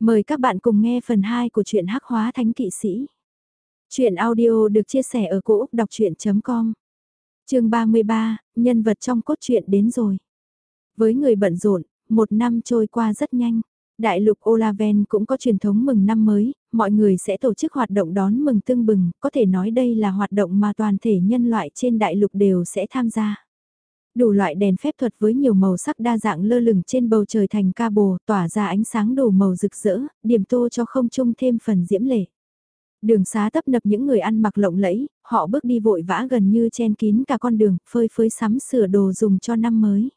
Mời các bạn cùng nghe phần 2 của truyện Hắc Hóa Thánh Kỵ Sĩ. Chuyện audio được chia sẻ ở cỗ đọc chuyện.com Trường 33, nhân vật trong cốt truyện đến rồi. Với người bận rộn, một năm trôi qua rất nhanh. Đại lục Olaven cũng có truyền thống mừng năm mới, mọi người sẽ tổ chức hoạt động đón mừng tương bừng, có thể nói đây là hoạt động mà toàn thể nhân loại trên đại lục đều sẽ tham gia. Đủ loại đèn phép thuật với nhiều màu sắc đa dạng lơ lửng trên bầu trời thành ca bồ, tỏa ra ánh sáng đủ màu rực rỡ, điểm tô cho không trung thêm phần diễm lệ. Đường xá tấp nập những người ăn mặc lộng lẫy, họ bước đi vội vã gần như chen kín cả con đường, phơi phới sắm sửa đồ dùng cho năm mới.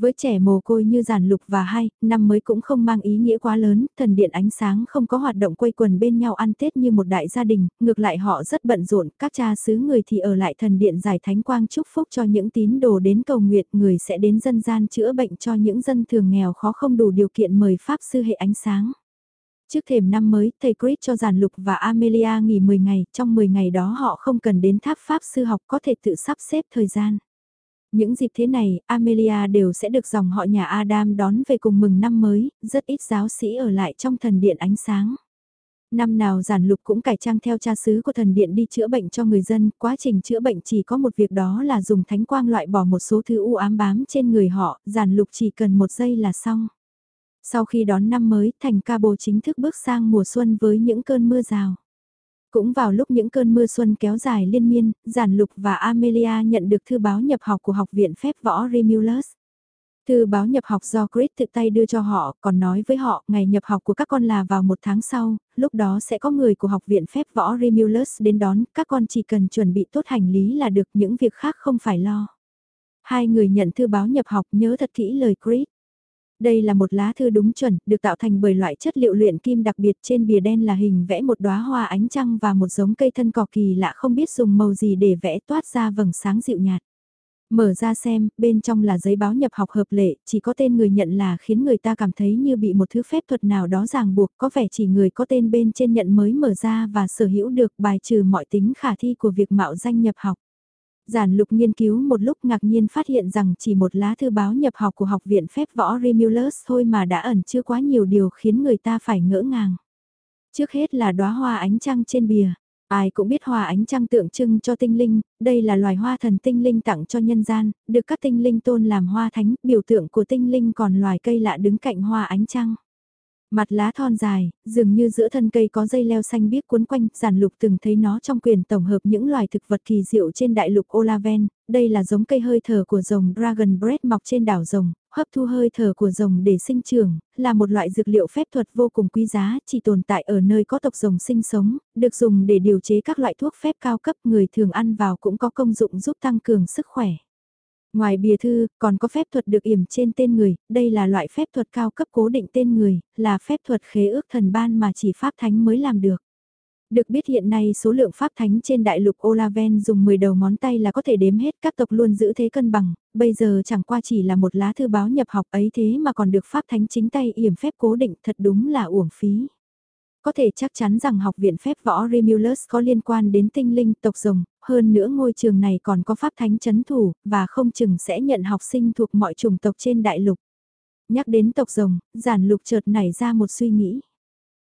Với trẻ mồ côi như giản lục và hai, năm mới cũng không mang ý nghĩa quá lớn, thần điện ánh sáng không có hoạt động quây quần bên nhau ăn Tết như một đại gia đình, ngược lại họ rất bận rộn, các cha xứ người thì ở lại thần điện giải thánh quang chúc phúc cho những tín đồ đến cầu nguyện, người sẽ đến dân gian chữa bệnh cho những dân thường nghèo khó không đủ điều kiện mời Pháp sư hệ ánh sáng. Trước thềm năm mới, thầy Chris cho Giản Lục và Amelia nghỉ 10 ngày, trong 10 ngày đó họ không cần đến tháp Pháp sư học có thể tự sắp xếp thời gian. Những dịp thế này, Amelia đều sẽ được dòng họ nhà Adam đón về cùng mừng năm mới, rất ít giáo sĩ ở lại trong thần điện ánh sáng. Năm nào giản lục cũng cải trang theo cha xứ của thần điện đi chữa bệnh cho người dân, quá trình chữa bệnh chỉ có một việc đó là dùng thánh quang loại bỏ một số thứ u ám bám trên người họ, giản lục chỉ cần một giây là xong. Sau khi đón năm mới, thành ca bồ chính thức bước sang mùa xuân với những cơn mưa rào. Cũng vào lúc những cơn mưa xuân kéo dài liên miên, Giản Lục và Amelia nhận được thư báo nhập học của Học viện Phép Võ Remulus. Thư báo nhập học do Chris tự tay đưa cho họ, còn nói với họ, ngày nhập học của các con là vào một tháng sau, lúc đó sẽ có người của Học viện Phép Võ Remulus đến đón, các con chỉ cần chuẩn bị tốt hành lý là được, những việc khác không phải lo. Hai người nhận thư báo nhập học nhớ thật kỹ lời Chris. Đây là một lá thư đúng chuẩn, được tạo thành bởi loại chất liệu luyện kim đặc biệt trên bìa đen là hình vẽ một đóa hoa ánh trăng và một giống cây thân cỏ kỳ lạ không biết dùng màu gì để vẽ toát ra vầng sáng dịu nhạt. Mở ra xem, bên trong là giấy báo nhập học hợp lệ, chỉ có tên người nhận là khiến người ta cảm thấy như bị một thứ phép thuật nào đó ràng buộc, có vẻ chỉ người có tên bên trên nhận mới mở ra và sở hữu được bài trừ mọi tính khả thi của việc mạo danh nhập học. Giản lục nghiên cứu một lúc ngạc nhiên phát hiện rằng chỉ một lá thư báo nhập học của học viện phép võ Remulus thôi mà đã ẩn chưa quá nhiều điều khiến người ta phải ngỡ ngàng. Trước hết là đóa hoa ánh trăng trên bìa. Ai cũng biết hoa ánh trăng tượng trưng cho tinh linh, đây là loài hoa thần tinh linh tặng cho nhân gian, được các tinh linh tôn làm hoa thánh, biểu tượng của tinh linh còn loài cây lạ đứng cạnh hoa ánh trăng. Mặt lá thon dài, dường như giữa thân cây có dây leo xanh biếc cuốn quanh, giản lục từng thấy nó trong quyền tổng hợp những loài thực vật kỳ diệu trên đại lục Olaven, đây là giống cây hơi thở của rồng Dragon Bread mọc trên đảo rồng, hấp thu hơi thở của rồng để sinh trưởng, là một loại dược liệu phép thuật vô cùng quý giá, chỉ tồn tại ở nơi có tộc rồng sinh sống, được dùng để điều chế các loại thuốc phép cao cấp người thường ăn vào cũng có công dụng giúp tăng cường sức khỏe. Ngoài bìa thư, còn có phép thuật được yểm trên tên người, đây là loại phép thuật cao cấp cố định tên người, là phép thuật khế ước thần ban mà chỉ Pháp Thánh mới làm được. Được biết hiện nay số lượng Pháp Thánh trên đại lục Olaven dùng 10 đầu ngón tay là có thể đếm hết các tộc luôn giữ thế cân bằng, bây giờ chẳng qua chỉ là một lá thư báo nhập học ấy thế mà còn được Pháp Thánh chính tay yểm phép cố định thật đúng là uổng phí. Có thể chắc chắn rằng học viện phép võ Remulus có liên quan đến tinh linh tộc rồng, hơn nữa ngôi trường này còn có pháp thánh chấn thủ, và không chừng sẽ nhận học sinh thuộc mọi chủng tộc trên đại lục. Nhắc đến tộc rồng, giản lục chợt nảy ra một suy nghĩ.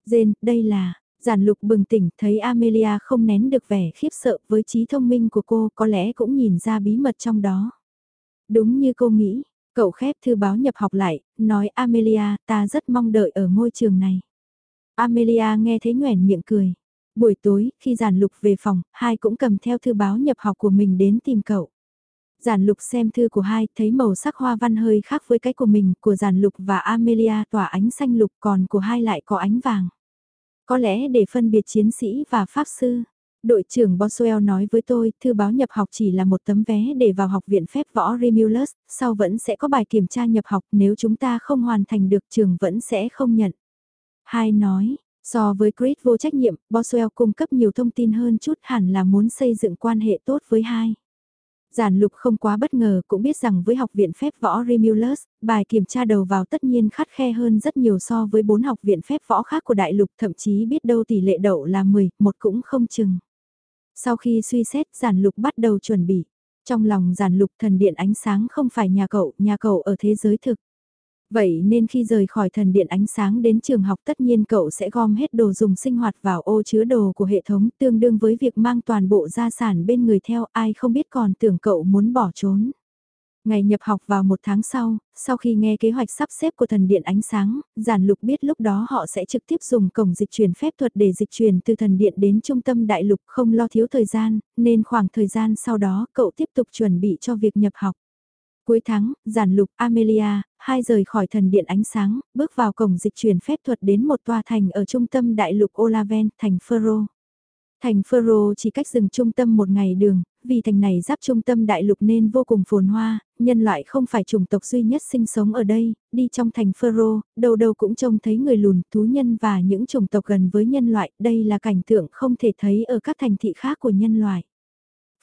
Dên, đây là, giản lục bừng tỉnh thấy Amelia không nén được vẻ khiếp sợ với trí thông minh của cô có lẽ cũng nhìn ra bí mật trong đó. Đúng như cô nghĩ, cậu khép thư báo nhập học lại, nói Amelia ta rất mong đợi ở ngôi trường này. Amelia nghe thấy nhoẻn miệng cười. Buổi tối, khi giản lục về phòng, hai cũng cầm theo thư báo nhập học của mình đến tìm cậu. Giản lục xem thư của hai, thấy màu sắc hoa văn hơi khác với cái của mình, của giản lục và Amelia tỏa ánh xanh lục còn của hai lại có ánh vàng. Có lẽ để phân biệt chiến sĩ và pháp sư. Đội trưởng Boswell nói với tôi, thư báo nhập học chỉ là một tấm vé để vào học viện phép võ Remulus, sau vẫn sẽ có bài kiểm tra nhập học nếu chúng ta không hoàn thành được trường vẫn sẽ không nhận. Hai nói, so với Chris vô trách nhiệm, Boswell cung cấp nhiều thông tin hơn chút hẳn là muốn xây dựng quan hệ tốt với hai. Giản lục không quá bất ngờ cũng biết rằng với học viện phép võ Remulus, bài kiểm tra đầu vào tất nhiên khắt khe hơn rất nhiều so với bốn học viện phép võ khác của đại lục thậm chí biết đâu tỷ lệ đậu là 10, một cũng không chừng. Sau khi suy xét giản lục bắt đầu chuẩn bị. Trong lòng giản lục thần điện ánh sáng không phải nhà cậu, nhà cậu ở thế giới thực. Vậy nên khi rời khỏi thần điện ánh sáng đến trường học tất nhiên cậu sẽ gom hết đồ dùng sinh hoạt vào ô chứa đồ của hệ thống tương đương với việc mang toàn bộ gia sản bên người theo ai không biết còn tưởng cậu muốn bỏ trốn. Ngày nhập học vào một tháng sau, sau khi nghe kế hoạch sắp xếp của thần điện ánh sáng, giản lục biết lúc đó họ sẽ trực tiếp dùng cổng dịch chuyển phép thuật để dịch chuyển từ thần điện đến trung tâm đại lục không lo thiếu thời gian, nên khoảng thời gian sau đó cậu tiếp tục chuẩn bị cho việc nhập học. Cuối tháng, giản lục Amelia, hai rời khỏi thần điện ánh sáng, bước vào cổng dịch chuyển phép thuật đến một tòa thành ở trung tâm đại lục Olaven, thành fero Thành fero chỉ cách rừng trung tâm một ngày đường, vì thành này giáp trung tâm đại lục nên vô cùng phồn hoa, nhân loại không phải chủng tộc duy nhất sinh sống ở đây, đi trong thành fero đầu đầu cũng trông thấy người lùn, thú nhân và những chủng tộc gần với nhân loại, đây là cảnh tượng không thể thấy ở các thành thị khác của nhân loại.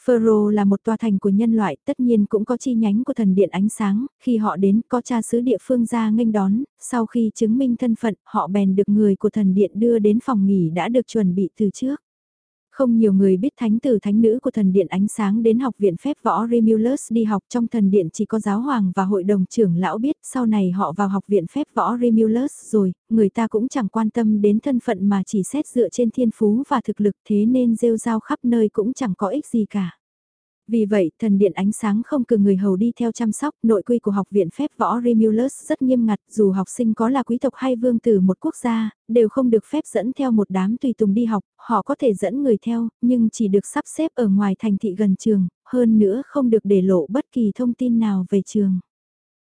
Ferro là một tòa thành của nhân loại, tất nhiên cũng có chi nhánh của thần điện ánh sáng, khi họ đến có cha sứ địa phương ra nghênh đón, sau khi chứng minh thân phận, họ bèn được người của thần điện đưa đến phòng nghỉ đã được chuẩn bị từ trước. Không nhiều người biết thánh tử thánh nữ của thần điện ánh sáng đến học viện phép võ Remulus đi học trong thần điện chỉ có giáo hoàng và hội đồng trưởng lão biết sau này họ vào học viện phép võ Remulus rồi, người ta cũng chẳng quan tâm đến thân phận mà chỉ xét dựa trên thiên phú và thực lực thế nên rêu rao khắp nơi cũng chẳng có ích gì cả. Vì vậy, thần điện ánh sáng không cử người hầu đi theo chăm sóc, nội quy của học viện phép võ Remulus rất nghiêm ngặt, dù học sinh có là quý tộc hay vương tử một quốc gia, đều không được phép dẫn theo một đám tùy tùng đi học, họ có thể dẫn người theo, nhưng chỉ được sắp xếp ở ngoài thành thị gần trường, hơn nữa không được để lộ bất kỳ thông tin nào về trường.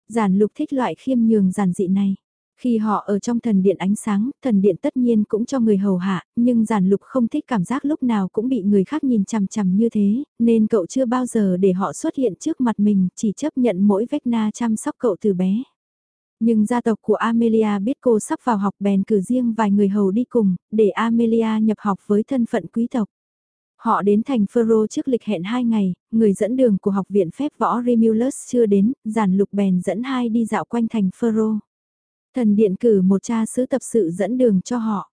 Giản lục thích loại khiêm nhường giản dị này. Khi họ ở trong thần điện ánh sáng, thần điện tất nhiên cũng cho người hầu hạ, nhưng giản lục không thích cảm giác lúc nào cũng bị người khác nhìn chằm chằm như thế, nên cậu chưa bao giờ để họ xuất hiện trước mặt mình, chỉ chấp nhận mỗi vách na chăm sóc cậu từ bé. Nhưng gia tộc của Amelia biết cô sắp vào học bèn cử riêng vài người hầu đi cùng, để Amelia nhập học với thân phận quý tộc. Họ đến thành Furrow trước lịch hẹn 2 ngày, người dẫn đường của học viện phép võ Remulus chưa đến, giản lục bèn dẫn hai đi dạo quanh thành Pharaoh. Thần điện cử một cha sứ tập sự dẫn đường cho họ.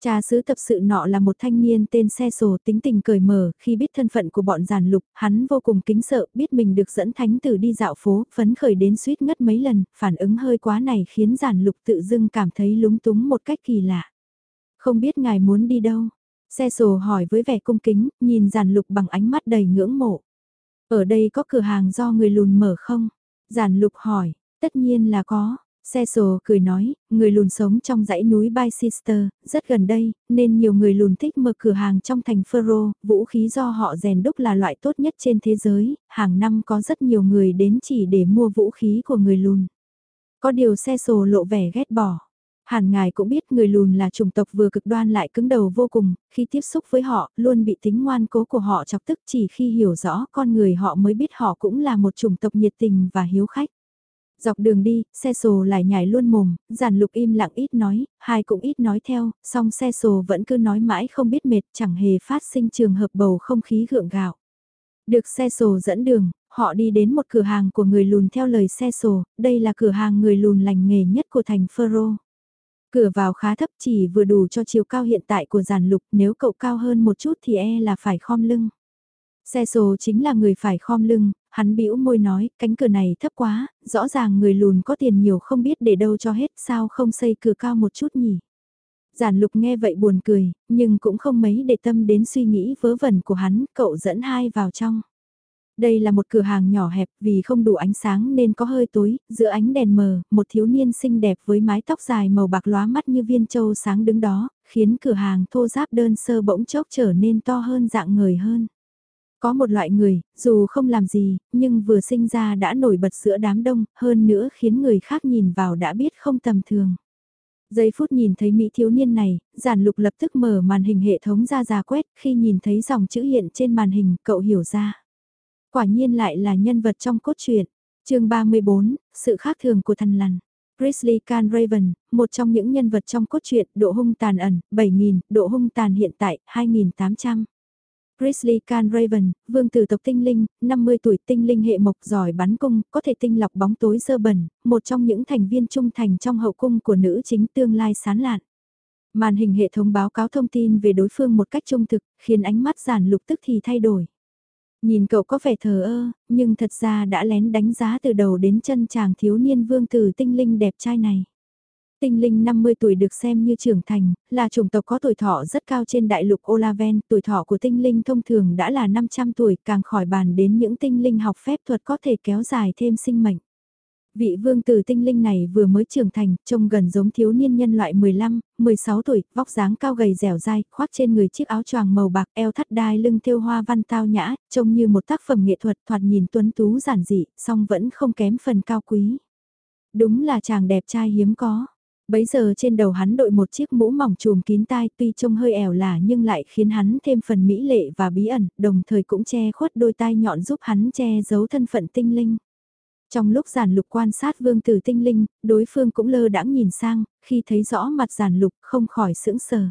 Cha sứ tập sự nọ là một thanh niên tên xe sổ tính tình cởi mở, khi biết thân phận của bọn giàn lục, hắn vô cùng kính sợ, biết mình được dẫn thánh tử đi dạo phố, phấn khởi đến suýt ngất mấy lần, phản ứng hơi quá này khiến giàn lục tự dưng cảm thấy lúng túng một cách kỳ lạ. Không biết ngài muốn đi đâu? Xe sổ hỏi với vẻ cung kính, nhìn giàn lục bằng ánh mắt đầy ngưỡng mộ. Ở đây có cửa hàng do người lùn mở không? Giàn lục hỏi, tất nhiên là có, Xe sổ cười nói, người lùn sống trong dãy núi Bicester, rất gần đây, nên nhiều người lùn thích mở cửa hàng trong thành Furrow, vũ khí do họ rèn đúc là loại tốt nhất trên thế giới, hàng năm có rất nhiều người đến chỉ để mua vũ khí của người lùn. Có điều xe sổ lộ vẻ ghét bỏ. Hàn ngài cũng biết người lùn là chủng tộc vừa cực đoan lại cứng đầu vô cùng, khi tiếp xúc với họ, luôn bị tính ngoan cố của họ chọc tức chỉ khi hiểu rõ con người họ mới biết họ cũng là một chủng tộc nhiệt tình và hiếu khách. Dọc đường đi, xe sồ lại nhảy luôn mồm, giản lục im lặng ít nói, hai cũng ít nói theo, song xe sồ vẫn cứ nói mãi không biết mệt, chẳng hề phát sinh trường hợp bầu không khí gượng gạo. Được xe sồ dẫn đường, họ đi đến một cửa hàng của người lùn theo lời xe sồ, đây là cửa hàng người lùn lành nghề nhất của thành Furrow. Cửa vào khá thấp chỉ vừa đủ cho chiều cao hiện tại của giản lục, nếu cậu cao hơn một chút thì e là phải khom lưng. Xe sồ chính là người phải khom lưng, hắn bĩu môi nói, cánh cửa này thấp quá, rõ ràng người lùn có tiền nhiều không biết để đâu cho hết, sao không xây cửa cao một chút nhỉ? Giản lục nghe vậy buồn cười, nhưng cũng không mấy để tâm đến suy nghĩ vớ vẩn của hắn, cậu dẫn hai vào trong. Đây là một cửa hàng nhỏ hẹp vì không đủ ánh sáng nên có hơi tối, giữa ánh đèn mờ, một thiếu niên xinh đẹp với mái tóc dài màu bạc lóa mắt như viên châu sáng đứng đó, khiến cửa hàng thô giáp đơn sơ bỗng chốc trở nên to hơn dạng người hơn. Có một loại người, dù không làm gì, nhưng vừa sinh ra đã nổi bật giữa đám đông, hơn nữa khiến người khác nhìn vào đã biết không tầm thường. Giây phút nhìn thấy Mỹ thiếu niên này, giản lục lập tức mở màn hình hệ thống ra ra quét, khi nhìn thấy dòng chữ hiện trên màn hình, cậu hiểu ra. Quả nhiên lại là nhân vật trong cốt truyện. chương 34, sự khác thường của thần lằn. Grizzly Can Raven, một trong những nhân vật trong cốt truyện, độ hung tàn ẩn, 7.000, độ hung tàn hiện tại, 2.800. Grizzly Can Raven, vương tử tộc tinh linh, 50 tuổi tinh linh hệ mộc giỏi bắn cung, có thể tinh lọc bóng tối dơ bẩn, một trong những thành viên trung thành trong hậu cung của nữ chính tương lai sán lạn. Màn hình hệ thống báo cáo thông tin về đối phương một cách trung thực, khiến ánh mắt giản lục tức thì thay đổi. Nhìn cậu có vẻ thờ ơ, nhưng thật ra đã lén đánh giá từ đầu đến chân chàng thiếu niên vương tử tinh linh đẹp trai này. Tinh linh 50 tuổi được xem như trưởng thành, là chủng tộc có tuổi thọ rất cao trên đại lục Olaven, tuổi thọ của tinh linh thông thường đã là 500 tuổi, càng khỏi bàn đến những tinh linh học phép thuật có thể kéo dài thêm sinh mệnh. Vị vương tử tinh linh này vừa mới trưởng thành, trông gần giống thiếu niên nhân loại 15, 16 tuổi, vóc dáng cao gầy dẻo dai, khoác trên người chiếc áo choàng màu bạc, eo thắt đai lưng thêu hoa văn tao nhã, trông như một tác phẩm nghệ thuật thoạt nhìn tuấn tú giản dị, song vẫn không kém phần cao quý. Đúng là chàng đẹp trai hiếm có. Bấy giờ trên đầu hắn đội một chiếc mũ mỏng trùm kín tai tuy trông hơi ẻo lả nhưng lại khiến hắn thêm phần mỹ lệ và bí ẩn, đồng thời cũng che khuất đôi tai nhọn giúp hắn che giấu thân phận tinh linh. Trong lúc giản lục quan sát vương tử tinh linh, đối phương cũng lơ đãng nhìn sang, khi thấy rõ mặt giản lục không khỏi sững sờ.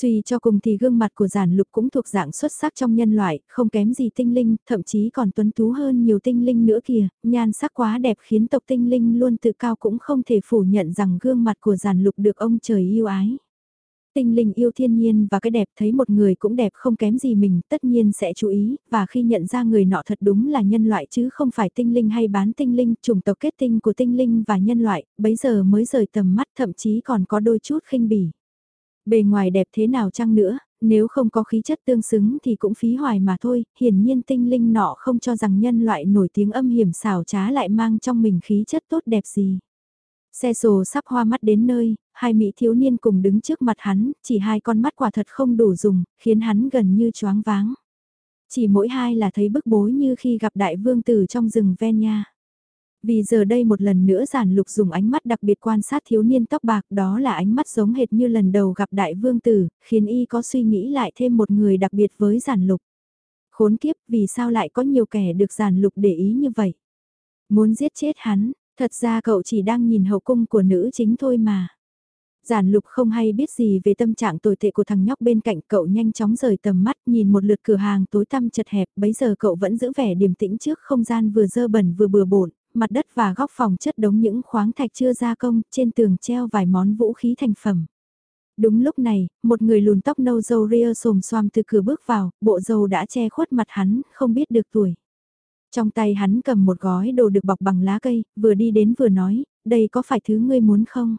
Suy cho cùng thì gương mặt của giản lục cũng thuộc dạng xuất sắc trong nhân loại, không kém gì tinh linh, thậm chí còn tuấn tú hơn nhiều tinh linh nữa kìa, nhan sắc quá đẹp khiến tộc tinh linh luôn tự cao cũng không thể phủ nhận rằng gương mặt của giản lục được ông trời yêu ái. Tinh linh yêu thiên nhiên và cái đẹp thấy một người cũng đẹp không kém gì mình tất nhiên sẽ chú ý, và khi nhận ra người nọ thật đúng là nhân loại chứ không phải tinh linh hay bán tinh linh, chủng tộc kết tinh của tinh linh và nhân loại, bấy giờ mới rời tầm mắt thậm chí còn có đôi chút khinh bỉ. Bề ngoài đẹp thế nào chăng nữa, nếu không có khí chất tương xứng thì cũng phí hoài mà thôi, hiển nhiên tinh linh nọ không cho rằng nhân loại nổi tiếng âm hiểm xảo trá lại mang trong mình khí chất tốt đẹp gì. Xe sồ sắp hoa mắt đến nơi, hai mỹ thiếu niên cùng đứng trước mặt hắn, chỉ hai con mắt quả thật không đủ dùng, khiến hắn gần như choáng váng. Chỉ mỗi hai là thấy bức bối như khi gặp đại vương tử trong rừng ven nha. Vì giờ đây một lần nữa giản lục dùng ánh mắt đặc biệt quan sát thiếu niên tóc bạc đó là ánh mắt giống hệt như lần đầu gặp đại vương tử, khiến y có suy nghĩ lại thêm một người đặc biệt với giản lục. Khốn kiếp vì sao lại có nhiều kẻ được giản lục để ý như vậy. Muốn giết chết hắn, thật ra cậu chỉ đang nhìn hậu cung của nữ chính thôi mà. Giản lục không hay biết gì về tâm trạng tồi tệ của thằng nhóc bên cạnh cậu nhanh chóng rời tầm mắt nhìn một lượt cửa hàng tối tăm chật hẹp bấy giờ cậu vẫn giữ vẻ điềm tĩnh trước không gian vừa dơ bẩn vừa bừa bộn mặt đất và góc phòng chất đống những khoáng thạch chưa gia công, trên tường treo vài món vũ khí thành phẩm. Đúng lúc này, một người lùn tóc nâu dâu ria xồm xoàm từ cửa bước vào, bộ dâu đã che khuất mặt hắn, không biết được tuổi. Trong tay hắn cầm một gói đồ được bọc bằng lá cây, vừa đi đến vừa nói, đây có phải thứ ngươi muốn không?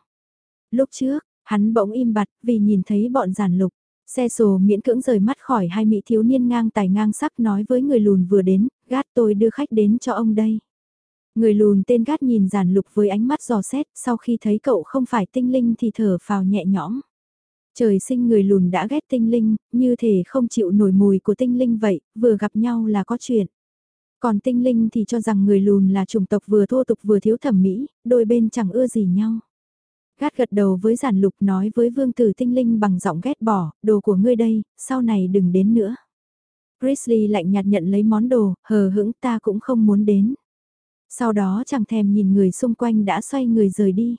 Lúc trước, hắn bỗng im bặt vì nhìn thấy bọn giản lục. Xe sổ miễn cưỡng rời mắt khỏi hai mỹ thiếu niên ngang tài ngang sắc nói với người lùn vừa đến, gát tôi đưa khách đến cho ông đây. Người lùn tên gát nhìn giản lục với ánh mắt giò xét, sau khi thấy cậu không phải tinh linh thì thở phào nhẹ nhõm. Trời sinh người lùn đã ghét tinh linh, như thể không chịu nổi mùi của tinh linh vậy, vừa gặp nhau là có chuyện. Còn tinh linh thì cho rằng người lùn là chủng tộc vừa thô tục vừa thiếu thẩm mỹ, đôi bên chẳng ưa gì nhau. Gát gật đầu với giản lục nói với vương tử tinh linh bằng giọng ghét bỏ, đồ của ngươi đây, sau này đừng đến nữa. Grizzly lạnh nhạt nhận lấy món đồ, hờ hững ta cũng không muốn đến. Sau đó chẳng thèm nhìn người xung quanh đã xoay người rời đi.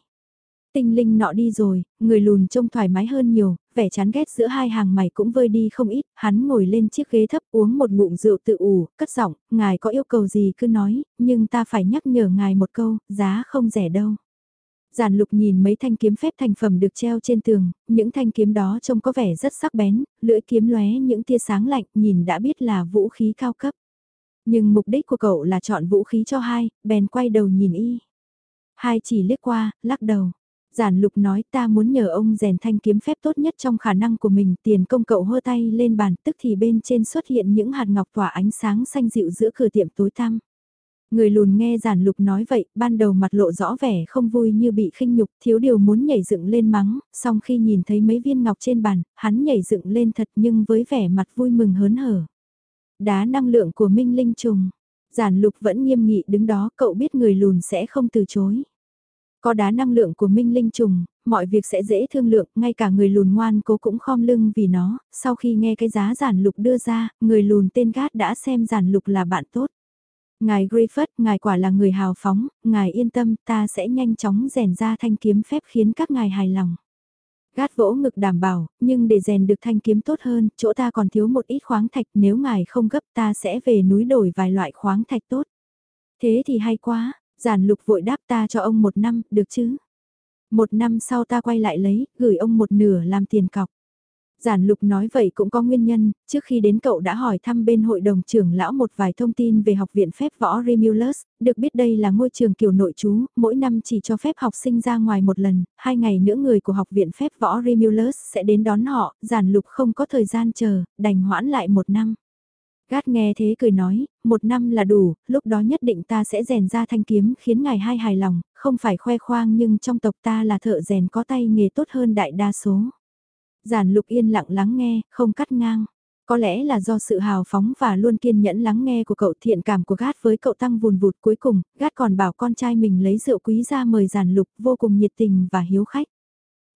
Tinh linh nọ đi rồi, người lùn trông thoải mái hơn nhiều, vẻ chán ghét giữa hai hàng mày cũng vơi đi không ít, hắn ngồi lên chiếc ghế thấp uống một ngụm rượu tự ủ, cất giọng, ngài có yêu cầu gì cứ nói, nhưng ta phải nhắc nhở ngài một câu, giá không rẻ đâu. Giản lục nhìn mấy thanh kiếm phép thành phẩm được treo trên tường, những thanh kiếm đó trông có vẻ rất sắc bén, lưỡi kiếm lóe những tia sáng lạnh, nhìn đã biết là vũ khí cao cấp. Nhưng mục đích của cậu là chọn vũ khí cho hai, bèn quay đầu nhìn y. Hai chỉ liếc qua, lắc đầu. Giản lục nói ta muốn nhờ ông rèn thanh kiếm phép tốt nhất trong khả năng của mình. Tiền công cậu hơ tay lên bàn tức thì bên trên xuất hiện những hạt ngọc tỏa ánh sáng xanh dịu giữa cửa tiệm tối tăm. Người lùn nghe giản lục nói vậy, ban đầu mặt lộ rõ vẻ không vui như bị khinh nhục, thiếu điều muốn nhảy dựng lên mắng, song khi nhìn thấy mấy viên ngọc trên bàn, hắn nhảy dựng lên thật nhưng với vẻ mặt vui mừng hớn hở. Đá năng lượng của Minh Linh Trùng. Giản lục vẫn nghiêm nghị đứng đó cậu biết người lùn sẽ không từ chối. Có đá năng lượng của Minh Linh Trùng, mọi việc sẽ dễ thương lượng, ngay cả người lùn ngoan cố cũng khom lưng vì nó, sau khi nghe cái giá giản lục đưa ra, người lùn tên gát đã xem giản lục là bạn tốt. Ngài Griffith, ngài quả là người hào phóng, ngài yên tâm, ta sẽ nhanh chóng rèn ra thanh kiếm phép khiến các ngài hài lòng. Gát vỗ ngực đảm bảo, nhưng để rèn được thanh kiếm tốt hơn, chỗ ta còn thiếu một ít khoáng thạch, nếu ngài không gấp ta sẽ về núi đổi vài loại khoáng thạch tốt. Thế thì hay quá, giản lục vội đáp ta cho ông một năm, được chứ? Một năm sau ta quay lại lấy, gửi ông một nửa làm tiền cọc. Giản lục nói vậy cũng có nguyên nhân, trước khi đến cậu đã hỏi thăm bên hội đồng trưởng lão một vài thông tin về học viện phép võ Remulus, được biết đây là ngôi trường kiểu nội trú, mỗi năm chỉ cho phép học sinh ra ngoài một lần, hai ngày nữa người của học viện phép võ Remulus sẽ đến đón họ, giản lục không có thời gian chờ, đành hoãn lại một năm. Gát nghe thế cười nói, một năm là đủ, lúc đó nhất định ta sẽ rèn ra thanh kiếm khiến ngài hai hài lòng, không phải khoe khoang nhưng trong tộc ta là thợ rèn có tay nghề tốt hơn đại đa số. Giản lục yên lặng lắng nghe, không cắt ngang. Có lẽ là do sự hào phóng và luôn kiên nhẫn lắng nghe của cậu thiện cảm của Gát với cậu tăng vùn vụt cuối cùng, Gát còn bảo con trai mình lấy rượu quý ra mời giản lục vô cùng nhiệt tình và hiếu khách.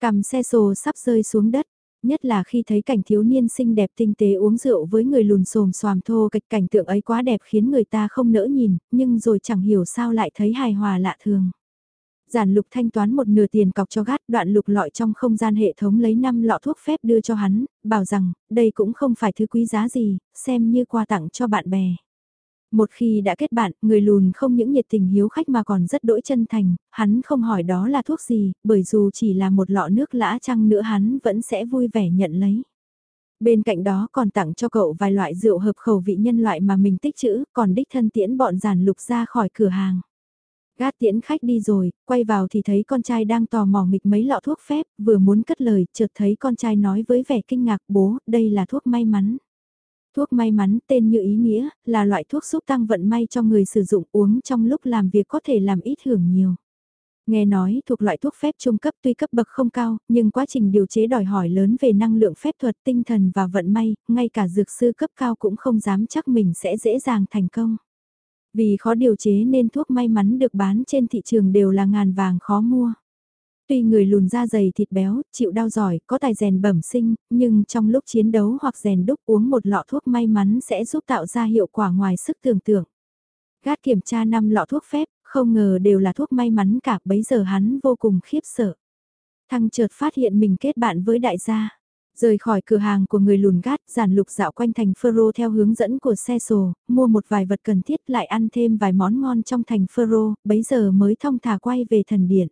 Cầm xe sồ sắp rơi xuống đất, nhất là khi thấy cảnh thiếu niên xinh đẹp tinh tế uống rượu với người lùn xồm xoàm thô kịch cảnh tượng ấy quá đẹp khiến người ta không nỡ nhìn, nhưng rồi chẳng hiểu sao lại thấy hài hòa lạ thường. Giản lục thanh toán một nửa tiền cọc cho gát đoạn lục lọi trong không gian hệ thống lấy 5 lọ thuốc phép đưa cho hắn, bảo rằng, đây cũng không phải thứ quý giá gì, xem như quà tặng cho bạn bè. Một khi đã kết bạn, người lùn không những nhiệt tình hiếu khách mà còn rất đỗi chân thành, hắn không hỏi đó là thuốc gì, bởi dù chỉ là một lọ nước lã chăng nữa hắn vẫn sẽ vui vẻ nhận lấy. Bên cạnh đó còn tặng cho cậu vài loại rượu hợp khẩu vị nhân loại mà mình tích trữ, còn đích thân tiễn bọn giản lục ra khỏi cửa hàng. Gát tiễn khách đi rồi, quay vào thì thấy con trai đang tò mò nghịch mấy lọ thuốc phép, vừa muốn cất lời, chợt thấy con trai nói với vẻ kinh ngạc bố, đây là thuốc may mắn. Thuốc may mắn tên như ý nghĩa, là loại thuốc giúp tăng vận may cho người sử dụng uống trong lúc làm việc có thể làm ít hưởng nhiều. Nghe nói thuộc loại thuốc phép trung cấp tuy cấp bậc không cao, nhưng quá trình điều chế đòi hỏi lớn về năng lượng phép thuật tinh thần và vận may, ngay cả dược sư cấp cao cũng không dám chắc mình sẽ dễ dàng thành công. Vì khó điều chế nên thuốc may mắn được bán trên thị trường đều là ngàn vàng khó mua. Tuy người lùn da dày thịt béo, chịu đau giỏi, có tài rèn bẩm sinh, nhưng trong lúc chiến đấu hoặc rèn đúc uống một lọ thuốc may mắn sẽ giúp tạo ra hiệu quả ngoài sức tưởng tượng. Gát kiểm tra 5 lọ thuốc phép, không ngờ đều là thuốc may mắn cả bấy giờ hắn vô cùng khiếp sợ. Thăng chợt phát hiện mình kết bạn với đại gia. Rời khỏi cửa hàng của người lùn gát, giản lục dạo quanh thành Phơ theo hướng dẫn của xe sổ, mua một vài vật cần thiết lại ăn thêm vài món ngon trong thành Phơ bấy giờ mới thông thả quay về thần điện.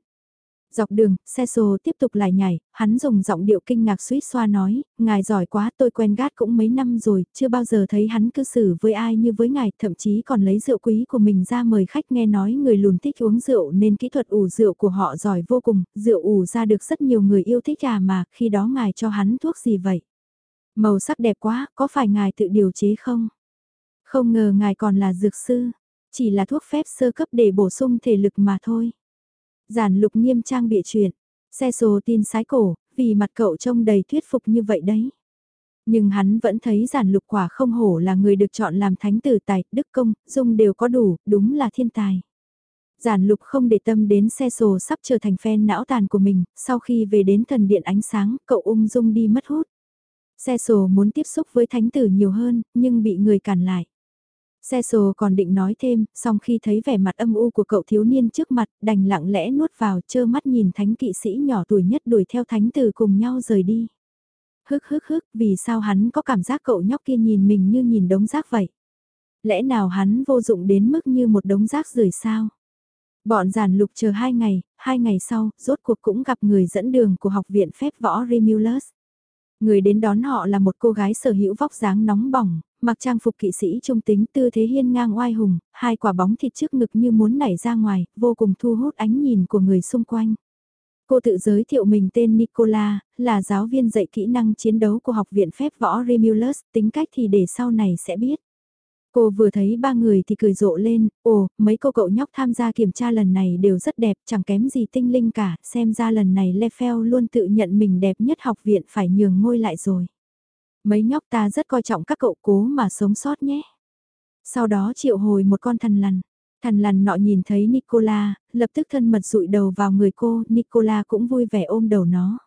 Dọc đường, xe xô tiếp tục lại nhảy, hắn dùng giọng điệu kinh ngạc suýt xoa nói, ngài giỏi quá tôi quen gát cũng mấy năm rồi, chưa bao giờ thấy hắn cư xử với ai như với ngài, thậm chí còn lấy rượu quý của mình ra mời khách nghe nói người lùn thích uống rượu nên kỹ thuật ủ rượu của họ giỏi vô cùng, rượu ủ ra được rất nhiều người yêu thích à mà, khi đó ngài cho hắn thuốc gì vậy? Màu sắc đẹp quá, có phải ngài tự điều chế không? Không ngờ ngài còn là dược sư, chỉ là thuốc phép sơ cấp để bổ sung thể lực mà thôi. Giản lục nghiêm trang bịa chuyện, xe sồ tin sái cổ, vì mặt cậu trông đầy thuyết phục như vậy đấy. Nhưng hắn vẫn thấy giản lục quả không hổ là người được chọn làm thánh tử tài, đức công, dung đều có đủ, đúng là thiên tài. Giản lục không để tâm đến xe sồ sắp trở thành phen não tàn của mình, sau khi về đến thần điện ánh sáng, cậu ung dung đi mất hút. Xe sồ muốn tiếp xúc với thánh tử nhiều hơn, nhưng bị người cản lại. Xe sồ còn định nói thêm, song khi thấy vẻ mặt âm u của cậu thiếu niên trước mặt, đành lặng lẽ nuốt vào chơ mắt nhìn thánh kỵ sĩ nhỏ tuổi nhất đuổi theo thánh tử cùng nhau rời đi. Hức hức hức, vì sao hắn có cảm giác cậu nhóc kia nhìn mình như nhìn đống rác vậy? Lẽ nào hắn vô dụng đến mức như một đống rác rời sao? Bọn giản lục chờ hai ngày, hai ngày sau, rốt cuộc cũng gặp người dẫn đường của học viện phép võ Remulus. Người đến đón họ là một cô gái sở hữu vóc dáng nóng bỏng, mặc trang phục kỵ sĩ trung tính tư thế hiên ngang oai hùng, hai quả bóng thịt trước ngực như muốn nảy ra ngoài, vô cùng thu hút ánh nhìn của người xung quanh. Cô tự giới thiệu mình tên Nicola, là giáo viên dạy kỹ năng chiến đấu của học viện phép võ Remulus, tính cách thì để sau này sẽ biết. Cô vừa thấy ba người thì cười rộ lên, ồ, mấy cô cậu nhóc tham gia kiểm tra lần này đều rất đẹp, chẳng kém gì tinh linh cả, xem ra lần này Lefel luôn tự nhận mình đẹp nhất học viện phải nhường ngôi lại rồi. Mấy nhóc ta rất coi trọng các cậu cố mà sống sót nhé. Sau đó triệu hồi một con thần lằn. Thần lằn nọ nhìn thấy Nicola, lập tức thân mật rụi đầu vào người cô, Nicola cũng vui vẻ ôm đầu nó.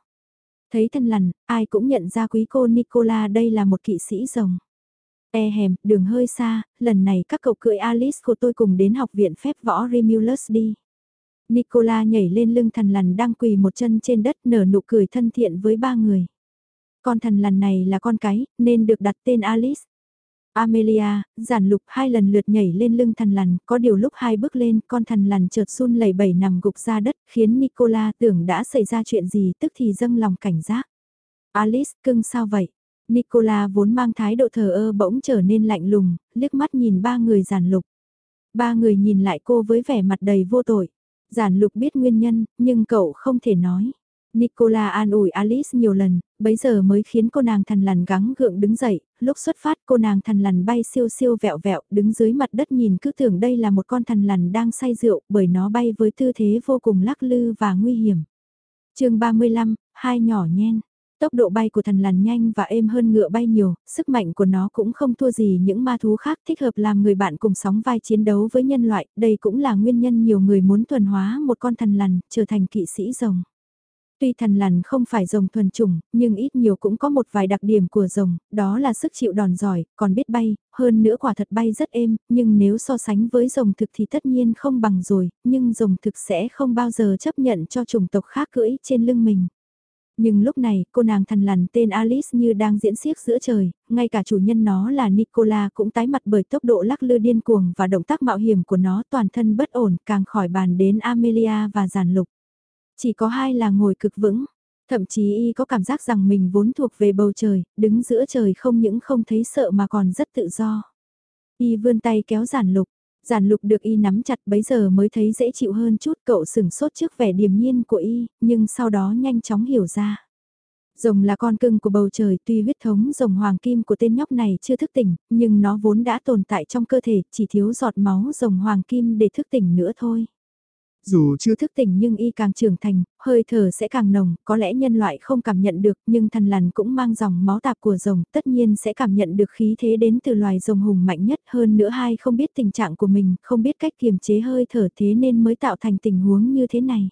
Thấy thần lằn, ai cũng nhận ra quý cô Nicola đây là một kỵ sĩ rồng. E hèm, đường hơi xa, lần này các cậu cưỡi Alice của tôi cùng đến học viện phép võ Remulus đi. Nicola nhảy lên lưng thần lằn đang quỳ một chân trên đất nở nụ cười thân thiện với ba người. Con thần lằn này là con cái, nên được đặt tên Alice. Amelia, giản lục hai lần lượt nhảy lên lưng thần lằn, có điều lúc hai bước lên, con thần lằn chợt run lẩy bẩy nằm gục ra đất, khiến Nicola tưởng đã xảy ra chuyện gì tức thì dâng lòng cảnh giác. Alice, cưng sao vậy? Nicola vốn mang thái độ thờ ơ bỗng trở nên lạnh lùng, liếc mắt nhìn ba người giản lục. Ba người nhìn lại cô với vẻ mặt đầy vô tội. Giản lục biết nguyên nhân, nhưng cậu không thể nói. Nicola an ủi Alice nhiều lần, bấy giờ mới khiến cô nàng thần lằn gắng gượng đứng dậy, lúc xuất phát cô nàng thần lằn bay siêu siêu vẹo vẹo, đứng dưới mặt đất nhìn cứ tưởng đây là một con thần lằn đang say rượu, bởi nó bay với tư thế vô cùng lắc lư và nguy hiểm. chương 35, hai nhỏ nhen. Tốc độ bay của thần lằn nhanh và êm hơn ngựa bay nhiều, sức mạnh của nó cũng không thua gì những ma thú khác thích hợp làm người bạn cùng sóng vai chiến đấu với nhân loại, đây cũng là nguyên nhân nhiều người muốn thuần hóa một con thần lằn, trở thành kỵ sĩ rồng. Tuy thần lằn không phải rồng thuần chủng, nhưng ít nhiều cũng có một vài đặc điểm của rồng, đó là sức chịu đòn giỏi, còn biết bay, hơn nữa quả thật bay rất êm, nhưng nếu so sánh với rồng thực thì tất nhiên không bằng rồi, nhưng rồng thực sẽ không bao giờ chấp nhận cho chủng tộc khác cưỡi trên lưng mình. Nhưng lúc này, cô nàng thần lằn tên Alice như đang diễn xiếc giữa trời, ngay cả chủ nhân nó là Nicola cũng tái mặt bởi tốc độ lắc lư điên cuồng và động tác mạo hiểm của nó toàn thân bất ổn càng khỏi bàn đến Amelia và giàn lục. Chỉ có hai là ngồi cực vững, thậm chí y có cảm giác rằng mình vốn thuộc về bầu trời, đứng giữa trời không những không thấy sợ mà còn rất tự do. Y vươn tay kéo giản lục, giản lục được y nắm chặt bấy giờ mới thấy dễ chịu hơn chút cậu sửng sốt trước vẻ điềm nhiên của y, nhưng sau đó nhanh chóng hiểu ra. Rồng là con cưng của bầu trời tuy huyết thống rồng hoàng kim của tên nhóc này chưa thức tỉnh, nhưng nó vốn đã tồn tại trong cơ thể, chỉ thiếu giọt máu rồng hoàng kim để thức tỉnh nữa thôi. Dù chưa thức tỉnh nhưng y càng trưởng thành, hơi thở sẽ càng nồng, có lẽ nhân loại không cảm nhận được nhưng thần lằn cũng mang dòng máu tạp của rồng, tất nhiên sẽ cảm nhận được khí thế đến từ loài rồng hùng mạnh nhất hơn nữa hai không biết tình trạng của mình, không biết cách kiềm chế hơi thở thế nên mới tạo thành tình huống như thế này.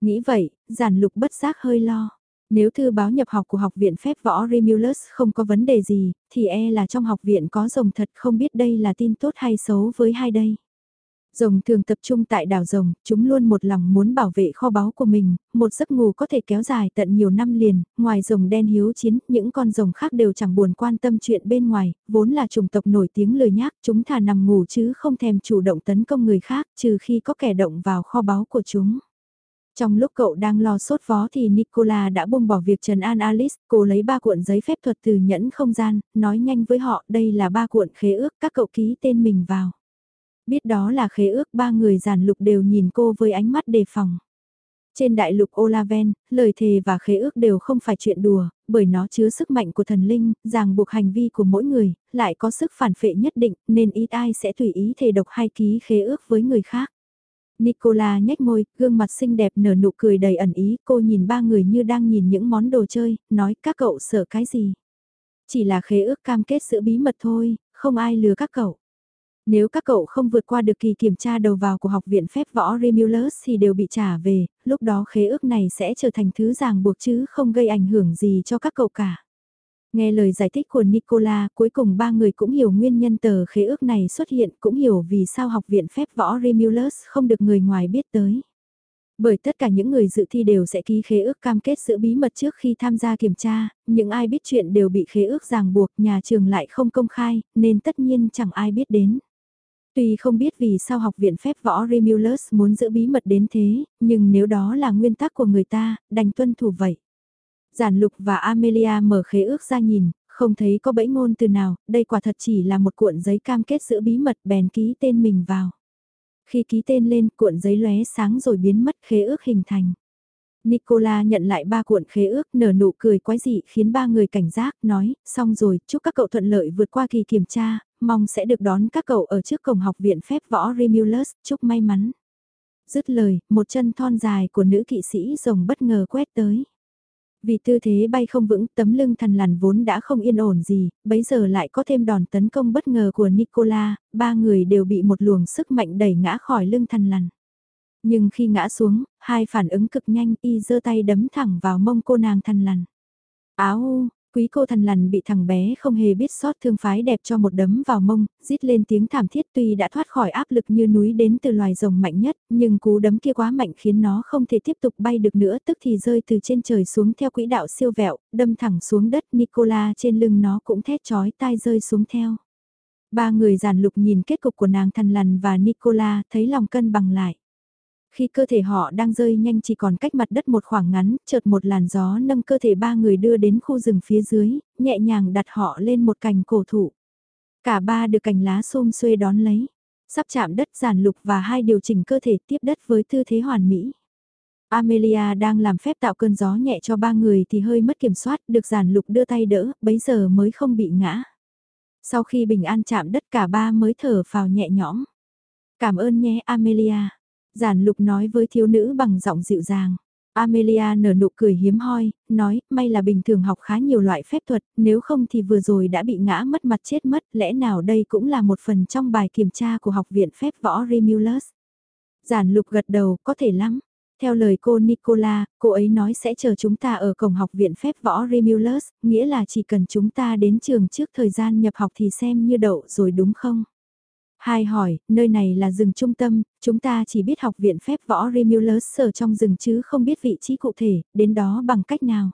Nghĩ vậy, giản lục bất giác hơi lo. Nếu thư báo nhập học của học viện phép võ Remulus không có vấn đề gì, thì e là trong học viện có rồng thật không biết đây là tin tốt hay xấu với hai đây. Rồng thường tập trung tại đảo rồng, chúng luôn một lòng muốn bảo vệ kho báu của mình, một giấc ngủ có thể kéo dài tận nhiều năm liền, ngoài rồng đen hiếu chiến, những con rồng khác đều chẳng buồn quan tâm chuyện bên ngoài, vốn là chủng tộc nổi tiếng lười nhác, chúng thà nằm ngủ chứ không thèm chủ động tấn công người khác, trừ khi có kẻ động vào kho báu của chúng. Trong lúc cậu đang lo sốt vó thì Nicola đã buông bỏ việc Trần An Alice, cô lấy ba cuộn giấy phép thuật từ nhẫn không gian, nói nhanh với họ đây là ba cuộn khế ước các cậu ký tên mình vào. Biết đó là khế ước ba người giản lục đều nhìn cô với ánh mắt đề phòng. Trên đại lục Olaven, lời thề và khế ước đều không phải chuyện đùa, bởi nó chứa sức mạnh của thần linh, ràng buộc hành vi của mỗi người, lại có sức phản phệ nhất định, nên ít ai sẽ tùy ý thề độc hay ký khế ước với người khác. Nicola nhếch môi, gương mặt xinh đẹp nở nụ cười đầy ẩn ý, cô nhìn ba người như đang nhìn những món đồ chơi, nói các cậu sợ cái gì. Chỉ là khế ước cam kết sự bí mật thôi, không ai lừa các cậu. Nếu các cậu không vượt qua được kỳ kiểm tra đầu vào của học viện phép võ Remulus thì đều bị trả về, lúc đó khế ước này sẽ trở thành thứ ràng buộc chứ không gây ảnh hưởng gì cho các cậu cả. Nghe lời giải thích của Nicola, cuối cùng ba người cũng hiểu nguyên nhân tờ khế ước này xuất hiện, cũng hiểu vì sao học viện phép võ Remulus không được người ngoài biết tới. Bởi tất cả những người dự thi đều sẽ ký khế ước cam kết giữ bí mật trước khi tham gia kiểm tra, những ai biết chuyện đều bị khế ước ràng buộc, nhà trường lại không công khai, nên tất nhiên chẳng ai biết đến. Tuy không biết vì sao học viện phép võ Remulus muốn giữ bí mật đến thế, nhưng nếu đó là nguyên tắc của người ta, đành tuân thủ vậy. Giản lục và Amelia mở khế ước ra nhìn, không thấy có bẫy ngôn từ nào, đây quả thật chỉ là một cuộn giấy cam kết giữ bí mật bèn ký tên mình vào. Khi ký tên lên, cuộn giấy lóe sáng rồi biến mất khế ước hình thành. Nicola nhận lại ba cuộn khế ước nở nụ cười quái dị khiến ba người cảnh giác, nói, xong rồi, chúc các cậu thuận lợi vượt qua kỳ kiểm tra, mong sẽ được đón các cậu ở trước cổng học viện phép võ Remulus, chúc may mắn. Dứt lời, một chân thon dài của nữ kỵ sĩ rồng bất ngờ quét tới. Vì tư thế bay không vững tấm lưng thần lằn vốn đã không yên ổn gì, bấy giờ lại có thêm đòn tấn công bất ngờ của Nicola, ba người đều bị một luồng sức mạnh đẩy ngã khỏi lưng thần lằn. Nhưng khi ngã xuống, hai phản ứng cực nhanh y giơ tay đấm thẳng vào mông cô nàng thần lằn. Áo, Quý cô thần lằn bị thằng bé không hề biết sót thương phái đẹp cho một đấm vào mông, rít lên tiếng thảm thiết tuy đã thoát khỏi áp lực như núi đến từ loài rồng mạnh nhất, nhưng cú đấm kia quá mạnh khiến nó không thể tiếp tục bay được nữa tức thì rơi từ trên trời xuống theo quỹ đạo siêu vẹo, đâm thẳng xuống đất Nicola trên lưng nó cũng thét chói tai rơi xuống theo. Ba người giàn lục nhìn kết cục của nàng thần lằn và Nicola thấy lòng cân bằng lại. Khi cơ thể họ đang rơi nhanh chỉ còn cách mặt đất một khoảng ngắn, chợt một làn gió nâng cơ thể ba người đưa đến khu rừng phía dưới, nhẹ nhàng đặt họ lên một cành cổ thụ. Cả ba được cành lá xôm xuê đón lấy, sắp chạm đất giản lục và hai điều chỉnh cơ thể tiếp đất với tư thế hoàn mỹ. Amelia đang làm phép tạo cơn gió nhẹ cho ba người thì hơi mất kiểm soát, được giản lục đưa tay đỡ, bấy giờ mới không bị ngã. Sau khi bình an chạm đất cả ba mới thở phào nhẹ nhõm. Cảm ơn nhé Amelia. Giản lục nói với thiếu nữ bằng giọng dịu dàng. Amelia nở nụ cười hiếm hoi, nói, may là bình thường học khá nhiều loại phép thuật, nếu không thì vừa rồi đã bị ngã mất mặt chết mất, lẽ nào đây cũng là một phần trong bài kiểm tra của học viện phép võ Remulus. Giản lục gật đầu, có thể lắm. Theo lời cô Nicola, cô ấy nói sẽ chờ chúng ta ở cổng học viện phép võ Remulus, nghĩa là chỉ cần chúng ta đến trường trước thời gian nhập học thì xem như đậu rồi đúng không? Hai hỏi, nơi này là rừng trung tâm, chúng ta chỉ biết học viện phép võ Remulus sở trong rừng chứ không biết vị trí cụ thể, đến đó bằng cách nào.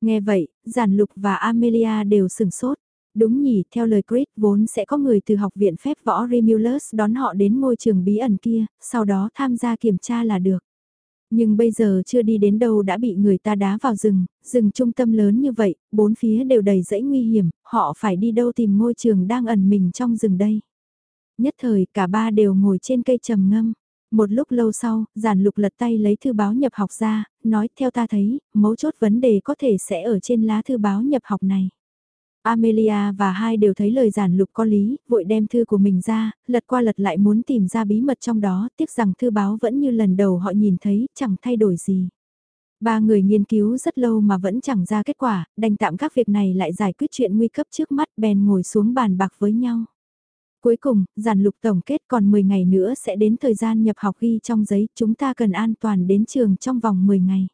Nghe vậy, Giản Lục và Amelia đều sừng sốt. Đúng nhỉ, theo lời Chris vốn sẽ có người từ học viện phép võ Remulus đón họ đến ngôi trường bí ẩn kia, sau đó tham gia kiểm tra là được. Nhưng bây giờ chưa đi đến đâu đã bị người ta đá vào rừng, rừng trung tâm lớn như vậy, bốn phía đều đầy rẫy nguy hiểm, họ phải đi đâu tìm ngôi trường đang ẩn mình trong rừng đây. Nhất thời cả ba đều ngồi trên cây trầm ngâm. Một lúc lâu sau, giản lục lật tay lấy thư báo nhập học ra, nói theo ta thấy, mấu chốt vấn đề có thể sẽ ở trên lá thư báo nhập học này. Amelia và hai đều thấy lời giản lục có lý, vội đem thư của mình ra, lật qua lật lại muốn tìm ra bí mật trong đó, tiếc rằng thư báo vẫn như lần đầu họ nhìn thấy, chẳng thay đổi gì. Ba người nghiên cứu rất lâu mà vẫn chẳng ra kết quả, đành tạm các việc này lại giải quyết chuyện nguy cấp trước mắt bèn ngồi xuống bàn bạc với nhau. Cuối cùng, giản lục tổng kết còn 10 ngày nữa sẽ đến thời gian nhập học ghi trong giấy, chúng ta cần an toàn đến trường trong vòng 10 ngày.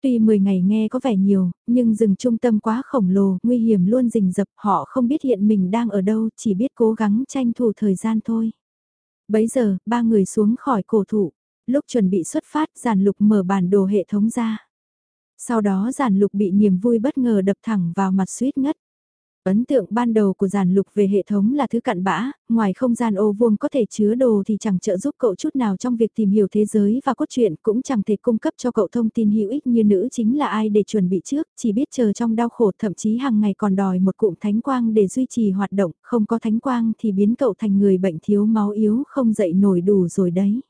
Tuy 10 ngày nghe có vẻ nhiều, nhưng rừng trung tâm quá khổng lồ, nguy hiểm luôn rình rập, họ không biết hiện mình đang ở đâu, chỉ biết cố gắng tranh thủ thời gian thôi. Bấy giờ, ba người xuống khỏi cổ thụ, lúc chuẩn bị xuất phát, giản lục mở bản đồ hệ thống ra. Sau đó giản lục bị niềm vui bất ngờ đập thẳng vào mặt suýt ngất. Ấn tượng ban đầu của giàn lục về hệ thống là thứ cặn bã, ngoài không gian ô vuông có thể chứa đồ thì chẳng trợ giúp cậu chút nào trong việc tìm hiểu thế giới và cốt truyện cũng chẳng thể cung cấp cho cậu thông tin hữu ích như nữ chính là ai để chuẩn bị trước, chỉ biết chờ trong đau khổ thậm chí hàng ngày còn đòi một cụm thánh quang để duy trì hoạt động, không có thánh quang thì biến cậu thành người bệnh thiếu máu yếu không dậy nổi đủ rồi đấy.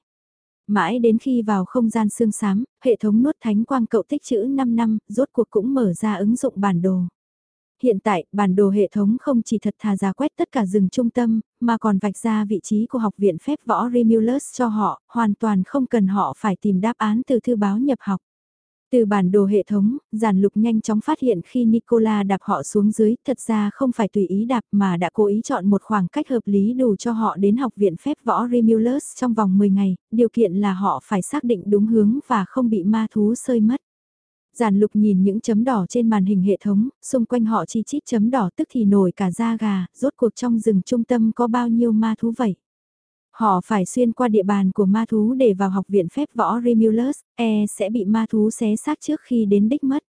Mãi đến khi vào không gian xương xám, hệ thống nuốt thánh quang cậu tích chữ 5 năm, rốt cuộc cũng mở ra ứng dụng bản đồ. Hiện tại, bản đồ hệ thống không chỉ thật thà ra quét tất cả rừng trung tâm, mà còn vạch ra vị trí của học viện phép võ Remulus cho họ, hoàn toàn không cần họ phải tìm đáp án từ thư báo nhập học. Từ bản đồ hệ thống, giản lục nhanh chóng phát hiện khi Nicola đạp họ xuống dưới, thật ra không phải tùy ý đạp mà đã cố ý chọn một khoảng cách hợp lý đủ cho họ đến học viện phép võ Remulus trong vòng 10 ngày, điều kiện là họ phải xác định đúng hướng và không bị ma thú sơi mất. Giản lục nhìn những chấm đỏ trên màn hình hệ thống, xung quanh họ chi chít chấm đỏ tức thì nổi cả da gà, rốt cuộc trong rừng trung tâm có bao nhiêu ma thú vậy. Họ phải xuyên qua địa bàn của ma thú để vào học viện phép võ Remulus, e sẽ bị ma thú xé xác trước khi đến đích mất.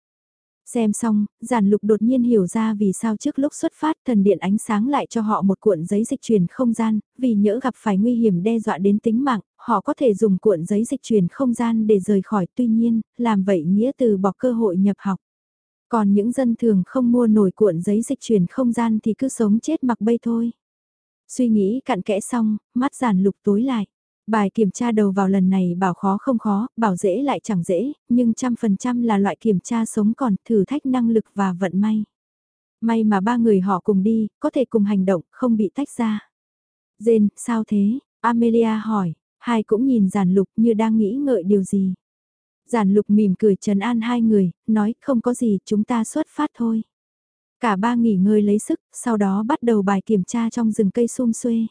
Xem xong, giản lục đột nhiên hiểu ra vì sao trước lúc xuất phát thần điện ánh sáng lại cho họ một cuộn giấy dịch truyền không gian, vì nhỡ gặp phải nguy hiểm đe dọa đến tính mạng, họ có thể dùng cuộn giấy dịch truyền không gian để rời khỏi tuy nhiên, làm vậy nghĩa từ bỏ cơ hội nhập học. Còn những dân thường không mua nổi cuộn giấy dịch truyền không gian thì cứ sống chết mặc bay thôi. Suy nghĩ cặn kẽ xong, mắt giản lục tối lại. Bài kiểm tra đầu vào lần này bảo khó không khó, bảo dễ lại chẳng dễ, nhưng trăm phần trăm là loại kiểm tra sống còn thử thách năng lực và vận may. May mà ba người họ cùng đi, có thể cùng hành động, không bị tách ra. Jane, sao thế? Amelia hỏi, hai cũng nhìn giản lục như đang nghĩ ngợi điều gì. Giản lục mỉm cười trần an hai người, nói không có gì, chúng ta xuất phát thôi. Cả ba nghỉ ngơi lấy sức, sau đó bắt đầu bài kiểm tra trong rừng cây sum xuê.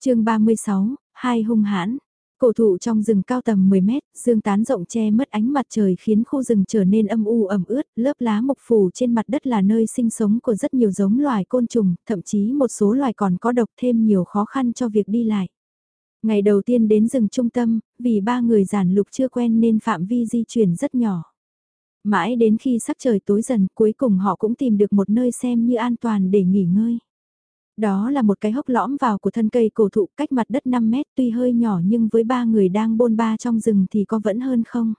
chương 36, hai hung hãn. Cổ thụ trong rừng cao tầm 10 mét, dương tán rộng che mất ánh mặt trời khiến khu rừng trở nên âm u ẩm ướt, lớp lá mộc phủ trên mặt đất là nơi sinh sống của rất nhiều giống loài côn trùng, thậm chí một số loài còn có độc thêm nhiều khó khăn cho việc đi lại. Ngày đầu tiên đến rừng trung tâm, vì ba người giản lục chưa quen nên phạm vi di chuyển rất nhỏ. Mãi đến khi sắc trời tối dần cuối cùng họ cũng tìm được một nơi xem như an toàn để nghỉ ngơi. Đó là một cái hốc lõm vào của thân cây cổ thụ cách mặt đất 5 mét tuy hơi nhỏ nhưng với ba người đang bôn ba trong rừng thì có vẫn hơn không?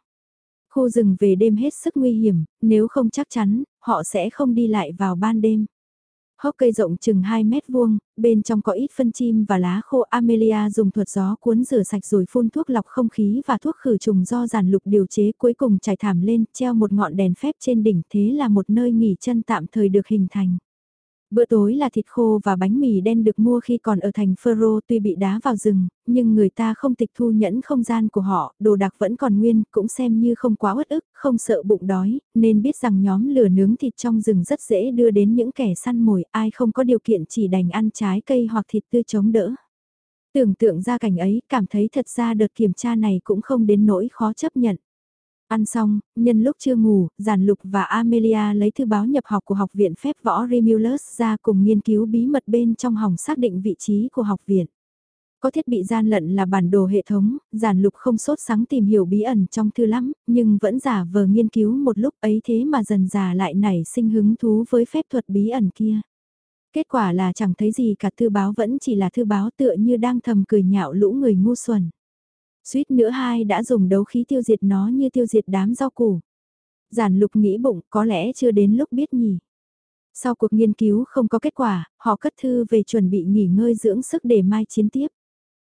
Khu rừng về đêm hết sức nguy hiểm, nếu không chắc chắn, họ sẽ không đi lại vào ban đêm. Hốc cây rộng chừng 2 mét vuông, bên trong có ít phân chim và lá khô Amelia dùng thuật gió cuốn rửa sạch rồi phun thuốc lọc không khí và thuốc khử trùng do giàn lục điều chế cuối cùng trải thảm lên treo một ngọn đèn phép trên đỉnh thế là một nơi nghỉ chân tạm thời được hình thành. Bữa tối là thịt khô và bánh mì đen được mua khi còn ở thành Ferro tuy bị đá vào rừng, nhưng người ta không tịch thu nhẫn không gian của họ, đồ đạc vẫn còn nguyên, cũng xem như không quá uất ức, không sợ bụng đói, nên biết rằng nhóm lửa nướng thịt trong rừng rất dễ đưa đến những kẻ săn mồi, ai không có điều kiện chỉ đành ăn trái cây hoặc thịt tươi chống đỡ. Tưởng tượng ra cảnh ấy, cảm thấy thật ra đợt kiểm tra này cũng không đến nỗi khó chấp nhận. Ăn xong, nhân lúc chưa ngủ, Giản Lục và Amelia lấy thư báo nhập học của Học viện Phép Võ Remulus ra cùng nghiên cứu bí mật bên trong hòng xác định vị trí của học viện. Có thiết bị gian lận là bản đồ hệ thống, Giản Lục không sốt sáng tìm hiểu bí ẩn trong thư lắm, nhưng vẫn giả vờ nghiên cứu một lúc ấy thế mà dần già lại nảy sinh hứng thú với phép thuật bí ẩn kia. Kết quả là chẳng thấy gì cả thư báo vẫn chỉ là thư báo tựa như đang thầm cười nhạo lũ người ngu xuẩn. Suýt nữa hai đã dùng đấu khí tiêu diệt nó như tiêu diệt đám rau củ. Giản lục nghĩ bụng có lẽ chưa đến lúc biết nhỉ. Sau cuộc nghiên cứu không có kết quả, họ cất thư về chuẩn bị nghỉ ngơi dưỡng sức để mai chiến tiếp.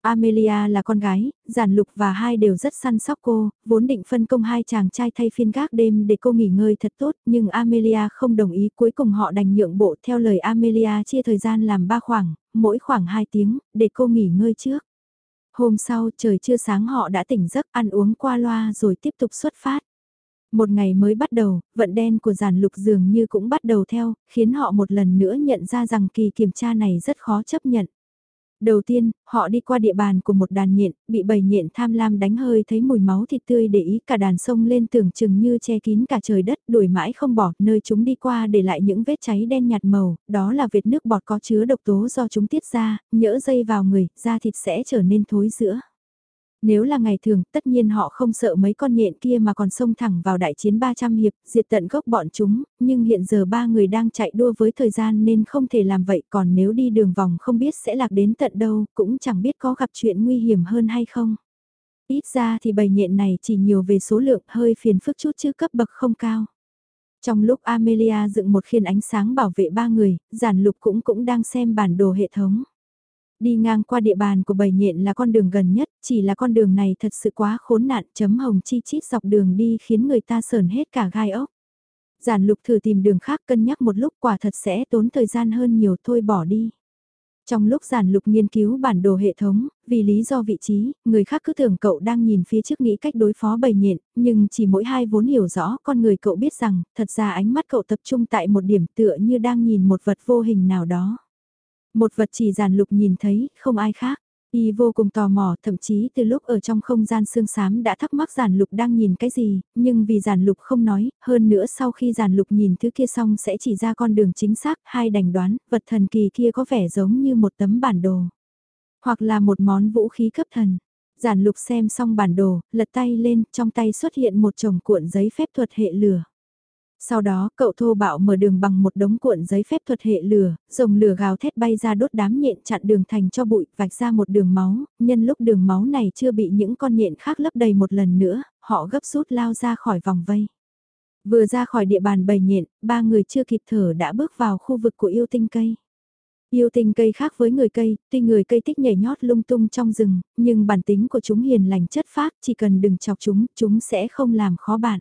Amelia là con gái, Giản Lục và hai đều rất săn sóc cô, vốn định phân công hai chàng trai thay phiên gác đêm để cô nghỉ ngơi thật tốt, nhưng Amelia không đồng ý, cuối cùng họ đành nhượng bộ theo lời Amelia chia thời gian làm ba khoảng, mỗi khoảng 2 tiếng, để cô nghỉ ngơi trước. Hôm sau trời chưa sáng họ đã tỉnh giấc ăn uống qua loa rồi tiếp tục xuất phát. Một ngày mới bắt đầu, vận đen của giàn lục dường như cũng bắt đầu theo, khiến họ một lần nữa nhận ra rằng kỳ kiểm tra này rất khó chấp nhận. Đầu tiên, họ đi qua địa bàn của một đàn nhện, bị bầy nhện tham lam đánh hơi thấy mùi máu thịt tươi để ý cả đàn sông lên tưởng chừng như che kín cả trời đất đuổi mãi không bỏ, nơi chúng đi qua để lại những vết cháy đen nhạt màu, đó là vệt nước bọt có chứa độc tố do chúng tiết ra, nhỡ dây vào người, da thịt sẽ trở nên thối giữa. Nếu là ngày thường, tất nhiên họ không sợ mấy con nhện kia mà còn xông thẳng vào đại chiến 300 hiệp, diệt tận gốc bọn chúng, nhưng hiện giờ ba người đang chạy đua với thời gian nên không thể làm vậy, còn nếu đi đường vòng không biết sẽ lạc đến tận đâu, cũng chẳng biết có gặp chuyện nguy hiểm hơn hay không. Ít ra thì bầy nhện này chỉ nhiều về số lượng hơi phiền phức chút chứ cấp bậc không cao. Trong lúc Amelia dựng một khiên ánh sáng bảo vệ ba người, giản lục cũng cũng đang xem bản đồ hệ thống. Đi ngang qua địa bàn của bầy nhện là con đường gần nhất, chỉ là con đường này thật sự quá khốn nạn chấm hồng chi chít dọc đường đi khiến người ta sờn hết cả gai ốc. Giản lục thử tìm đường khác cân nhắc một lúc quả thật sẽ tốn thời gian hơn nhiều thôi bỏ đi. Trong lúc giản lục nghiên cứu bản đồ hệ thống, vì lý do vị trí, người khác cứ tưởng cậu đang nhìn phía trước nghĩ cách đối phó bầy nhện, nhưng chỉ mỗi hai vốn hiểu rõ con người cậu biết rằng, thật ra ánh mắt cậu tập trung tại một điểm tựa như đang nhìn một vật vô hình nào đó. Một vật chỉ giản lục nhìn thấy, không ai khác. Y vô cùng tò mò, thậm chí từ lúc ở trong không gian xương xám đã thắc mắc giản lục đang nhìn cái gì, nhưng vì giản lục không nói, hơn nữa sau khi giản lục nhìn thứ kia xong sẽ chỉ ra con đường chính xác, hai đành đoán, vật thần kỳ kia có vẻ giống như một tấm bản đồ. Hoặc là một món vũ khí cấp thần. Giản lục xem xong bản đồ, lật tay lên, trong tay xuất hiện một chồng cuộn giấy phép thuật hệ lửa. Sau đó, cậu thô bạo mở đường bằng một đống cuộn giấy phép thuật hệ lửa, rồng lửa gào thét bay ra đốt đám nhện chặn đường thành cho bụi, vạch ra một đường máu, nhân lúc đường máu này chưa bị những con nhện khác lấp đầy một lần nữa, họ gấp rút lao ra khỏi vòng vây. Vừa ra khỏi địa bàn bầy nhện, ba người chưa kịp thở đã bước vào khu vực của yêu tinh cây. Yêu tinh cây khác với người cây, tuy người cây thích nhảy nhót lung tung trong rừng, nhưng bản tính của chúng hiền lành chất phác, chỉ cần đừng chọc chúng, chúng sẽ không làm khó bạn.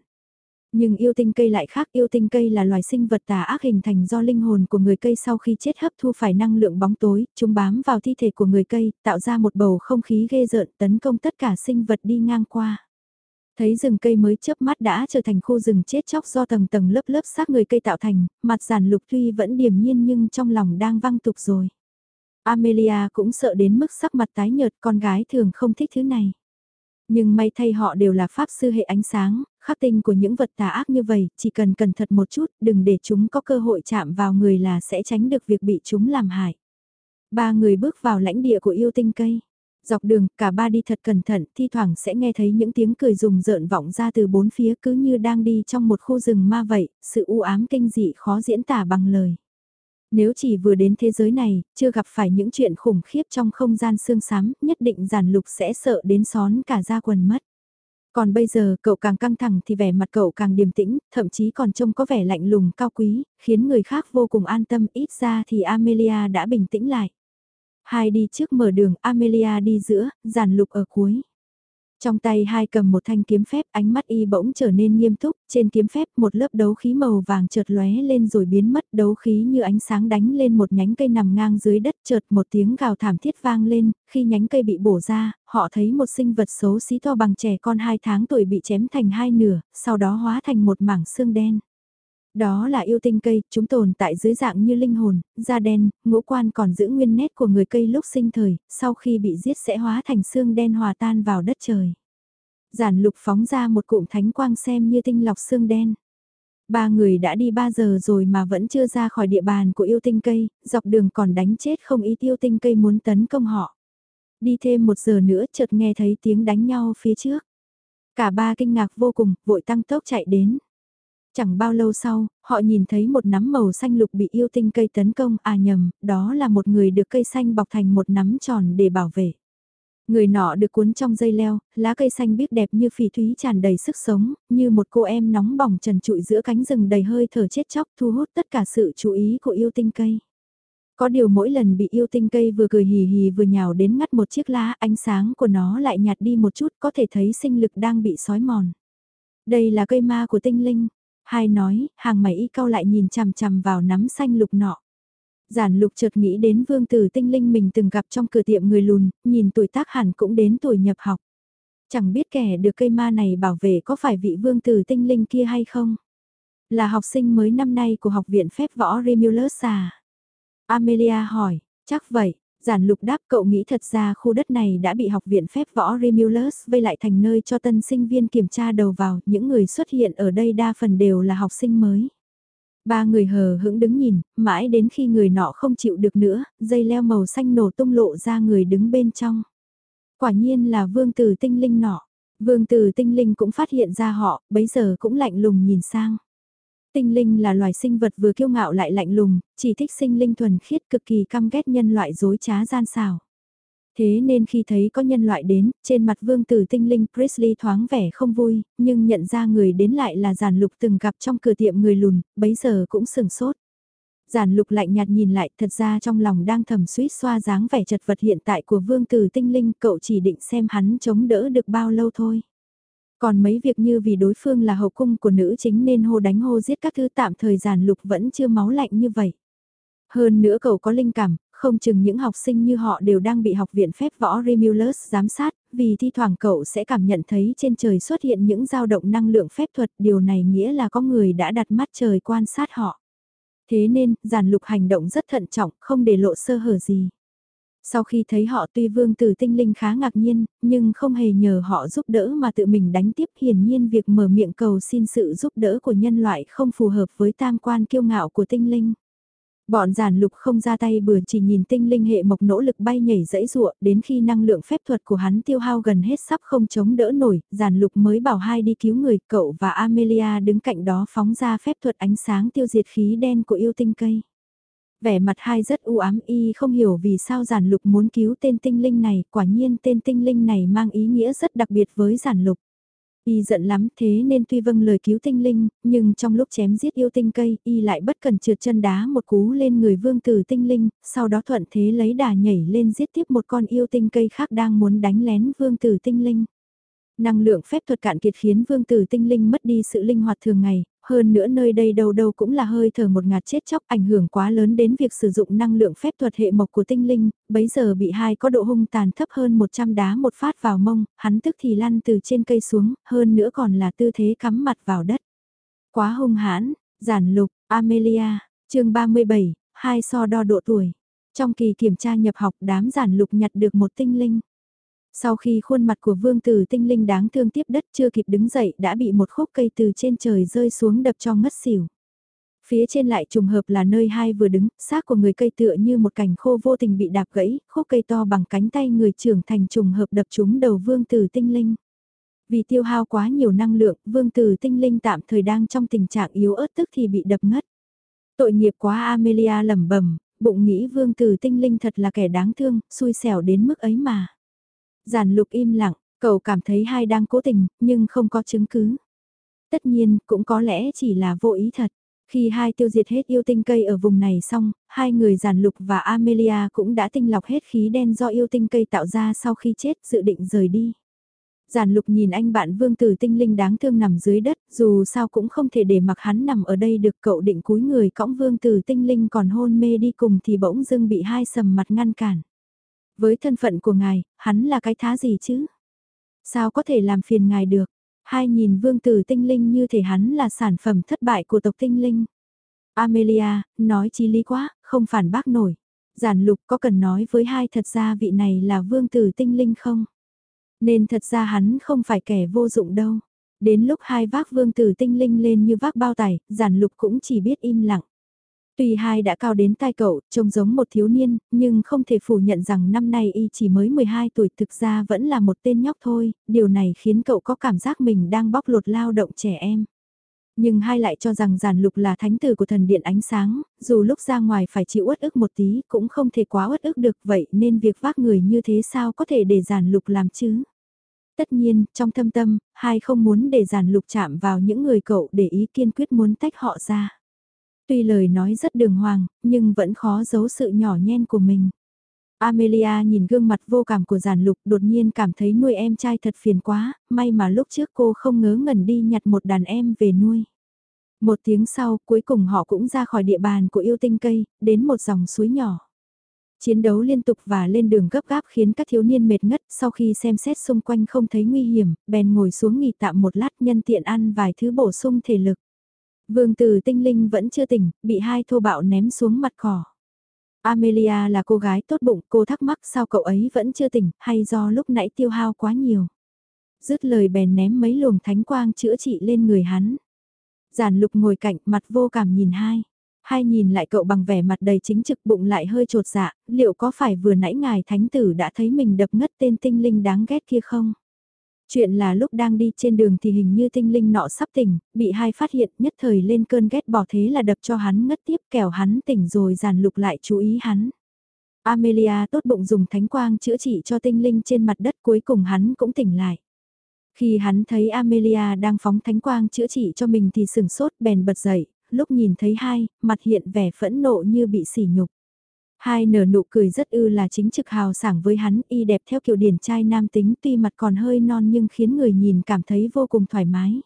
Nhưng yêu tinh cây lại khác, yêu tinh cây là loài sinh vật tà ác hình thành do linh hồn của người cây sau khi chết hấp thu phải năng lượng bóng tối, chúng bám vào thi thể của người cây, tạo ra một bầu không khí ghê rợn tấn công tất cả sinh vật đi ngang qua. Thấy rừng cây mới chớp mắt đã trở thành khu rừng chết chóc do tầng tầng lớp lớp xác người cây tạo thành, mặt giản lục tuy vẫn điềm nhiên nhưng trong lòng đang văng tục rồi. Amelia cũng sợ đến mức sắc mặt tái nhợt con gái thường không thích thứ này. Nhưng may thay họ đều là pháp sư hệ ánh sáng, khắc tinh của những vật tà ác như vậy, chỉ cần cẩn thận một chút, đừng để chúng có cơ hội chạm vào người là sẽ tránh được việc bị chúng làm hại. Ba người bước vào lãnh địa của yêu tinh cây. Dọc đường, cả ba đi thật cẩn thận, thi thoảng sẽ nghe thấy những tiếng cười rùng rợn vọng ra từ bốn phía cứ như đang đi trong một khu rừng ma vậy, sự u ám kinh dị khó diễn tả bằng lời. Nếu chỉ vừa đến thế giới này, chưa gặp phải những chuyện khủng khiếp trong không gian xương xám, nhất định giản lục sẽ sợ đến xón cả da quần mất. Còn bây giờ cậu càng căng thẳng thì vẻ mặt cậu càng điềm tĩnh, thậm chí còn trông có vẻ lạnh lùng cao quý, khiến người khác vô cùng an tâm ít ra thì Amelia đã bình tĩnh lại. Hai đi trước mở đường, Amelia đi giữa, giản lục ở cuối. Trong tay hai cầm một thanh kiếm phép, ánh mắt y bỗng trở nên nghiêm túc, trên kiếm phép một lớp đấu khí màu vàng chợt lóe lên rồi biến mất, đấu khí như ánh sáng đánh lên một nhánh cây nằm ngang dưới đất, chợt một tiếng gào thảm thiết vang lên, khi nhánh cây bị bổ ra, họ thấy một sinh vật xấu xí to bằng trẻ con hai tháng tuổi bị chém thành hai nửa, sau đó hóa thành một mảng xương đen. Đó là yêu tinh cây, chúng tồn tại dưới dạng như linh hồn, da đen, ngũ quan còn giữ nguyên nét của người cây lúc sinh thời, sau khi bị giết sẽ hóa thành xương đen hòa tan vào đất trời. Giản lục phóng ra một cụm thánh quang xem như tinh lọc xương đen. Ba người đã đi ba giờ rồi mà vẫn chưa ra khỏi địa bàn của yêu tinh cây, dọc đường còn đánh chết không ít yêu tinh cây muốn tấn công họ. Đi thêm một giờ nữa chợt nghe thấy tiếng đánh nhau phía trước. Cả ba kinh ngạc vô cùng, vội tăng tốc chạy đến. Chẳng bao lâu sau, họ nhìn thấy một nắm màu xanh lục bị yêu tinh cây tấn công, à nhầm, đó là một người được cây xanh bọc thành một nắm tròn để bảo vệ. Người nọ được cuốn trong dây leo, lá cây xanh biếc đẹp như phỉ thúy tràn đầy sức sống, như một cô em nóng bỏng trần trụi giữa cánh rừng đầy hơi thở chết chóc thu hút tất cả sự chú ý của yêu tinh cây. Có điều mỗi lần bị yêu tinh cây vừa cười hì hì vừa nhào đến ngắt một chiếc lá ánh sáng của nó lại nhạt đi một chút có thể thấy sinh lực đang bị sói mòn. Đây là cây ma của tinh linh, Hai nói, hàng mày y cao lại nhìn chằm chằm vào nắm xanh lục nọ. Giản lục chợt nghĩ đến vương tử tinh linh mình từng gặp trong cửa tiệm người lùn, nhìn tuổi tác hẳn cũng đến tuổi nhập học. Chẳng biết kẻ được cây ma này bảo vệ có phải vị vương tử tinh linh kia hay không? Là học sinh mới năm nay của học viện phép võ Remulus à? Amelia hỏi, chắc vậy, Giản lục đáp cậu nghĩ thật ra khu đất này đã bị học viện phép võ Remulus vây lại thành nơi cho tân sinh viên kiểm tra đầu vào, những người xuất hiện ở đây đa phần đều là học sinh mới. Ba người hờ hững đứng nhìn, mãi đến khi người nọ không chịu được nữa, dây leo màu xanh nổ tung lộ ra người đứng bên trong. Quả nhiên là vương tử tinh linh nọ. Vương tử tinh linh cũng phát hiện ra họ, bấy giờ cũng lạnh lùng nhìn sang. Tinh linh là loài sinh vật vừa kiêu ngạo lại lạnh lùng, chỉ thích sinh linh thuần khiết cực kỳ căm ghét nhân loại dối trá gian xảo. Thế nên khi thấy có nhân loại đến, trên mặt vương tử tinh linh Presley thoáng vẻ không vui, nhưng nhận ra người đến lại là giản lục từng gặp trong cửa tiệm người lùn, bấy giờ cũng sừng sốt. Giản lục lạnh nhạt nhìn lại, thật ra trong lòng đang thầm suýt xoa dáng vẻ chật vật hiện tại của vương tử tinh linh, cậu chỉ định xem hắn chống đỡ được bao lâu thôi. Còn mấy việc như vì đối phương là hậu cung của nữ chính nên hô đánh hô giết các thứ tạm thời giản lục vẫn chưa máu lạnh như vậy. Hơn nữa cậu có linh cảm, không chừng những học sinh như họ đều đang bị học viện phép võ Remulus giám sát, vì thi thoảng cậu sẽ cảm nhận thấy trên trời xuất hiện những dao động năng lượng phép thuật, điều này nghĩa là có người đã đặt mắt trời quan sát họ. Thế nên, giản lục hành động rất thận trọng, không để lộ sơ hở gì. Sau khi thấy họ tuy vương tử tinh linh khá ngạc nhiên, nhưng không hề nhờ họ giúp đỡ mà tự mình đánh tiếp hiển nhiên việc mở miệng cầu xin sự giúp đỡ của nhân loại không phù hợp với tam quan kiêu ngạo của tinh linh. Bọn giản lục không ra tay bừa chỉ nhìn tinh linh hệ mộc nỗ lực bay nhảy dẫy dụa đến khi năng lượng phép thuật của hắn tiêu hao gần hết sắp không chống đỡ nổi, giản lục mới bảo hai đi cứu người, cậu và Amelia đứng cạnh đó phóng ra phép thuật ánh sáng tiêu diệt khí đen của yêu tinh cây vẻ mặt hai rất u ám y không hiểu vì sao giản lục muốn cứu tên tinh linh này, quả nhiên tên tinh linh này mang ý nghĩa rất đặc biệt với giản lục. Y giận lắm thế nên tuy vâng lời cứu tinh linh, nhưng trong lúc chém giết yêu tinh cây, Y lại bất cần trượt chân đá một cú lên người vương tử tinh linh, sau đó thuận thế lấy đà nhảy lên giết tiếp một con yêu tinh cây khác đang muốn đánh lén vương tử tinh linh. Năng lượng phép thuật cạn kiệt khiến vương tử tinh linh mất đi sự linh hoạt thường ngày, hơn nữa nơi đây đâu đâu cũng là hơi thở một ngạt chết chóc ảnh hưởng quá lớn đến việc sử dụng năng lượng phép thuật hệ mộc của tinh linh, bấy giờ bị hai có độ hung tàn thấp hơn 100 đá một phát vào mông, hắn tức thì lăn từ trên cây xuống, hơn nữa còn là tư thế cắm mặt vào đất. Quá hung hãn, giản lục, Amelia, chương 37, hai so đo độ tuổi. Trong kỳ kiểm tra nhập học đám giản lục nhặt được một tinh linh. Sau khi khuôn mặt của vương tử tinh linh đáng thương tiếp đất chưa kịp đứng dậy đã bị một khúc cây từ trên trời rơi xuống đập cho ngất xỉu. Phía trên lại trùng hợp là nơi hai vừa đứng, xác của người cây tựa như một cành khô vô tình bị đạp gãy, khúc cây to bằng cánh tay người trưởng thành trùng hợp đập trúng đầu vương tử tinh linh. Vì tiêu hao quá nhiều năng lượng, vương tử tinh linh tạm thời đang trong tình trạng yếu ớt tức thì bị đập ngất. Tội nghiệp quá Amelia lẩm bẩm, bụng nghĩ vương tử tinh linh thật là kẻ đáng thương, xui xẻo đến mức ấy mà. Giản lục im lặng, cậu cảm thấy hai đang cố tình, nhưng không có chứng cứ. Tất nhiên, cũng có lẽ chỉ là vô ý thật. Khi hai tiêu diệt hết yêu tinh cây ở vùng này xong, hai người giản lục và Amelia cũng đã tinh lọc hết khí đen do yêu tinh cây tạo ra sau khi chết dự định rời đi. Giản lục nhìn anh bạn vương tử tinh linh đáng thương nằm dưới đất, dù sao cũng không thể để mặc hắn nằm ở đây được cậu định cúi người cõng vương tử tinh linh còn hôn mê đi cùng thì bỗng dưng bị hai sầm mặt ngăn cản. Với thân phận của ngài, hắn là cái thá gì chứ? Sao có thể làm phiền ngài được? Hai nhìn vương tử tinh linh như thể hắn là sản phẩm thất bại của tộc tinh linh. Amelia, nói chí lý quá, không phản bác nổi. Giản lục có cần nói với hai thật ra vị này là vương tử tinh linh không? Nên thật ra hắn không phải kẻ vô dụng đâu. Đến lúc hai vác vương tử tinh linh lên như vác bao tải, giản lục cũng chỉ biết im lặng. Tuy hai đã cao đến tai cậu, trông giống một thiếu niên, nhưng không thể phủ nhận rằng năm nay y chỉ mới 12 tuổi thực ra vẫn là một tên nhóc thôi, điều này khiến cậu có cảm giác mình đang bóc lột lao động trẻ em. Nhưng hai lại cho rằng giản lục là thánh tử của thần điện ánh sáng, dù lúc ra ngoài phải chịu uất ức một tí cũng không thể quá uất ức được vậy nên việc vác người như thế sao có thể để giản lục làm chứ. Tất nhiên, trong thâm tâm, hai không muốn để giản lục chạm vào những người cậu để ý kiên quyết muốn tách họ ra. Tuy lời nói rất đường hoàng, nhưng vẫn khó giấu sự nhỏ nhen của mình. Amelia nhìn gương mặt vô cảm của giản lục đột nhiên cảm thấy nuôi em trai thật phiền quá, may mà lúc trước cô không ngớ ngẩn đi nhặt một đàn em về nuôi. Một tiếng sau, cuối cùng họ cũng ra khỏi địa bàn của yêu tinh cây, đến một dòng suối nhỏ. Chiến đấu liên tục và lên đường gấp gáp khiến các thiếu niên mệt ngất sau khi xem xét xung quanh không thấy nguy hiểm, bèn ngồi xuống nghỉ tạm một lát nhân tiện ăn vài thứ bổ sung thể lực. Vương tử tinh linh vẫn chưa tỉnh, bị hai thô bạo ném xuống mặt cỏ. Amelia là cô gái tốt bụng, cô thắc mắc sao cậu ấy vẫn chưa tỉnh, hay do lúc nãy tiêu hao quá nhiều. Dứt lời bèn ném mấy luồng thánh quang chữa trị lên người hắn. Giản lục ngồi cạnh mặt vô cảm nhìn hai. Hai nhìn lại cậu bằng vẻ mặt đầy chính trực bụng lại hơi trột dạ, liệu có phải vừa nãy ngài thánh tử đã thấy mình đập ngất tên tinh linh đáng ghét kia không? Chuyện là lúc đang đi trên đường thì hình như tinh linh nọ sắp tỉnh, bị hai phát hiện nhất thời lên cơn ghét bỏ thế là đập cho hắn ngất tiếp kẻo hắn tỉnh rồi giàn lục lại chú ý hắn. Amelia tốt bụng dùng thánh quang chữa trị cho tinh linh trên mặt đất cuối cùng hắn cũng tỉnh lại. Khi hắn thấy Amelia đang phóng thánh quang chữa trị cho mình thì sừng sốt bèn bật dậy, lúc nhìn thấy hai, mặt hiện vẻ phẫn nộ như bị sỉ nhục. Hai nở nụ cười rất ư là chính trực hào sảng với hắn, y đẹp theo kiểu điển trai nam tính, tuy mặt còn hơi non nhưng khiến người nhìn cảm thấy vô cùng thoải mái.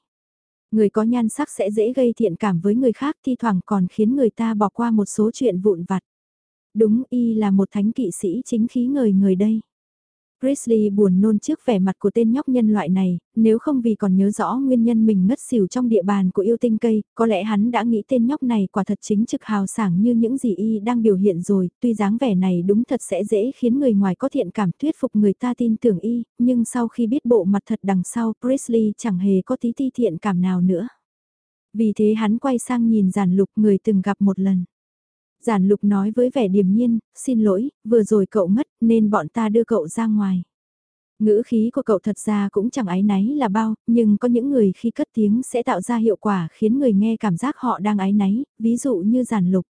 Người có nhan sắc sẽ dễ gây thiện cảm với người khác, thi thoảng còn khiến người ta bỏ qua một số chuyện vụn vặt. Đúng, y là một thánh kỵ sĩ chính khí người người đây. Grizzly buồn nôn trước vẻ mặt của tên nhóc nhân loại này, nếu không vì còn nhớ rõ nguyên nhân mình ngất xỉu trong địa bàn của yêu tinh cây, có lẽ hắn đã nghĩ tên nhóc này quả thật chính trực hào sảng như những gì y đang biểu hiện rồi, tuy dáng vẻ này đúng thật sẽ dễ khiến người ngoài có thiện cảm thuyết phục người ta tin tưởng y, nhưng sau khi biết bộ mặt thật đằng sau, Grizzly chẳng hề có tí ti thiện cảm nào nữa. Vì thế hắn quay sang nhìn giản lục người từng gặp một lần. Giản lục nói với vẻ điềm nhiên, xin lỗi, vừa rồi cậu ngất nên bọn ta đưa cậu ra ngoài. Ngữ khí của cậu thật ra cũng chẳng ái náy là bao, nhưng có những người khi cất tiếng sẽ tạo ra hiệu quả khiến người nghe cảm giác họ đang ái náy, ví dụ như giản lục.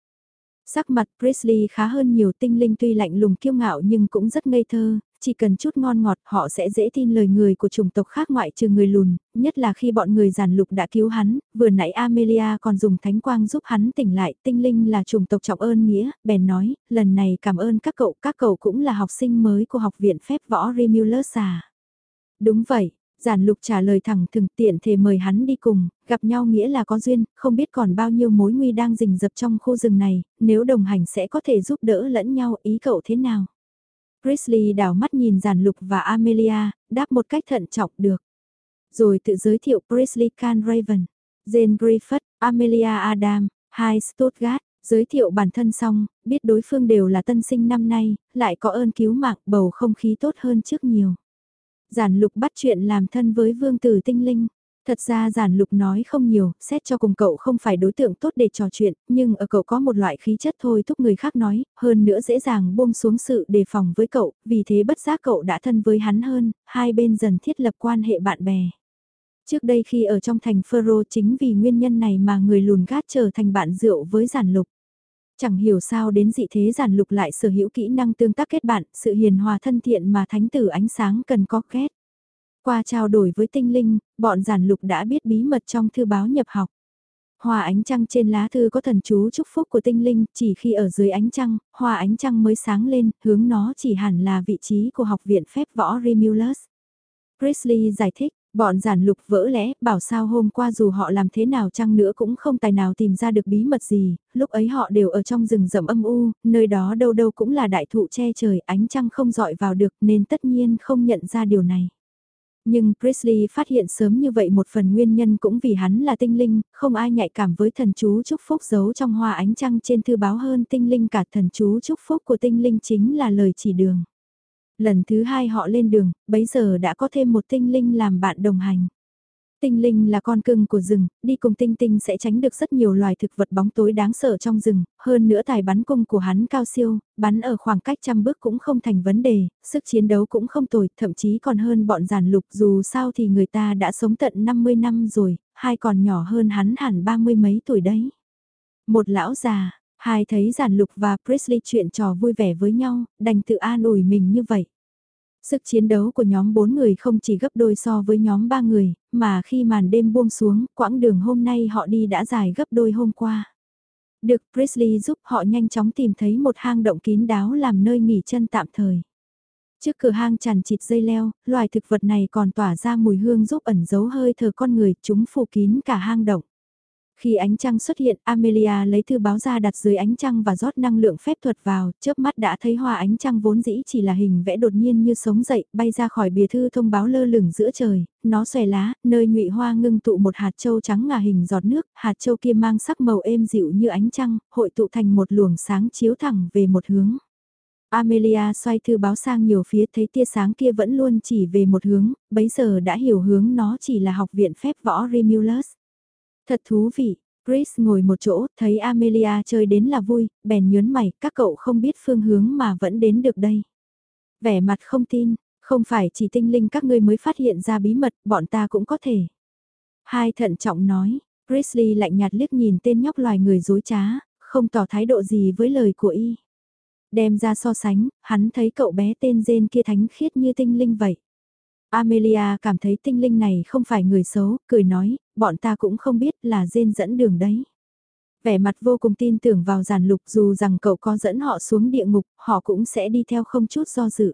Sắc mặt Presley khá hơn nhiều tinh linh tuy lạnh lùng kiêu ngạo nhưng cũng rất ngây thơ, chỉ cần chút ngon ngọt họ sẽ dễ tin lời người của chủng tộc khác ngoại trừ người lùn, nhất là khi bọn người giàn lục đã cứu hắn, vừa nãy Amelia còn dùng thánh quang giúp hắn tỉnh lại, tinh linh là chủng tộc trọng ơn nghĩa, bèn nói, lần này cảm ơn các cậu, các cậu cũng là học sinh mới của học viện phép võ Remulus à. Đúng vậy, Giản lục trả lời thẳng thừng tiện thể mời hắn đi cùng, gặp nhau nghĩa là có duyên, không biết còn bao nhiêu mối nguy đang rình rập trong khu rừng này, nếu đồng hành sẽ có thể giúp đỡ lẫn nhau ý cậu thế nào. Grizzly đảo mắt nhìn giản lục và Amelia, đáp một cách thận trọng được. Rồi tự giới thiệu Grizzly Can Raven, Jane Griffith, Amelia Adam, Hai Stuttgart, giới thiệu bản thân xong, biết đối phương đều là tân sinh năm nay, lại có ơn cứu mạng bầu không khí tốt hơn trước nhiều. Giản lục bắt chuyện làm thân với vương tử tinh linh. Thật ra giản lục nói không nhiều, xét cho cùng cậu không phải đối tượng tốt để trò chuyện, nhưng ở cậu có một loại khí chất thôi thúc người khác nói, hơn nữa dễ dàng buông xuống sự đề phòng với cậu, vì thế bất giác cậu đã thân với hắn hơn, hai bên dần thiết lập quan hệ bạn bè. Trước đây khi ở trong thành Phêrô chính vì nguyên nhân này mà người lùn gát trở thành bạn rượu với giản lục. Chẳng hiểu sao đến dị thế giản lục lại sở hữu kỹ năng tương tác kết bạn, sự hiền hòa thân thiện mà thánh tử ánh sáng cần có kết. Qua trao đổi với tinh linh, bọn giản lục đã biết bí mật trong thư báo nhập học. Hoa ánh trăng trên lá thư có thần chú chúc phúc của tinh linh, chỉ khi ở dưới ánh trăng, hoa ánh trăng mới sáng lên, hướng nó chỉ hẳn là vị trí của học viện phép võ Remulus. Priestley giải thích, bọn giản lục vỡ lẽ, bảo sao hôm qua dù họ làm thế nào chăng nữa cũng không tài nào tìm ra được bí mật gì, lúc ấy họ đều ở trong rừng rậm âm u, nơi đó đâu đâu cũng là đại thụ che trời, ánh trăng không dọi vào được nên tất nhiên không nhận ra điều này. Nhưng Priestley phát hiện sớm như vậy một phần nguyên nhân cũng vì hắn là tinh linh, không ai nhạy cảm với thần chú chúc phúc giấu trong hoa ánh trăng trên thư báo hơn tinh linh cả thần chú chúc phúc của tinh linh chính là lời chỉ đường. Lần thứ hai họ lên đường, bấy giờ đã có thêm một tinh linh làm bạn đồng hành. Tinh linh là con cưng của rừng, đi cùng tinh tinh sẽ tránh được rất nhiều loài thực vật bóng tối đáng sợ trong rừng, hơn nữa tài bắn cung của hắn cao siêu, bắn ở khoảng cách trăm bước cũng không thành vấn đề, sức chiến đấu cũng không tồi, thậm chí còn hơn bọn giản lục dù sao thì người ta đã sống tận 50 năm rồi, hai còn nhỏ hơn hắn hẳn ba mươi mấy tuổi đấy. Một lão già, hai thấy giản lục và Presley chuyện trò vui vẻ với nhau, đành tự an ủi mình như vậy. Sức chiến đấu của nhóm 4 người không chỉ gấp đôi so với nhóm 3 người, mà khi màn đêm buông xuống, quãng đường hôm nay họ đi đã dài gấp đôi hôm qua. Được Presley giúp họ nhanh chóng tìm thấy một hang động kín đáo làm nơi nghỉ chân tạm thời. Trước cửa hang tràn chịt dây leo, loài thực vật này còn tỏa ra mùi hương giúp ẩn giấu hơi thở con người, chúng phủ kín cả hang động. Khi ánh trăng xuất hiện, Amelia lấy thư báo ra đặt dưới ánh trăng và rót năng lượng phép thuật vào, chớp mắt đã thấy hoa ánh trăng vốn dĩ chỉ là hình vẽ đột nhiên như sống dậy, bay ra khỏi bìa thư thông báo lơ lửng giữa trời, nó xòe lá, nơi nhụy hoa ngưng tụ một hạt châu trắng ngà hình giọt nước, hạt châu kia mang sắc màu êm dịu như ánh trăng, hội tụ thành một luồng sáng chiếu thẳng về một hướng. Amelia xoay thư báo sang nhiều phía thấy tia sáng kia vẫn luôn chỉ về một hướng, bấy giờ đã hiểu hướng nó chỉ là học viện phép võ Remulus. Thật thú vị, Chris ngồi một chỗ, thấy Amelia chơi đến là vui, bèn nhớn mày, các cậu không biết phương hướng mà vẫn đến được đây. Vẻ mặt không tin, không phải chỉ tinh linh các ngươi mới phát hiện ra bí mật, bọn ta cũng có thể. Hai thận trọng nói, Grizzly lạnh nhạt liếc nhìn tên nhóc loài người dối trá, không tỏ thái độ gì với lời của y. Đem ra so sánh, hắn thấy cậu bé tên Jane kia thánh khiết như tinh linh vậy. Amelia cảm thấy tinh linh này không phải người xấu, cười nói, bọn ta cũng không biết là dên dẫn đường đấy. Vẻ mặt vô cùng tin tưởng vào giàn lục dù rằng cậu có dẫn họ xuống địa ngục, họ cũng sẽ đi theo không chút do dự.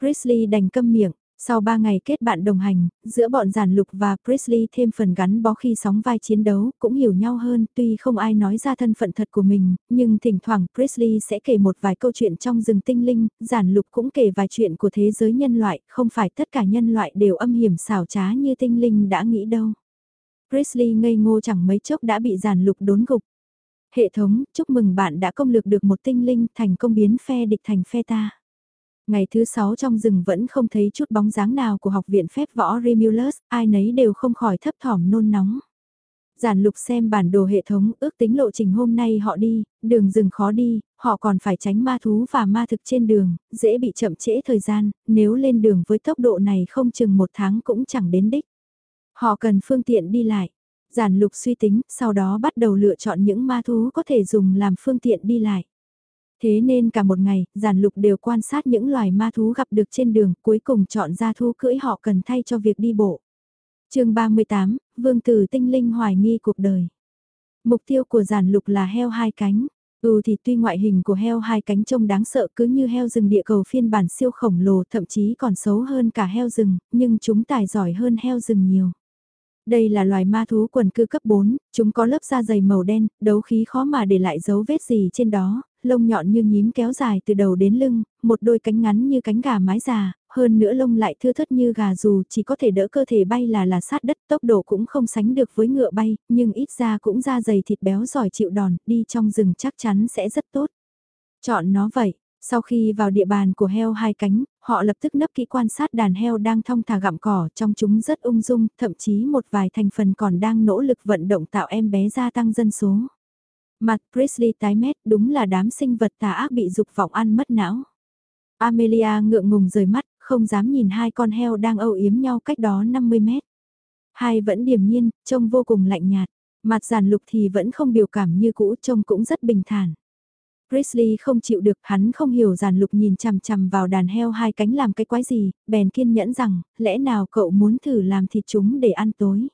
Priestley đành câm miệng, sau 3 ngày kết bạn đồng hành, giữa bọn giản lục và Priestley thêm phần gắn bó khi sóng vai chiến đấu, cũng hiểu nhau hơn, tuy không ai nói ra thân phận thật của mình, nhưng thỉnh thoảng Priestley sẽ kể một vài câu chuyện trong rừng tinh linh, giản lục cũng kể vài chuyện của thế giới nhân loại, không phải tất cả nhân loại đều âm hiểm xảo trá như tinh linh đã nghĩ đâu. Presley ngây ngô chẳng mấy chốc đã bị giản lục đốn gục. Hệ thống, chúc mừng bạn đã công lược được một tinh linh thành công biến phe địch thành phe ta. Ngày thứ sáu trong rừng vẫn không thấy chút bóng dáng nào của học viện phép võ Remulus, ai nấy đều không khỏi thấp thỏm nôn nóng. Giản lục xem bản đồ hệ thống ước tính lộ trình hôm nay họ đi, đường rừng khó đi, họ còn phải tránh ma thú và ma thực trên đường, dễ bị chậm trễ thời gian, nếu lên đường với tốc độ này không chừng một tháng cũng chẳng đến đích. Họ cần phương tiện đi lại. Giản lục suy tính, sau đó bắt đầu lựa chọn những ma thú có thể dùng làm phương tiện đi lại. Thế nên cả một ngày, giản lục đều quan sát những loài ma thú gặp được trên đường, cuối cùng chọn ra thú cưỡi họ cần thay cho việc đi bộ. chương 38, Vương Tử Tinh Linh hoài nghi cuộc đời. Mục tiêu của giản lục là heo hai cánh. Ừ thì tuy ngoại hình của heo hai cánh trông đáng sợ cứ như heo rừng địa cầu phiên bản siêu khổng lồ thậm chí còn xấu hơn cả heo rừng, nhưng chúng tài giỏi hơn heo rừng nhiều. Đây là loài ma thú quần cư cấp 4, chúng có lớp da dày màu đen, đấu khí khó mà để lại dấu vết gì trên đó, lông nhọn như nhím kéo dài từ đầu đến lưng, một đôi cánh ngắn như cánh gà mái già, hơn nữa lông lại thưa thớt như gà dù chỉ có thể đỡ cơ thể bay là là sát đất tốc độ cũng không sánh được với ngựa bay, nhưng ít ra cũng da dày thịt béo giỏi chịu đòn, đi trong rừng chắc chắn sẽ rất tốt. Chọn nó vậy, sau khi vào địa bàn của heo hai cánh, họ lập tức nấp kỹ quan sát đàn heo đang thong thả gặm cỏ trong chúng rất ung dung, thậm chí một vài thành phần còn đang nỗ lực vận động tạo em bé gia tăng dân số. Mặt Prisley tái mét đúng là đám sinh vật tà ác bị dục vọng ăn mất não. Amelia ngượng ngùng rời mắt, không dám nhìn hai con heo đang âu yếm nhau cách đó 50 mét. Hai vẫn điềm nhiên, trông vô cùng lạnh nhạt. Mặt giàn lục thì vẫn không biểu cảm như cũ, trông cũng rất bình thản. Grizzly không chịu được, hắn không hiểu giản lục nhìn chằm chằm vào đàn heo hai cánh làm cái quái gì, bèn kiên nhẫn rằng, lẽ nào cậu muốn thử làm thịt chúng để ăn tối.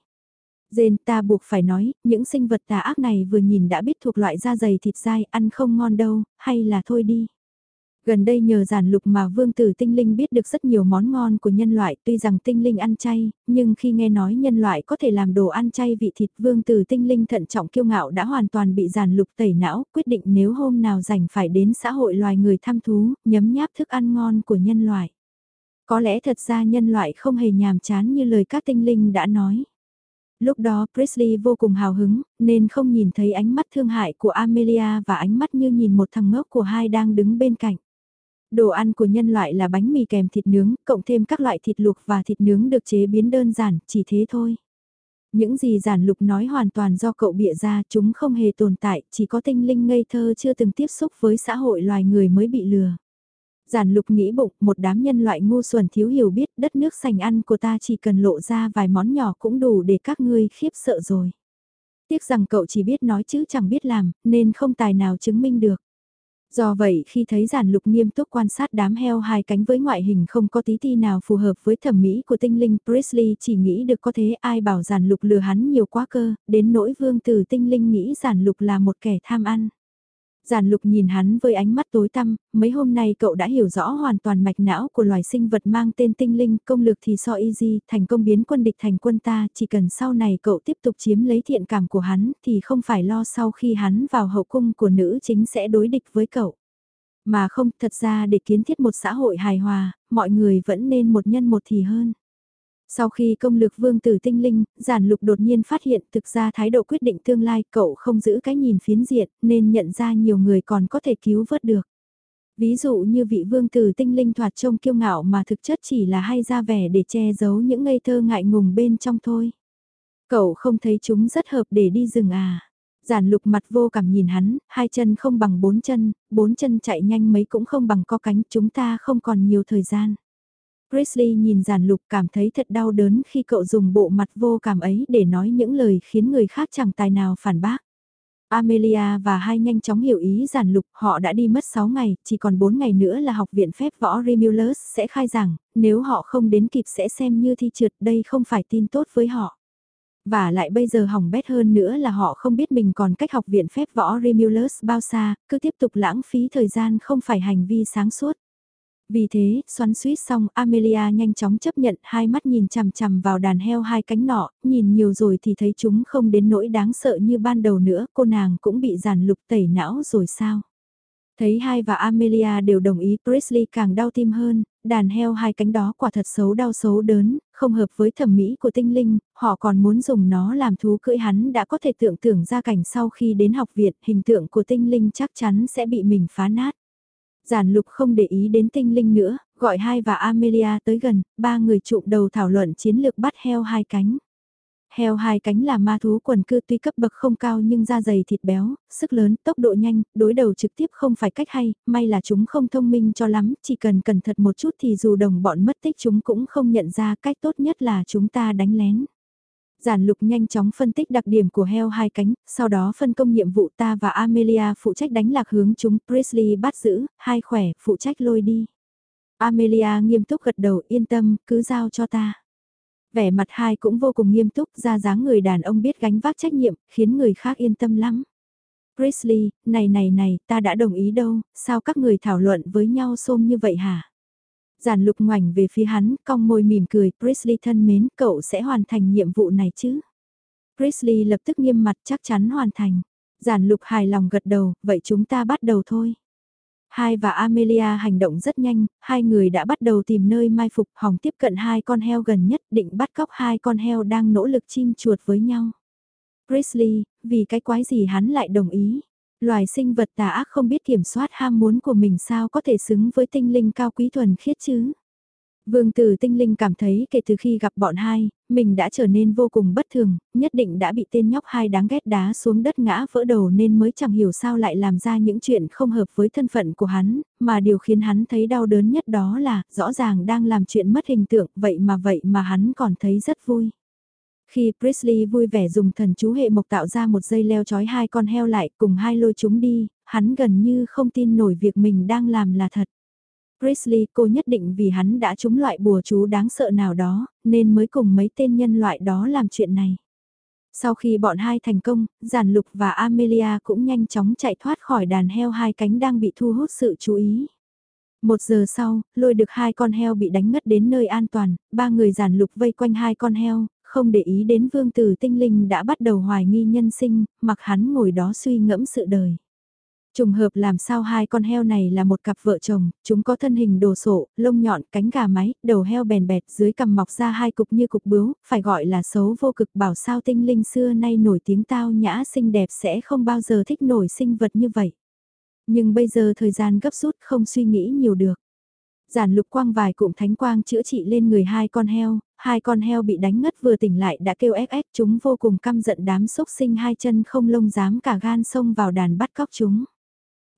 Dên ta buộc phải nói, những sinh vật tà ác này vừa nhìn đã biết thuộc loại da dày thịt dai, ăn không ngon đâu, hay là thôi đi. Gần đây nhờ giản lục mà vương tử tinh linh biết được rất nhiều món ngon của nhân loại tuy rằng tinh linh ăn chay, nhưng khi nghe nói nhân loại có thể làm đồ ăn chay vị thịt vương tử tinh linh thận trọng kiêu ngạo đã hoàn toàn bị giản lục tẩy não, quyết định nếu hôm nào rảnh phải đến xã hội loài người thăm thú, nhấm nháp thức ăn ngon của nhân loại. Có lẽ thật ra nhân loại không hề nhàm chán như lời các tinh linh đã nói. Lúc đó Presley vô cùng hào hứng, nên không nhìn thấy ánh mắt thương hại của Amelia và ánh mắt như nhìn một thằng ngốc của hai đang đứng bên cạnh. Đồ ăn của nhân loại là bánh mì kèm thịt nướng, cộng thêm các loại thịt luộc và thịt nướng được chế biến đơn giản, chỉ thế thôi. Những gì giản lục nói hoàn toàn do cậu bịa ra, chúng không hề tồn tại, chỉ có tinh linh ngây thơ chưa từng tiếp xúc với xã hội loài người mới bị lừa. Giản lục nghĩ bụng, một đám nhân loại ngu xuẩn thiếu hiểu biết đất nước sành ăn của ta chỉ cần lộ ra vài món nhỏ cũng đủ để các ngươi khiếp sợ rồi. Tiếc rằng cậu chỉ biết nói chứ chẳng biết làm, nên không tài nào chứng minh được. Do vậy khi thấy giản lục nghiêm túc quan sát đám heo hai cánh với ngoại hình không có tí ti nào phù hợp với thẩm mỹ của tinh linh, Presley chỉ nghĩ được có thế ai bảo giản lục lừa hắn nhiều quá cơ, đến nỗi vương từ tinh linh nghĩ giản lục là một kẻ tham ăn. Giản lục nhìn hắn với ánh mắt tối tăm, mấy hôm nay cậu đã hiểu rõ hoàn toàn mạch não của loài sinh vật mang tên tinh linh, công lược thì so easy, thành công biến quân địch thành quân ta, chỉ cần sau này cậu tiếp tục chiếm lấy thiện cảm của hắn thì không phải lo sau khi hắn vào hậu cung của nữ chính sẽ đối địch với cậu. Mà không, thật ra để kiến thiết một xã hội hài hòa, mọi người vẫn nên một nhân một thì hơn. Sau khi công lược vương tử tinh linh, giản lục đột nhiên phát hiện thực ra thái độ quyết định tương lai cậu không giữ cái nhìn phiến diện nên nhận ra nhiều người còn có thể cứu vớt được. Ví dụ như vị vương tử tinh linh thoạt trông kiêu ngạo mà thực chất chỉ là hay ra vẻ để che giấu những ngây thơ ngại ngùng bên trong thôi. Cậu không thấy chúng rất hợp để đi rừng à. Giản lục mặt vô cảm nhìn hắn, hai chân không bằng bốn chân, bốn chân chạy nhanh mấy cũng không bằng có cánh, chúng ta không còn nhiều thời gian. Presley nhìn giản lục cảm thấy thật đau đớn khi cậu dùng bộ mặt vô cảm ấy để nói những lời khiến người khác chẳng tài nào phản bác. Amelia và hai nhanh chóng hiểu ý giản lục, họ đã đi mất 6 ngày, chỉ còn 4 ngày nữa là học viện phép võ Remulus sẽ khai giảng, nếu họ không đến kịp sẽ xem như thi trượt đây không phải tin tốt với họ. Và lại bây giờ hỏng bét hơn nữa là họ không biết mình còn cách học viện phép võ Remulus bao xa, cứ tiếp tục lãng phí thời gian không phải hành vi sáng suốt. Vì thế, xoắn suýt xong Amelia nhanh chóng chấp nhận hai mắt nhìn chằm chằm vào đàn heo hai cánh nọ, nhìn nhiều rồi thì thấy chúng không đến nỗi đáng sợ như ban đầu nữa, cô nàng cũng bị giàn lục tẩy não rồi sao. Thấy hai và Amelia đều đồng ý Presley càng đau tim hơn, đàn heo hai cánh đó quả thật xấu đau xấu đớn, không hợp với thẩm mỹ của tinh linh, họ còn muốn dùng nó làm thú cưỡi hắn đã có thể tưởng tượng ra cảnh sau khi đến học viện hình tượng của tinh linh chắc chắn sẽ bị mình phá nát. Giản lục không để ý đến tinh linh nữa, gọi hai và Amelia tới gần, ba người trụm đầu thảo luận chiến lược bắt heo hai cánh. Heo hai cánh là ma thú quần cư tuy cấp bậc không cao nhưng da dày thịt béo, sức lớn, tốc độ nhanh, đối đầu trực tiếp không phải cách hay, may là chúng không thông minh cho lắm, chỉ cần cẩn thận một chút thì dù đồng bọn mất tích chúng cũng không nhận ra cách tốt nhất là chúng ta đánh lén. Giản lục nhanh chóng phân tích đặc điểm của heo hai cánh, sau đó phân công nhiệm vụ ta và Amelia phụ trách đánh lạc hướng chúng, Prisley bắt giữ, hai khỏe, phụ trách lôi đi. Amelia nghiêm túc gật đầu yên tâm, cứ giao cho ta. Vẻ mặt hai cũng vô cùng nghiêm túc, ra dáng người đàn ông biết gánh vác trách nhiệm, khiến người khác yên tâm lắm. Prisley, này này này, ta đã đồng ý đâu, sao các người thảo luận với nhau xôm như vậy hả? Giản lục ngoảnh về phía hắn, cong môi mỉm cười, Prisley thân mến, cậu sẽ hoàn thành nhiệm vụ này chứ? Prisley lập tức nghiêm mặt chắc chắn hoàn thành. Giản lục hài lòng gật đầu, vậy chúng ta bắt đầu thôi. Hai và Amelia hành động rất nhanh, hai người đã bắt đầu tìm nơi mai phục hòng tiếp cận hai con heo gần nhất định bắt cóc hai con heo đang nỗ lực chim chuột với nhau. Prisley, vì cái quái gì hắn lại đồng ý? Loài sinh vật tà ác không biết kiểm soát ham muốn của mình sao có thể xứng với tinh linh cao quý thuần khiết chứ. Vương tử tinh linh cảm thấy kể từ khi gặp bọn hai, mình đã trở nên vô cùng bất thường, nhất định đã bị tên nhóc hai đáng ghét đá xuống đất ngã vỡ đầu nên mới chẳng hiểu sao lại làm ra những chuyện không hợp với thân phận của hắn, mà điều khiến hắn thấy đau đớn nhất đó là rõ ràng đang làm chuyện mất hình tượng vậy mà vậy mà hắn còn thấy rất vui. Khi Priestley vui vẻ dùng thần chú hệ mộc tạo ra một dây leo trói hai con heo lại cùng hai lôi chúng đi, hắn gần như không tin nổi việc mình đang làm là thật. Priestley cô nhất định vì hắn đã trúng loại bùa chú đáng sợ nào đó, nên mới cùng mấy tên nhân loại đó làm chuyện này. Sau khi bọn hai thành công, Giản Lục và Amelia cũng nhanh chóng chạy thoát khỏi đàn heo hai cánh đang bị thu hút sự chú ý. Một giờ sau, lôi được hai con heo bị đánh ngất đến nơi an toàn, ba người Giản Lục vây quanh hai con heo, không để ý đến vương tử tinh linh đã bắt đầu hoài nghi nhân sinh, mặc hắn ngồi đó suy ngẫm sự đời. Trùng hợp làm sao hai con heo này là một cặp vợ chồng, chúng có thân hình đồ sộ, lông nhọn, cánh gà máy, đầu heo bèn bẹt dưới cằm mọc ra hai cục như cục bướu, phải gọi là xấu vô cực bảo sao tinh linh xưa nay nổi tiếng tao nhã xinh đẹp sẽ không bao giờ thích nổi sinh vật như vậy. Nhưng bây giờ thời gian gấp rút không suy nghĩ nhiều được. Giản lục quang vài cụm thánh quang chữa trị lên người hai con heo, hai con heo bị đánh ngất vừa tỉnh lại đã kêu ép ép chúng vô cùng căm giận đám xúc sinh hai chân không lông dám cả gan xông vào đàn bắt cóc chúng.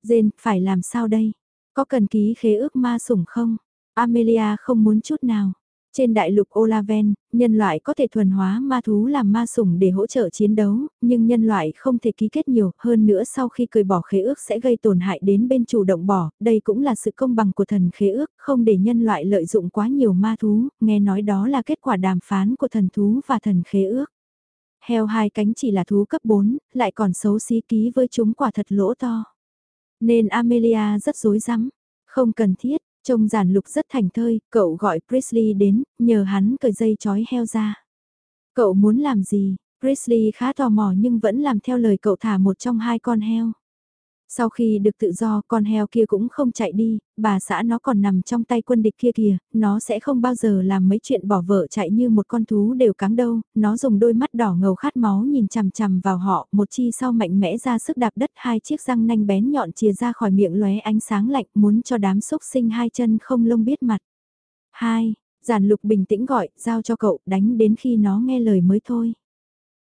Dên, phải làm sao đây? Có cần ký khế ước ma sủng không? Amelia không muốn chút nào. Trên đại lục Olaven, nhân loại có thể thuần hóa ma thú làm ma sủng để hỗ trợ chiến đấu, nhưng nhân loại không thể ký kết nhiều, hơn nữa sau khi cười bỏ khế ước sẽ gây tổn hại đến bên chủ động bỏ, đây cũng là sự công bằng của thần khế ước, không để nhân loại lợi dụng quá nhiều ma thú, nghe nói đó là kết quả đàm phán của thần thú và thần khế ước. Heo hai cánh chỉ là thú cấp 4, lại còn xấu xí ký với chúng quả thật lỗ to. Nên Amelia rất dối rắm không cần thiết, trông giản lục rất thành thơi, cậu gọi Prisley đến, nhờ hắn cởi dây chói heo ra. Cậu muốn làm gì? Prisley khá tò mò nhưng vẫn làm theo lời cậu thả một trong hai con heo. Sau khi được tự do con heo kia cũng không chạy đi, bà xã nó còn nằm trong tay quân địch kia kìa, nó sẽ không bao giờ làm mấy chuyện bỏ vợ chạy như một con thú đều cắn đâu, nó dùng đôi mắt đỏ ngầu khát máu nhìn chằm chằm vào họ, một chi sau mạnh mẽ ra sức đạp đất hai chiếc răng nanh bén nhọn chìa ra khỏi miệng lóe ánh sáng lạnh muốn cho đám xúc sinh hai chân không lông biết mặt. Hai, giản lục bình tĩnh gọi, giao cho cậu, đánh đến khi nó nghe lời mới thôi.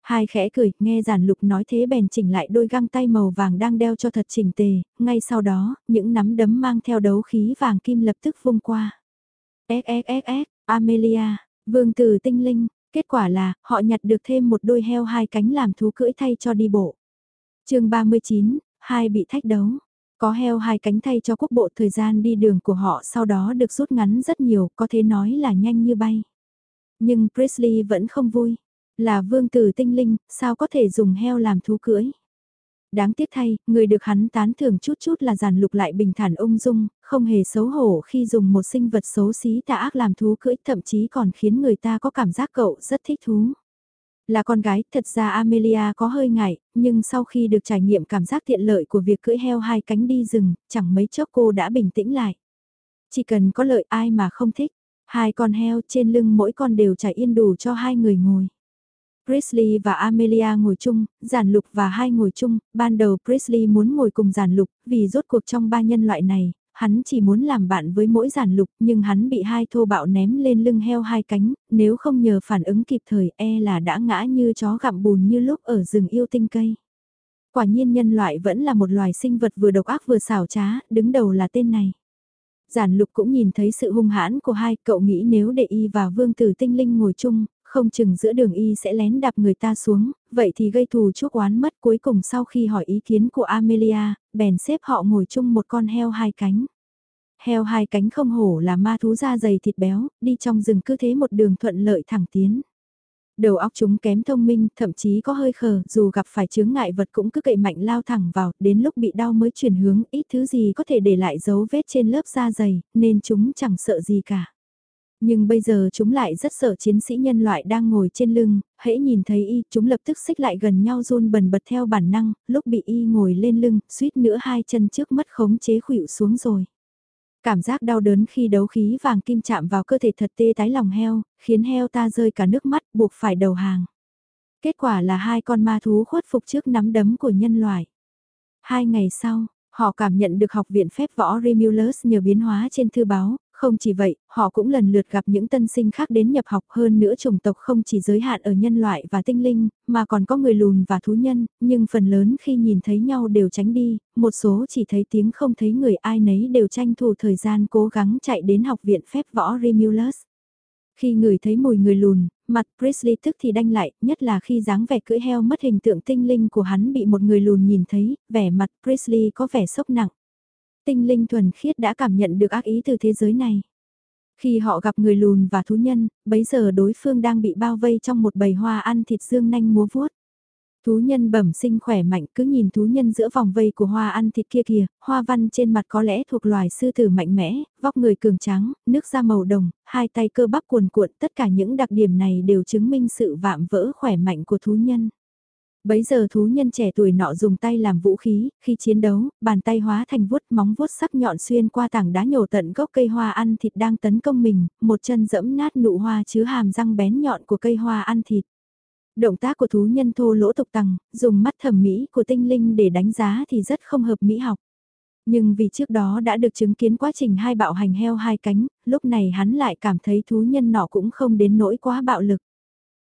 Hai khẽ cười, nghe giản lục nói thế bèn chỉnh lại đôi găng tay màu vàng đang đeo cho thật chỉnh tề, ngay sau đó, những nắm đấm mang theo đấu khí vàng kim lập tức vung qua. XXXX, Amelia, vương tử tinh linh, kết quả là, họ nhặt được thêm một đôi heo hai cánh làm thú cưỡi thay cho đi bộ. chương 39, hai bị thách đấu. Có heo hai cánh thay cho quốc bộ thời gian đi đường của họ sau đó được rút ngắn rất nhiều, có thể nói là nhanh như bay. Nhưng Presley vẫn không vui. Là vương tử tinh linh, sao có thể dùng heo làm thú cưỡi? Đáng tiếc thay, người được hắn tán thưởng chút chút là giản lục lại bình thản ung dung, không hề xấu hổ khi dùng một sinh vật xấu xí tà ác làm thú cưỡi thậm chí còn khiến người ta có cảm giác cậu rất thích thú. Là con gái, thật ra Amelia có hơi ngại, nhưng sau khi được trải nghiệm cảm giác tiện lợi của việc cưỡi heo hai cánh đi rừng, chẳng mấy chốc cô đã bình tĩnh lại. Chỉ cần có lợi ai mà không thích, hai con heo trên lưng mỗi con đều trải yên đủ cho hai người ngồi. Priestley và Amelia ngồi chung, giản lục và hai ngồi chung, ban đầu Priestley muốn ngồi cùng giản lục, vì rốt cuộc trong ba nhân loại này, hắn chỉ muốn làm bạn với mỗi giản lục nhưng hắn bị hai thô bạo ném lên lưng heo hai cánh, nếu không nhờ phản ứng kịp thời e là đã ngã như chó gặm bùn như lúc ở rừng yêu tinh cây. Quả nhiên nhân loại vẫn là một loài sinh vật vừa độc ác vừa xảo trá, đứng đầu là tên này. Giản lục cũng nhìn thấy sự hung hãn của hai cậu nghĩ nếu để y và vương tử tinh linh ngồi chung, không chừng giữa đường y sẽ lén đạp người ta xuống, vậy thì gây thù chuốc oán mất cuối cùng sau khi hỏi ý kiến của Amelia, bèn xếp họ ngồi chung một con heo hai cánh. Heo hai cánh không hổ là ma thú da dày thịt béo, đi trong rừng cứ thế một đường thuận lợi thẳng tiến. Đầu óc chúng kém thông minh, thậm chí có hơi khờ, dù gặp phải chướng ngại vật cũng cứ cậy mạnh lao thẳng vào, đến lúc bị đau mới chuyển hướng, ít thứ gì có thể để lại dấu vết trên lớp da dày, nên chúng chẳng sợ gì cả. Nhưng bây giờ chúng lại rất sợ chiến sĩ nhân loại đang ngồi trên lưng, hãy nhìn thấy y, chúng lập tức xích lại gần nhau run bần bật theo bản năng, lúc bị y ngồi lên lưng, suýt nữa hai chân trước mất khống chế khuỵu xuống rồi. Cảm giác đau đớn khi đấu khí vàng kim chạm vào cơ thể thật tê tái lòng heo, khiến heo ta rơi cả nước mắt buộc phải đầu hàng. Kết quả là hai con ma thú khuất phục trước nắm đấm của nhân loại. Hai ngày sau, họ cảm nhận được học viện phép võ Remulus nhờ biến hóa trên thư báo, không chỉ vậy, họ cũng lần lượt gặp những tân sinh khác đến nhập học hơn nữa chủng tộc không chỉ giới hạn ở nhân loại và tinh linh, mà còn có người lùn và thú nhân, nhưng phần lớn khi nhìn thấy nhau đều tránh đi, một số chỉ thấy tiếng không thấy người ai nấy đều tranh thủ thời gian cố gắng chạy đến học viện phép võ Remulus. Khi người thấy mùi người lùn, mặt Presley tức thì đanh lại, nhất là khi dáng vẻ cưỡi heo mất hình tượng tinh linh của hắn bị một người lùn nhìn thấy, vẻ mặt Presley có vẻ sốc nặng. Tinh linh thuần khiết đã cảm nhận được ác ý từ thế giới này. Khi họ gặp người lùn và thú nhân, bấy giờ đối phương đang bị bao vây trong một bầy hoa ăn thịt dương nanh múa vuốt. Thú nhân bẩm sinh khỏe mạnh cứ nhìn thú nhân giữa vòng vây của hoa ăn thịt kia kìa, hoa văn trên mặt có lẽ thuộc loài sư tử mạnh mẽ, vóc người cường tráng, nước da màu đồng, hai tay cơ bắp cuồn cuộn, tất cả những đặc điểm này đều chứng minh sự vạm vỡ khỏe mạnh của thú nhân. Bấy giờ thú nhân trẻ tuổi nọ dùng tay làm vũ khí, khi chiến đấu, bàn tay hóa thành vuốt móng vuốt sắc nhọn xuyên qua tảng đá nhổ tận gốc cây hoa ăn thịt đang tấn công mình, một chân dẫm nát nụ hoa chứa hàm răng bén nhọn của cây hoa ăn thịt. Động tác của thú nhân thô lỗ tục tằng, dùng mắt thẩm mỹ của tinh linh để đánh giá thì rất không hợp mỹ học. Nhưng vì trước đó đã được chứng kiến quá trình hai bạo hành heo hai cánh, lúc này hắn lại cảm thấy thú nhân nọ cũng không đến nỗi quá bạo lực.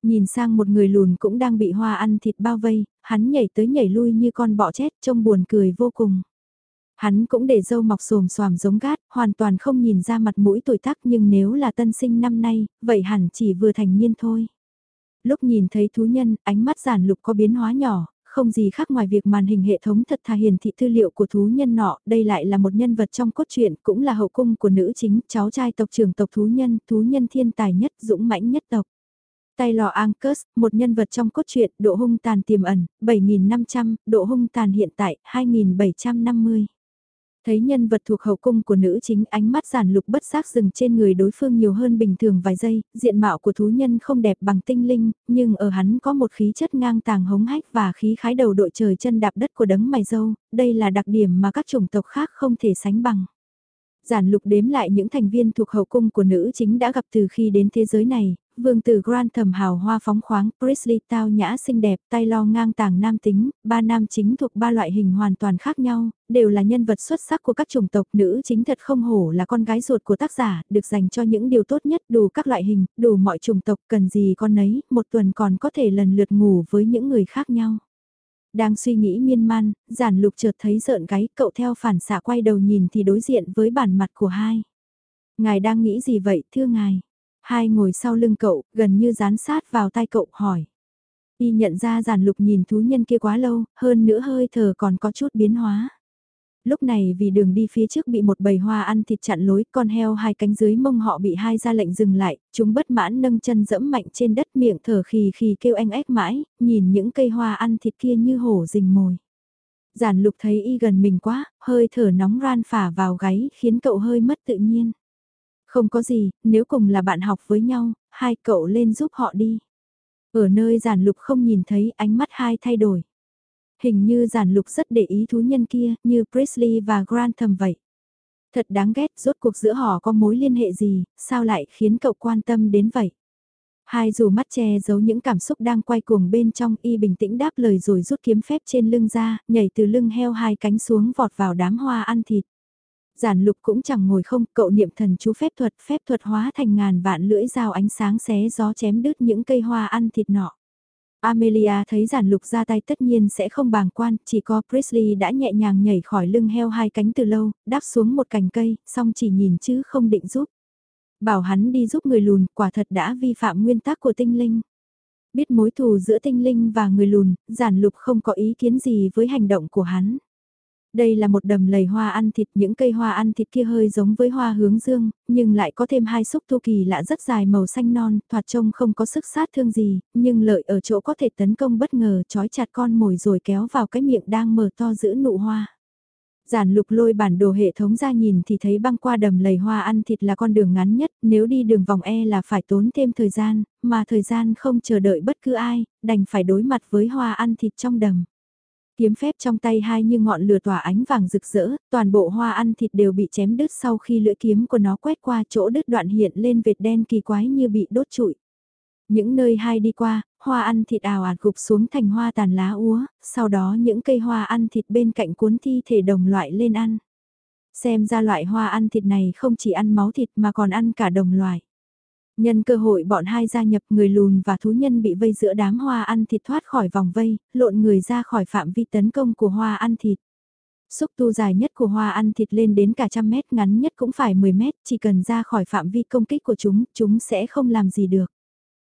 Nhìn sang một người lùn cũng đang bị hoa ăn thịt bao vây, hắn nhảy tới nhảy lui như con bọ chết trông buồn cười vô cùng. Hắn cũng để dâu mọc xồm xoàm giống gát, hoàn toàn không nhìn ra mặt mũi tuổi tác nhưng nếu là tân sinh năm nay, vậy hẳn chỉ vừa thành niên thôi lúc nhìn thấy thú nhân, ánh mắt giản lục có biến hóa nhỏ, không gì khác ngoài việc màn hình hệ thống thật thà hiển thị tư liệu của thú nhân nọ, đây lại là một nhân vật trong cốt truyện, cũng là hậu cung của nữ chính, cháu trai tộc trưởng tộc thú nhân, thú nhân thiên tài nhất, dũng mãnh nhất tộc. Tay lò Angus, một nhân vật trong cốt truyện, độ hung tàn tiềm ẩn, 7.500, độ hung tàn hiện tại, 2.750. Thấy nhân vật thuộc hậu cung của nữ chính ánh mắt giản lục bất giác dừng trên người đối phương nhiều hơn bình thường vài giây, diện mạo của thú nhân không đẹp bằng tinh linh, nhưng ở hắn có một khí chất ngang tàng hống hách và khí khái đầu đội trời chân đạp đất của đấng mày dâu, đây là đặc điểm mà các chủng tộc khác không thể sánh bằng. Giản lục đếm lại những thành viên thuộc hậu cung của nữ chính đã gặp từ khi đến thế giới này, vương tử Grant thầm hào hoa phóng khoáng, Prisley tao nhã xinh đẹp, tay lo ngang tàng nam tính, ba nam chính thuộc ba loại hình hoàn toàn khác nhau, đều là nhân vật xuất sắc của các chủng tộc nữ chính thật không hổ là con gái ruột của tác giả, được dành cho những điều tốt nhất đủ các loại hình, đủ mọi chủng tộc cần gì con nấy một tuần còn có thể lần lượt ngủ với những người khác nhau. Đang suy nghĩ miên man, giản lục chợt thấy rợn gáy, cậu theo phản xạ quay đầu nhìn thì đối diện với bản mặt của hai. Ngài đang nghĩ gì vậy, thưa ngài? Hai ngồi sau lưng cậu, gần như dán sát vào tay cậu, hỏi. Y nhận ra giản lục nhìn thú nhân kia quá lâu, hơn nữa hơi thở còn có chút biến hóa. Lúc này vì đường đi phía trước bị một bầy hoa ăn thịt chặn lối, con heo hai cánh dưới mông họ bị hai ra lệnh dừng lại, chúng bất mãn nâng chân dẫm mạnh trên đất miệng thở khì khì kêu anh ếch mãi, nhìn những cây hoa ăn thịt kia như hổ rình mồi. Giản lục thấy y gần mình quá, hơi thở nóng ran phả vào gáy khiến cậu hơi mất tự nhiên. Không có gì, nếu cùng là bạn học với nhau, hai cậu lên giúp họ đi. Ở nơi giản lục không nhìn thấy ánh mắt hai thay đổi. Hình như giản lục rất để ý thú nhân kia, như Presley và Grantham vậy. Thật đáng ghét, rốt cuộc giữa họ có mối liên hệ gì, sao lại khiến cậu quan tâm đến vậy? Hai dù mắt che giấu những cảm xúc đang quay cuồng bên trong y bình tĩnh đáp lời rồi rút kiếm phép trên lưng ra, nhảy từ lưng heo hai cánh xuống vọt vào đám hoa ăn thịt. Giản lục cũng chẳng ngồi không, cậu niệm thần chú phép thuật, phép thuật hóa thành ngàn vạn lưỡi dao ánh sáng xé gió chém đứt những cây hoa ăn thịt nọ. Amelia thấy giản lục ra tay tất nhiên sẽ không bàng quan, chỉ có Presley đã nhẹ nhàng nhảy khỏi lưng heo hai cánh từ lâu, đáp xuống một cành cây, song chỉ nhìn chứ không định giúp. Bảo hắn đi giúp người lùn, quả thật đã vi phạm nguyên tắc của tinh linh. Biết mối thù giữa tinh linh và người lùn, giản lục không có ý kiến gì với hành động của hắn. Đây là một đầm lầy hoa ăn thịt, những cây hoa ăn thịt kia hơi giống với hoa hướng dương, nhưng lại có thêm hai xúc thu kỳ lạ rất dài màu xanh non, thoạt trông không có sức sát thương gì, nhưng lợi ở chỗ có thể tấn công bất ngờ trói chặt con mồi rồi kéo vào cái miệng đang mở to giữ nụ hoa. Giản lục lôi bản đồ hệ thống ra nhìn thì thấy băng qua đầm lầy hoa ăn thịt là con đường ngắn nhất, nếu đi đường vòng E là phải tốn thêm thời gian, mà thời gian không chờ đợi bất cứ ai, đành phải đối mặt với hoa ăn thịt trong đầm. Kiếm phép trong tay hai như ngọn lửa tỏa ánh vàng rực rỡ, toàn bộ hoa ăn thịt đều bị chém đứt sau khi lưỡi kiếm của nó quét qua chỗ đứt đoạn hiện lên vệt đen kỳ quái như bị đốt trụi. Những nơi hai đi qua, hoa ăn thịt ào ạt gục xuống thành hoa tàn lá úa, sau đó những cây hoa ăn thịt bên cạnh cuốn thi thể đồng loại lên ăn. Xem ra loại hoa ăn thịt này không chỉ ăn máu thịt mà còn ăn cả đồng loại. Nhân cơ hội bọn hai gia nhập người lùn và thú nhân bị vây giữa đám hoa ăn thịt thoát khỏi vòng vây, lộn người ra khỏi phạm vi tấn công của hoa ăn thịt. Xúc tu dài nhất của hoa ăn thịt lên đến cả trăm mét, ngắn nhất cũng phải 10 mét, chỉ cần ra khỏi phạm vi công kích của chúng, chúng sẽ không làm gì được.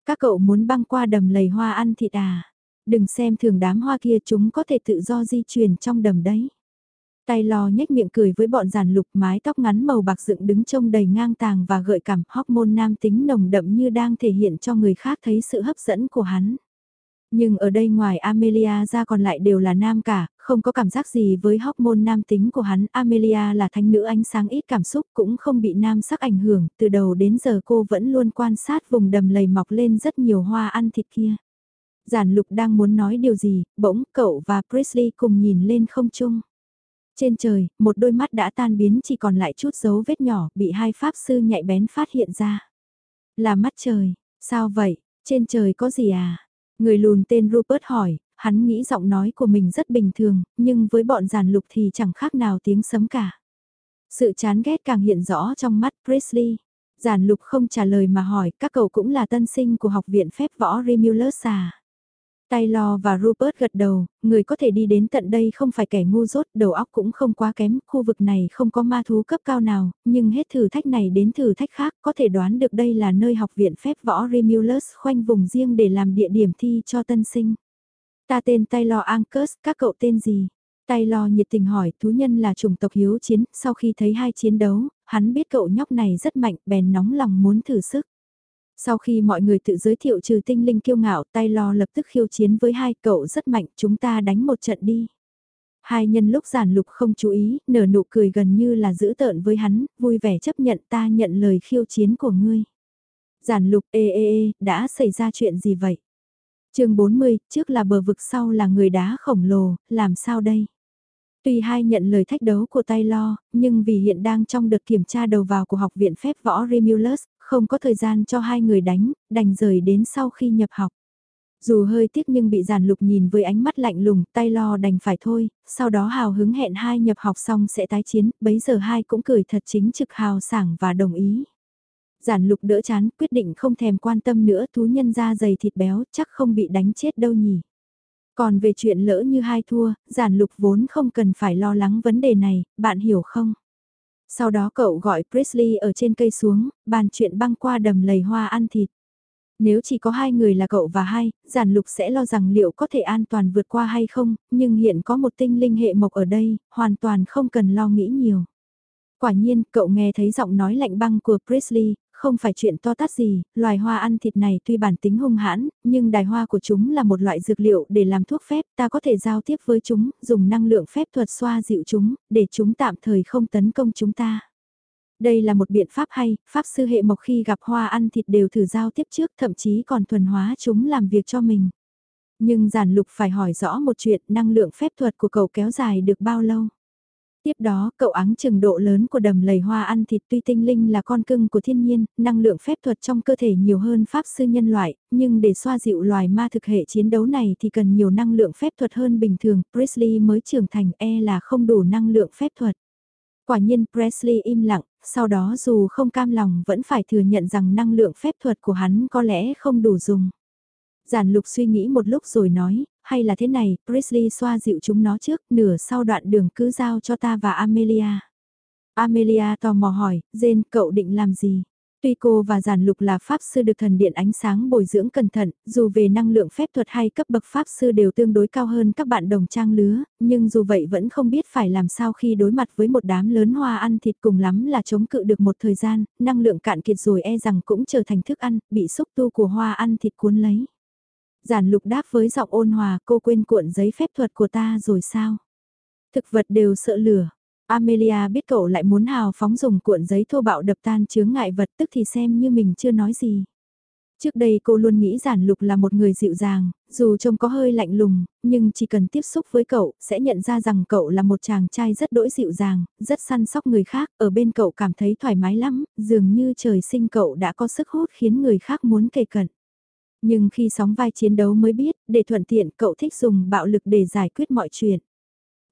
Các cậu muốn băng qua đầm lầy hoa ăn thịt à? Đừng xem thường đám hoa kia chúng có thể tự do di chuyển trong đầm đấy. Tay lò nhếch miệng cười với bọn giàn lục mái tóc ngắn màu bạc dựng đứng trông đầy ngang tàng và gợi cảm hormone nam tính nồng đậm như đang thể hiện cho người khác thấy sự hấp dẫn của hắn. Nhưng ở đây ngoài Amelia ra còn lại đều là nam cả, không có cảm giác gì với hormone nam tính của hắn. Amelia là thánh nữ ánh sáng ít cảm xúc cũng không bị nam sắc ảnh hưởng, từ đầu đến giờ cô vẫn luôn quan sát vùng đầm lầy mọc lên rất nhiều hoa ăn thịt kia. Giản lục đang muốn nói điều gì, bỗng cậu và Presley cùng nhìn lên không trung. Trên trời, một đôi mắt đã tan biến chỉ còn lại chút dấu vết nhỏ bị hai pháp sư nhạy bén phát hiện ra. Là mắt trời, sao vậy, trên trời có gì à? Người lùn tên Rupert hỏi, hắn nghĩ giọng nói của mình rất bình thường, nhưng với bọn giàn lục thì chẳng khác nào tiếng sấm cả. Sự chán ghét càng hiện rõ trong mắt Presley. giàn lục không trả lời mà hỏi, các cậu cũng là tân sinh của học viện phép võ Remulus à? Taylor và Rupert gật đầu, người có thể đi đến tận đây không phải kẻ ngu dốt, đầu óc cũng không quá kém, khu vực này không có ma thú cấp cao nào, nhưng hết thử thách này đến thử thách khác, có thể đoán được đây là nơi học viện phép võ Remulus khoanh vùng riêng để làm địa điểm thi cho tân sinh. Ta tên Taylor Angus, các cậu tên gì? Taylor nhiệt tình hỏi, thú nhân là chủng tộc hiếu chiến, sau khi thấy hai chiến đấu, hắn biết cậu nhóc này rất mạnh, bèn nóng lòng muốn thử sức. Sau khi mọi người tự giới thiệu trừ tinh linh kiêu ngạo, tay lo lập tức khiêu chiến với hai cậu rất mạnh, chúng ta đánh một trận đi. Hai nhân lúc giản lục không chú ý, nở nụ cười gần như là giữ tợn với hắn, vui vẻ chấp nhận ta nhận lời khiêu chiến của ngươi. Giản lục ê ê ê, đã xảy ra chuyện gì vậy? chương 40, trước là bờ vực sau là người đá khổng lồ, làm sao đây? Tuy hai nhận lời thách đấu của tay lo, nhưng vì hiện đang trong đợt kiểm tra đầu vào của học viện phép võ Remulus, không có thời gian cho hai người đánh, đành rời đến sau khi nhập học. Dù hơi tiếc nhưng bị giản lục nhìn với ánh mắt lạnh lùng, tay lo đành phải thôi, sau đó hào hứng hẹn hai nhập học xong sẽ tái chiến, bấy giờ hai cũng cười thật chính trực hào sảng và đồng ý. Giản lục đỡ chán, quyết định không thèm quan tâm nữa thú nhân da dày thịt béo, chắc không bị đánh chết đâu nhỉ. Còn về chuyện lỡ như hai thua, giản lục vốn không cần phải lo lắng vấn đề này, bạn hiểu không? Sau đó cậu gọi Presley ở trên cây xuống, bàn chuyện băng qua đầm lầy hoa ăn thịt. Nếu chỉ có hai người là cậu và hai, giản lục sẽ lo rằng liệu có thể an toàn vượt qua hay không, nhưng hiện có một tinh linh hệ mộc ở đây, hoàn toàn không cần lo nghĩ nhiều. Quả nhiên, cậu nghe thấy giọng nói lạnh băng của Presley, không phải chuyện to tát gì, loài hoa ăn thịt này tuy bản tính hung hãn, nhưng đài hoa của chúng là một loại dược liệu để làm thuốc phép, ta có thể giao tiếp với chúng, dùng năng lượng phép thuật xoa dịu chúng, để chúng tạm thời không tấn công chúng ta. Đây là một biện pháp hay, pháp sư hệ mộc khi gặp hoa ăn thịt đều thử giao tiếp trước, thậm chí còn thuần hóa chúng làm việc cho mình. Nhưng giản lục phải hỏi rõ một chuyện, năng lượng phép thuật của cậu kéo dài được bao lâu? Tiếp đó, cậu áng chừng độ lớn của đầm lầy hoa ăn thịt tuy tinh linh là con cưng của thiên nhiên, năng lượng phép thuật trong cơ thể nhiều hơn pháp sư nhân loại, nhưng để xoa dịu loài ma thực hệ chiến đấu này thì cần nhiều năng lượng phép thuật hơn bình thường, Presley mới trưởng thành e là không đủ năng lượng phép thuật. Quả nhiên Presley im lặng, sau đó dù không cam lòng vẫn phải thừa nhận rằng năng lượng phép thuật của hắn có lẽ không đủ dùng. Giản lục suy nghĩ một lúc rồi nói, hay là thế này, Presley xoa dịu chúng nó trước, nửa sau đoạn đường cứ giao cho ta và Amelia. Amelia tò mò hỏi, Jane, cậu định làm gì? Tuy cô và giản lục là pháp sư được thần điện ánh sáng bồi dưỡng cẩn thận, dù về năng lượng phép thuật hay cấp bậc pháp sư đều tương đối cao hơn các bạn đồng trang lứa, nhưng dù vậy vẫn không biết phải làm sao khi đối mặt với một đám lớn hoa ăn thịt cùng lắm là chống cự được một thời gian, năng lượng cạn kiệt rồi e rằng cũng trở thành thức ăn, bị xúc tu của hoa ăn thịt cuốn lấy. Giản lục đáp với giọng ôn hòa cô quên cuộn giấy phép thuật của ta rồi sao? Thực vật đều sợ lửa. Amelia biết cậu lại muốn hào phóng dùng cuộn giấy thô bạo đập tan chướng ngại vật tức thì xem như mình chưa nói gì. Trước đây cô luôn nghĩ giản lục là một người dịu dàng, dù trông có hơi lạnh lùng, nhưng chỉ cần tiếp xúc với cậu, sẽ nhận ra rằng cậu là một chàng trai rất đỗi dịu dàng, rất săn sóc người khác, ở bên cậu cảm thấy thoải mái lắm, dường như trời sinh cậu đã có sức hút khiến người khác muốn kề cận. Nhưng khi sóng vai chiến đấu mới biết, để thuận tiện cậu thích dùng bạo lực để giải quyết mọi chuyện.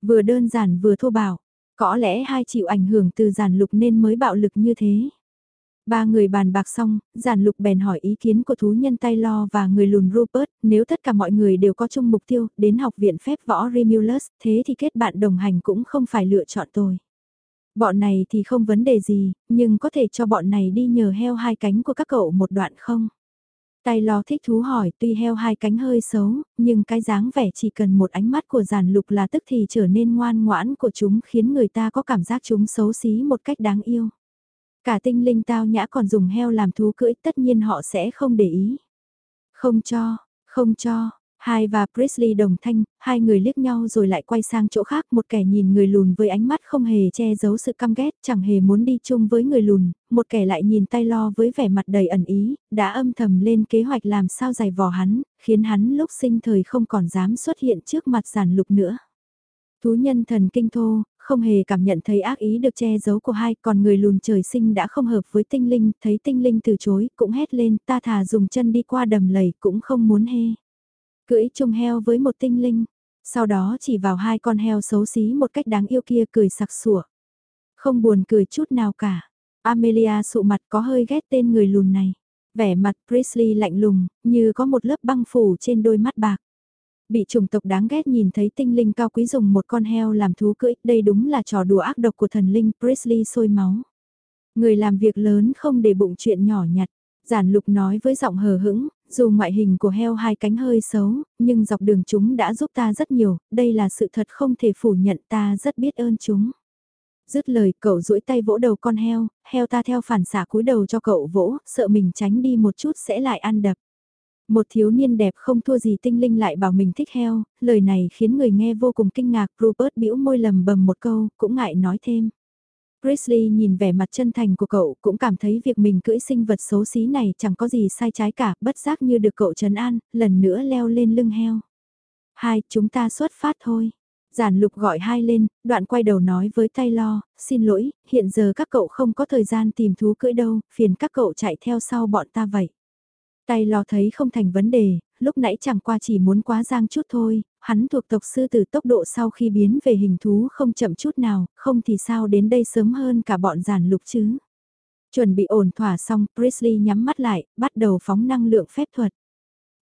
Vừa đơn giản vừa thô bạo, có lẽ hai chịu ảnh hưởng từ giản lục nên mới bạo lực như thế. Ba người bàn bạc xong, giản lục bèn hỏi ý kiến của thú nhân tay lo và người lùn Rupert, nếu tất cả mọi người đều có chung mục tiêu, đến học viện phép võ Remulus, thế thì kết bạn đồng hành cũng không phải lựa chọn tôi. Bọn này thì không vấn đề gì, nhưng có thể cho bọn này đi nhờ heo hai cánh của các cậu một đoạn không? Tay lo thích thú hỏi tuy heo hai cánh hơi xấu, nhưng cái dáng vẻ chỉ cần một ánh mắt của giản lục là tức thì trở nên ngoan ngoãn của chúng khiến người ta có cảm giác chúng xấu xí một cách đáng yêu. Cả tinh linh tao nhã còn dùng heo làm thú cưỡi tất nhiên họ sẽ không để ý. Không cho, không cho, Hai và Presley đồng thanh, hai người liếc nhau rồi lại quay sang chỗ khác, một kẻ nhìn người lùn với ánh mắt không hề che giấu sự căm ghét, chẳng hề muốn đi chung với người lùn, một kẻ lại nhìn tay lo với vẻ mặt đầy ẩn ý, đã âm thầm lên kế hoạch làm sao giày vò hắn, khiến hắn lúc sinh thời không còn dám xuất hiện trước mặt giản lục nữa. Thú nhân thần kinh thô, không hề cảm nhận thấy ác ý được che giấu của hai, còn người lùn trời sinh đã không hợp với tinh linh, thấy tinh linh từ chối, cũng hét lên, ta thà dùng chân đi qua đầm lầy cũng không muốn hê. Cưỡi chung heo với một tinh linh, sau đó chỉ vào hai con heo xấu xí một cách đáng yêu kia cười sặc sủa. Không buồn cười chút nào cả. Amelia sụ mặt có hơi ghét tên người lùn này. Vẻ mặt Priestley lạnh lùng, như có một lớp băng phủ trên đôi mắt bạc. Bị chủng tộc đáng ghét nhìn thấy tinh linh cao quý dùng một con heo làm thú cưỡi, đây đúng là trò đùa ác độc của thần linh Priestley sôi máu. Người làm việc lớn không để bụng chuyện nhỏ nhặt. Giản lục nói với giọng hờ hững, dù ngoại hình của heo hai cánh hơi xấu, nhưng dọc đường chúng đã giúp ta rất nhiều, đây là sự thật không thể phủ nhận ta rất biết ơn chúng. Dứt lời cậu duỗi tay vỗ đầu con heo, heo ta theo phản xạ cúi đầu cho cậu vỗ, sợ mình tránh đi một chút sẽ lại ăn đập. Một thiếu niên đẹp không thua gì tinh linh lại bảo mình thích heo, lời này khiến người nghe vô cùng kinh ngạc, Rupert bĩu môi lầm bầm một câu, cũng ngại nói thêm. Chrisley nhìn vẻ mặt chân thành của cậu cũng cảm thấy việc mình cưỡi sinh vật xấu xí này chẳng có gì sai trái cả, bất giác như được cậu trấn an, lần nữa leo lên lưng heo. Hai, chúng ta xuất phát thôi. Giản lục gọi hai lên, đoạn quay đầu nói với Taylor, xin lỗi, hiện giờ các cậu không có thời gian tìm thú cưỡi đâu, phiền các cậu chạy theo sau bọn ta vậy tay lo thấy không thành vấn đề, lúc nãy chẳng qua chỉ muốn quá giang chút thôi, hắn thuộc tộc sư tử tốc độ sau khi biến về hình thú không chậm chút nào, không thì sao đến đây sớm hơn cả bọn giản lục chứ. Chuẩn bị ổn thỏa xong, Priestley nhắm mắt lại, bắt đầu phóng năng lượng phép thuật.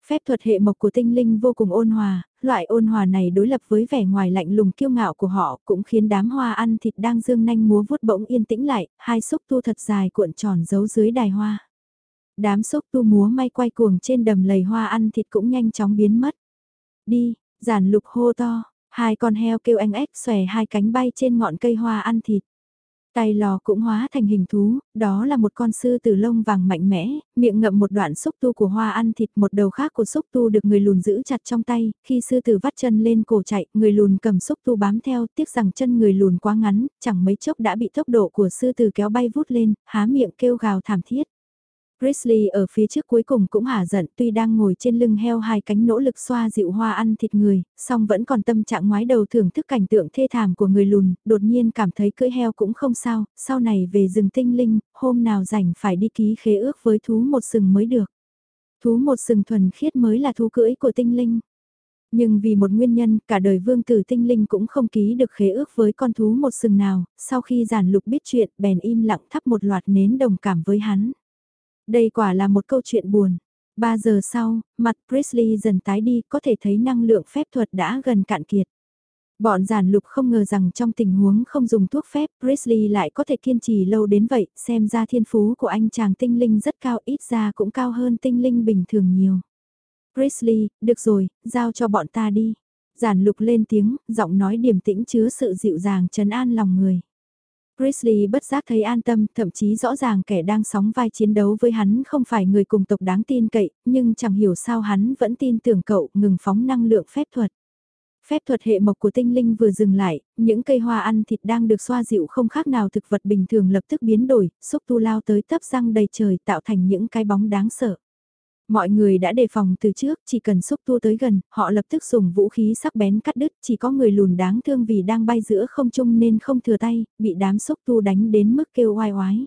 Phép thuật hệ mộc của tinh linh vô cùng ôn hòa, loại ôn hòa này đối lập với vẻ ngoài lạnh lùng kiêu ngạo của họ cũng khiến đám hoa ăn thịt đang dương nanh múa vuốt bỗng yên tĩnh lại, hai xúc tu thật dài cuộn tròn giấu dưới đài hoa. Đám xúc tu múa may quay cuồng trên đầm lầy hoa ăn thịt cũng nhanh chóng biến mất. Đi, giản lục hô to, hai con heo kêu anh ếch xòe hai cánh bay trên ngọn cây hoa ăn thịt. Tay lò cũng hóa thành hình thú, đó là một con sư tử lông vàng mạnh mẽ, miệng ngậm một đoạn xúc tu của hoa ăn thịt một đầu khác của xúc tu được người lùn giữ chặt trong tay, khi sư tử vắt chân lên cổ chạy, người lùn cầm xúc tu bám theo, tiếc rằng chân người lùn quá ngắn, chẳng mấy chốc đã bị tốc độ của sư tử kéo bay vút lên, há miệng kêu gào thảm thiết. Grizzly ở phía trước cuối cùng cũng hả giận tuy đang ngồi trên lưng heo hai cánh nỗ lực xoa dịu hoa ăn thịt người, song vẫn còn tâm trạng ngoái đầu thưởng thức cảnh tượng thê thảm của người lùn, đột nhiên cảm thấy cưỡi heo cũng không sao, sau này về rừng tinh linh, hôm nào rảnh phải đi ký khế ước với thú một sừng mới được. Thú một sừng thuần khiết mới là thú cưỡi của tinh linh. Nhưng vì một nguyên nhân, cả đời vương tử tinh linh cũng không ký được khế ước với con thú một sừng nào, sau khi giản lục biết chuyện, bèn im lặng thắp một loạt nến đồng cảm với hắn. Đây quả là một câu chuyện buồn. Ba giờ sau, mặt Priestley dần tái đi có thể thấy năng lượng phép thuật đã gần cạn kiệt. Bọn giản lục không ngờ rằng trong tình huống không dùng thuốc phép, Priestley lại có thể kiên trì lâu đến vậy, xem ra thiên phú của anh chàng tinh linh rất cao ít ra cũng cao hơn tinh linh bình thường nhiều. Priestley, được rồi, giao cho bọn ta đi. Giản lục lên tiếng, giọng nói điềm tĩnh chứa sự dịu dàng trấn an lòng người. Grizzly bất giác thấy an tâm, thậm chí rõ ràng kẻ đang sóng vai chiến đấu với hắn không phải người cùng tộc đáng tin cậy, nhưng chẳng hiểu sao hắn vẫn tin tưởng cậu ngừng phóng năng lượng phép thuật. Phép thuật hệ mộc của tinh linh vừa dừng lại, những cây hoa ăn thịt đang được xoa dịu không khác nào thực vật bình thường lập tức biến đổi, xúc tu lao tới tấp răng đầy trời tạo thành những cái bóng đáng sợ. Mọi người đã đề phòng từ trước, chỉ cần xúc tu tới gần, họ lập tức dùng vũ khí sắc bén cắt đứt, chỉ có người lùn đáng thương vì đang bay giữa không trung nên không thừa tay, bị đám xúc tu đánh đến mức kêu oai oái.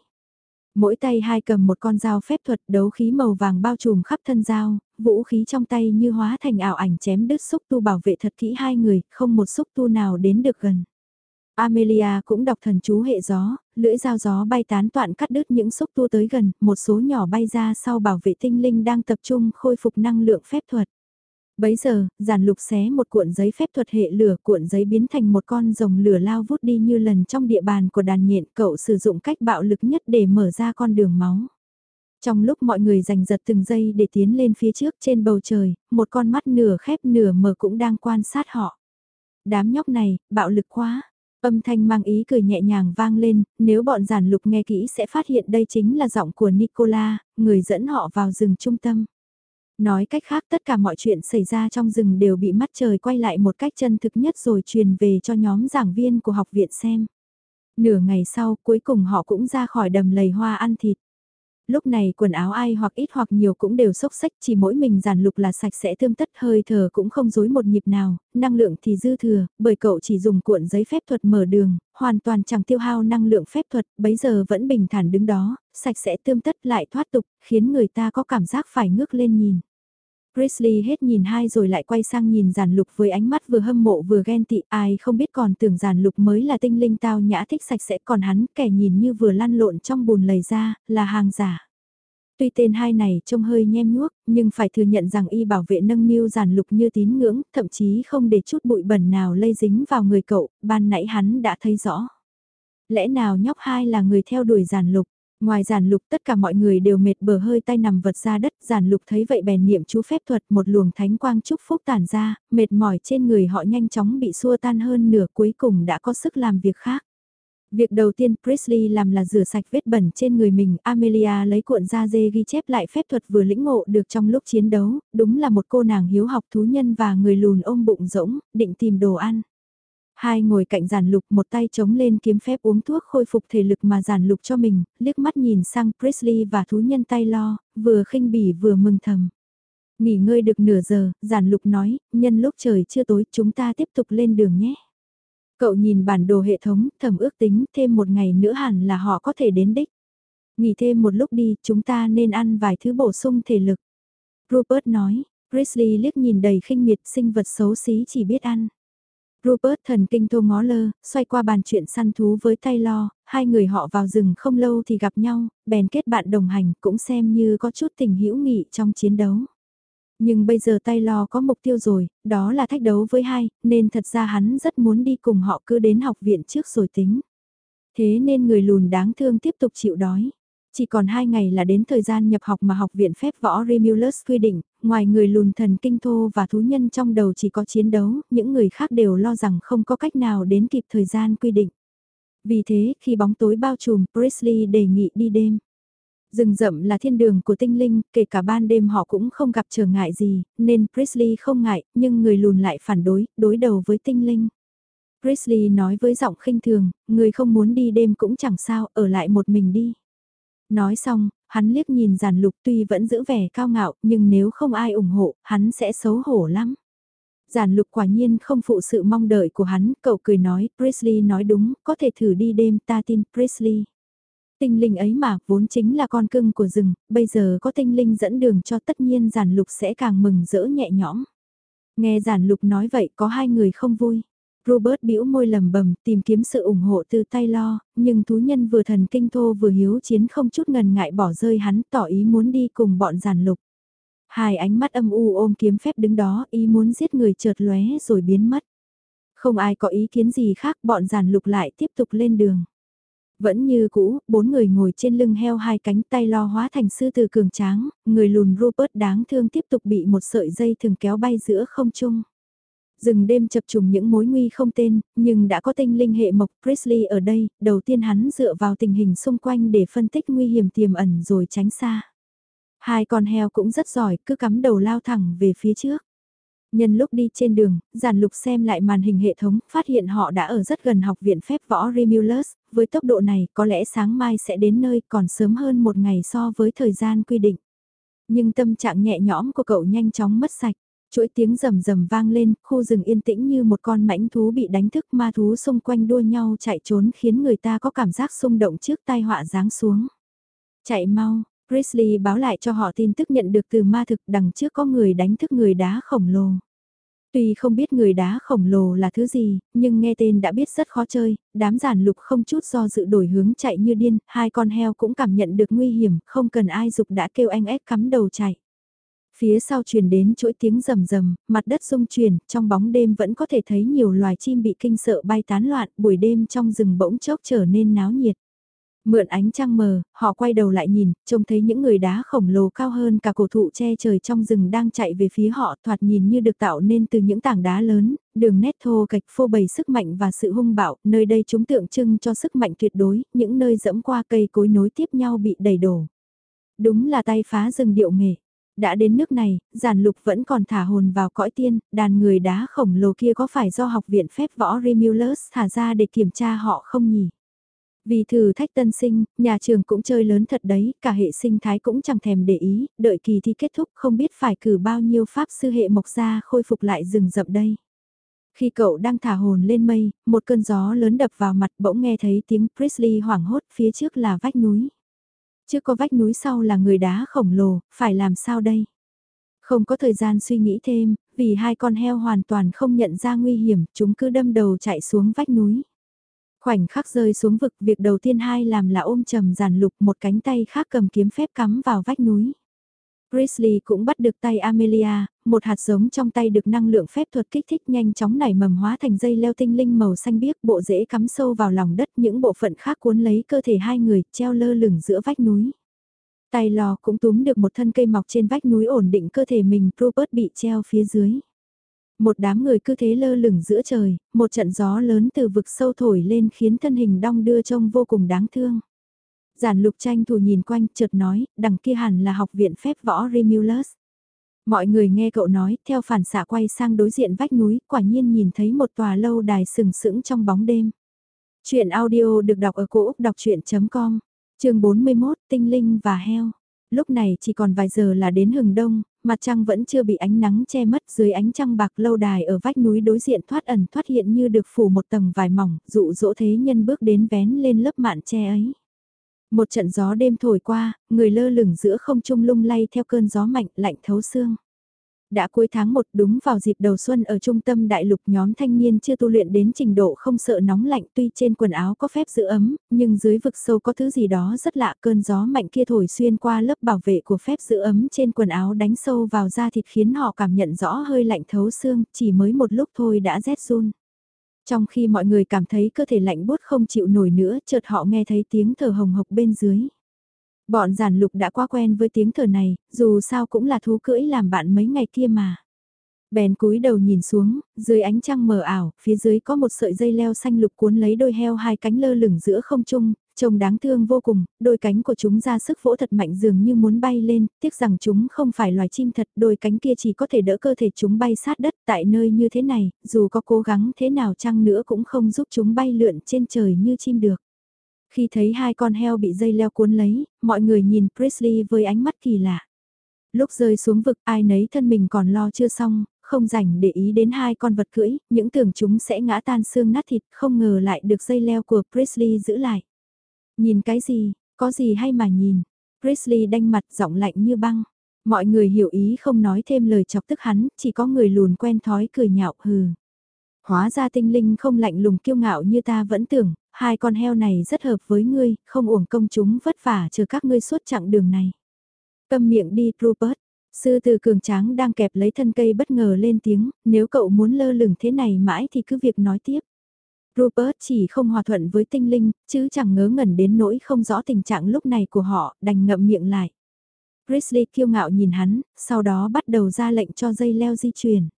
Mỗi tay hai cầm một con dao phép thuật đấu khí màu vàng bao trùm khắp thân dao, vũ khí trong tay như hóa thành ảo ảnh chém đứt xúc tu bảo vệ thật kỹ hai người, không một xúc tu nào đến được gần. Amelia cũng đọc thần chú hệ gió, lưỡi dao gió bay tán toạn cắt đứt những xúc tua tới gần, một số nhỏ bay ra sau bảo vệ tinh linh đang tập trung khôi phục năng lượng phép thuật. Bấy giờ, giàn lục xé một cuộn giấy phép thuật hệ lửa, cuộn giấy biến thành một con rồng lửa lao vút đi như lần trong địa bàn của đàn nhện, cậu sử dụng cách bạo lực nhất để mở ra con đường máu. Trong lúc mọi người giành giật từng giây để tiến lên phía trước trên bầu trời, một con mắt nửa khép nửa mở cũng đang quan sát họ. Đám nhóc này, bạo lực quá. Âm thanh mang ý cười nhẹ nhàng vang lên, nếu bọn giản lục nghe kỹ sẽ phát hiện đây chính là giọng của Nicola, người dẫn họ vào rừng trung tâm. Nói cách khác tất cả mọi chuyện xảy ra trong rừng đều bị mắt trời quay lại một cách chân thực nhất rồi truyền về cho nhóm giảng viên của học viện xem. Nửa ngày sau cuối cùng họ cũng ra khỏi đầm lầy hoa ăn thịt lúc này quần áo ai hoặc ít hoặc nhiều cũng đều xốc xách, chỉ mỗi mình giản lục là sạch sẽ tươm tất hơi thở cũng không dối một nhịp nào, năng lượng thì dư thừa, bởi cậu chỉ dùng cuộn giấy phép thuật mở đường, hoàn toàn chẳng tiêu hao năng lượng phép thuật, bấy giờ vẫn bình thản đứng đó, sạch sẽ tươm tất lại thoát tục, khiến người ta có cảm giác phải ngước lên nhìn. Grizzly hết nhìn hai rồi lại quay sang nhìn giản lục với ánh mắt vừa hâm mộ vừa ghen tị, ai không biết còn tưởng giản lục mới là tinh linh tao nhã thích sạch sẽ còn hắn kẻ nhìn như vừa lăn lộn trong bùn lầy ra, là hàng giả. Tuy tên hai này trông hơi nhem nhuốc, nhưng phải thừa nhận rằng y bảo vệ nâng niu giản lục như tín ngưỡng, thậm chí không để chút bụi bẩn nào lây dính vào người cậu, ban nãy hắn đã thấy rõ. Lẽ nào nhóc hai là người theo đuổi giản lục? Ngoài giản lục tất cả mọi người đều mệt bờ hơi tay nằm vật ra đất, giản lục thấy vậy bèn niệm chú phép thuật một luồng thánh quang chúc phúc tản ra, mệt mỏi trên người họ nhanh chóng bị xua tan hơn nửa cuối cùng đã có sức làm việc khác. Việc đầu tiên Presley làm là rửa sạch vết bẩn trên người mình, Amelia lấy cuộn da dê ghi chép lại phép thuật vừa lĩnh ngộ được trong lúc chiến đấu, đúng là một cô nàng hiếu học thú nhân và người lùn ôm bụng rỗng, định tìm đồ ăn. Hai ngồi cạnh giản lục một tay chống lên kiếm phép uống thuốc khôi phục thể lực mà giản lục cho mình, liếc mắt nhìn sang Prisley và thú nhân tay lo, vừa khinh bỉ vừa mừng thầm. Nghỉ ngơi được nửa giờ, giản lục nói, nhân lúc trời chưa tối chúng ta tiếp tục lên đường nhé. Cậu nhìn bản đồ hệ thống, thầm ước tính thêm một ngày nữa hẳn là họ có thể đến đích. Nghỉ thêm một lúc đi, chúng ta nên ăn vài thứ bổ sung thể lực. Rupert nói, Grizzly liếc nhìn đầy khinh miệt sinh vật xấu xí chỉ biết ăn. Rupert thần kinh thô ngó lơ, xoay qua bàn chuyện săn thú với Taylor, hai người họ vào rừng không lâu thì gặp nhau, bèn kết bạn đồng hành cũng xem như có chút tình hữu nghị trong chiến đấu. Nhưng bây giờ Taylor có mục tiêu rồi, đó là thách đấu với hai, nên thật ra hắn rất muốn đi cùng họ cứ đến học viện trước rồi tính. Thế nên người lùn đáng thương tiếp tục chịu đói. Chỉ còn hai ngày là đến thời gian nhập học mà học viện phép võ Remulus quy định, ngoài người lùn thần kinh thô và thú nhân trong đầu chỉ có chiến đấu, những người khác đều lo rằng không có cách nào đến kịp thời gian quy định. Vì thế, khi bóng tối bao trùm, Presley đề nghị đi đêm. Rừng rậm là thiên đường của tinh linh, kể cả ban đêm họ cũng không gặp trở ngại gì, nên Presley không ngại, nhưng người lùn lại phản đối, đối đầu với tinh linh. Presley nói với giọng khinh thường, người không muốn đi đêm cũng chẳng sao, ở lại một mình đi. Nói xong, hắn liếc nhìn giản lục tuy vẫn giữ vẻ cao ngạo, nhưng nếu không ai ủng hộ, hắn sẽ xấu hổ lắm. Giản lục quả nhiên không phụ sự mong đợi của hắn, cậu cười nói, Presley nói đúng, có thể thử đi đêm, ta tin Presley. Tinh linh ấy mà, vốn chính là con cưng của rừng, bây giờ có tinh linh dẫn đường cho tất nhiên giản lục sẽ càng mừng rỡ nhẹ nhõm. Nghe giản lục nói vậy có hai người không vui. Robert bĩu môi lầm bầm tìm kiếm sự ủng hộ từ tay lo, nhưng thú nhân vừa thần kinh thô vừa hiếu chiến không chút ngần ngại bỏ rơi hắn tỏ ý muốn đi cùng bọn giàn lục. Hai ánh mắt âm u ôm kiếm phép đứng đó ý muốn giết người chợt lóe rồi biến mất. Không ai có ý kiến gì khác bọn giàn lục lại tiếp tục lên đường. Vẫn như cũ, bốn người ngồi trên lưng heo hai cánh tay lo hóa thành sư từ cường tráng, người lùn Robert đáng thương tiếp tục bị một sợi dây thường kéo bay giữa không trung. Rừng đêm chập trùng những mối nguy không tên, nhưng đã có tinh linh hệ mộc Presley ở đây, đầu tiên hắn dựa vào tình hình xung quanh để phân tích nguy hiểm tiềm ẩn rồi tránh xa. Hai con heo cũng rất giỏi, cứ cắm đầu lao thẳng về phía trước. Nhân lúc đi trên đường, giản lục xem lại màn hình hệ thống, phát hiện họ đã ở rất gần học viện phép võ Remulus, với tốc độ này có lẽ sáng mai sẽ đến nơi còn sớm hơn một ngày so với thời gian quy định. Nhưng tâm trạng nhẹ nhõm của cậu nhanh chóng mất sạch. Chuỗi tiếng rầm rầm vang lên, khu rừng yên tĩnh như một con mãnh thú bị đánh thức ma thú xung quanh đua nhau chạy trốn khiến người ta có cảm giác xung động trước tai họa giáng xuống. Chạy mau, Grizzly báo lại cho họ tin tức nhận được từ ma thực đằng trước có người đánh thức người đá khổng lồ. Tuy không biết người đá khổng lồ là thứ gì, nhưng nghe tên đã biết rất khó chơi, đám giản lục không chút do dự đổi hướng chạy như điên, hai con heo cũng cảm nhận được nguy hiểm, không cần ai dục đã kêu anh ép cắm đầu chạy. Phía sau truyền đến chuỗi tiếng rầm rầm, mặt đất rung chuyển, trong bóng đêm vẫn có thể thấy nhiều loài chim bị kinh sợ bay tán loạn, buổi đêm trong rừng bỗng chốc trở nên náo nhiệt. Mượn ánh trăng mờ, họ quay đầu lại nhìn, trông thấy những người đá khổng lồ cao hơn cả cổ thụ che trời trong rừng đang chạy về phía họ thoạt nhìn như được tạo nên từ những tảng đá lớn, đường nét thô gạch phô bày sức mạnh và sự hung bạo, nơi đây chúng tượng trưng cho sức mạnh tuyệt đối, những nơi dẫm qua cây cối nối tiếp nhau bị đầy đổ. Đúng là tay phá rừng điệu nghệ. Đã đến nước này, giản lục vẫn còn thả hồn vào cõi tiên, đàn người đá khổng lồ kia có phải do học viện phép võ Remulus thả ra để kiểm tra họ không nhỉ? Vì thử thách tân sinh, nhà trường cũng chơi lớn thật đấy, cả hệ sinh thái cũng chẳng thèm để ý, đợi kỳ thi kết thúc không biết phải cử bao nhiêu pháp sư hệ mộc ra khôi phục lại rừng rậm đây. Khi cậu đang thả hồn lên mây, một cơn gió lớn đập vào mặt bỗng nghe thấy tiếng Priestley hoảng hốt phía trước là vách núi. Trước có vách núi sau là người đá khổng lồ, phải làm sao đây? Không có thời gian suy nghĩ thêm, vì hai con heo hoàn toàn không nhận ra nguy hiểm, chúng cứ đâm đầu chạy xuống vách núi. Khoảnh khắc rơi xuống vực, việc đầu tiên hai làm là ôm trầm giàn lục một cánh tay khác cầm kiếm phép cắm vào vách núi. Grizzly cũng bắt được tay Amelia, một hạt giống trong tay được năng lượng phép thuật kích thích nhanh chóng nảy mầm hóa thành dây leo tinh linh màu xanh biếc bộ rễ cắm sâu vào lòng đất những bộ phận khác cuốn lấy cơ thể hai người treo lơ lửng giữa vách núi. Tay lò cũng túm được một thân cây mọc trên vách núi ổn định cơ thể mình, Rupert bị treo phía dưới. Một đám người cứ thế lơ lửng giữa trời, một trận gió lớn từ vực sâu thổi lên khiến thân hình đong đưa trông vô cùng đáng thương. Giản lục tranh thủ nhìn quanh chợt nói, đằng kia hẳn là học viện phép võ Remulus. Mọi người nghe cậu nói, theo phản xạ quay sang đối diện vách núi, quả nhiên nhìn thấy một tòa lâu đài sừng sững trong bóng đêm. Chuyện audio được đọc ở cổ Úc đọc chuyện.com, trường 41, Tinh Linh và Heo. Lúc này chỉ còn vài giờ là đến hừng đông, mặt trăng vẫn chưa bị ánh nắng che mất dưới ánh trăng bạc lâu đài ở vách núi đối diện thoát ẩn thoát hiện như được phủ một tầng vải mỏng, dụ dỗ thế nhân bước đến vén lên lớp mạn che ấy. Một trận gió đêm thổi qua, người lơ lửng giữa không trung lung lay theo cơn gió mạnh lạnh thấu xương. Đã cuối tháng 1 đúng vào dịp đầu xuân ở trung tâm đại lục nhóm thanh niên chưa tu luyện đến trình độ không sợ nóng lạnh tuy trên quần áo có phép giữ ấm, nhưng dưới vực sâu có thứ gì đó rất lạ cơn gió mạnh kia thổi xuyên qua lớp bảo vệ của phép giữ ấm trên quần áo đánh sâu vào da thịt khiến họ cảm nhận rõ hơi lạnh thấu xương, chỉ mới một lúc thôi đã rét run. Trong khi mọi người cảm thấy cơ thể lạnh bút không chịu nổi nữa, chợt họ nghe thấy tiếng thở hồng hộc bên dưới. Bọn giản lục đã quá quen với tiếng thở này, dù sao cũng là thú cưỡi làm bạn mấy ngày kia mà. Bèn cúi đầu nhìn xuống, dưới ánh trăng mờ ảo, phía dưới có một sợi dây leo xanh lục cuốn lấy đôi heo hai cánh lơ lửng giữa không trung, trông đáng thương vô cùng, đôi cánh của chúng ra sức vỗ thật mạnh dường như muốn bay lên, tiếc rằng chúng không phải loài chim thật, đôi cánh kia chỉ có thể đỡ cơ thể chúng bay sát đất tại nơi như thế này, dù có cố gắng thế nào chăng nữa cũng không giúp chúng bay lượn trên trời như chim được. Khi thấy hai con heo bị dây leo cuốn lấy, mọi người nhìn Presley với ánh mắt kỳ lạ. Lúc rơi xuống vực ai nấy thân mình còn lo chưa xong, không rảnh để ý đến hai con vật cưỡi, những tưởng chúng sẽ ngã tan xương nát thịt, không ngờ lại được dây leo của Presley giữ lại. Nhìn cái gì, có gì hay mà nhìn. Grizzly đanh mặt giọng lạnh như băng. Mọi người hiểu ý không nói thêm lời chọc tức hắn, chỉ có người lùn quen thói cười nhạo hừ. Hóa ra tinh linh không lạnh lùng kiêu ngạo như ta vẫn tưởng, hai con heo này rất hợp với ngươi, không uổng công chúng vất vả chờ các ngươi suốt chặng đường này. Câm miệng đi Rupert, sư từ cường tráng đang kẹp lấy thân cây bất ngờ lên tiếng, nếu cậu muốn lơ lửng thế này mãi thì cứ việc nói tiếp. Rupert chỉ không hòa thuận với tinh linh, chứ chẳng ngớ ngẩn đến nỗi không rõ tình trạng lúc này của họ, đành ngậm miệng lại. Grizzly kiêu ngạo nhìn hắn, sau đó bắt đầu ra lệnh cho dây leo di chuyển.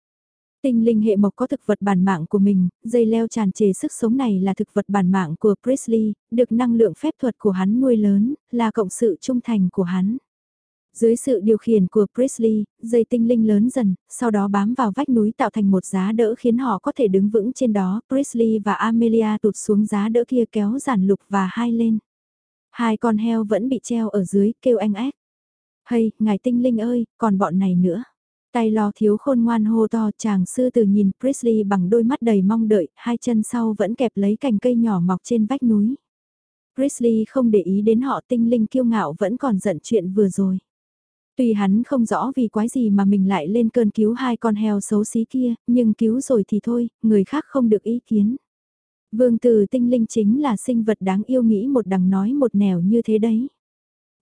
Tinh linh hệ mộc có thực vật bản mạng của mình, dây leo tràn trề sức sống này là thực vật bản mạng của Presley, được năng lượng phép thuật của hắn nuôi lớn, là cộng sự trung thành của hắn. Dưới sự điều khiển của Presley, dây tinh linh lớn dần, sau đó bám vào vách núi tạo thành một giá đỡ khiến họ có thể đứng vững trên đó. Presley và Amelia tụt xuống giá đỡ kia kéo giản lục và hai lên. Hai con heo vẫn bị treo ở dưới, kêu anh ếch. Hay, ngài tinh linh ơi, còn bọn này nữa. Tay lò thiếu khôn ngoan hô to chàng sư tử nhìn Presley bằng đôi mắt đầy mong đợi, hai chân sau vẫn kẹp lấy cành cây nhỏ mọc trên vách núi. Presley không để ý đến họ tinh linh kiêu ngạo vẫn còn giận chuyện vừa rồi. Tuy hắn không rõ vì quái gì mà mình lại lên cơn cứu hai con heo xấu xí kia, nhưng cứu rồi thì thôi, người khác không được ý kiến. Vương tử tinh linh chính là sinh vật đáng yêu nghĩ một đằng nói một nẻo như thế đấy.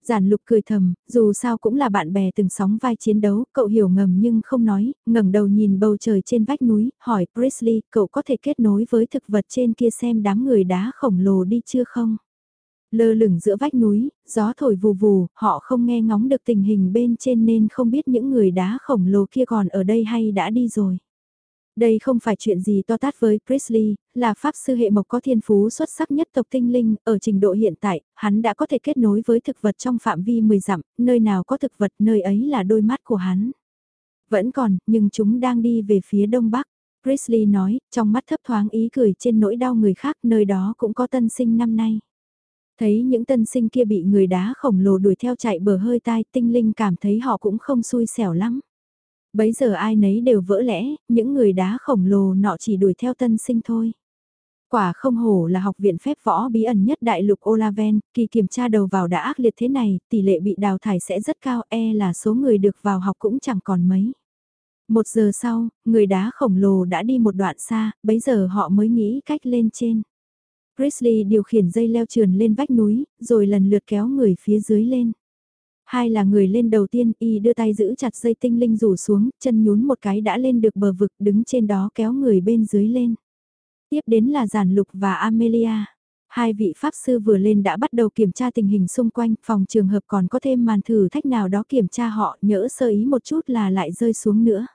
Giản lục cười thầm, dù sao cũng là bạn bè từng sóng vai chiến đấu, cậu hiểu ngầm nhưng không nói, ngẩng đầu nhìn bầu trời trên vách núi, hỏi Presley, cậu có thể kết nối với thực vật trên kia xem đám người đá khổng lồ đi chưa không? Lơ lửng giữa vách núi, gió thổi vù vù, họ không nghe ngóng được tình hình bên trên nên không biết những người đá khổng lồ kia còn ở đây hay đã đi rồi. Đây không phải chuyện gì to tát với Priestley, là pháp sư hệ mộc có thiên phú xuất sắc nhất tộc tinh linh, ở trình độ hiện tại, hắn đã có thể kết nối với thực vật trong phạm vi 10 dặm, nơi nào có thực vật nơi ấy là đôi mắt của hắn. Vẫn còn, nhưng chúng đang đi về phía đông bắc. Priestley nói, trong mắt thấp thoáng ý cười trên nỗi đau người khác, nơi đó cũng có tân sinh năm nay. Thấy những tân sinh kia bị người đá khổng lồ đuổi theo chạy bờ hơi tai, tinh linh cảm thấy họ cũng không xui xẻo lắm. Bấy giờ ai nấy đều vỡ lẽ, những người đá khổng lồ nọ chỉ đuổi theo tân sinh thôi. Quả không hổ là học viện phép võ bí ẩn nhất đại lục Olaven, kỳ kiểm tra đầu vào đã ác liệt thế này, tỷ lệ bị đào thải sẽ rất cao e là số người được vào học cũng chẳng còn mấy. Một giờ sau, người đá khổng lồ đã đi một đoạn xa, bấy giờ họ mới nghĩ cách lên trên. Chrisley điều khiển dây leo trườn lên vách núi, rồi lần lượt kéo người phía dưới lên. Hai là người lên đầu tiên, y đưa tay giữ chặt dây tinh linh rủ xuống, chân nhún một cái đã lên được bờ vực đứng trên đó kéo người bên dưới lên. Tiếp đến là Giản Lục và Amelia. Hai vị pháp sư vừa lên đã bắt đầu kiểm tra tình hình xung quanh, phòng trường hợp còn có thêm màn thử thách nào đó kiểm tra họ, nhỡ sơ ý một chút là lại rơi xuống nữa.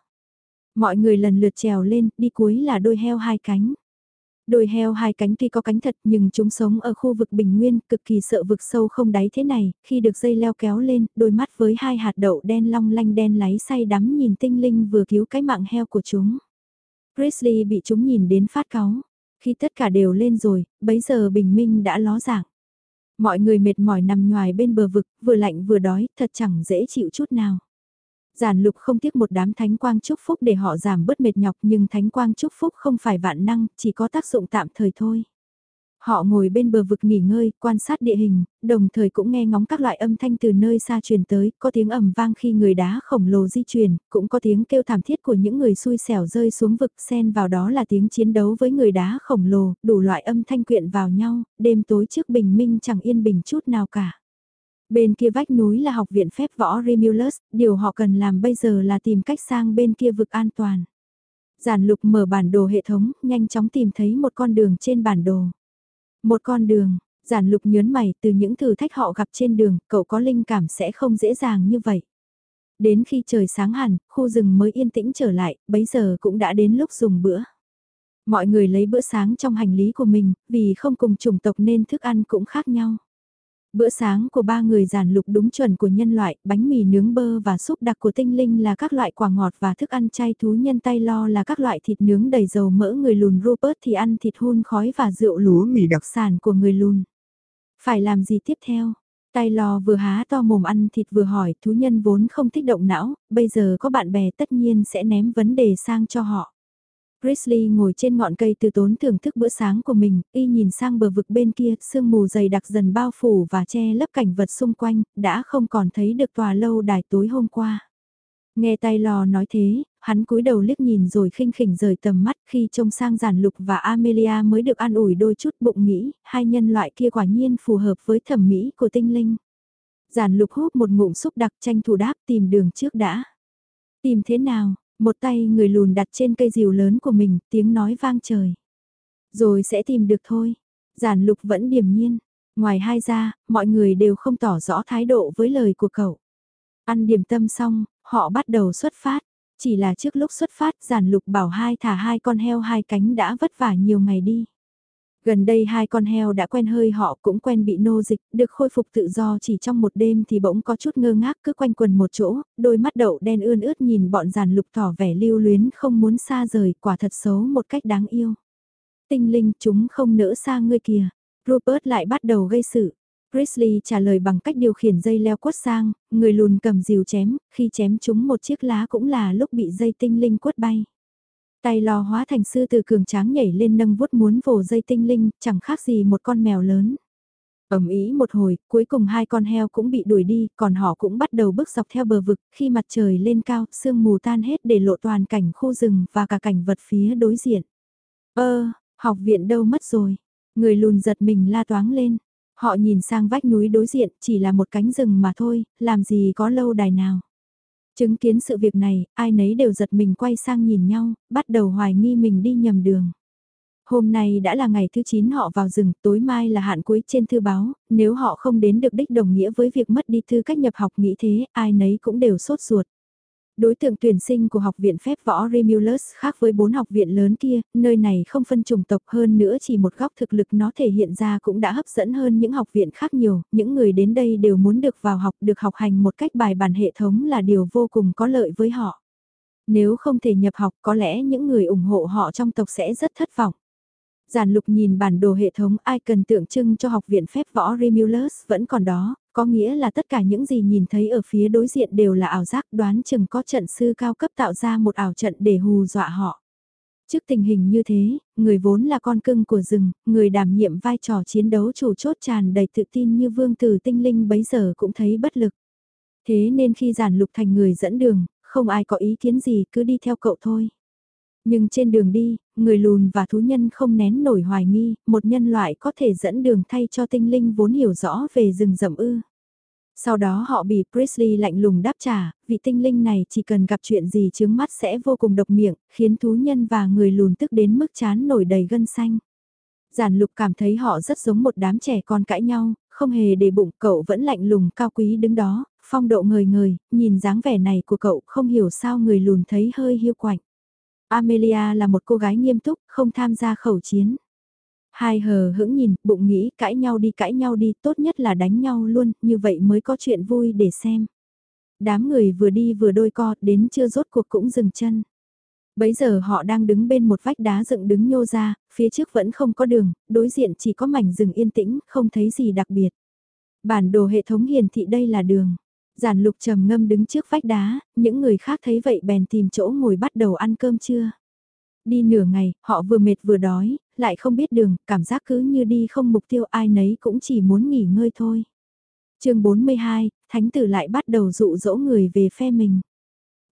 Mọi người lần lượt trèo lên, đi cuối là đôi heo hai cánh. Đôi heo hai cánh tuy có cánh thật nhưng chúng sống ở khu vực bình nguyên cực kỳ sợ vực sâu không đáy thế này, khi được dây leo kéo lên, đôi mắt với hai hạt đậu đen long lanh đen láy say đắm nhìn tinh linh vừa cứu cái mạng heo của chúng. Grizzly bị chúng nhìn đến phát cáu. Khi tất cả đều lên rồi, bấy giờ bình minh đã ló dạng. Mọi người mệt mỏi nằm nhoài bên bờ vực, vừa lạnh vừa đói, thật chẳng dễ chịu chút nào. Giản lục không tiếc một đám thánh quang chúc phúc để họ giảm bớt mệt nhọc nhưng thánh quang chúc phúc không phải vạn năng, chỉ có tác dụng tạm thời thôi. Họ ngồi bên bờ vực nghỉ ngơi, quan sát địa hình, đồng thời cũng nghe ngóng các loại âm thanh từ nơi xa truyền tới, có tiếng ầm vang khi người đá khổng lồ di chuyển, cũng có tiếng kêu thảm thiết của những người xui xẻo rơi xuống vực xen vào đó là tiếng chiến đấu với người đá khổng lồ, đủ loại âm thanh quyện vào nhau, đêm tối trước bình minh chẳng yên bình chút nào cả. Bên kia vách núi là học viện phép võ Remulus, điều họ cần làm bây giờ là tìm cách sang bên kia vực an toàn. Giản lục mở bản đồ hệ thống, nhanh chóng tìm thấy một con đường trên bản đồ. Một con đường, giản lục nhớn mày từ những thử thách họ gặp trên đường, cậu có linh cảm sẽ không dễ dàng như vậy. Đến khi trời sáng hẳn, khu rừng mới yên tĩnh trở lại, bấy giờ cũng đã đến lúc dùng bữa. Mọi người lấy bữa sáng trong hành lý của mình, vì không cùng chủng tộc nên thức ăn cũng khác nhau. Bữa sáng của ba người giản lục đúng chuẩn của nhân loại, bánh mì nướng bơ và súp đặc của tinh linh là các loại quả ngọt và thức ăn chay thú nhân tay lo là các loại thịt nướng đầy dầu mỡ người lùn Rupert thì ăn thịt hun khói và rượu lúa mì đặc sản của người lùn. Phải làm gì tiếp theo? Tay lo vừa há to mồm ăn thịt vừa hỏi thú nhân vốn không thích động não, bây giờ có bạn bè tất nhiên sẽ ném vấn đề sang cho họ. Grizzly ngồi trên ngọn cây từ tốn thưởng thức bữa sáng của mình, y nhìn sang bờ vực bên kia, sương mù dày đặc dần bao phủ và che lấp cảnh vật xung quanh, đã không còn thấy được tòa lâu đài tối hôm qua. Nghe tay lò nói thế, hắn cúi đầu liếc nhìn rồi khinh khỉnh rời tầm mắt khi trông sang giản lục và Amelia mới được an ủi đôi chút bụng nghĩ, hai nhân loại kia quả nhiên phù hợp với thẩm mỹ của tinh linh. Giản lục hút một ngụm xúc đặc tranh thủ đáp tìm đường trước đã. Tìm thế nào, một tay người lùn đặt trên cây rìu lớn của mình, tiếng nói vang trời. Rồi sẽ tìm được thôi. Giản lục vẫn điềm nhiên. Ngoài hai ra, mọi người đều không tỏ rõ thái độ với lời của cậu. Ăn điểm tâm xong, họ bắt đầu xuất phát. Chỉ là trước lúc xuất phát giản lục bảo hai thả hai con heo hai cánh đã vất vả nhiều ngày đi. Gần đây hai con heo đã quen hơi họ cũng quen bị nô dịch, được khôi phục tự do chỉ trong một đêm thì bỗng có chút ngơ ngác cứ quanh quần một chỗ, đôi mắt đậu đen ươn ướt nhìn bọn giàn lục tỏ vẻ lưu luyến không muốn xa rời, quả thật xấu một cách đáng yêu. Tinh linh chúng không nỡ xa ngươi kìa, Rupert lại bắt đầu gây sự. Grizzly trả lời bằng cách điều khiển dây leo quất sang, người lùn cầm rìu chém, khi chém chúng một chiếc lá cũng là lúc bị dây tinh linh quất bay. Tay lò hóa thành sư từ cường tráng nhảy lên nâng vuốt muốn vồ dây tinh linh, chẳng khác gì một con mèo lớn. ầm ý một hồi, cuối cùng hai con heo cũng bị đuổi đi, còn họ cũng bắt đầu bước dọc theo bờ vực, khi mặt trời lên cao, sương mù tan hết để lộ toàn cảnh khu rừng và cả cảnh vật phía đối diện. Ơ, học viện đâu mất rồi? Người lùn giật mình la toáng lên. Họ nhìn sang vách núi đối diện, chỉ là một cánh rừng mà thôi, làm gì có lâu đài nào. Chứng kiến sự việc này, ai nấy đều giật mình quay sang nhìn nhau, bắt đầu hoài nghi mình đi nhầm đường. Hôm nay đã là ngày thứ 9 họ vào rừng, tối mai là hạn cuối trên thư báo, nếu họ không đến được đích đồng nghĩa với việc mất đi thư cách nhập học nghĩ thế, ai nấy cũng đều sốt ruột. Đối tượng tuyển sinh của học viện phép võ Remulus khác với bốn học viện lớn kia, nơi này không phân chủng tộc hơn nữa chỉ một góc thực lực nó thể hiện ra cũng đã hấp dẫn hơn những học viện khác nhiều, những người đến đây đều muốn được vào học được học hành một cách bài bản hệ thống là điều vô cùng có lợi với họ. Nếu không thể nhập học có lẽ những người ủng hộ họ trong tộc sẽ rất thất vọng. Giản lục nhìn bản đồ hệ thống ai cần tượng trưng cho học viện phép võ Remulus vẫn còn đó, có nghĩa là tất cả những gì nhìn thấy ở phía đối diện đều là ảo giác đoán chừng có trận sư cao cấp tạo ra một ảo trận để hù dọa họ. Trước tình hình như thế, người vốn là con cưng của rừng, người đảm nhiệm vai trò chiến đấu chủ chốt tràn đầy tự tin như vương tử tinh linh bấy giờ cũng thấy bất lực. Thế nên khi giản lục thành người dẫn đường, không ai có ý kiến gì cứ đi theo cậu thôi. Nhưng trên đường đi, người lùn và thú nhân không nén nổi hoài nghi, một nhân loại có thể dẫn đường thay cho tinh linh vốn hiểu rõ về rừng rậm ư. Sau đó họ bị Priestley lạnh lùng đáp trả, vị tinh linh này chỉ cần gặp chuyện gì chướng mắt sẽ vô cùng độc miệng, khiến thú nhân và người lùn tức đến mức chán nổi đầy gân xanh. Giản lục cảm thấy họ rất giống một đám trẻ con cãi nhau, không hề để bụng cậu vẫn lạnh lùng cao quý đứng đó, phong độ ngời ngời, nhìn dáng vẻ này của cậu không hiểu sao người lùn thấy hơi hiu quạnh. Amelia là một cô gái nghiêm túc, không tham gia khẩu chiến. Hai hờ hững nhìn, bụng nghĩ cãi nhau đi cãi nhau đi, tốt nhất là đánh nhau luôn, như vậy mới có chuyện vui để xem. Đám người vừa đi vừa đôi co, đến chưa rốt cuộc cũng dừng chân. Bấy giờ họ đang đứng bên một vách đá dựng đứng nhô ra, phía trước vẫn không có đường, đối diện chỉ có mảnh rừng yên tĩnh, không thấy gì đặc biệt. Bản đồ hệ thống hiển thị đây là đường. Giản lục trầm ngâm đứng trước vách đá, những người khác thấy vậy bèn tìm chỗ ngồi bắt đầu ăn cơm trưa. Đi nửa ngày, họ vừa mệt vừa đói, lại không biết đường, cảm giác cứ như đi không mục tiêu ai nấy cũng chỉ muốn nghỉ ngơi thôi. chương 42, Thánh tử lại bắt đầu dụ dỗ người về phe mình.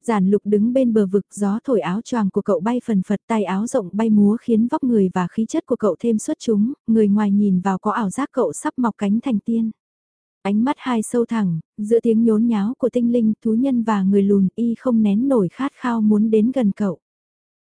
Giản lục đứng bên bờ vực gió thổi áo choàng của cậu bay phần phật tay áo rộng bay múa khiến vóc người và khí chất của cậu thêm xuất chúng, người ngoài nhìn vào có ảo giác cậu sắp mọc cánh thành tiên. Ánh mắt hai sâu thẳng, giữa tiếng nhốn nháo của tinh linh, thú nhân và người lùn y không nén nổi khát khao muốn đến gần cậu.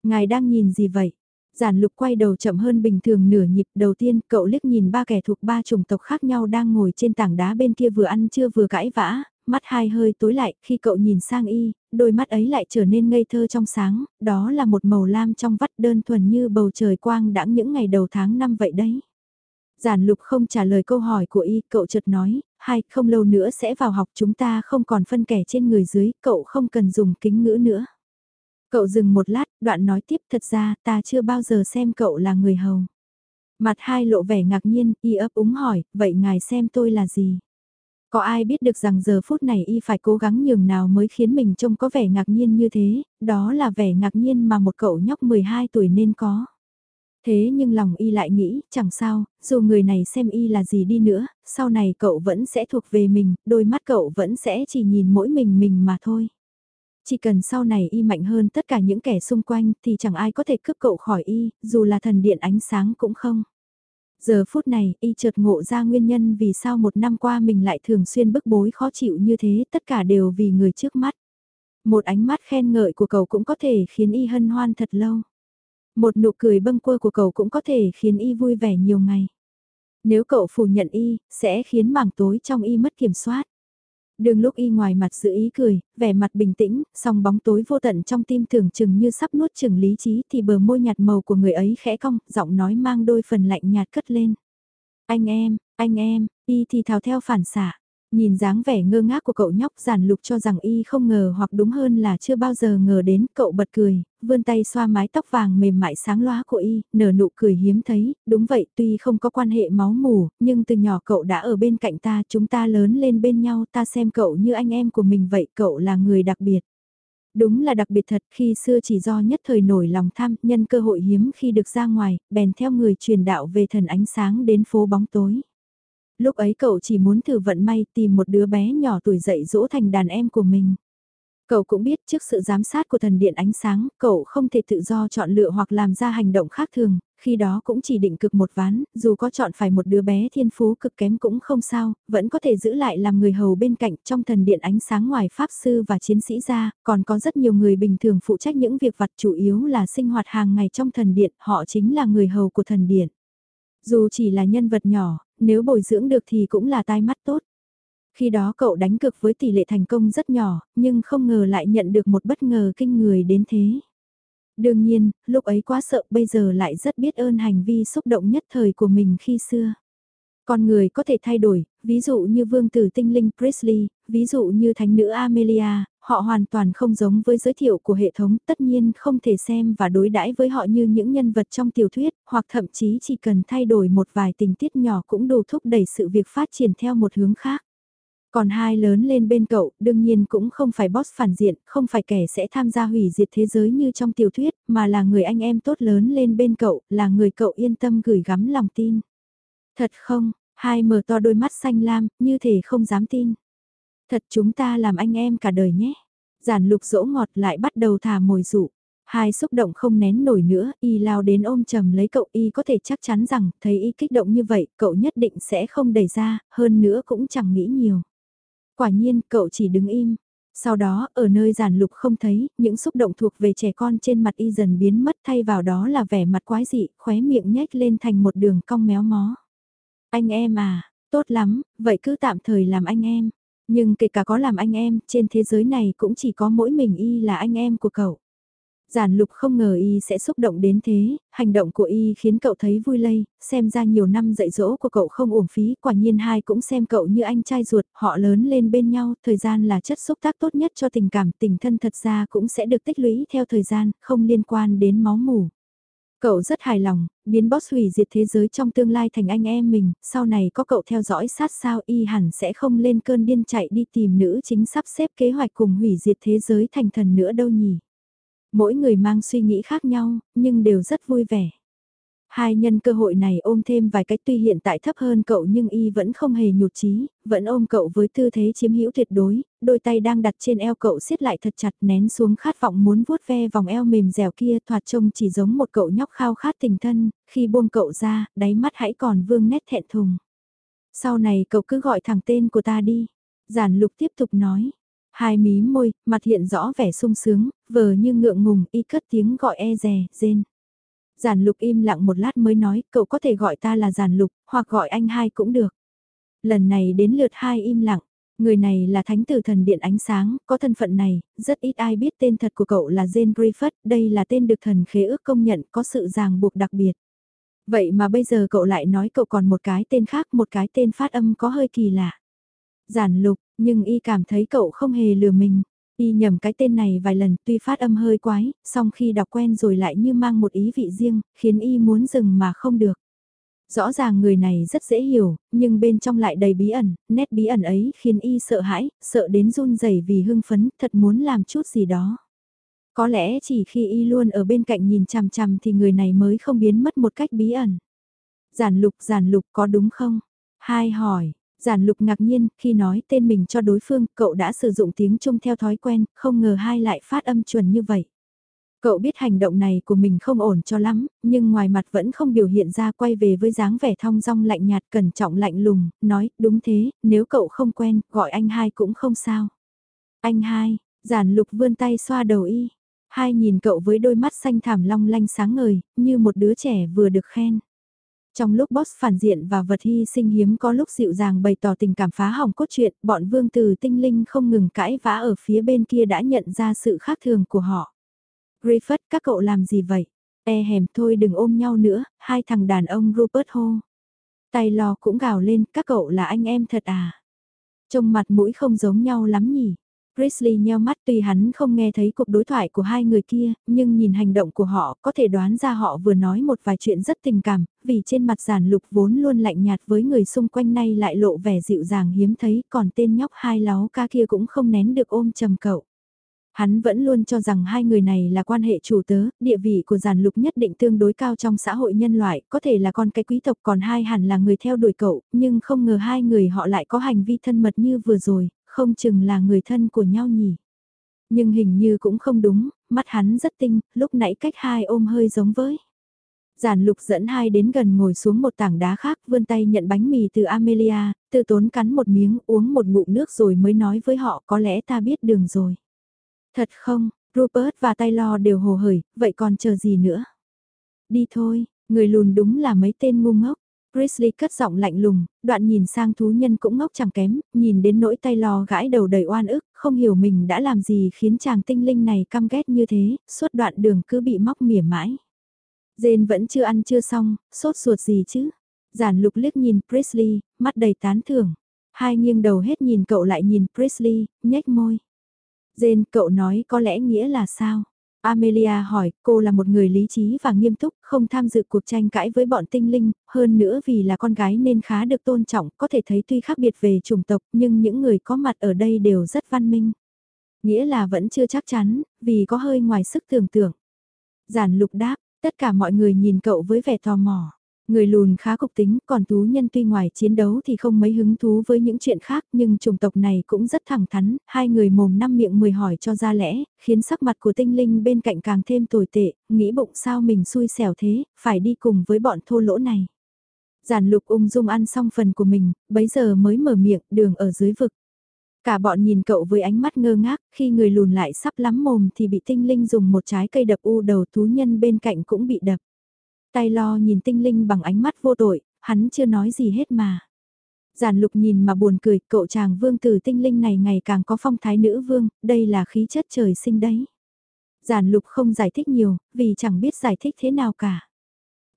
Ngài đang nhìn gì vậy? Giản lục quay đầu chậm hơn bình thường nửa nhịp đầu tiên cậu liếc nhìn ba kẻ thuộc ba chủng tộc khác nhau đang ngồi trên tảng đá bên kia vừa ăn chưa vừa cãi vã, mắt hai hơi tối lại khi cậu nhìn sang y, đôi mắt ấy lại trở nên ngây thơ trong sáng, đó là một màu lam trong vắt đơn thuần như bầu trời quang đãng những ngày đầu tháng năm vậy đấy. Giản lục không trả lời câu hỏi của y, cậu chợt nói, hai, không lâu nữa sẽ vào học chúng ta không còn phân kẻ trên người dưới, cậu không cần dùng kính ngữ nữa. Cậu dừng một lát, đoạn nói tiếp thật ra ta chưa bao giờ xem cậu là người hầu. Mặt hai lộ vẻ ngạc nhiên, y ấp úng hỏi, vậy ngài xem tôi là gì? Có ai biết được rằng giờ phút này y phải cố gắng nhường nào mới khiến mình trông có vẻ ngạc nhiên như thế, đó là vẻ ngạc nhiên mà một cậu nhóc 12 tuổi nên có. Thế nhưng lòng y lại nghĩ, chẳng sao, dù người này xem y là gì đi nữa, sau này cậu vẫn sẽ thuộc về mình, đôi mắt cậu vẫn sẽ chỉ nhìn mỗi mình mình mà thôi. Chỉ cần sau này y mạnh hơn tất cả những kẻ xung quanh thì chẳng ai có thể cướp cậu khỏi y, dù là thần điện ánh sáng cũng không. Giờ phút này, y chợt ngộ ra nguyên nhân vì sao một năm qua mình lại thường xuyên bức bối khó chịu như thế, tất cả đều vì người trước mắt. Một ánh mắt khen ngợi của cậu cũng có thể khiến y hân hoan thật lâu. Một nụ cười bâng quơ của cậu cũng có thể khiến y vui vẻ nhiều ngày. Nếu cậu phủ nhận y, sẽ khiến mảng tối trong y mất kiểm soát. Đường lúc y ngoài mặt giữ ý cười, vẻ mặt bình tĩnh, song bóng tối vô tận trong tim tưởng chừng như sắp nuốt chừng lý trí thì bờ môi nhạt màu của người ấy khẽ cong, giọng nói mang đôi phần lạnh nhạt cất lên. Anh em, anh em, y thì thào theo phản xạ. Nhìn dáng vẻ ngơ ngác của cậu nhóc giản lục cho rằng y không ngờ hoặc đúng hơn là chưa bao giờ ngờ đến cậu bật cười, vươn tay xoa mái tóc vàng mềm mại sáng loá của y, nở nụ cười hiếm thấy, đúng vậy tuy không có quan hệ máu mủ, nhưng từ nhỏ cậu đã ở bên cạnh ta, chúng ta lớn lên bên nhau ta xem cậu như anh em của mình vậy, cậu là người đặc biệt. Đúng là đặc biệt thật khi xưa chỉ do nhất thời nổi lòng tham nhân cơ hội hiếm khi được ra ngoài, bèn theo người truyền đạo về thần ánh sáng đến phố bóng tối. Lúc ấy cậu chỉ muốn thử vận may tìm một đứa bé nhỏ tuổi dậy dỗ thành đàn em của mình. Cậu cũng biết trước sự giám sát của thần điện ánh sáng, cậu không thể tự do chọn lựa hoặc làm ra hành động khác thường, khi đó cũng chỉ định cực một ván, dù có chọn phải một đứa bé thiên phú cực kém cũng không sao, vẫn có thể giữ lại làm người hầu bên cạnh trong thần điện ánh sáng ngoài pháp sư và chiến sĩ ra, còn có rất nhiều người bình thường phụ trách những việc vặt chủ yếu là sinh hoạt hàng ngày trong thần điện, họ chính là người hầu của thần điện. Dù chỉ là nhân vật nhỏ, nếu bồi dưỡng được thì cũng là tai mắt tốt. Khi đó cậu đánh cực với tỷ lệ thành công rất nhỏ, nhưng không ngờ lại nhận được một bất ngờ kinh người đến thế. Đương nhiên, lúc ấy quá sợ bây giờ lại rất biết ơn hành vi xúc động nhất thời của mình khi xưa. Con người có thể thay đổi, ví dụ như vương tử tinh linh Presley, ví dụ như thánh nữ Amelia, họ hoàn toàn không giống với giới thiệu của hệ thống, tất nhiên không thể xem và đối đãi với họ như những nhân vật trong tiểu thuyết, hoặc thậm chí chỉ cần thay đổi một vài tình tiết nhỏ cũng đủ thúc đẩy sự việc phát triển theo một hướng khác. Còn hai lớn lên bên cậu, đương nhiên cũng không phải boss phản diện, không phải kẻ sẽ tham gia hủy diệt thế giới như trong tiểu thuyết, mà là người anh em tốt lớn lên bên cậu, là người cậu yên tâm gửi gắm lòng tin. Thật không, hai mở to đôi mắt xanh lam, như thể không dám tin. Thật chúng ta làm anh em cả đời nhé. Giản lục dỗ ngọt lại bắt đầu thả mồi dụ. Hai xúc động không nén nổi nữa, y lao đến ôm chầm lấy cậu y có thể chắc chắn rằng, thấy y kích động như vậy, cậu nhất định sẽ không đẩy ra, hơn nữa cũng chẳng nghĩ nhiều. Quả nhiên, cậu chỉ đứng im. Sau đó, ở nơi giản lục không thấy, những xúc động thuộc về trẻ con trên mặt y dần biến mất thay vào đó là vẻ mặt quái dị, khóe miệng nhếch lên thành một đường cong méo mó. Anh em à, tốt lắm, vậy cứ tạm thời làm anh em. Nhưng kể cả có làm anh em, trên thế giới này cũng chỉ có mỗi mình y là anh em của cậu. Giản lục không ngờ y sẽ xúc động đến thế, hành động của y khiến cậu thấy vui lây, xem ra nhiều năm dạy dỗ của cậu không uổng phí, quả nhiên hai cũng xem cậu như anh trai ruột, họ lớn lên bên nhau, thời gian là chất xúc tác tốt nhất cho tình cảm, tình thân thật ra cũng sẽ được tích lũy theo thời gian, không liên quan đến máu mủ. Cậu rất hài lòng, biến boss hủy diệt thế giới trong tương lai thành anh em mình, sau này có cậu theo dõi sát sao y hẳn sẽ không lên cơn điên chạy đi tìm nữ chính sắp xếp kế hoạch cùng hủy diệt thế giới thành thần nữa đâu nhỉ. Mỗi người mang suy nghĩ khác nhau, nhưng đều rất vui vẻ. Hai nhân cơ hội này ôm thêm vài cách tuy hiện tại thấp hơn cậu nhưng y vẫn không hề nhụt chí, vẫn ôm cậu với tư thế chiếm hữu tuyệt đối, đôi tay đang đặt trên eo cậu siết lại thật chặt nén xuống khát vọng muốn vuốt ve vòng eo mềm dẻo kia thoạt trông chỉ giống một cậu nhóc khao khát tình thân, khi buông cậu ra, đáy mắt hãy còn vương nét thẹn thùng. Sau này cậu cứ gọi thẳng tên của ta đi. Giản lục tiếp tục nói, Hai mí môi, mặt hiện rõ vẻ sung sướng, vờ như ngượng ngùng, y cất tiếng gọi e rè, rên. Giản lục im lặng một lát mới nói, cậu có thể gọi ta là giản lục, hoặc gọi anh hai cũng được. Lần này đến lượt hai im lặng, người này là thánh tử thần điện ánh sáng, có thân phận này, rất ít ai biết tên thật của cậu là Jane Griffith, đây là tên được thần khế ước công nhận có sự ràng buộc đặc biệt. Vậy mà bây giờ cậu lại nói cậu còn một cái tên khác, một cái tên phát âm có hơi kỳ lạ. Giản lục, nhưng y cảm thấy cậu không hề lừa mình. Y nhầm cái tên này vài lần tuy phát âm hơi quái, song khi đọc quen rồi lại như mang một ý vị riêng, khiến y muốn dừng mà không được. Rõ ràng người này rất dễ hiểu, nhưng bên trong lại đầy bí ẩn, nét bí ẩn ấy khiến y sợ hãi, sợ đến run rẩy vì hưng phấn, thật muốn làm chút gì đó. Có lẽ chỉ khi y luôn ở bên cạnh nhìn chằm chằm thì người này mới không biến mất một cách bí ẩn. Giản lục giản lục có đúng không? Hai hỏi, Giản lục ngạc nhiên, khi nói tên mình cho đối phương, cậu đã sử dụng tiếng Trung theo thói quen, không ngờ hai lại phát âm chuẩn như vậy. Cậu biết hành động này của mình không ổn cho lắm, nhưng ngoài mặt vẫn không biểu hiện ra quay về với dáng vẻ thong dong lạnh nhạt cẩn trọng lạnh lùng, nói, đúng thế, nếu cậu không quen, gọi anh hai cũng không sao. Anh hai, giản lục vươn tay xoa đầu y. Hai nhìn cậu với đôi mắt xanh thảm long lanh sáng ngời, như một đứa trẻ vừa được khen. Trong lúc boss phản diện và vật hy sinh hiếm có lúc dịu dàng bày tỏ tình cảm phá hỏng cốt truyện, bọn vương tử tinh linh không ngừng cãi vã ở phía bên kia đã nhận ra sự khác thường của họ. Griffith, các cậu làm gì vậy? E hèm thôi đừng ôm nhau nữa, hai thằng đàn ông Rupert hô. Tay lò cũng gào lên, các cậu là anh em thật à? Trông mặt mũi không giống nhau lắm nhỉ? Grizzly nheo mắt tuy hắn không nghe thấy cuộc đối thoại của hai người kia, nhưng nhìn hành động của họ có thể đoán ra họ vừa nói một vài chuyện rất tình cảm, vì trên mặt giản lục vốn luôn lạnh nhạt với người xung quanh nay lại lộ vẻ dịu dàng hiếm thấy, còn tên nhóc hai láo ca kia cũng không nén được ôm trầm cậu. Hắn vẫn luôn cho rằng hai người này là quan hệ chủ tớ, địa vị của giàn lục nhất định tương đối cao trong xã hội nhân loại, có thể là con cái quý tộc còn hai hẳn là người theo đuổi cậu, nhưng không ngờ hai người họ lại có hành vi thân mật như vừa rồi, không chừng là người thân của nhau nhỉ. Nhưng hình như cũng không đúng, mắt hắn rất tinh, lúc nãy cách hai ôm hơi giống với. Giản lục dẫn hai đến gần ngồi xuống một tảng đá khác vươn tay nhận bánh mì từ Amelia, tự tốn cắn một miếng uống một ngụm nước rồi mới nói với họ có lẽ ta biết đường rồi. Thật không, Rupert và Taylor đều hồ hởi, vậy còn chờ gì nữa? Đi thôi, người lùn đúng là mấy tên ngu ngốc. Grizzly cất giọng lạnh lùng, đoạn nhìn sang thú nhân cũng ngốc chẳng kém, nhìn đến nỗi Tay Lò gãi đầu đầy oan ức, không hiểu mình đã làm gì khiến chàng tinh linh này căm ghét như thế, suốt đoạn đường cứ bị móc mỉa mãi. Dên vẫn chưa ăn chưa xong, sốt ruột gì chứ? Giản lục liếc nhìn Prisley, mắt đầy tán thưởng. Hai nghiêng đầu hết nhìn cậu lại nhìn Prisley, nhếch môi. Dên cậu nói có lẽ nghĩa là sao? Amelia hỏi, cô là một người lý trí và nghiêm túc, không tham dự cuộc tranh cãi với bọn tinh linh, hơn nữa vì là con gái nên khá được tôn trọng, có thể thấy tuy khác biệt về chủng tộc nhưng những người có mặt ở đây đều rất văn minh. Nghĩa là vẫn chưa chắc chắn, vì có hơi ngoài sức tưởng tượng. Giản lục đáp, tất cả mọi người nhìn cậu với vẻ tò mò. Người lùn khá cục tính, còn thú nhân tuy ngoài chiến đấu thì không mấy hứng thú với những chuyện khác, nhưng chủng tộc này cũng rất thẳng thắn, hai người mồm năm miệng mười hỏi cho ra lẽ, khiến sắc mặt của tinh linh bên cạnh càng thêm tồi tệ, nghĩ bụng sao mình xui xẻo thế, phải đi cùng với bọn thô lỗ này. Giản lục ung dung ăn xong phần của mình, bấy giờ mới mở miệng, đường ở dưới vực. Cả bọn nhìn cậu với ánh mắt ngơ ngác, khi người lùn lại sắp lắm mồm thì bị tinh linh dùng một trái cây đập u đầu thú nhân bên cạnh cũng bị đập. Tay lo nhìn tinh linh bằng ánh mắt vô tội, hắn chưa nói gì hết mà. Giản lục nhìn mà buồn cười, cậu chàng vương tử tinh linh này ngày càng có phong thái nữ vương, đây là khí chất trời sinh đấy. Giản lục không giải thích nhiều, vì chẳng biết giải thích thế nào cả.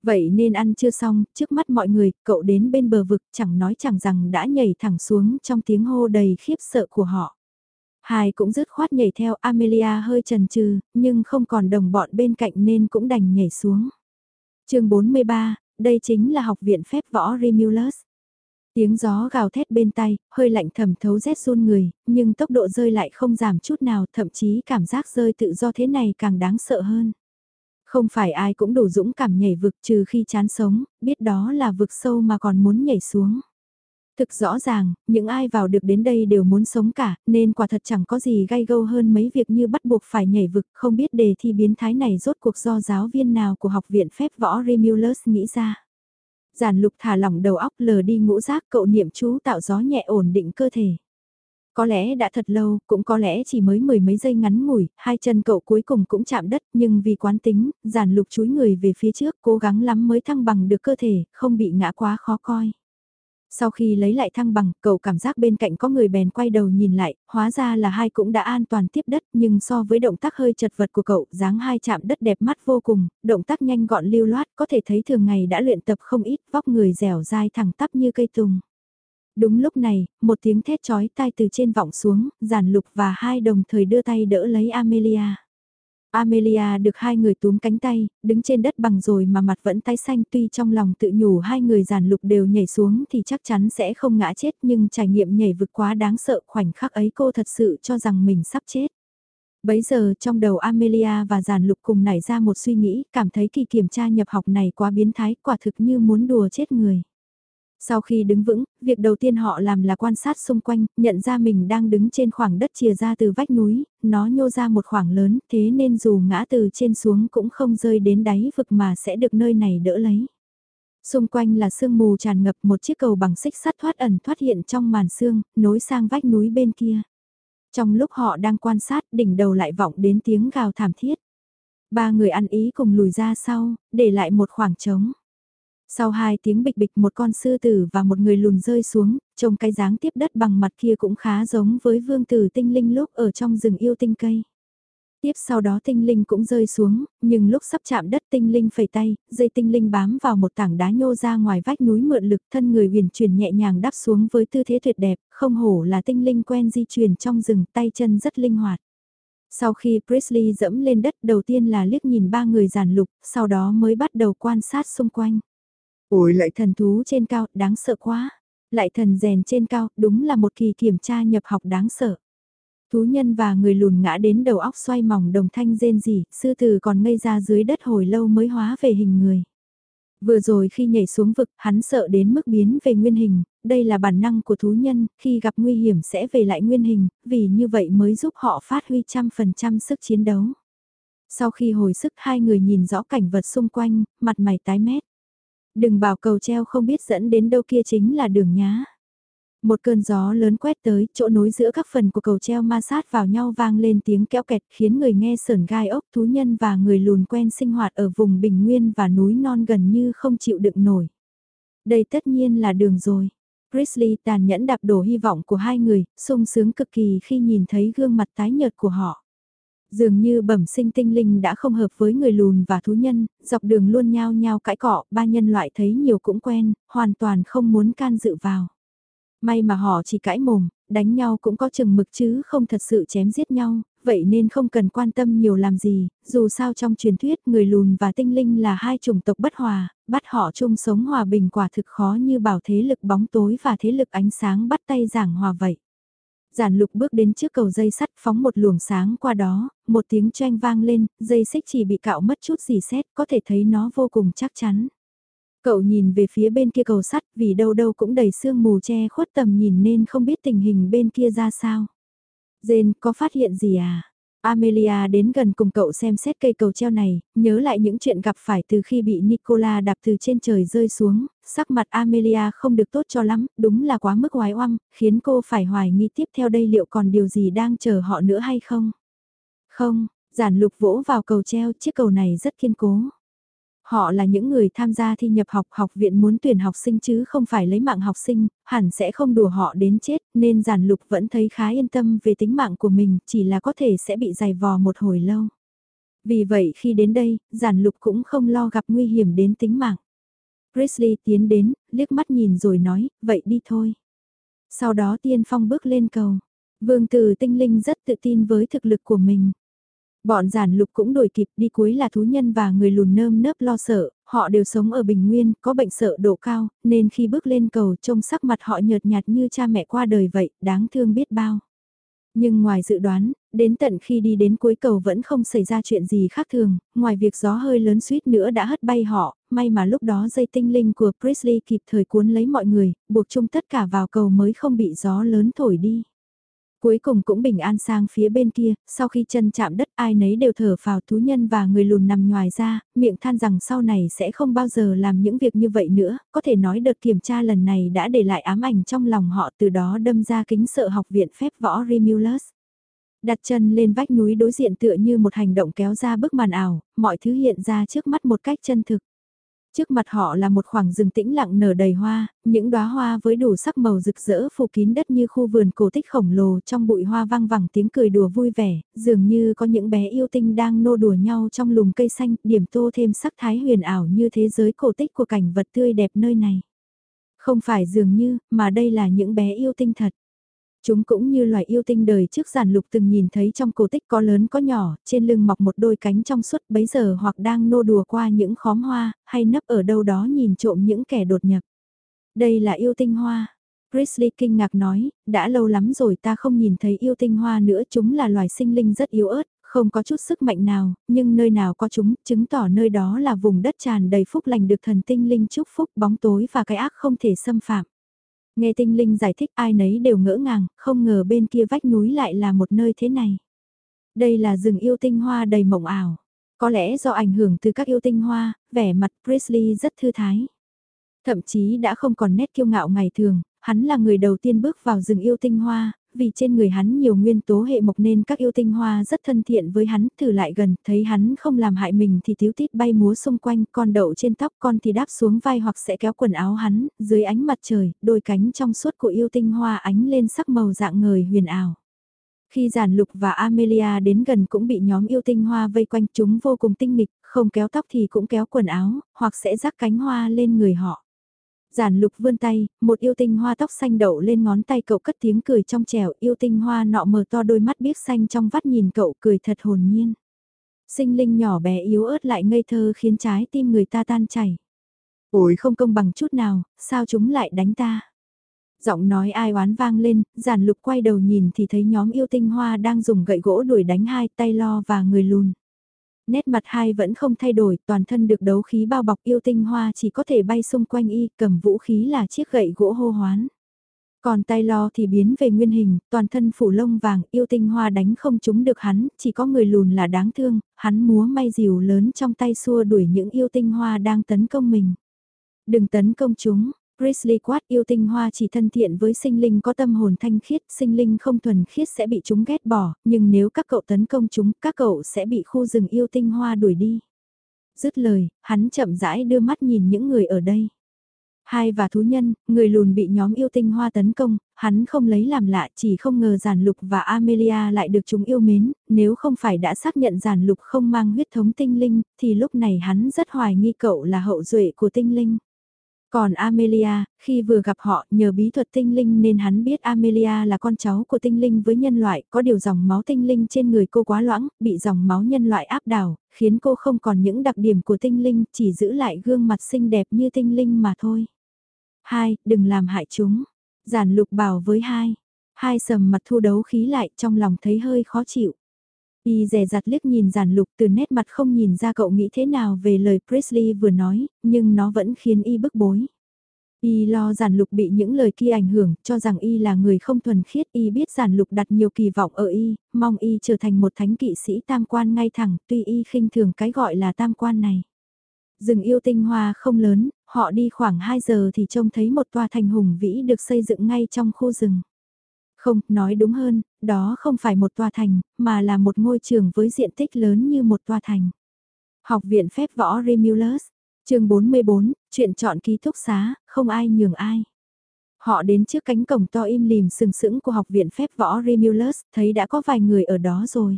Vậy nên ăn chưa xong, trước mắt mọi người, cậu đến bên bờ vực chẳng nói chẳng rằng đã nhảy thẳng xuống trong tiếng hô đầy khiếp sợ của họ. Hai cũng dứt khoát nhảy theo Amelia hơi chần chừ, nhưng không còn đồng bọn bên cạnh nên cũng đành nhảy xuống chương 43, đây chính là học viện phép võ Remulus. Tiếng gió gào thét bên tay, hơi lạnh thầm thấu rét run người, nhưng tốc độ rơi lại không giảm chút nào, thậm chí cảm giác rơi tự do thế này càng đáng sợ hơn. Không phải ai cũng đủ dũng cảm nhảy vực trừ khi chán sống, biết đó là vực sâu mà còn muốn nhảy xuống. Thực rõ ràng, những ai vào được đến đây đều muốn sống cả, nên quả thật chẳng có gì gay gâu hơn mấy việc như bắt buộc phải nhảy vực, không biết đề thi biến thái này rốt cuộc do giáo viên nào của học viện phép võ Remulus nghĩ ra. Giản lục thả lỏng đầu óc lờ đi ngũ giác cậu niệm chú tạo gió nhẹ ổn định cơ thể. Có lẽ đã thật lâu, cũng có lẽ chỉ mới mười mấy giây ngắn ngủi, hai chân cậu cuối cùng cũng chạm đất, nhưng vì quán tính, giản lục chúi người về phía trước cố gắng lắm mới thăng bằng được cơ thể, không bị ngã quá khó coi. Sau khi lấy lại thăng bằng, cậu cảm giác bên cạnh có người bèn quay đầu nhìn lại, hóa ra là hai cũng đã an toàn tiếp đất, nhưng so với động tác hơi chật vật của cậu, dáng hai chạm đất đẹp mắt vô cùng, động tác nhanh gọn lưu loát, có thể thấy thường ngày đã luyện tập không ít, vóc người dẻo dai thẳng tắp như cây tùng. Đúng lúc này, một tiếng thét chói tai từ trên vọng xuống, giản lục và hai đồng thời đưa tay đỡ lấy Amelia. Amelia được hai người túm cánh tay, đứng trên đất bằng rồi mà mặt vẫn tái xanh tuy trong lòng tự nhủ hai người giản lục đều nhảy xuống thì chắc chắn sẽ không ngã chết nhưng trải nghiệm nhảy vực quá đáng sợ khoảnh khắc ấy cô thật sự cho rằng mình sắp chết. Bấy giờ trong đầu Amelia và giản lục cùng nảy ra một suy nghĩ cảm thấy kỳ kiểm tra nhập học này quá biến thái quả thực như muốn đùa chết người. Sau khi đứng vững, việc đầu tiên họ làm là quan sát xung quanh, nhận ra mình đang đứng trên khoảng đất chìa ra từ vách núi, nó nhô ra một khoảng lớn, thế nên dù ngã từ trên xuống cũng không rơi đến đáy vực mà sẽ được nơi này đỡ lấy. Xung quanh là sương mù tràn ngập một chiếc cầu bằng xích sắt thoát ẩn thoát hiện trong màn sương, nối sang vách núi bên kia. Trong lúc họ đang quan sát, đỉnh đầu lại vọng đến tiếng gào thảm thiết. Ba người ăn ý cùng lùi ra sau, để lại một khoảng trống. Sau hai tiếng bịch bịch một con sư tử và một người lùn rơi xuống, trông cái dáng tiếp đất bằng mặt kia cũng khá giống với vương tử tinh linh lúc ở trong rừng yêu tinh cây. Tiếp sau đó tinh linh cũng rơi xuống, nhưng lúc sắp chạm đất tinh linh phẩy tay, dây tinh linh bám vào một tảng đá nhô ra ngoài vách núi mượn lực thân người huyền chuyển nhẹ nhàng đáp xuống với tư thế tuyệt đẹp, không hổ là tinh linh quen di chuyển trong rừng tay chân rất linh hoạt. Sau khi Presley dẫm lên đất đầu tiên là liếc nhìn ba người giàn lục, sau đó mới bắt đầu quan sát xung quanh. Ôi lại thần thú trên cao, đáng sợ quá. Lại thần rèn trên cao, đúng là một kỳ kiểm tra nhập học đáng sợ. Thú nhân và người lùn ngã đến đầu óc xoay mỏng đồng thanh rên rỉ, sư tử còn ngây ra dưới đất hồi lâu mới hóa về hình người. Vừa rồi khi nhảy xuống vực, hắn sợ đến mức biến về nguyên hình, đây là bản năng của thú nhân, khi gặp nguy hiểm sẽ về lại nguyên hình, vì như vậy mới giúp họ phát huy trăm phần trăm sức chiến đấu. Sau khi hồi sức hai người nhìn rõ cảnh vật xung quanh, mặt mày tái mét. Đừng bảo cầu treo không biết dẫn đến đâu kia chính là đường nhá. Một cơn gió lớn quét tới, chỗ nối giữa các phần của cầu treo ma sát vào nhau vang lên tiếng kéo kẹt khiến người nghe sờn gai ốc thú nhân và người lùn quen sinh hoạt ở vùng bình nguyên và núi non gần như không chịu đựng nổi. Đây tất nhiên là đường rồi. Grizzly tàn nhẫn đạp đổ hy vọng của hai người, sung sướng cực kỳ khi nhìn thấy gương mặt tái nhợt của họ. Dường như bẩm sinh tinh linh đã không hợp với người lùn và thú nhân, dọc đường luôn nhao nhao cãi cọ, ba nhân loại thấy nhiều cũng quen, hoàn toàn không muốn can dự vào. May mà họ chỉ cãi mồm, đánh nhau cũng có chừng mực chứ không thật sự chém giết nhau, vậy nên không cần quan tâm nhiều làm gì, dù sao trong truyền thuyết người lùn và tinh linh là hai chủng tộc bất hòa, bắt họ chung sống hòa bình quả thực khó như bảo thế lực bóng tối và thế lực ánh sáng bắt tay giảng hòa vậy. Giản lục bước đến trước cầu dây sắt phóng một luồng sáng qua đó, một tiếng choanh vang lên, dây xích chỉ bị cạo mất chút gì xét, có thể thấy nó vô cùng chắc chắn. Cậu nhìn về phía bên kia cầu sắt vì đâu đâu cũng đầy sương mù che khuất tầm nhìn nên không biết tình hình bên kia ra sao. Jane có phát hiện gì à? Amelia đến gần cùng cậu xem xét cây cầu treo này, nhớ lại những chuyện gặp phải từ khi bị Nicola đạp từ trên trời rơi xuống, sắc mặt Amelia không được tốt cho lắm, đúng là quá mức hoài oăm, khiến cô phải hoài nghi tiếp theo đây liệu còn điều gì đang chờ họ nữa hay không? Không, giản lục vỗ vào cầu treo, chiếc cầu này rất kiên cố. Họ là những người tham gia thi nhập học học viện muốn tuyển học sinh chứ không phải lấy mạng học sinh, hẳn sẽ không đùa họ đến chết, nên giản lục vẫn thấy khá yên tâm về tính mạng của mình, chỉ là có thể sẽ bị dày vò một hồi lâu. Vì vậy khi đến đây, giản lục cũng không lo gặp nguy hiểm đến tính mạng. Grizzly tiến đến, liếc mắt nhìn rồi nói, vậy đi thôi. Sau đó tiên phong bước lên cầu. Vương tử tinh linh rất tự tin với thực lực của mình. Bọn giản lục cũng đổi kịp đi cuối là thú nhân và người lùn nơm nớp lo sợ, họ đều sống ở bình nguyên, có bệnh sợ độ cao, nên khi bước lên cầu trông sắc mặt họ nhợt nhạt như cha mẹ qua đời vậy, đáng thương biết bao. Nhưng ngoài dự đoán, đến tận khi đi đến cuối cầu vẫn không xảy ra chuyện gì khác thường, ngoài việc gió hơi lớn suýt nữa đã hất bay họ, may mà lúc đó dây tinh linh của Presley kịp thời cuốn lấy mọi người, buộc chung tất cả vào cầu mới không bị gió lớn thổi đi. Cuối cùng cũng bình an sang phía bên kia, sau khi chân chạm đất ai nấy đều thở phào thú nhân và người lùn nằm ngoài ra, miệng than rằng sau này sẽ không bao giờ làm những việc như vậy nữa, có thể nói đợt kiểm tra lần này đã để lại ám ảnh trong lòng họ từ đó đâm ra kính sợ học viện phép võ Remulus. Đặt chân lên vách núi đối diện tựa như một hành động kéo ra bức màn ảo, mọi thứ hiện ra trước mắt một cách chân thực. Trước mặt họ là một khoảng rừng tĩnh lặng nở đầy hoa, những đóa hoa với đủ sắc màu rực rỡ phủ kín đất như khu vườn cổ tích khổng lồ trong bụi hoa vang vẳng tiếng cười đùa vui vẻ, dường như có những bé yêu tinh đang nô đùa nhau trong lùm cây xanh, điểm tô thêm sắc thái huyền ảo như thế giới cổ tích của cảnh vật tươi đẹp nơi này. Không phải dường như, mà đây là những bé yêu tinh thật. Chúng cũng như loài yêu tinh đời trước giản lục từng nhìn thấy trong cổ tích có lớn có nhỏ, trên lưng mọc một đôi cánh trong suốt bấy giờ hoặc đang nô đùa qua những khóm hoa, hay nấp ở đâu đó nhìn trộm những kẻ đột nhập. Đây là yêu tinh hoa. Grizzly kinh ngạc nói, đã lâu lắm rồi ta không nhìn thấy yêu tinh hoa nữa chúng là loài sinh linh rất yếu ớt, không có chút sức mạnh nào, nhưng nơi nào có chúng, chứng tỏ nơi đó là vùng đất tràn đầy phúc lành được thần tinh linh chúc phúc bóng tối và cái ác không thể xâm phạm. Nghe tinh linh giải thích ai nấy đều ngỡ ngàng, không ngờ bên kia vách núi lại là một nơi thế này. Đây là rừng yêu tinh hoa đầy mộng ảo. Có lẽ do ảnh hưởng từ các yêu tinh hoa, vẻ mặt Presley rất thư thái. Thậm chí đã không còn nét kiêu ngạo ngày thường, hắn là người đầu tiên bước vào rừng yêu tinh hoa, vì trên người hắn nhiều nguyên tố hệ mộc nên các yêu tinh hoa rất thân thiện với hắn, thử lại gần, thấy hắn không làm hại mình thì thiếu tít bay múa xung quanh, con đậu trên tóc con thì đáp xuống vai hoặc sẽ kéo quần áo hắn, dưới ánh mặt trời, đôi cánh trong suốt của yêu tinh hoa ánh lên sắc màu dạng ngời huyền ảo. Khi giản lục và Amelia đến gần cũng bị nhóm yêu tinh hoa vây quanh chúng vô cùng tinh nghịch, không kéo tóc thì cũng kéo quần áo, hoặc sẽ rắc cánh hoa lên người họ. Giản lục vươn tay, một yêu tinh hoa tóc xanh đậu lên ngón tay cậu cất tiếng cười trong trẻo, yêu tinh hoa nọ mở to đôi mắt biếc xanh trong vắt nhìn cậu cười thật hồn nhiên. Sinh linh nhỏ bé yếu ớt lại ngây thơ khiến trái tim người ta tan chảy. Ôi không công bằng chút nào, sao chúng lại đánh ta? Giọng nói ai oán vang lên, giản lục quay đầu nhìn thì thấy nhóm yêu tinh hoa đang dùng gậy gỗ đuổi đánh hai tay lo và người lùn. Nét mặt hai vẫn không thay đổi, toàn thân được đấu khí bao bọc yêu tinh hoa chỉ có thể bay xung quanh y, cầm vũ khí là chiếc gậy gỗ hô hoán. Còn tay lo thì biến về nguyên hình, toàn thân phủ lông vàng, yêu tinh hoa đánh không trúng được hắn, chỉ có người lùn là đáng thương, hắn múa may dìu lớn trong tay xua đuổi những yêu tinh hoa đang tấn công mình. Đừng tấn công chúng, Grizzly quát yêu tinh hoa chỉ thân thiện với sinh linh có tâm hồn thanh khiết, sinh linh không thuần khiết sẽ bị chúng ghét bỏ, nhưng nếu các cậu tấn công chúng, các cậu sẽ bị khu rừng yêu tinh hoa đuổi đi. Dứt lời, hắn chậm rãi đưa mắt nhìn những người ở đây. Hai và thú nhân, người lùn bị nhóm yêu tinh hoa tấn công, hắn không lấy làm lạ chỉ không ngờ giản lục và Amelia lại được chúng yêu mến, nếu không phải đã xác nhận giản lục không mang huyết thống tinh linh, thì lúc này hắn rất hoài nghi cậu là hậu duệ của tinh linh. Còn Amelia, khi vừa gặp họ nhờ bí thuật tinh linh nên hắn biết Amelia là con cháu của tinh linh với nhân loại, có điều dòng máu tinh linh trên người cô quá loãng, bị dòng máu nhân loại áp đảo, khiến cô không còn những đặc điểm của tinh linh, chỉ giữ lại gương mặt xinh đẹp như tinh linh mà thôi. Hai, đừng làm hại chúng. Giản lục bảo với hai. Hai sầm mặt thu đấu khí lại trong lòng thấy hơi khó chịu. Y rè rặt liếc nhìn giản lục từ nét mặt không nhìn ra cậu nghĩ thế nào về lời Presley vừa nói, nhưng nó vẫn khiến Y bức bối. Y lo giản lục bị những lời kia ảnh hưởng, cho rằng Y là người không thuần khiết. Y biết giản lục đặt nhiều kỳ vọng ở Y, mong Y trở thành một thánh kỵ sĩ tam quan ngay thẳng, tuy Y khinh thường cái gọi là tam quan này. Rừng yêu tinh hoa không lớn, họ đi khoảng 2 giờ thì trông thấy một tòa thành hùng vĩ được xây dựng ngay trong khu rừng. Không, nói đúng hơn, đó không phải một tòa thành, mà là một ngôi trường với diện tích lớn như một tòa thành. Học viện phép võ Remulus, chương 44, chuyện chọn ký túc xá, không ai nhường ai. Họ đến trước cánh cổng to im lìm sừng sững của học viện phép võ Remulus, thấy đã có vài người ở đó rồi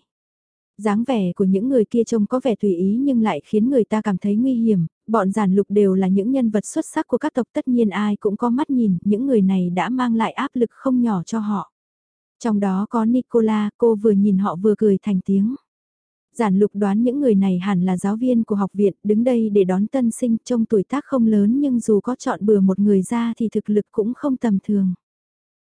dáng vẻ của những người kia trông có vẻ tùy ý nhưng lại khiến người ta cảm thấy nguy hiểm, bọn giản lục đều là những nhân vật xuất sắc của các tộc tất nhiên ai cũng có mắt nhìn, những người này đã mang lại áp lực không nhỏ cho họ. Trong đó có Nicola, cô vừa nhìn họ vừa cười thành tiếng. Giản lục đoán những người này hẳn là giáo viên của học viện, đứng đây để đón tân sinh trong tuổi tác không lớn nhưng dù có chọn bừa một người ra thì thực lực cũng không tầm thường.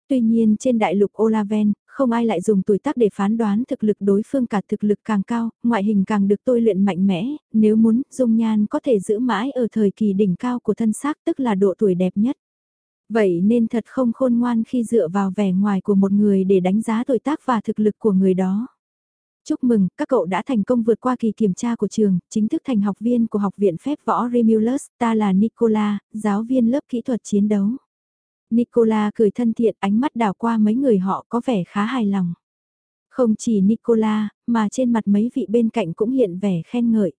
Tuy nhiên trên đại lục Olaven, không ai lại dùng tuổi tác để phán đoán thực lực đối phương cả thực lực càng cao, ngoại hình càng được tôi luyện mạnh mẽ, nếu muốn, dung nhan có thể giữ mãi ở thời kỳ đỉnh cao của thân xác tức là độ tuổi đẹp nhất. Vậy nên thật không khôn ngoan khi dựa vào vẻ ngoài của một người để đánh giá tuổi tác và thực lực của người đó. Chúc mừng, các cậu đã thành công vượt qua kỳ kiểm tra của trường, chính thức thành học viên của Học viện Phép Võ Remulus, ta là Nicola, giáo viên lớp kỹ thuật chiến đấu. Nicola cười thân thiện ánh mắt đảo qua mấy người họ có vẻ khá hài lòng. Không chỉ Nicola, mà trên mặt mấy vị bên cạnh cũng hiện vẻ khen ngợi.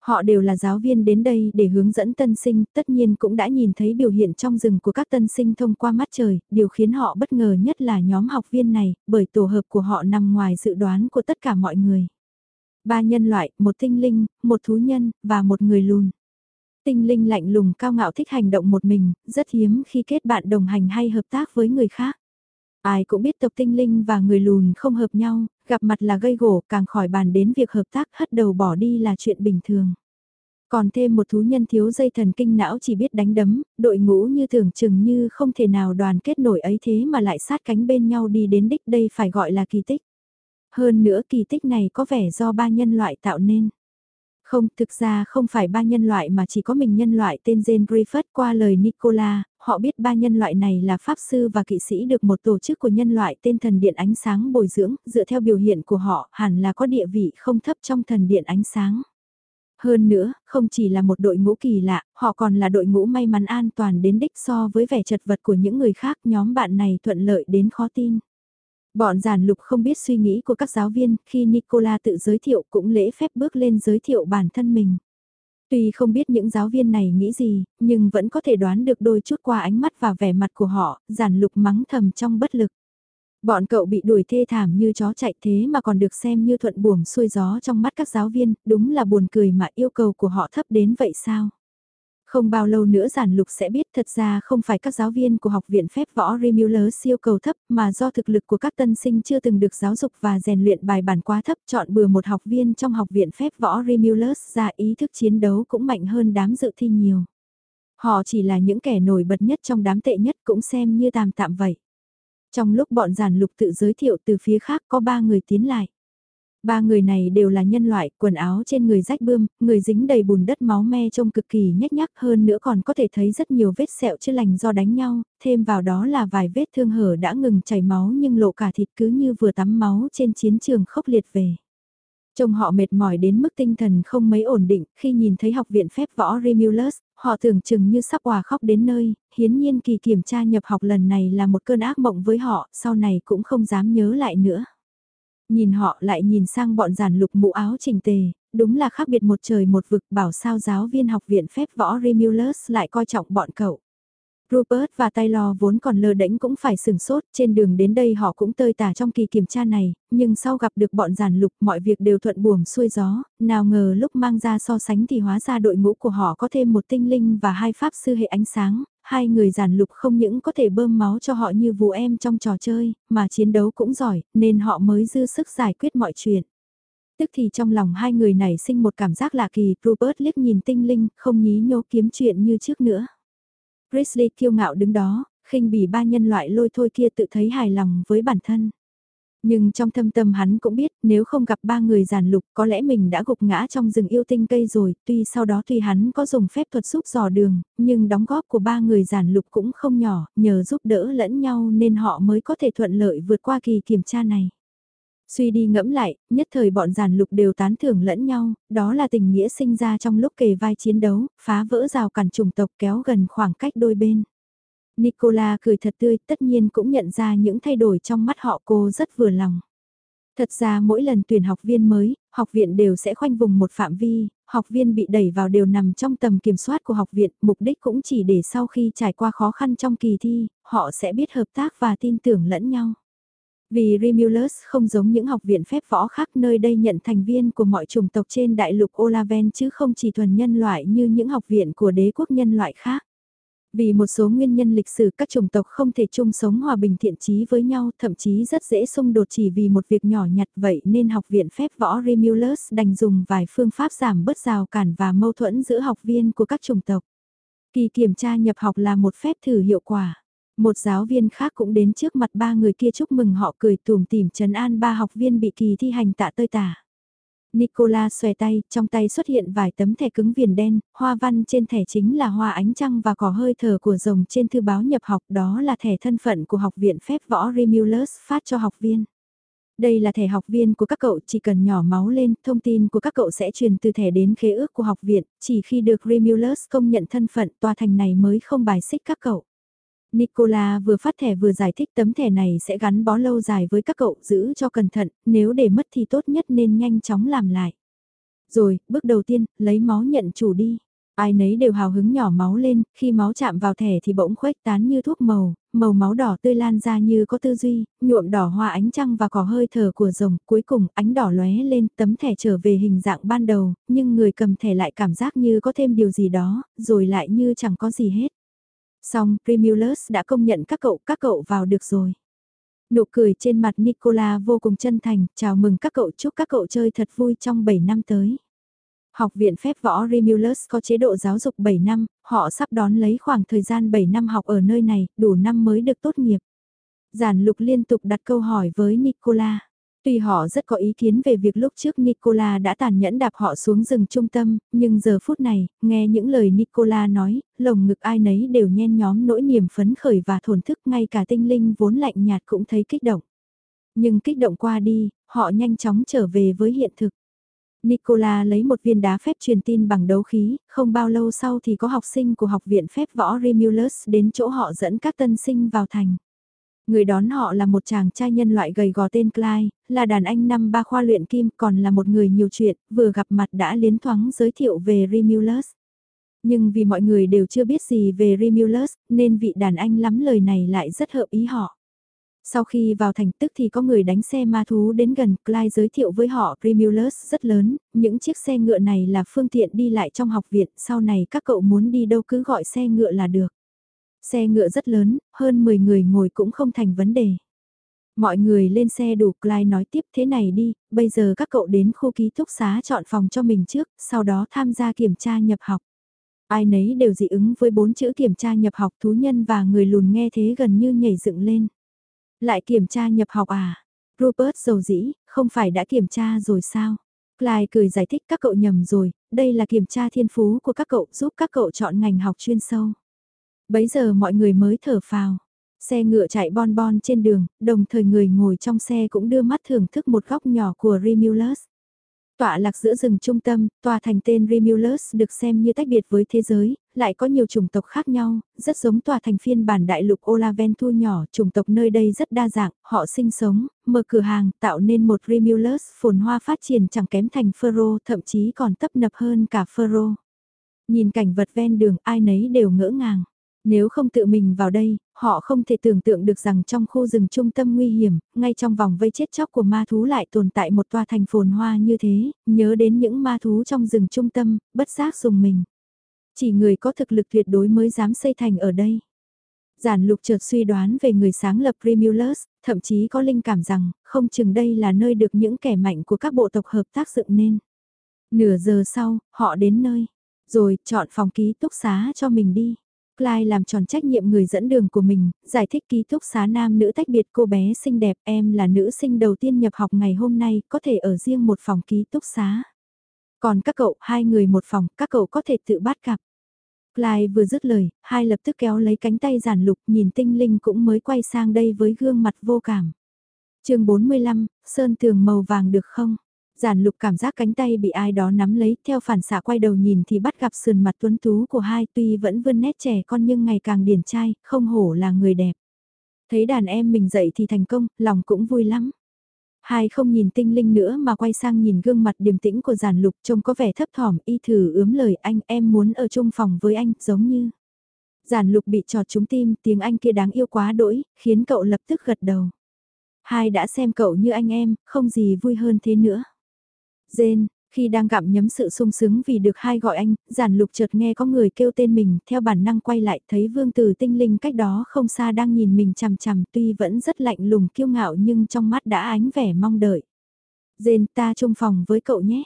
Họ đều là giáo viên đến đây để hướng dẫn tân sinh, tất nhiên cũng đã nhìn thấy biểu hiện trong rừng của các tân sinh thông qua mắt trời, điều khiến họ bất ngờ nhất là nhóm học viên này, bởi tổ hợp của họ nằm ngoài dự đoán của tất cả mọi người. Ba nhân loại, một tinh linh, một thú nhân, và một người lùn. Tinh linh lạnh lùng cao ngạo thích hành động một mình, rất hiếm khi kết bạn đồng hành hay hợp tác với người khác. Ai cũng biết tộc tinh linh và người lùn không hợp nhau, gặp mặt là gây gổ càng khỏi bàn đến việc hợp tác hất đầu bỏ đi là chuyện bình thường. Còn thêm một thú nhân thiếu dây thần kinh não chỉ biết đánh đấm, đội ngũ như tưởng chừng như không thể nào đoàn kết nổi ấy thế mà lại sát cánh bên nhau đi đến đích đây phải gọi là kỳ tích. Hơn nữa kỳ tích này có vẻ do ba nhân loại tạo nên. Không, thực ra không phải ba nhân loại mà chỉ có mình nhân loại tên Jane Griffith qua lời Nicola, họ biết ba nhân loại này là pháp sư và kỵ sĩ được một tổ chức của nhân loại tên thần điện ánh sáng bồi dưỡng, dựa theo biểu hiện của họ hẳn là có địa vị không thấp trong thần điện ánh sáng. Hơn nữa, không chỉ là một đội ngũ kỳ lạ, họ còn là đội ngũ may mắn an toàn đến đích so với vẻ chật vật của những người khác nhóm bạn này thuận lợi đến khó tin. Bọn giản lục không biết suy nghĩ của các giáo viên, khi Nicola tự giới thiệu cũng lễ phép bước lên giới thiệu bản thân mình. Tuy không biết những giáo viên này nghĩ gì, nhưng vẫn có thể đoán được đôi chút qua ánh mắt và vẻ mặt của họ, giản lục mắng thầm trong bất lực. Bọn cậu bị đuổi thê thảm như chó chạy thế mà còn được xem như thuận buồm xuôi gió trong mắt các giáo viên, đúng là buồn cười mà yêu cầu của họ thấp đến vậy sao? Không bao lâu nữa giản lục sẽ biết thật ra không phải các giáo viên của học viện phép võ Remulus siêu cầu thấp mà do thực lực của các tân sinh chưa từng được giáo dục và rèn luyện bài bản quá thấp chọn bừa một học viên trong học viện phép võ Remulus ra ý thức chiến đấu cũng mạnh hơn đám dự thi nhiều. Họ chỉ là những kẻ nổi bật nhất trong đám tệ nhất cũng xem như tạm tạm vậy. Trong lúc bọn giản lục tự giới thiệu từ phía khác có ba người tiến lại. Ba người này đều là nhân loại, quần áo trên người rách bươm, người dính đầy bùn đất máu me trông cực kỳ nhếch nhác hơn nữa còn có thể thấy rất nhiều vết sẹo chưa lành do đánh nhau, thêm vào đó là vài vết thương hở đã ngừng chảy máu nhưng lộ cả thịt cứ như vừa tắm máu trên chiến trường khốc liệt về. Trông họ mệt mỏi đến mức tinh thần không mấy ổn định, khi nhìn thấy học viện phép võ Remulus, họ tưởng chừng như sắp hòa khóc đến nơi, hiến nhiên kỳ kiểm tra nhập học lần này là một cơn ác mộng với họ, sau này cũng không dám nhớ lại nữa. Nhìn họ lại nhìn sang bọn giản lục mũ áo chỉnh tề, đúng là khác biệt một trời một vực bảo sao giáo viên học viện phép võ Remulus lại coi trọng bọn cậu. Rupert và Taylor vốn còn lơ đễnh cũng phải sừng sốt, trên đường đến đây họ cũng tơi tả trong kỳ kiểm tra này, nhưng sau gặp được bọn giản lục mọi việc đều thuận buồm xuôi gió, nào ngờ lúc mang ra so sánh thì hóa ra đội ngũ của họ có thêm một tinh linh và hai pháp sư hệ ánh sáng, hai người giản lục không những có thể bơm máu cho họ như vú em trong trò chơi, mà chiến đấu cũng giỏi, nên họ mới dư sức giải quyết mọi chuyện. Tức thì trong lòng hai người này sinh một cảm giác lạ kỳ, Rupert liếc nhìn tinh linh, không nhí nhố kiếm chuyện như trước nữa. Grizzly kiêu ngạo đứng đó, khinh bỉ ba nhân loại lôi thôi kia tự thấy hài lòng với bản thân. Nhưng trong thâm tâm hắn cũng biết nếu không gặp ba người giàn lục có lẽ mình đã gục ngã trong rừng yêu tinh cây rồi, tuy sau đó tuy hắn có dùng phép thuật giúp dò đường, nhưng đóng góp của ba người giàn lục cũng không nhỏ, nhờ giúp đỡ lẫn nhau nên họ mới có thể thuận lợi vượt qua kỳ kiểm tra này. Suy đi ngẫm lại, nhất thời bọn giàn lục đều tán thưởng lẫn nhau, đó là tình nghĩa sinh ra trong lúc kề vai chiến đấu, phá vỡ rào cản chủng tộc kéo gần khoảng cách đôi bên. Nicola cười thật tươi, tất nhiên cũng nhận ra những thay đổi trong mắt họ cô rất vừa lòng. Thật ra mỗi lần tuyển học viên mới, học viện đều sẽ khoanh vùng một phạm vi, học viên bị đẩy vào đều nằm trong tầm kiểm soát của học viện, mục đích cũng chỉ để sau khi trải qua khó khăn trong kỳ thi, họ sẽ biết hợp tác và tin tưởng lẫn nhau. Vì Remulus không giống những học viện phép võ khác nơi đây nhận thành viên của mọi chủng tộc trên đại lục Olaven chứ không chỉ thuần nhân loại như những học viện của đế quốc nhân loại khác. Vì một số nguyên nhân lịch sử các chủng tộc không thể chung sống hòa bình thiện trí với nhau, thậm chí rất dễ xung đột chỉ vì một việc nhỏ nhặt vậy nên học viện phép võ Remulus đành dùng vài phương pháp giảm bớt rào cản và mâu thuẫn giữa học viên của các chủng tộc. Kỳ kiểm tra nhập học là một phép thử hiệu quả. Một giáo viên khác cũng đến trước mặt ba người kia chúc mừng họ cười tùm tìm trấn an ba học viên bị kỳ thi hành tạ tơi tả. Nicola xòe tay, trong tay xuất hiện vài tấm thẻ cứng viền đen, hoa văn trên thẻ chính là hoa ánh trăng và cỏ hơi thở của rồng trên thư báo nhập học đó là thẻ thân phận của học viện phép võ Remulus phát cho học viên. Đây là thẻ học viên của các cậu chỉ cần nhỏ máu lên, thông tin của các cậu sẽ truyền từ thẻ đến khế ước của học viện, chỉ khi được Remulus công nhận thân phận tòa thành này mới không bài xích các cậu. Nicola vừa phát thẻ vừa giải thích tấm thẻ này sẽ gắn bó lâu dài với các cậu giữ cho cẩn thận, nếu để mất thì tốt nhất nên nhanh chóng làm lại. Rồi, bước đầu tiên, lấy máu nhận chủ đi. Ai nấy đều hào hứng nhỏ máu lên, khi máu chạm vào thẻ thì bỗng khuếch tán như thuốc màu, màu máu đỏ tươi lan ra như có tư duy, nhuộm đỏ hoa ánh trăng và cỏ hơi thở của rồng, cuối cùng ánh đỏ lóe lên, tấm thẻ trở về hình dạng ban đầu, nhưng người cầm thẻ lại cảm giác như có thêm điều gì đó, rồi lại như chẳng có gì hết. Xong, Primulus đã công nhận các cậu, các cậu vào được rồi. Nụ cười trên mặt Nicola vô cùng chân thành, chào mừng các cậu chúc các cậu chơi thật vui trong 7 năm tới. Học viện phép võ Remulus có chế độ giáo dục 7 năm, họ sắp đón lấy khoảng thời gian 7 năm học ở nơi này, đủ năm mới được tốt nghiệp. Giản lục liên tục đặt câu hỏi với Nicola. Tuy họ rất có ý kiến về việc lúc trước Nicola đã tàn nhẫn đạp họ xuống rừng trung tâm, nhưng giờ phút này, nghe những lời Nicola nói, lồng ngực ai nấy đều nhen nhóm nỗi niềm phấn khởi và thổn thức ngay cả tinh linh vốn lạnh nhạt cũng thấy kích động. Nhưng kích động qua đi, họ nhanh chóng trở về với hiện thực. Nicola lấy một viên đá phép truyền tin bằng đấu khí, không bao lâu sau thì có học sinh của học viện phép võ Remulus đến chỗ họ dẫn các tân sinh vào thành. Người đón họ là một chàng trai nhân loại gầy gò tên Clyde, là đàn anh năm ba khoa luyện kim còn là một người nhiều chuyện, vừa gặp mặt đã liến thoáng giới thiệu về Remulus. Nhưng vì mọi người đều chưa biết gì về Remulus, nên vị đàn anh lắm lời này lại rất hợp ý họ. Sau khi vào thành tức thì có người đánh xe ma thú đến gần, Clyde giới thiệu với họ Remulus rất lớn, những chiếc xe ngựa này là phương tiện đi lại trong học viện, sau này các cậu muốn đi đâu cứ gọi xe ngựa là được. Xe ngựa rất lớn, hơn 10 người ngồi cũng không thành vấn đề. Mọi người lên xe đủ Clyde nói tiếp thế này đi, bây giờ các cậu đến khu ký túc xá chọn phòng cho mình trước, sau đó tham gia kiểm tra nhập học. Ai nấy đều dị ứng với bốn chữ kiểm tra nhập học thú nhân và người lùn nghe thế gần như nhảy dựng lên. Lại kiểm tra nhập học à? Rupert dầu dĩ, không phải đã kiểm tra rồi sao? Clyde cười giải thích các cậu nhầm rồi, đây là kiểm tra thiên phú của các cậu giúp các cậu chọn ngành học chuyên sâu. Bấy giờ mọi người mới thở phào. Xe ngựa chạy bon bon trên đường, đồng thời người ngồi trong xe cũng đưa mắt thưởng thức một góc nhỏ của Remulus. Tọa lạc giữa rừng trung tâm, tòa thành tên Remulus được xem như tách biệt với thế giới, lại có nhiều chủng tộc khác nhau, rất giống tòa thành phiên bản đại lục Olaventu nhỏ, chủng tộc nơi đây rất đa dạng, họ sinh sống, mở cửa hàng, tạo nên một Remulus phồn hoa phát triển chẳng kém thành Furrow, thậm chí còn tấp nập hơn cả Furrow. Nhìn cảnh vật ven đường, ai nấy đều ngỡ ngàng. Nếu không tự mình vào đây, họ không thể tưởng tượng được rằng trong khu rừng trung tâm nguy hiểm, ngay trong vòng vây chết chóc của ma thú lại tồn tại một tòa thành phồn hoa như thế, nhớ đến những ma thú trong rừng trung tâm, bất giác dùng mình. Chỉ người có thực lực tuyệt đối mới dám xây thành ở đây. Giản lục chợt suy đoán về người sáng lập Remulus, thậm chí có linh cảm rằng, không chừng đây là nơi được những kẻ mạnh của các bộ tộc hợp tác dựng nên. Nửa giờ sau, họ đến nơi, rồi chọn phòng ký túc xá cho mình đi. Clyde làm tròn trách nhiệm người dẫn đường của mình, giải thích ký túc xá nam nữ tách biệt cô bé xinh đẹp em là nữ sinh đầu tiên nhập học ngày hôm nay có thể ở riêng một phòng ký túc xá. Còn các cậu, hai người một phòng, các cậu có thể tự bắt cặp. Clyde vừa dứt lời, hai lập tức kéo lấy cánh tay giản lục nhìn tinh linh cũng mới quay sang đây với gương mặt vô cảm. chương 45, Sơn tường màu vàng được không? Giản lục cảm giác cánh tay bị ai đó nắm lấy, theo phản xạ quay đầu nhìn thì bắt gặp sườn mặt tuấn tú của hai tuy vẫn vươn nét trẻ con nhưng ngày càng điển trai, không hổ là người đẹp. Thấy đàn em mình dậy thì thành công, lòng cũng vui lắm. Hai không nhìn tinh linh nữa mà quay sang nhìn gương mặt điềm tĩnh của giản lục trông có vẻ thấp thỏm y thử ướm lời anh em muốn ở chung phòng với anh giống như. Giản lục bị trọt trúng tim tiếng anh kia đáng yêu quá đỗi, khiến cậu lập tức gật đầu. Hai đã xem cậu như anh em, không gì vui hơn thế nữa. Dên, khi đang gặm nhấm sự sung sướng vì được hai gọi anh, giản lục chợt nghe có người kêu tên mình, theo bản năng quay lại thấy vương tử tinh linh cách đó không xa đang nhìn mình chằm chằm tuy vẫn rất lạnh lùng kiêu ngạo nhưng trong mắt đã ánh vẻ mong đợi. Dên, ta chung phòng với cậu nhé.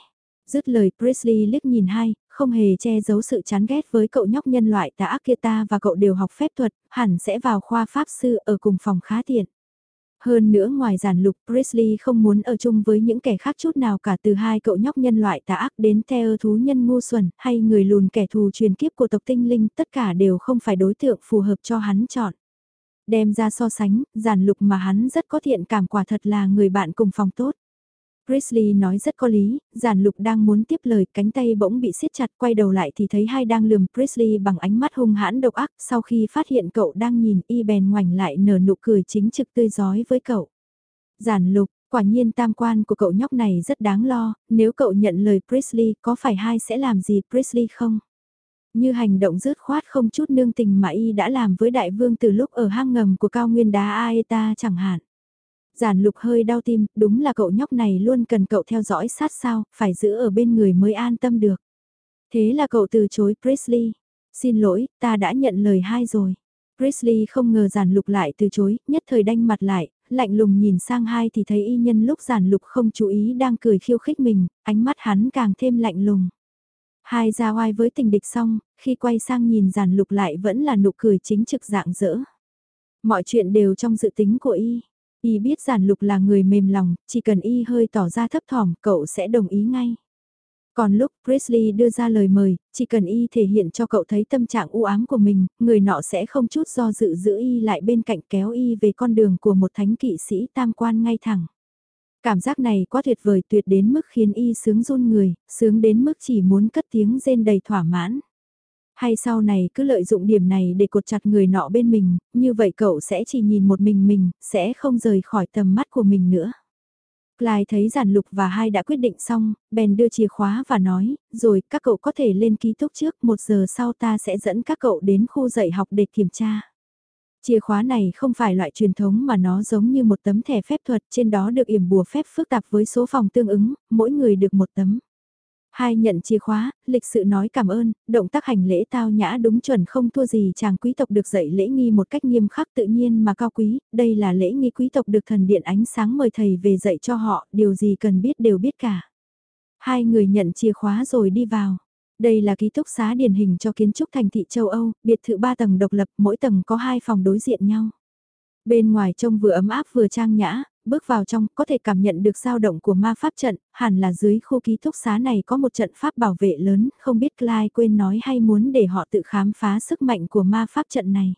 Dứt lời Presley liếc nhìn hai, không hề che giấu sự chán ghét với cậu nhóc nhân loại tà ác kia ta và cậu đều học phép thuật, hẳn sẽ vào khoa pháp sư ở cùng phòng khá tiện. Hơn nữa ngoài giản lục Presley không muốn ở chung với những kẻ khác chút nào cả từ hai cậu nhóc nhân loại tà ác đến theo thú nhân ngu xuẩn hay người lùn kẻ thù truyền kiếp của tộc tinh linh tất cả đều không phải đối tượng phù hợp cho hắn chọn. Đem ra so sánh, giản lục mà hắn rất có thiện cảm quả thật là người bạn cùng phòng tốt. Grizzly nói rất có lý, giản lục đang muốn tiếp lời cánh tay bỗng bị siết chặt quay đầu lại thì thấy hai đang lườm Grizzly bằng ánh mắt hung hãn độc ác sau khi phát hiện cậu đang nhìn y bèn ngoảnh lại nở nụ cười chính trực tươi giói với cậu. Giản lục, quả nhiên tam quan của cậu nhóc này rất đáng lo, nếu cậu nhận lời Grizzly có phải hai sẽ làm gì Grizzly không? Như hành động rớt khoát không chút nương tình mà y đã làm với đại vương từ lúc ở hang ngầm của cao nguyên đá Aeta chẳng hạn. Giản lục hơi đau tim, đúng là cậu nhóc này luôn cần cậu theo dõi sát sao, phải giữ ở bên người mới an tâm được. Thế là cậu từ chối Presley. Xin lỗi, ta đã nhận lời hai rồi. Presley không ngờ giản lục lại từ chối, nhất thời đanh mặt lại, lạnh lùng nhìn sang hai thì thấy y nhân lúc giản lục không chú ý đang cười khiêu khích mình, ánh mắt hắn càng thêm lạnh lùng. Hai ra oai với tình địch xong, khi quay sang nhìn giản lục lại vẫn là nụ cười chính trực dạng dỡ. Mọi chuyện đều trong dự tính của y. Y biết giản lục là người mềm lòng, chỉ cần y hơi tỏ ra thấp thỏm, cậu sẽ đồng ý ngay. Còn lúc Presley đưa ra lời mời, chỉ cần y thể hiện cho cậu thấy tâm trạng u ám của mình, người nọ sẽ không chút do dự giữ y lại bên cạnh kéo y về con đường của một thánh kỵ sĩ tam quan ngay thẳng. Cảm giác này quá tuyệt vời tuyệt đến mức khiến y sướng run người, sướng đến mức chỉ muốn cất tiếng rên đầy thỏa mãn. Hay sau này cứ lợi dụng điểm này để cột chặt người nọ bên mình, như vậy cậu sẽ chỉ nhìn một mình mình, sẽ không rời khỏi tầm mắt của mình nữa. Clyde thấy giản lục và hai đã quyết định xong, bèn đưa chìa khóa và nói, rồi các cậu có thể lên ký túc trước, một giờ sau ta sẽ dẫn các cậu đến khu dạy học để kiểm tra. Chìa khóa này không phải loại truyền thống mà nó giống như một tấm thẻ phép thuật, trên đó được yểm bùa phép phức tạp với số phòng tương ứng, mỗi người được một tấm. Hai nhận chìa khóa, lịch sự nói cảm ơn, động tác hành lễ tao nhã đúng chuẩn không thua gì chàng quý tộc được dạy lễ nghi một cách nghiêm khắc tự nhiên mà cao quý, đây là lễ nghi quý tộc được thần điện ánh sáng mời thầy về dạy cho họ, điều gì cần biết đều biết cả. Hai người nhận chìa khóa rồi đi vào. Đây là ký túc xá điển hình cho kiến trúc thành thị châu Âu, biệt thự 3 tầng độc lập, mỗi tầng có 2 phòng đối diện nhau. Bên ngoài trông vừa ấm áp vừa trang nhã, bước vào trong có thể cảm nhận được dao động của ma pháp trận, hẳn là dưới khu ký túc xá này có một trận pháp bảo vệ lớn, không biết Clyde quên nói hay muốn để họ tự khám phá sức mạnh của ma pháp trận này.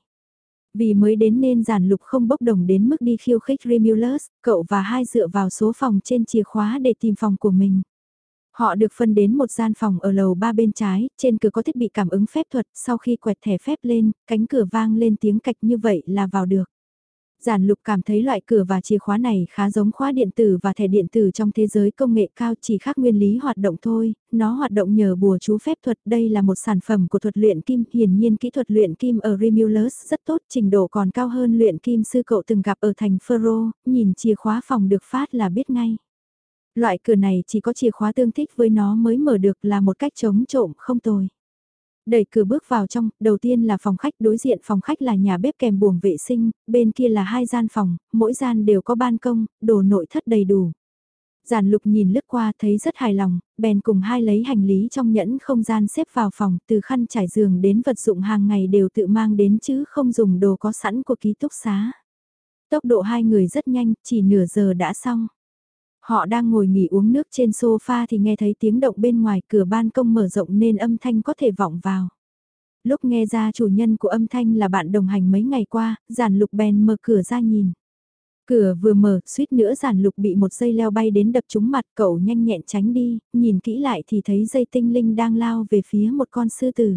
Vì mới đến nên giản lục không bốc đồng đến mức đi khiêu khích Remulus, cậu và hai dựa vào số phòng trên chìa khóa để tìm phòng của mình. Họ được phân đến một gian phòng ở lầu ba bên trái, trên cửa có thiết bị cảm ứng phép thuật, sau khi quẹt thẻ phép lên, cánh cửa vang lên tiếng cạch như vậy là vào được. Giản lục cảm thấy loại cửa và chìa khóa này khá giống khóa điện tử và thẻ điện tử trong thế giới công nghệ cao chỉ khác nguyên lý hoạt động thôi, nó hoạt động nhờ bùa chú phép thuật. Đây là một sản phẩm của thuật luyện kim, hiển nhiên kỹ thuật luyện kim ở Remulus rất tốt, trình độ còn cao hơn luyện kim sư cậu từng gặp ở thành Fero, nhìn chìa khóa phòng được phát là biết ngay. Loại cửa này chỉ có chìa khóa tương thích với nó mới mở được là một cách chống trộm không tồi. Đẩy cửa bước vào trong, đầu tiên là phòng khách, đối diện phòng khách là nhà bếp kèm buồng vệ sinh, bên kia là hai gian phòng, mỗi gian đều có ban công, đồ nội thất đầy đủ. Giản lục nhìn lướt qua thấy rất hài lòng, bèn cùng hai lấy hành lý trong nhẫn không gian xếp vào phòng, từ khăn trải giường đến vật dụng hàng ngày đều tự mang đến chứ không dùng đồ có sẵn của ký túc xá. Tốc độ hai người rất nhanh, chỉ nửa giờ đã xong. Họ đang ngồi nghỉ uống nước trên sofa thì nghe thấy tiếng động bên ngoài cửa ban công mở rộng nên âm thanh có thể vọng vào. Lúc nghe ra chủ nhân của âm thanh là bạn đồng hành mấy ngày qua, giản lục bèn mở cửa ra nhìn. Cửa vừa mở, suýt nữa giản lục bị một dây leo bay đến đập trúng mặt cậu nhanh nhẹn tránh đi, nhìn kỹ lại thì thấy dây tinh linh đang lao về phía một con sư tử.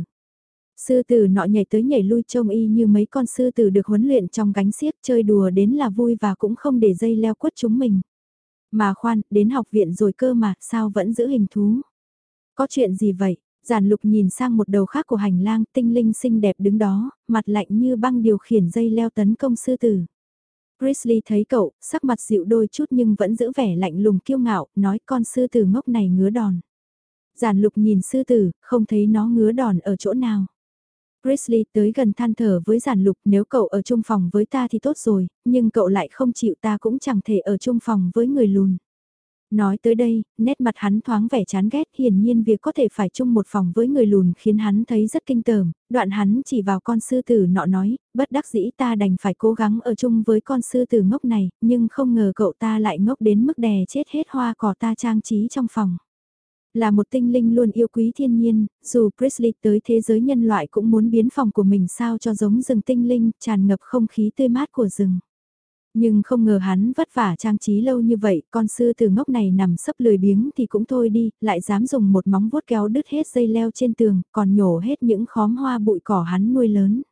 Sư tử nọ nhảy tới nhảy lui trông y như mấy con sư tử được huấn luyện trong gánh xiếc chơi đùa đến là vui và cũng không để dây leo quất chúng mình. Mà khoan, đến học viện rồi cơ mà, sao vẫn giữ hình thú? Có chuyện gì vậy? Giản lục nhìn sang một đầu khác của hành lang tinh linh xinh đẹp đứng đó, mặt lạnh như băng điều khiển dây leo tấn công sư tử. Grizzly thấy cậu, sắc mặt dịu đôi chút nhưng vẫn giữ vẻ lạnh lùng kiêu ngạo, nói con sư tử ngốc này ngứa đòn. Giản lục nhìn sư tử, không thấy nó ngứa đòn ở chỗ nào. Grizzly tới gần than thở với giản lục nếu cậu ở chung phòng với ta thì tốt rồi, nhưng cậu lại không chịu ta cũng chẳng thể ở chung phòng với người lùn. Nói tới đây, nét mặt hắn thoáng vẻ chán ghét hiển nhiên việc có thể phải chung một phòng với người lùn khiến hắn thấy rất kinh tởm, đoạn hắn chỉ vào con sư tử nọ nói, bất đắc dĩ ta đành phải cố gắng ở chung với con sư tử ngốc này, nhưng không ngờ cậu ta lại ngốc đến mức đè chết hết hoa cỏ ta trang trí trong phòng. Là một tinh linh luôn yêu quý thiên nhiên, dù Presley tới thế giới nhân loại cũng muốn biến phòng của mình sao cho giống rừng tinh linh, tràn ngập không khí tươi mát của rừng. Nhưng không ngờ hắn vất vả trang trí lâu như vậy, con sư từ ngốc này nằm sấp lười biếng thì cũng thôi đi, lại dám dùng một móng vuốt kéo đứt hết dây leo trên tường, còn nhổ hết những khóm hoa bụi cỏ hắn nuôi lớn.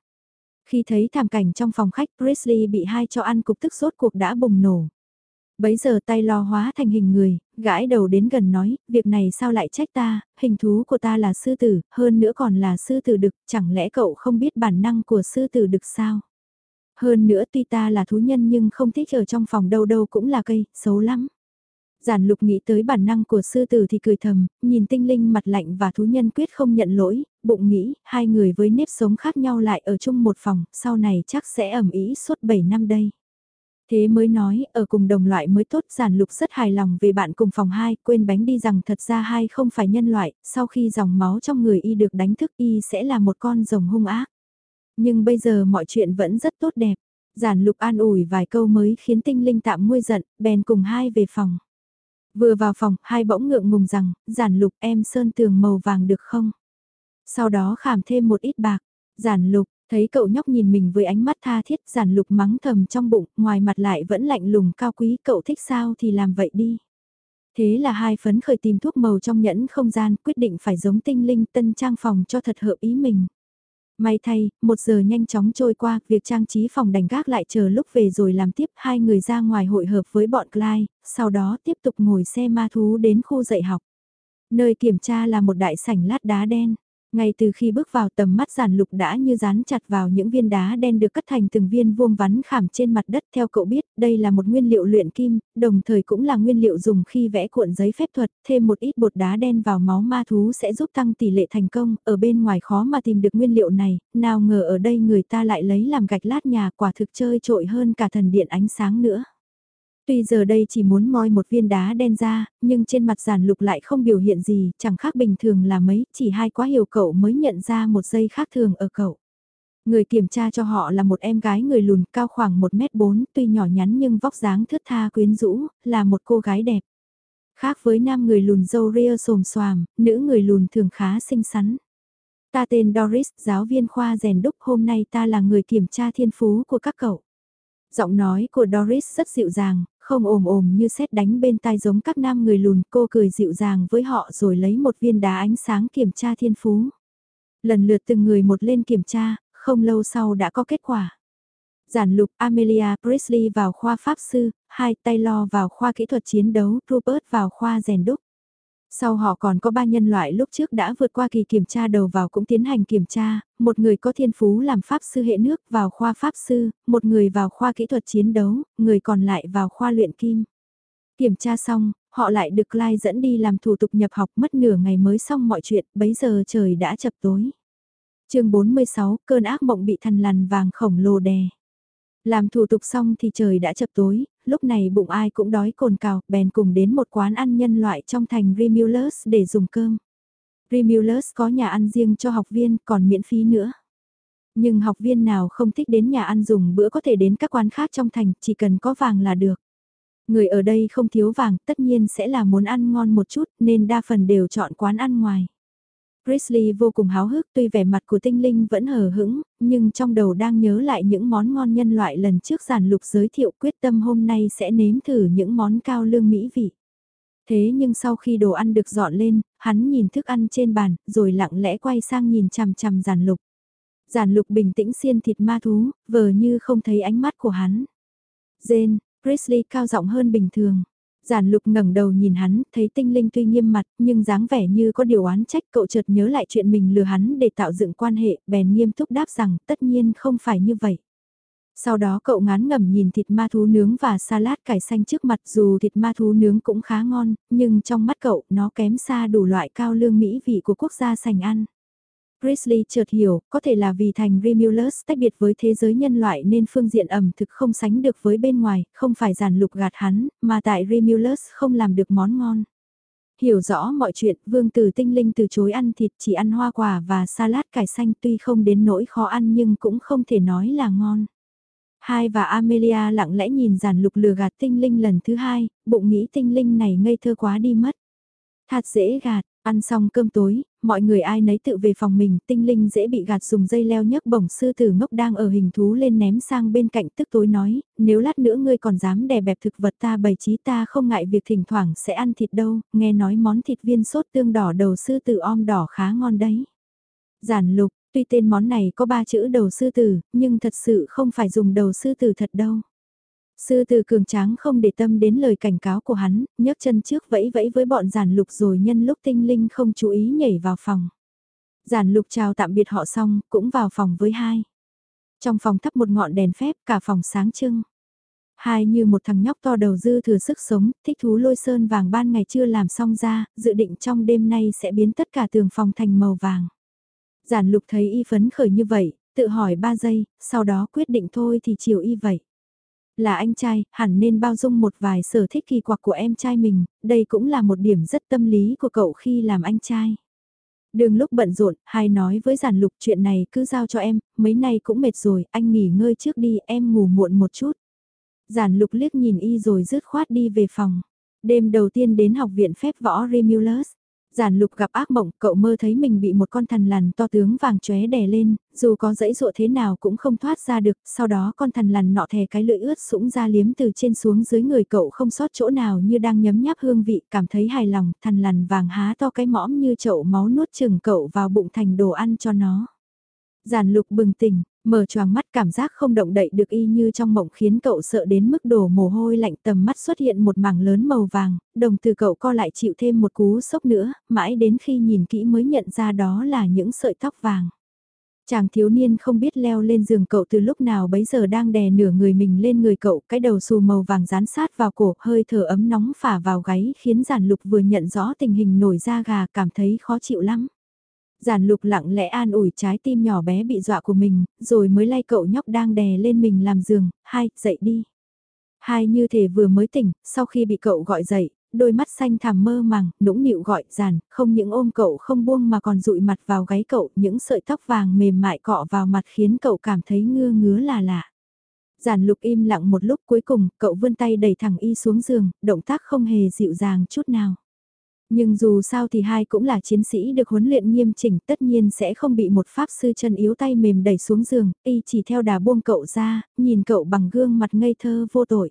Khi thấy thảm cảnh trong phòng khách Presley bị hai cho ăn cục tức sốt cuộc đã bùng nổ. Bấy giờ tay lo hóa thành hình người, gãi đầu đến gần nói, việc này sao lại trách ta, hình thú của ta là sư tử, hơn nữa còn là sư tử đực, chẳng lẽ cậu không biết bản năng của sư tử đực sao? Hơn nữa tuy ta là thú nhân nhưng không thích ở trong phòng đâu đâu cũng là cây, xấu lắm. Giản lục nghĩ tới bản năng của sư tử thì cười thầm, nhìn tinh linh mặt lạnh và thú nhân quyết không nhận lỗi, bụng nghĩ, hai người với nếp sống khác nhau lại ở chung một phòng, sau này chắc sẽ ẩm ý suốt 7 năm đây. Thế mới nói, ở cùng đồng loại mới tốt giản lục rất hài lòng về bạn cùng phòng 2, quên bánh đi rằng thật ra hai không phải nhân loại, sau khi dòng máu trong người y được đánh thức y sẽ là một con rồng hung ác. Nhưng bây giờ mọi chuyện vẫn rất tốt đẹp, giản lục an ủi vài câu mới khiến tinh linh tạm nguôi giận, bèn cùng hai về phòng. Vừa vào phòng, hai bỗng ngượng ngùng rằng, giản lục em sơn tường màu vàng được không? Sau đó khảm thêm một ít bạc, giản lục, Thấy cậu nhóc nhìn mình với ánh mắt tha thiết giản lục mắng thầm trong bụng, ngoài mặt lại vẫn lạnh lùng cao quý, cậu thích sao thì làm vậy đi. Thế là hai phấn khởi tìm thuốc màu trong nhẫn không gian, quyết định phải giống tinh linh tân trang phòng cho thật hợp ý mình. May thay, một giờ nhanh chóng trôi qua, việc trang trí phòng đành gác lại chờ lúc về rồi làm tiếp hai người ra ngoài hội hợp với bọn Clyde, sau đó tiếp tục ngồi xe ma thú đến khu dạy học. Nơi kiểm tra là một đại sảnh lát đá đen. Ngay từ khi bước vào tầm mắt giản lục đã như dán chặt vào những viên đá đen được cắt thành từng viên vuông vắn khảm trên mặt đất. Theo cậu biết đây là một nguyên liệu luyện kim, đồng thời cũng là nguyên liệu dùng khi vẽ cuộn giấy phép thuật, thêm một ít bột đá đen vào máu ma thú sẽ giúp tăng tỷ lệ thành công, ở bên ngoài khó mà tìm được nguyên liệu này, nào ngờ ở đây người ta lại lấy làm gạch lát nhà quả thực chơi trội hơn cả thần điện ánh sáng nữa. Tuy giờ đây chỉ muốn moi một viên đá đen ra, nhưng trên mặt giản lục lại không biểu hiện gì, chẳng khác bình thường là mấy, chỉ hai quá hiểu cậu mới nhận ra một giây khác thường ở cậu. Người kiểm tra cho họ là một em gái người lùn cao khoảng 1m4, tuy nhỏ nhắn nhưng vóc dáng thướt tha quyến rũ, là một cô gái đẹp. Khác với nam người lùn dâu ria xồm xoàm, nữ người lùn thường khá xinh xắn. Ta tên Doris, giáo viên khoa rèn đúc, hôm nay ta là người kiểm tra thiên phú của các cậu. Giọng nói của Doris rất dịu dàng, không ồm ồm như xét đánh bên tai giống các nam người lùn, cô cười dịu dàng với họ rồi lấy một viên đá ánh sáng kiểm tra thiên phú. Lần lượt từng người một lên kiểm tra, không lâu sau đã có kết quả. Giản lục Amelia Presley vào khoa pháp sư, hai Taylor vào khoa kỹ thuật chiến đấu, Robert vào khoa rèn đúc. Sau họ còn có ba nhân loại lúc trước đã vượt qua kỳ kiểm tra đầu vào cũng tiến hành kiểm tra, một người có thiên phú làm pháp sư hệ nước vào khoa pháp sư, một người vào khoa kỹ thuật chiến đấu, người còn lại vào khoa luyện kim. Kiểm tra xong, họ lại được lai dẫn đi làm thủ tục nhập học mất nửa ngày mới xong mọi chuyện, bấy giờ trời đã chập tối. chương 46, cơn ác mộng bị thần lằn vàng khổng lồ đè. Làm thủ tục xong thì trời đã chập tối, lúc này bụng ai cũng đói cồn cào, bèn cùng đến một quán ăn nhân loại trong thành Remulus để dùng cơm. Remulus có nhà ăn riêng cho học viên, còn miễn phí nữa. Nhưng học viên nào không thích đến nhà ăn dùng bữa có thể đến các quán khác trong thành, chỉ cần có vàng là được. Người ở đây không thiếu vàng, tất nhiên sẽ là muốn ăn ngon một chút, nên đa phần đều chọn quán ăn ngoài. Grizzly vô cùng háo hức tuy vẻ mặt của tinh linh vẫn hờ hững, nhưng trong đầu đang nhớ lại những món ngon nhân loại lần trước giản lục giới thiệu quyết tâm hôm nay sẽ nếm thử những món cao lương mỹ vị. Thế nhưng sau khi đồ ăn được dọn lên, hắn nhìn thức ăn trên bàn, rồi lặng lẽ quay sang nhìn chằm chằm giản lục. Giản lục bình tĩnh xiên thịt ma thú, vờ như không thấy ánh mắt của hắn. Jane, Grizzly cao giọng hơn bình thường. Giản lục ngẩng đầu nhìn hắn, thấy tinh linh tuy nghiêm mặt, nhưng dáng vẻ như có điều oán trách cậu chợt nhớ lại chuyện mình lừa hắn để tạo dựng quan hệ, bèn nghiêm túc đáp rằng tất nhiên không phải như vậy. Sau đó cậu ngán ngẩm nhìn thịt ma thú nướng và salad cải xanh trước mặt dù thịt ma thú nướng cũng khá ngon, nhưng trong mắt cậu nó kém xa đủ loại cao lương mỹ vị của quốc gia sành ăn. Grizzly chợt hiểu, có thể là vì thành Remulus tách biệt với thế giới nhân loại nên phương diện ẩm thực không sánh được với bên ngoài, không phải giàn lục gạt hắn, mà tại Remulus không làm được món ngon. Hiểu rõ mọi chuyện, vương tử tinh linh từ chối ăn thịt chỉ ăn hoa quả và salad cải xanh tuy không đến nỗi khó ăn nhưng cũng không thể nói là ngon. Hai và Amelia lặng lẽ nhìn giàn lục lừa gạt tinh linh lần thứ hai, bụng nghĩ tinh linh này ngây thơ quá đi mất. Thật dễ gạt, Ăn xong cơm tối, mọi người ai nấy tự về phòng mình, tinh linh dễ bị gạt dùng dây leo nhấc bổng sư tử ngốc đang ở hình thú lên ném sang bên cạnh tức tối nói, nếu lát nữa ngươi còn dám đè bẹp thực vật ta bày trí ta không ngại việc thỉnh thoảng sẽ ăn thịt đâu, nghe nói món thịt viên sốt tương đỏ đầu sư tử om đỏ khá ngon đấy. Giản lục, tuy tên món này có ba chữ đầu sư tử, nhưng thật sự không phải dùng đầu sư tử thật đâu. Sư từ cường tráng không để tâm đến lời cảnh cáo của hắn, nhấc chân trước vẫy vẫy với bọn giản lục rồi nhân lúc tinh linh không chú ý nhảy vào phòng. Giản lục chào tạm biệt họ xong, cũng vào phòng với hai. Trong phòng thắp một ngọn đèn phép, cả phòng sáng trưng. Hai như một thằng nhóc to đầu dư thừa sức sống, thích thú lôi sơn vàng ban ngày chưa làm xong ra, dự định trong đêm nay sẽ biến tất cả tường phòng thành màu vàng. Giản lục thấy y phấn khởi như vậy, tự hỏi ba giây, sau đó quyết định thôi thì chiều y vậy. Là anh trai, hẳn nên bao dung một vài sở thích kỳ quặc của em trai mình, đây cũng là một điểm rất tâm lý của cậu khi làm anh trai. Đường lúc bận rộn, hai nói với giản lục chuyện này cứ giao cho em, mấy nay cũng mệt rồi, anh nghỉ ngơi trước đi, em ngủ muộn một chút. Giản lục liếc nhìn y rồi rứt khoát đi về phòng. Đêm đầu tiên đến học viện phép võ Remulus, Giản lục gặp ác mộng, cậu mơ thấy mình bị một con thần lằn to tướng vàng chóe đè lên, dù có dẫy dụa thế nào cũng không thoát ra được, sau đó con thần lằn nọ thè cái lưỡi ướt sũng ra liếm từ trên xuống dưới người cậu không sót chỗ nào như đang nhấm nháp hương vị, cảm thấy hài lòng, thần lằn vàng há to cái mõm như chậu máu nuốt chừng cậu vào bụng thành đồ ăn cho nó. Giản lục bừng tỉnh, Mở choàng mắt cảm giác không động đậy được y như trong mộng khiến cậu sợ đến mức đổ mồ hôi lạnh tầm mắt xuất hiện một mảng lớn màu vàng, đồng từ cậu co lại chịu thêm một cú sốc nữa, mãi đến khi nhìn kỹ mới nhận ra đó là những sợi tóc vàng. Chàng thiếu niên không biết leo lên giường cậu từ lúc nào bấy giờ đang đè nửa người mình lên người cậu, cái đầu xù màu vàng dán sát vào cổ, hơi thở ấm nóng phả vào gáy khiến giản lục vừa nhận rõ tình hình nổi da gà cảm thấy khó chịu lắm. Giản lục lặng lẽ an ủi trái tim nhỏ bé bị dọa của mình, rồi mới lay cậu nhóc đang đè lên mình làm giường, hai, dậy đi. Hai như thể vừa mới tỉnh, sau khi bị cậu gọi dậy, đôi mắt xanh thẳm mơ màng, nũng nịu gọi giản. không những ôm cậu không buông mà còn dụi mặt vào gáy cậu, những sợi tóc vàng mềm mại cọ vào mặt khiến cậu cảm thấy ngưa ngứa là lạ. Giản lục im lặng một lúc cuối cùng, cậu vươn tay đẩy thẳng y xuống giường, động tác không hề dịu dàng chút nào. Nhưng dù sao thì hai cũng là chiến sĩ được huấn luyện nghiêm chỉnh tất nhiên sẽ không bị một pháp sư chân yếu tay mềm đẩy xuống giường, y chỉ theo đà buông cậu ra, nhìn cậu bằng gương mặt ngây thơ vô tội.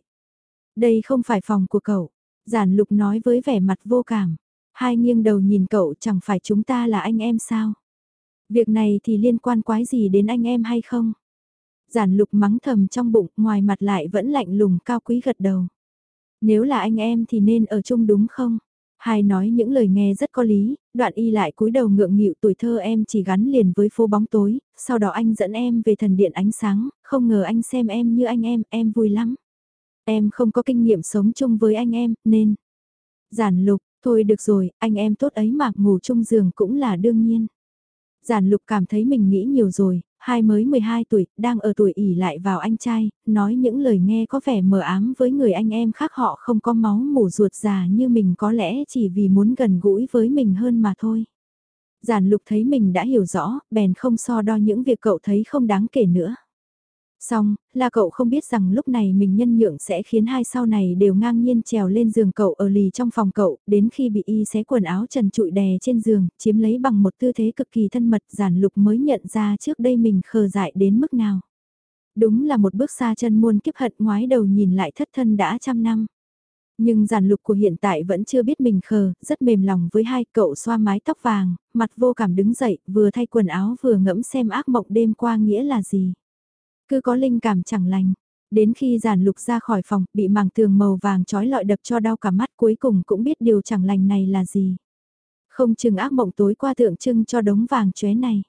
Đây không phải phòng của cậu, giản lục nói với vẻ mặt vô cảm. Hai nghiêng đầu nhìn cậu chẳng phải chúng ta là anh em sao? Việc này thì liên quan quái gì đến anh em hay không? Giản lục mắng thầm trong bụng, ngoài mặt lại vẫn lạnh lùng cao quý gật đầu. Nếu là anh em thì nên ở chung đúng không? Hai nói những lời nghe rất có lý, đoạn y lại cúi đầu ngượng nghịu tuổi thơ em chỉ gắn liền với phố bóng tối, sau đó anh dẫn em về thần điện ánh sáng, không ngờ anh xem em như anh em, em vui lắm. Em không có kinh nghiệm sống chung với anh em, nên... Giản lục, thôi được rồi, anh em tốt ấy mà ngủ chung giường cũng là đương nhiên. Giản lục cảm thấy mình nghĩ nhiều rồi, hai mới 12 tuổi, đang ở tuổi ỉ lại vào anh trai, nói những lời nghe có vẻ mờ ám với người anh em khác họ không có máu mủ ruột già như mình có lẽ chỉ vì muốn gần gũi với mình hơn mà thôi. Giản lục thấy mình đã hiểu rõ, bèn không so đo những việc cậu thấy không đáng kể nữa. Xong, là cậu không biết rằng lúc này mình nhân nhượng sẽ khiến hai sau này đều ngang nhiên trèo lên giường cậu ở lì trong phòng cậu, đến khi bị y xé quần áo trần trụi đè trên giường, chiếm lấy bằng một tư thế cực kỳ thân mật giản lục mới nhận ra trước đây mình khờ dại đến mức nào. Đúng là một bước xa chân muôn kiếp hận ngoái đầu nhìn lại thất thân đã trăm năm. Nhưng giản lục của hiện tại vẫn chưa biết mình khờ, rất mềm lòng với hai cậu xoa mái tóc vàng, mặt vô cảm đứng dậy, vừa thay quần áo vừa ngẫm xem ác mộng đêm qua nghĩa là gì. Cứ có linh cảm chẳng lành. Đến khi giản lục ra khỏi phòng, bị màng tường màu vàng trói lọi đập cho đau cả mắt cuối cùng cũng biết điều chẳng lành này là gì. Không chừng ác mộng tối qua tượng trưng cho đống vàng chóe này.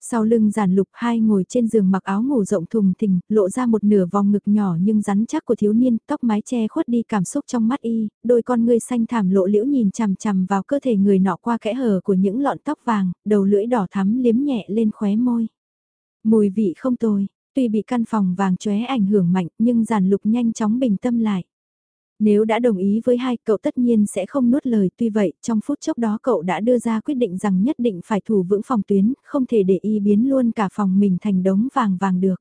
Sau lưng giản lục hai ngồi trên giường mặc áo ngủ rộng thùng thình, lộ ra một nửa vòng ngực nhỏ nhưng rắn chắc của thiếu niên, tóc mái che khuất đi cảm xúc trong mắt y, đôi con ngươi xanh thảm lộ liễu nhìn chằm chằm vào cơ thể người nọ qua kẽ hở của những lọn tóc vàng, đầu lưỡi đỏ thắm liếm nhẹ lên khóe môi. Mùi vị không tồi, Tuy bị căn phòng vàng chóe ảnh hưởng mạnh nhưng giản lục nhanh chóng bình tâm lại. Nếu đã đồng ý với hai cậu tất nhiên sẽ không nuốt lời tuy vậy trong phút chốc đó cậu đã đưa ra quyết định rằng nhất định phải thủ vững phòng tuyến, không thể để y biến luôn cả phòng mình thành đống vàng vàng được.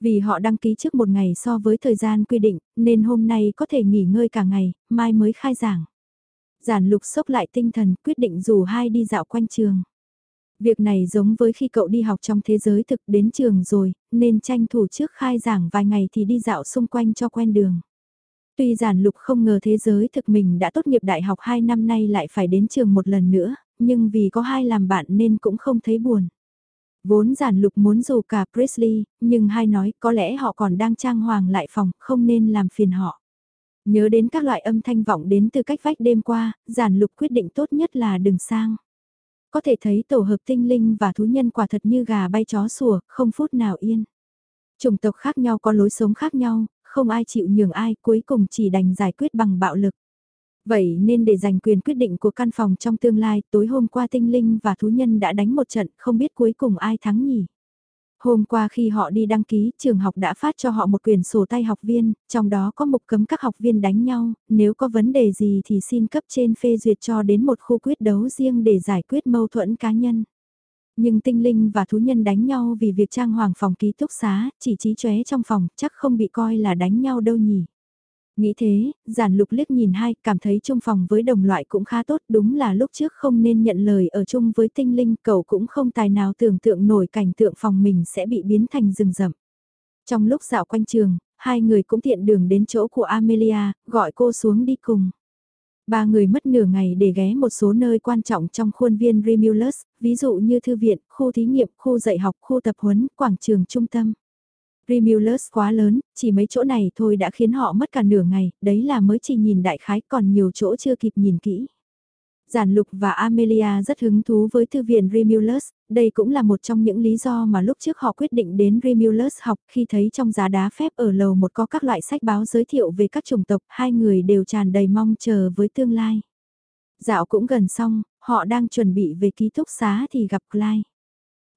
Vì họ đăng ký trước một ngày so với thời gian quy định, nên hôm nay có thể nghỉ ngơi cả ngày, mai mới khai giảng. Giản lục sốc lại tinh thần quyết định dù hai đi dạo quanh trường. Việc này giống với khi cậu đi học trong thế giới thực đến trường rồi, nên tranh thủ trước khai giảng vài ngày thì đi dạo xung quanh cho quen đường. Tuy giản lục không ngờ thế giới thực mình đã tốt nghiệp đại học 2 năm nay lại phải đến trường một lần nữa, nhưng vì có hai làm bạn nên cũng không thấy buồn. Vốn giản lục muốn dù cả Presley, nhưng hai nói có lẽ họ còn đang trang hoàng lại phòng, không nên làm phiền họ. Nhớ đến các loại âm thanh vọng đến từ cách vách đêm qua, giản lục quyết định tốt nhất là đừng sang. Có thể thấy tổ hợp tinh linh và thú nhân quả thật như gà bay chó sủa, không phút nào yên. Chủng tộc khác nhau có lối sống khác nhau, không ai chịu nhường ai, cuối cùng chỉ đành giải quyết bằng bạo lực. Vậy nên để giành quyền quyết định của căn phòng trong tương lai, tối hôm qua tinh linh và thú nhân đã đánh một trận, không biết cuối cùng ai thắng nhỉ? Hôm qua khi họ đi đăng ký, trường học đã phát cho họ một quyền sổ tay học viên, trong đó có mục cấm các học viên đánh nhau, nếu có vấn đề gì thì xin cấp trên phê duyệt cho đến một khu quyết đấu riêng để giải quyết mâu thuẫn cá nhân. Nhưng tinh linh và thú nhân đánh nhau vì việc trang hoàng phòng ký túc xá, chỉ trí chóe trong phòng, chắc không bị coi là đánh nhau đâu nhỉ. Nghĩ thế, giản lục liếc nhìn hai, cảm thấy chung phòng với đồng loại cũng khá tốt, đúng là lúc trước không nên nhận lời ở chung với tinh linh, cậu cũng không tài nào tưởng tượng nổi cảnh tượng phòng mình sẽ bị biến thành rừng rậm. Trong lúc dạo quanh trường, hai người cũng tiện đường đến chỗ của Amelia, gọi cô xuống đi cùng. Ba người mất nửa ngày để ghé một số nơi quan trọng trong khuôn viên Remulus, ví dụ như thư viện, khu thí nghiệm, khu dạy học, khu tập huấn, quảng trường trung tâm. Remulus quá lớn, chỉ mấy chỗ này thôi đã khiến họ mất cả nửa ngày, đấy là mới chỉ nhìn đại khái còn nhiều chỗ chưa kịp nhìn kỹ. Giản Lục và Amelia rất hứng thú với thư viện Remulus, đây cũng là một trong những lý do mà lúc trước họ quyết định đến Remulus học khi thấy trong giá đá phép ở lầu một có các loại sách báo giới thiệu về các chủng tộc, hai người đều tràn đầy mong chờ với tương lai. Dạo cũng gần xong, họ đang chuẩn bị về ký túc xá thì gặp Clyde.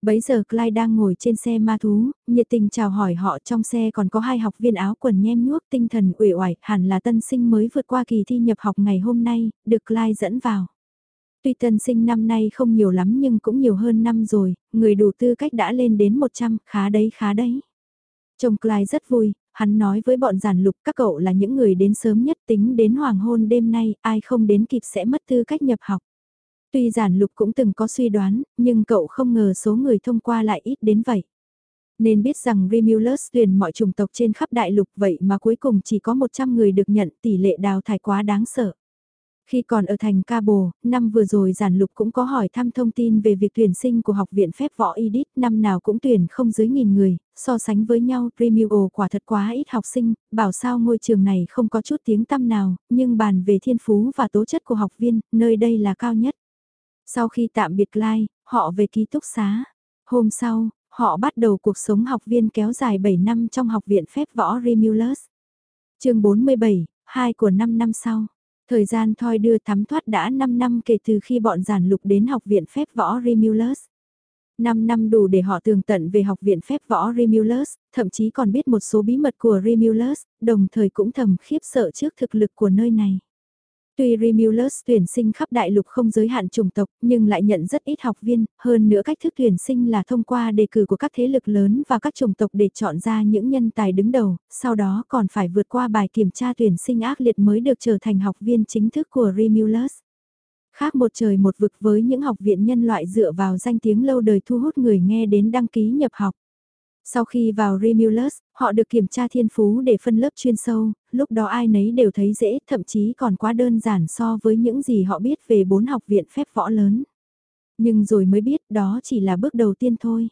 Bấy giờ Clyde đang ngồi trên xe ma thú, nhiệt tình chào hỏi họ trong xe còn có hai học viên áo quần nhem nhuốc tinh thần uể oải, hẳn là tân sinh mới vượt qua kỳ thi nhập học ngày hôm nay, được Clyde dẫn vào. Tuy tân sinh năm nay không nhiều lắm nhưng cũng nhiều hơn năm rồi, người đủ tư cách đã lên đến 100, khá đấy khá đấy. Trông Clyde rất vui, hắn nói với bọn giản lục các cậu là những người đến sớm nhất tính đến hoàng hôn đêm nay, ai không đến kịp sẽ mất tư cách nhập học. Tuy giản lục cũng từng có suy đoán, nhưng cậu không ngờ số người thông qua lại ít đến vậy. Nên biết rằng Remulus tuyển mọi chủng tộc trên khắp đại lục vậy mà cuối cùng chỉ có 100 người được nhận tỷ lệ đào thải quá đáng sợ. Khi còn ở thành Cabo, năm vừa rồi giản lục cũng có hỏi thăm thông tin về việc tuyển sinh của học viện phép võ Edith, năm nào cũng tuyển không dưới nghìn người, so sánh với nhau Remuo quả thật quá ít học sinh, bảo sao ngôi trường này không có chút tiếng tăm nào, nhưng bàn về thiên phú và tố chất của học viên, nơi đây là cao nhất. Sau khi tạm biệt Lai, họ về ký túc xá. Hôm sau, họ bắt đầu cuộc sống học viên kéo dài 7 năm trong học viện phép võ Remulus. chương 47, 2 của 5 năm sau. Thời gian thoi đưa thắm thoát đã 5 năm kể từ khi bọn giản lục đến học viện phép võ Remulus. 5 năm đủ để họ tường tận về học viện phép võ Remulus, thậm chí còn biết một số bí mật của Remulus, đồng thời cũng thầm khiếp sợ trước thực lực của nơi này. Tuy Remulus tuyển sinh khắp đại lục không giới hạn chủng tộc, nhưng lại nhận rất ít học viên, hơn nữa cách thức tuyển sinh là thông qua đề cử của các thế lực lớn và các chủng tộc để chọn ra những nhân tài đứng đầu, sau đó còn phải vượt qua bài kiểm tra tuyển sinh ác liệt mới được trở thành học viên chính thức của Remulus. Khác một trời một vực với những học viện nhân loại dựa vào danh tiếng lâu đời thu hút người nghe đến đăng ký nhập học. Sau khi vào Remulus, họ được kiểm tra thiên phú để phân lớp chuyên sâu, lúc đó ai nấy đều thấy dễ, thậm chí còn quá đơn giản so với những gì họ biết về bốn học viện phép võ lớn. Nhưng rồi mới biết đó chỉ là bước đầu tiên thôi.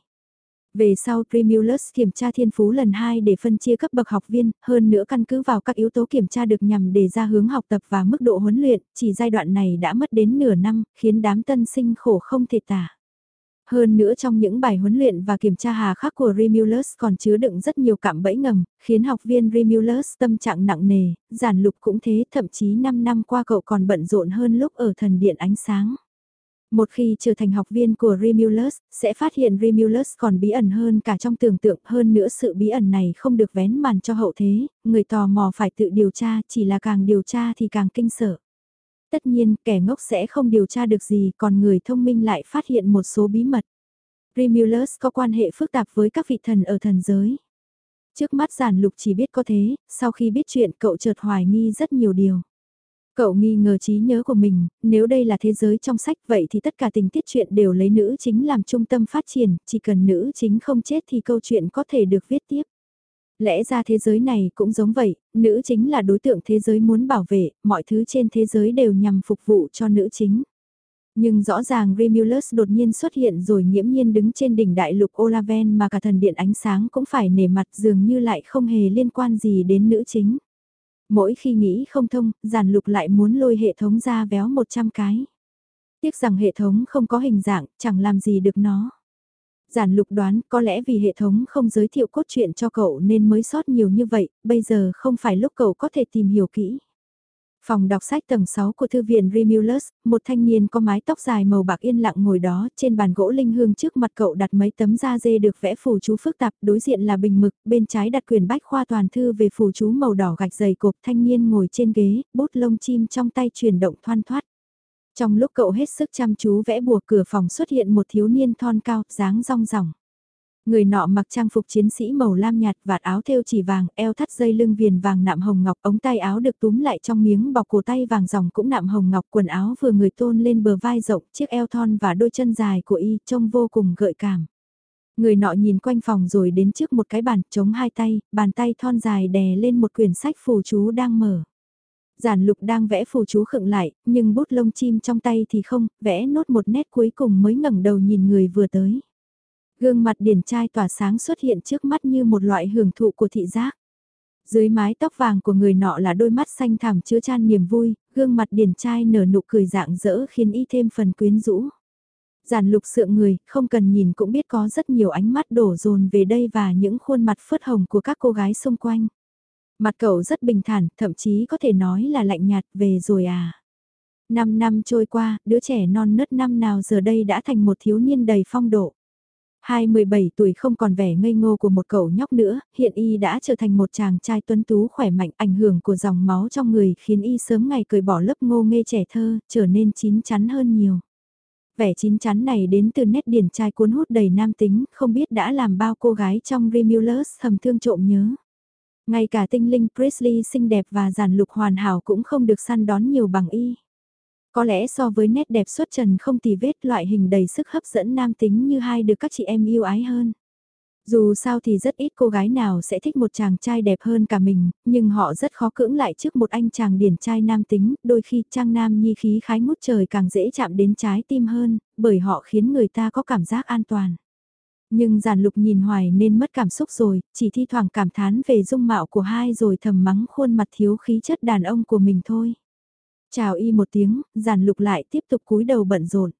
Về sau Primulus kiểm tra thiên phú lần 2 để phân chia cấp bậc học viên, hơn nữa căn cứ vào các yếu tố kiểm tra được nhằm để ra hướng học tập và mức độ huấn luyện, chỉ giai đoạn này đã mất đến nửa năm, khiến đám tân sinh khổ không thể tả. Hơn nữa trong những bài huấn luyện và kiểm tra hà khắc của Remulus còn chứa đựng rất nhiều cạm bẫy ngầm, khiến học viên Remulus tâm trạng nặng nề, giản lục cũng thế, thậm chí 5 năm qua cậu còn bận rộn hơn lúc ở thần điện ánh sáng. Một khi trở thành học viên của Remulus, sẽ phát hiện Remulus còn bí ẩn hơn cả trong tưởng tượng hơn nữa sự bí ẩn này không được vén màn cho hậu thế, người tò mò phải tự điều tra, chỉ là càng điều tra thì càng kinh sợ. Tất nhiên, kẻ ngốc sẽ không điều tra được gì, còn người thông minh lại phát hiện một số bí mật. Remulus có quan hệ phức tạp với các vị thần ở thần giới. Trước mắt giản lục chỉ biết có thế, sau khi biết chuyện cậu chợt hoài nghi rất nhiều điều. Cậu nghi ngờ trí nhớ của mình, nếu đây là thế giới trong sách vậy thì tất cả tình tiết chuyện đều lấy nữ chính làm trung tâm phát triển, chỉ cần nữ chính không chết thì câu chuyện có thể được viết tiếp. Lẽ ra thế giới này cũng giống vậy, nữ chính là đối tượng thế giới muốn bảo vệ, mọi thứ trên thế giới đều nhằm phục vụ cho nữ chính. Nhưng rõ ràng Remulus đột nhiên xuất hiện rồi nhiễm nhiên đứng trên đỉnh đại lục Olaven mà cả thần điện ánh sáng cũng phải nể mặt dường như lại không hề liên quan gì đến nữ chính. Mỗi khi nghĩ không thông, giàn lục lại muốn lôi hệ thống ra véo 100 cái. Tiếc rằng hệ thống không có hình dạng, chẳng làm gì được nó. Giản lục đoán có lẽ vì hệ thống không giới thiệu cốt truyện cho cậu nên mới sót nhiều như vậy, bây giờ không phải lúc cậu có thể tìm hiểu kỹ. Phòng đọc sách tầng 6 của thư viện Remulus, một thanh niên có mái tóc dài màu bạc yên lặng ngồi đó, trên bàn gỗ linh hương trước mặt cậu đặt mấy tấm da dê được vẽ phù chú phức tạp, đối diện là bình mực, bên trái đặt quyển bách khoa toàn thư về phù chú màu đỏ gạch dày cộp, thanh niên ngồi trên ghế, bút lông chim trong tay chuyển động thoăn thoát. Trong lúc cậu hết sức chăm chú vẽ bùa cửa phòng xuất hiện một thiếu niên thon cao, dáng rong ròng. Người nọ mặc trang phục chiến sĩ màu lam nhạt vạt áo thêu chỉ vàng, eo thắt dây lưng viền vàng nạm hồng ngọc, ống tay áo được túm lại trong miếng bọc cổ tay vàng dòng cũng nạm hồng ngọc, quần áo vừa người tôn lên bờ vai rộng, chiếc eo thon và đôi chân dài của y trông vô cùng gợi cảm. Người nọ nhìn quanh phòng rồi đến trước một cái bàn, chống hai tay, bàn tay thon dài đè lên một quyển sách phù chú đang mở. Giản lục đang vẽ phù chú khựng lại, nhưng bút lông chim trong tay thì không, vẽ nốt một nét cuối cùng mới ngẩng đầu nhìn người vừa tới. Gương mặt điển trai tỏa sáng xuất hiện trước mắt như một loại hưởng thụ của thị giác. Dưới mái tóc vàng của người nọ là đôi mắt xanh thẳm chứa chan niềm vui, gương mặt điển trai nở nụ cười dạng dỡ khiến y thêm phần quyến rũ. Giản lục sượng người, không cần nhìn cũng biết có rất nhiều ánh mắt đổ dồn về đây và những khuôn mặt phớt hồng của các cô gái xung quanh. Mặt cậu rất bình thản, thậm chí có thể nói là lạnh nhạt về rồi à. Năm năm trôi qua, đứa trẻ non nớt năm nào giờ đây đã thành một thiếu niên đầy phong độ. Hai 17 tuổi không còn vẻ ngây ngô của một cậu nhóc nữa, hiện y đã trở thành một chàng trai tuấn tú khỏe mạnh ảnh hưởng của dòng máu trong người khiến y sớm ngày cởi bỏ lớp ngô nghê trẻ thơ, trở nên chín chắn hơn nhiều. Vẻ chín chắn này đến từ nét điển trai cuốn hút đầy nam tính, không biết đã làm bao cô gái trong Remulus thầm thương trộm nhớ. Ngay cả tinh linh Presley xinh đẹp và giản lục hoàn hảo cũng không được săn đón nhiều bằng y. Có lẽ so với nét đẹp xuất trần không tì vết loại hình đầy sức hấp dẫn nam tính như hai được các chị em yêu ái hơn. Dù sao thì rất ít cô gái nào sẽ thích một chàng trai đẹp hơn cả mình, nhưng họ rất khó cưỡng lại trước một anh chàng điển trai nam tính, đôi khi trang nam nhi khí khái ngút trời càng dễ chạm đến trái tim hơn, bởi họ khiến người ta có cảm giác an toàn. Nhưng giản lục nhìn hoài nên mất cảm xúc rồi, chỉ thi thoảng cảm thán về dung mạo của hai rồi thầm mắng khuôn mặt thiếu khí chất đàn ông của mình thôi. Chào y một tiếng, giản lục lại tiếp tục cúi đầu bận rộn.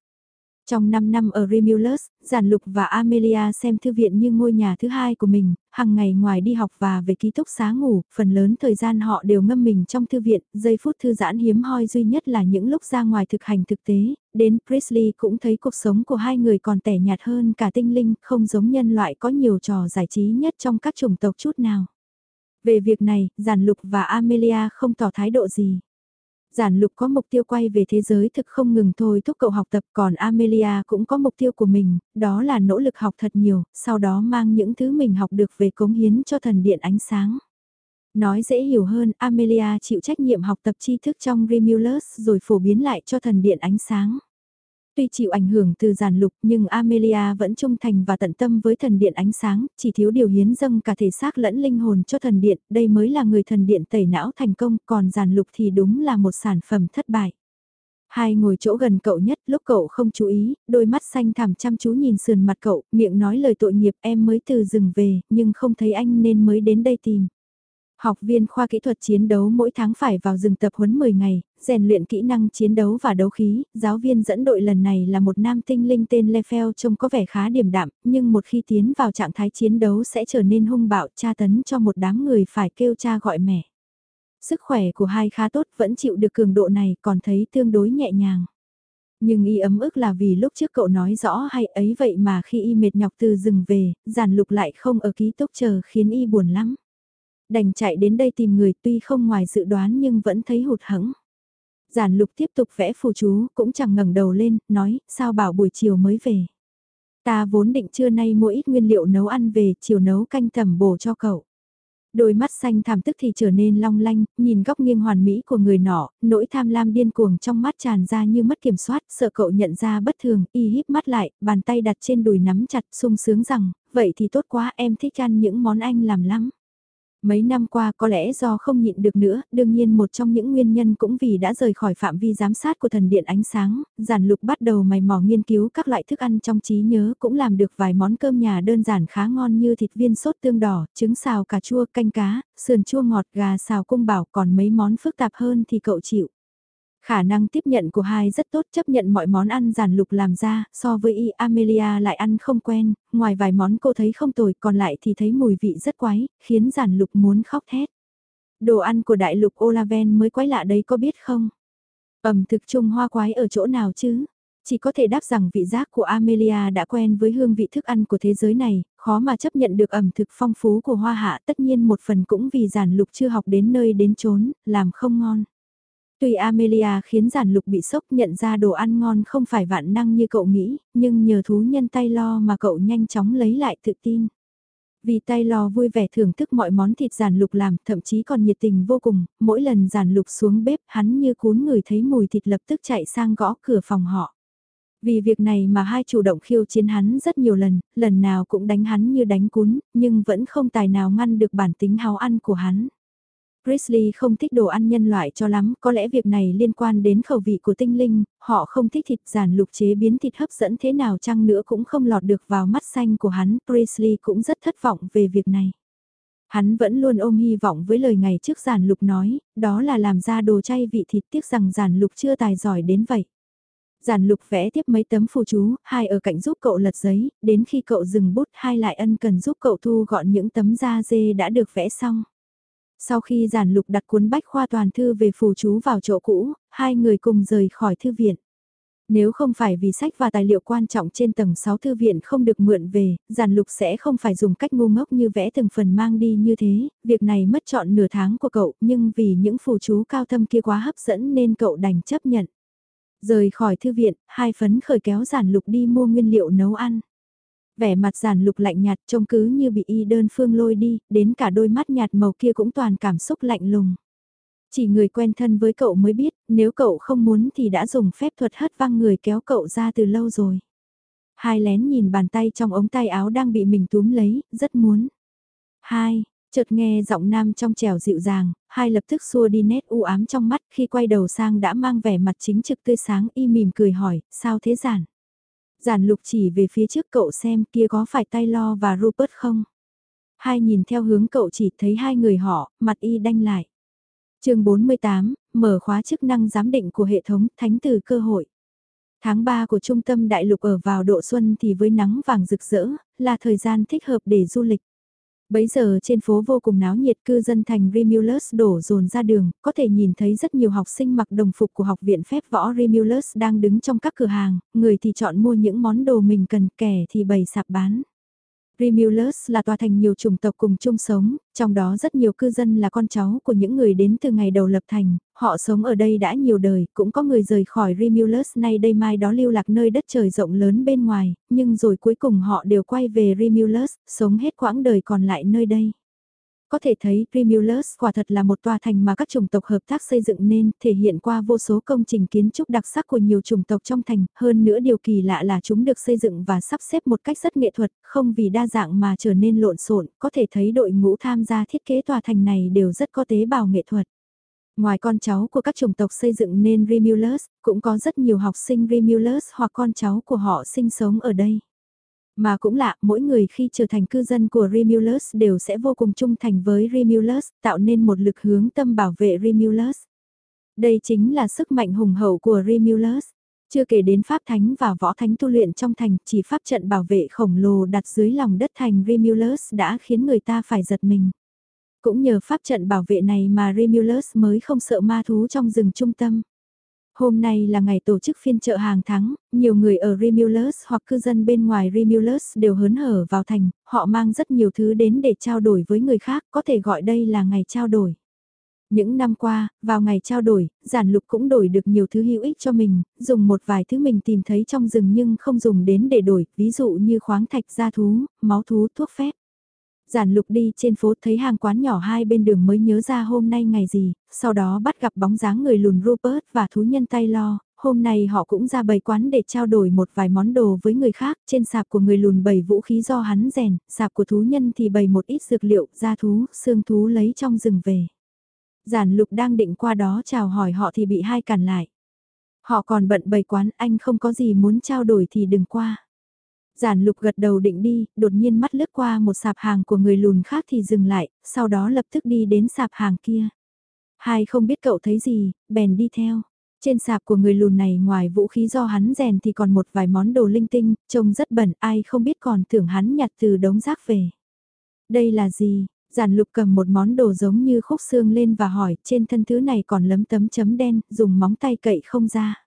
Trong 5 năm ở Remulus, Giản Lục và Amelia xem thư viện như ngôi nhà thứ hai của mình, hàng ngày ngoài đi học và về ký túc xá ngủ, phần lớn thời gian họ đều ngâm mình trong thư viện, giây phút thư giãn hiếm hoi duy nhất là những lúc ra ngoài thực hành thực tế, đến Priestley cũng thấy cuộc sống của hai người còn tẻ nhạt hơn cả tinh linh, không giống nhân loại có nhiều trò giải trí nhất trong các chủng tộc chút nào. Về việc này, Giản Lục và Amelia không tỏ thái độ gì. Giản lục có mục tiêu quay về thế giới thực không ngừng thôi thúc cậu học tập còn Amelia cũng có mục tiêu của mình, đó là nỗ lực học thật nhiều, sau đó mang những thứ mình học được về cống hiến cho thần điện ánh sáng. Nói dễ hiểu hơn, Amelia chịu trách nhiệm học tập tri thức trong Remulus rồi phổ biến lại cho thần điện ánh sáng. Tuy chịu ảnh hưởng từ giàn lục nhưng Amelia vẫn trung thành và tận tâm với thần điện ánh sáng, chỉ thiếu điều hiến dâng cả thể xác lẫn linh hồn cho thần điện, đây mới là người thần điện tẩy não thành công, còn giàn lục thì đúng là một sản phẩm thất bại. Hai ngồi chỗ gần cậu nhất, lúc cậu không chú ý, đôi mắt xanh thẳm chăm chú nhìn sườn mặt cậu, miệng nói lời tội nghiệp em mới từ rừng về, nhưng không thấy anh nên mới đến đây tìm. Học viên khoa kỹ thuật chiến đấu mỗi tháng phải vào rừng tập huấn 10 ngày, rèn luyện kỹ năng chiến đấu và đấu khí, giáo viên dẫn đội lần này là một nam tinh linh tên Lefel trông có vẻ khá điềm đạm, nhưng một khi tiến vào trạng thái chiến đấu sẽ trở nên hung bạo tra tấn cho một đám người phải kêu cha gọi mẹ. Sức khỏe của hai khá tốt vẫn chịu được cường độ này còn thấy tương đối nhẹ nhàng. Nhưng y ấm ức là vì lúc trước cậu nói rõ hay ấy vậy mà khi y mệt nhọc từ rừng về, giản lục lại không ở ký túc chờ khiến y buồn lắm đành chạy đến đây tìm người tuy không ngoài dự đoán nhưng vẫn thấy hụt hẫng. Giản lục tiếp tục vẽ phù chú, cũng chẳng ngẩng đầu lên, nói, sao bảo buổi chiều mới về. Ta vốn định trưa nay mua ít nguyên liệu nấu ăn về, chiều nấu canh tẩm bổ cho cậu. Đôi mắt xanh thảm tức thì trở nên long lanh, nhìn góc nghiêng hoàn mỹ của người nọ, nỗi tham lam điên cuồng trong mắt tràn ra như mất kiểm soát, sợ cậu nhận ra bất thường, y híp mắt lại, bàn tay đặt trên đùi nắm chặt, sung sướng rằng, vậy thì tốt quá em thích ăn những món anh làm lắm. Mấy năm qua có lẽ do không nhịn được nữa, đương nhiên một trong những nguyên nhân cũng vì đã rời khỏi phạm vi giám sát của thần điện ánh sáng, giản lục bắt đầu mày mò nghiên cứu các loại thức ăn trong trí nhớ cũng làm được vài món cơm nhà đơn giản khá ngon như thịt viên sốt tương đỏ, trứng xào cà chua, canh cá, sườn chua ngọt, gà xào cung bảo còn mấy món phức tạp hơn thì cậu chịu. Khả năng tiếp nhận của hai rất tốt chấp nhận mọi món ăn giản lục làm ra, so với y Amelia lại ăn không quen, ngoài vài món cô thấy không tồi còn lại thì thấy mùi vị rất quái, khiến giản lục muốn khóc thét. Đồ ăn của đại lục Olaven mới quái lạ đấy có biết không? Ẩm thực Trung Hoa quái ở chỗ nào chứ? Chỉ có thể đáp rằng vị giác của Amelia đã quen với hương vị thức ăn của thế giới này, khó mà chấp nhận được ẩm thực phong phú của Hoa Hạ tất nhiên một phần cũng vì giản lục chưa học đến nơi đến chốn, làm không ngon. Tuy Amelia khiến giản lục bị sốc nhận ra đồ ăn ngon không phải vạn năng như cậu nghĩ, nhưng nhờ thú nhân tay lo mà cậu nhanh chóng lấy lại tự tin. Vì tay lo vui vẻ thưởng thức mọi món thịt giản lục làm, thậm chí còn nhiệt tình vô cùng, mỗi lần giản lục xuống bếp hắn như cún người thấy mùi thịt lập tức chạy sang gõ cửa phòng họ. Vì việc này mà hai chủ động khiêu chiến hắn rất nhiều lần, lần nào cũng đánh hắn như đánh cún, nhưng vẫn không tài nào ngăn được bản tính háo ăn của hắn. Grizzly không thích đồ ăn nhân loại cho lắm, có lẽ việc này liên quan đến khẩu vị của tinh linh, họ không thích thịt giản lục chế biến thịt hấp dẫn thế nào chăng nữa cũng không lọt được vào mắt xanh của hắn, Grizzly cũng rất thất vọng về việc này. Hắn vẫn luôn ôm hy vọng với lời ngày trước giản lục nói, đó là làm ra đồ chay vị thịt tiếc rằng giản lục chưa tài giỏi đến vậy. Giản lục vẽ tiếp mấy tấm phù chú, hai ở cạnh giúp cậu lật giấy, đến khi cậu dừng bút hai lại ân cần giúp cậu thu gọn những tấm da dê đã được vẽ xong. Sau khi giản lục đặt cuốn bách khoa toàn thư về phù chú vào chỗ cũ, hai người cùng rời khỏi thư viện. Nếu không phải vì sách và tài liệu quan trọng trên tầng 6 thư viện không được mượn về, giản lục sẽ không phải dùng cách ngu ngốc như vẽ từng phần mang đi như thế, việc này mất chọn nửa tháng của cậu nhưng vì những phù chú cao thâm kia quá hấp dẫn nên cậu đành chấp nhận. Rời khỏi thư viện, hai phấn khởi kéo giản lục đi mua nguyên liệu nấu ăn. Vẻ mặt giản lục lạnh nhạt trông cứ như bị y đơn phương lôi đi, đến cả đôi mắt nhạt màu kia cũng toàn cảm xúc lạnh lùng. Chỉ người quen thân với cậu mới biết, nếu cậu không muốn thì đã dùng phép thuật hất văng người kéo cậu ra từ lâu rồi. Hai lén nhìn bàn tay trong ống tay áo đang bị mình túm lấy, rất muốn. Hai, chợt nghe giọng nam trong trèo dịu dàng, hai lập tức xua đi nét u ám trong mắt khi quay đầu sang đã mang vẻ mặt chính trực tươi sáng y mỉm cười hỏi, sao thế giản? Giản lục chỉ về phía trước cậu xem kia có phải tay lo và Rupert không? Hai nhìn theo hướng cậu chỉ thấy hai người họ, mặt y đanh lại chương 48, mở khóa chức năng giám định của hệ thống thánh từ cơ hội. Tháng 3 của trung tâm đại lục ở vào độ xuân thì với nắng vàng rực rỡ, là thời gian thích hợp để du lịch. Bấy giờ trên phố vô cùng náo nhiệt cư dân thành Remulus đổ dồn ra đường, có thể nhìn thấy rất nhiều học sinh mặc đồng phục của học viện phép võ Remulus đang đứng trong các cửa hàng, người thì chọn mua những món đồ mình cần kẻ thì bày sạp bán. Remulus là tòa thành nhiều chủng tộc cùng chung sống, trong đó rất nhiều cư dân là con cháu của những người đến từ ngày đầu lập thành, họ sống ở đây đã nhiều đời, cũng có người rời khỏi Remulus nay đây mai đó lưu lạc nơi đất trời rộng lớn bên ngoài, nhưng rồi cuối cùng họ đều quay về Remulus, sống hết quãng đời còn lại nơi đây. Có thể thấy Primulus quả thật là một tòa thành mà các chủng tộc hợp tác xây dựng nên, thể hiện qua vô số công trình kiến trúc đặc sắc của nhiều chủng tộc trong thành, hơn nữa điều kỳ lạ là chúng được xây dựng và sắp xếp một cách rất nghệ thuật, không vì đa dạng mà trở nên lộn xộn, có thể thấy đội ngũ tham gia thiết kế tòa thành này đều rất có tế bào nghệ thuật. Ngoài con cháu của các chủng tộc xây dựng nên Remulus, cũng có rất nhiều học sinh Remulus hoặc con cháu của họ sinh sống ở đây. Mà cũng lạ, mỗi người khi trở thành cư dân của Remulus đều sẽ vô cùng trung thành với Remulus, tạo nên một lực hướng tâm bảo vệ Remulus. Đây chính là sức mạnh hùng hậu của Remulus. Chưa kể đến pháp thánh và võ thánh tu luyện trong thành, chỉ pháp trận bảo vệ khổng lồ đặt dưới lòng đất thành Remulus đã khiến người ta phải giật mình. Cũng nhờ pháp trận bảo vệ này mà Remulus mới không sợ ma thú trong rừng trung tâm. Hôm nay là ngày tổ chức phiên chợ hàng tháng, nhiều người ở Remulus hoặc cư dân bên ngoài Remulus đều hớn hở vào thành, họ mang rất nhiều thứ đến để trao đổi với người khác, có thể gọi đây là ngày trao đổi. Những năm qua, vào ngày trao đổi, giản lục cũng đổi được nhiều thứ hữu ích cho mình, dùng một vài thứ mình tìm thấy trong rừng nhưng không dùng đến để đổi, ví dụ như khoáng thạch gia thú, máu thú, thuốc phép. Giản lục đi trên phố thấy hàng quán nhỏ hai bên đường mới nhớ ra hôm nay ngày gì, sau đó bắt gặp bóng dáng người lùn Rupert và thú nhân tay lo, hôm nay họ cũng ra bày quán để trao đổi một vài món đồ với người khác, trên sạp của người lùn bày vũ khí do hắn rèn, sạp của thú nhân thì bày một ít dược liệu, da thú, xương thú lấy trong rừng về. Giản lục đang định qua đó chào hỏi họ thì bị hai cản lại. Họ còn bận bày quán, anh không có gì muốn trao đổi thì đừng qua. Giản lục gật đầu định đi, đột nhiên mắt lướt qua một sạp hàng của người lùn khác thì dừng lại, sau đó lập tức đi đến sạp hàng kia. Hai không biết cậu thấy gì, bèn đi theo. Trên sạp của người lùn này ngoài vũ khí do hắn rèn thì còn một vài món đồ linh tinh, trông rất bẩn, ai không biết còn tưởng hắn nhặt từ đống rác về. Đây là gì? Giản lục cầm một món đồ giống như khúc xương lên và hỏi, trên thân thứ này còn lấm tấm chấm đen, dùng móng tay cậy không ra.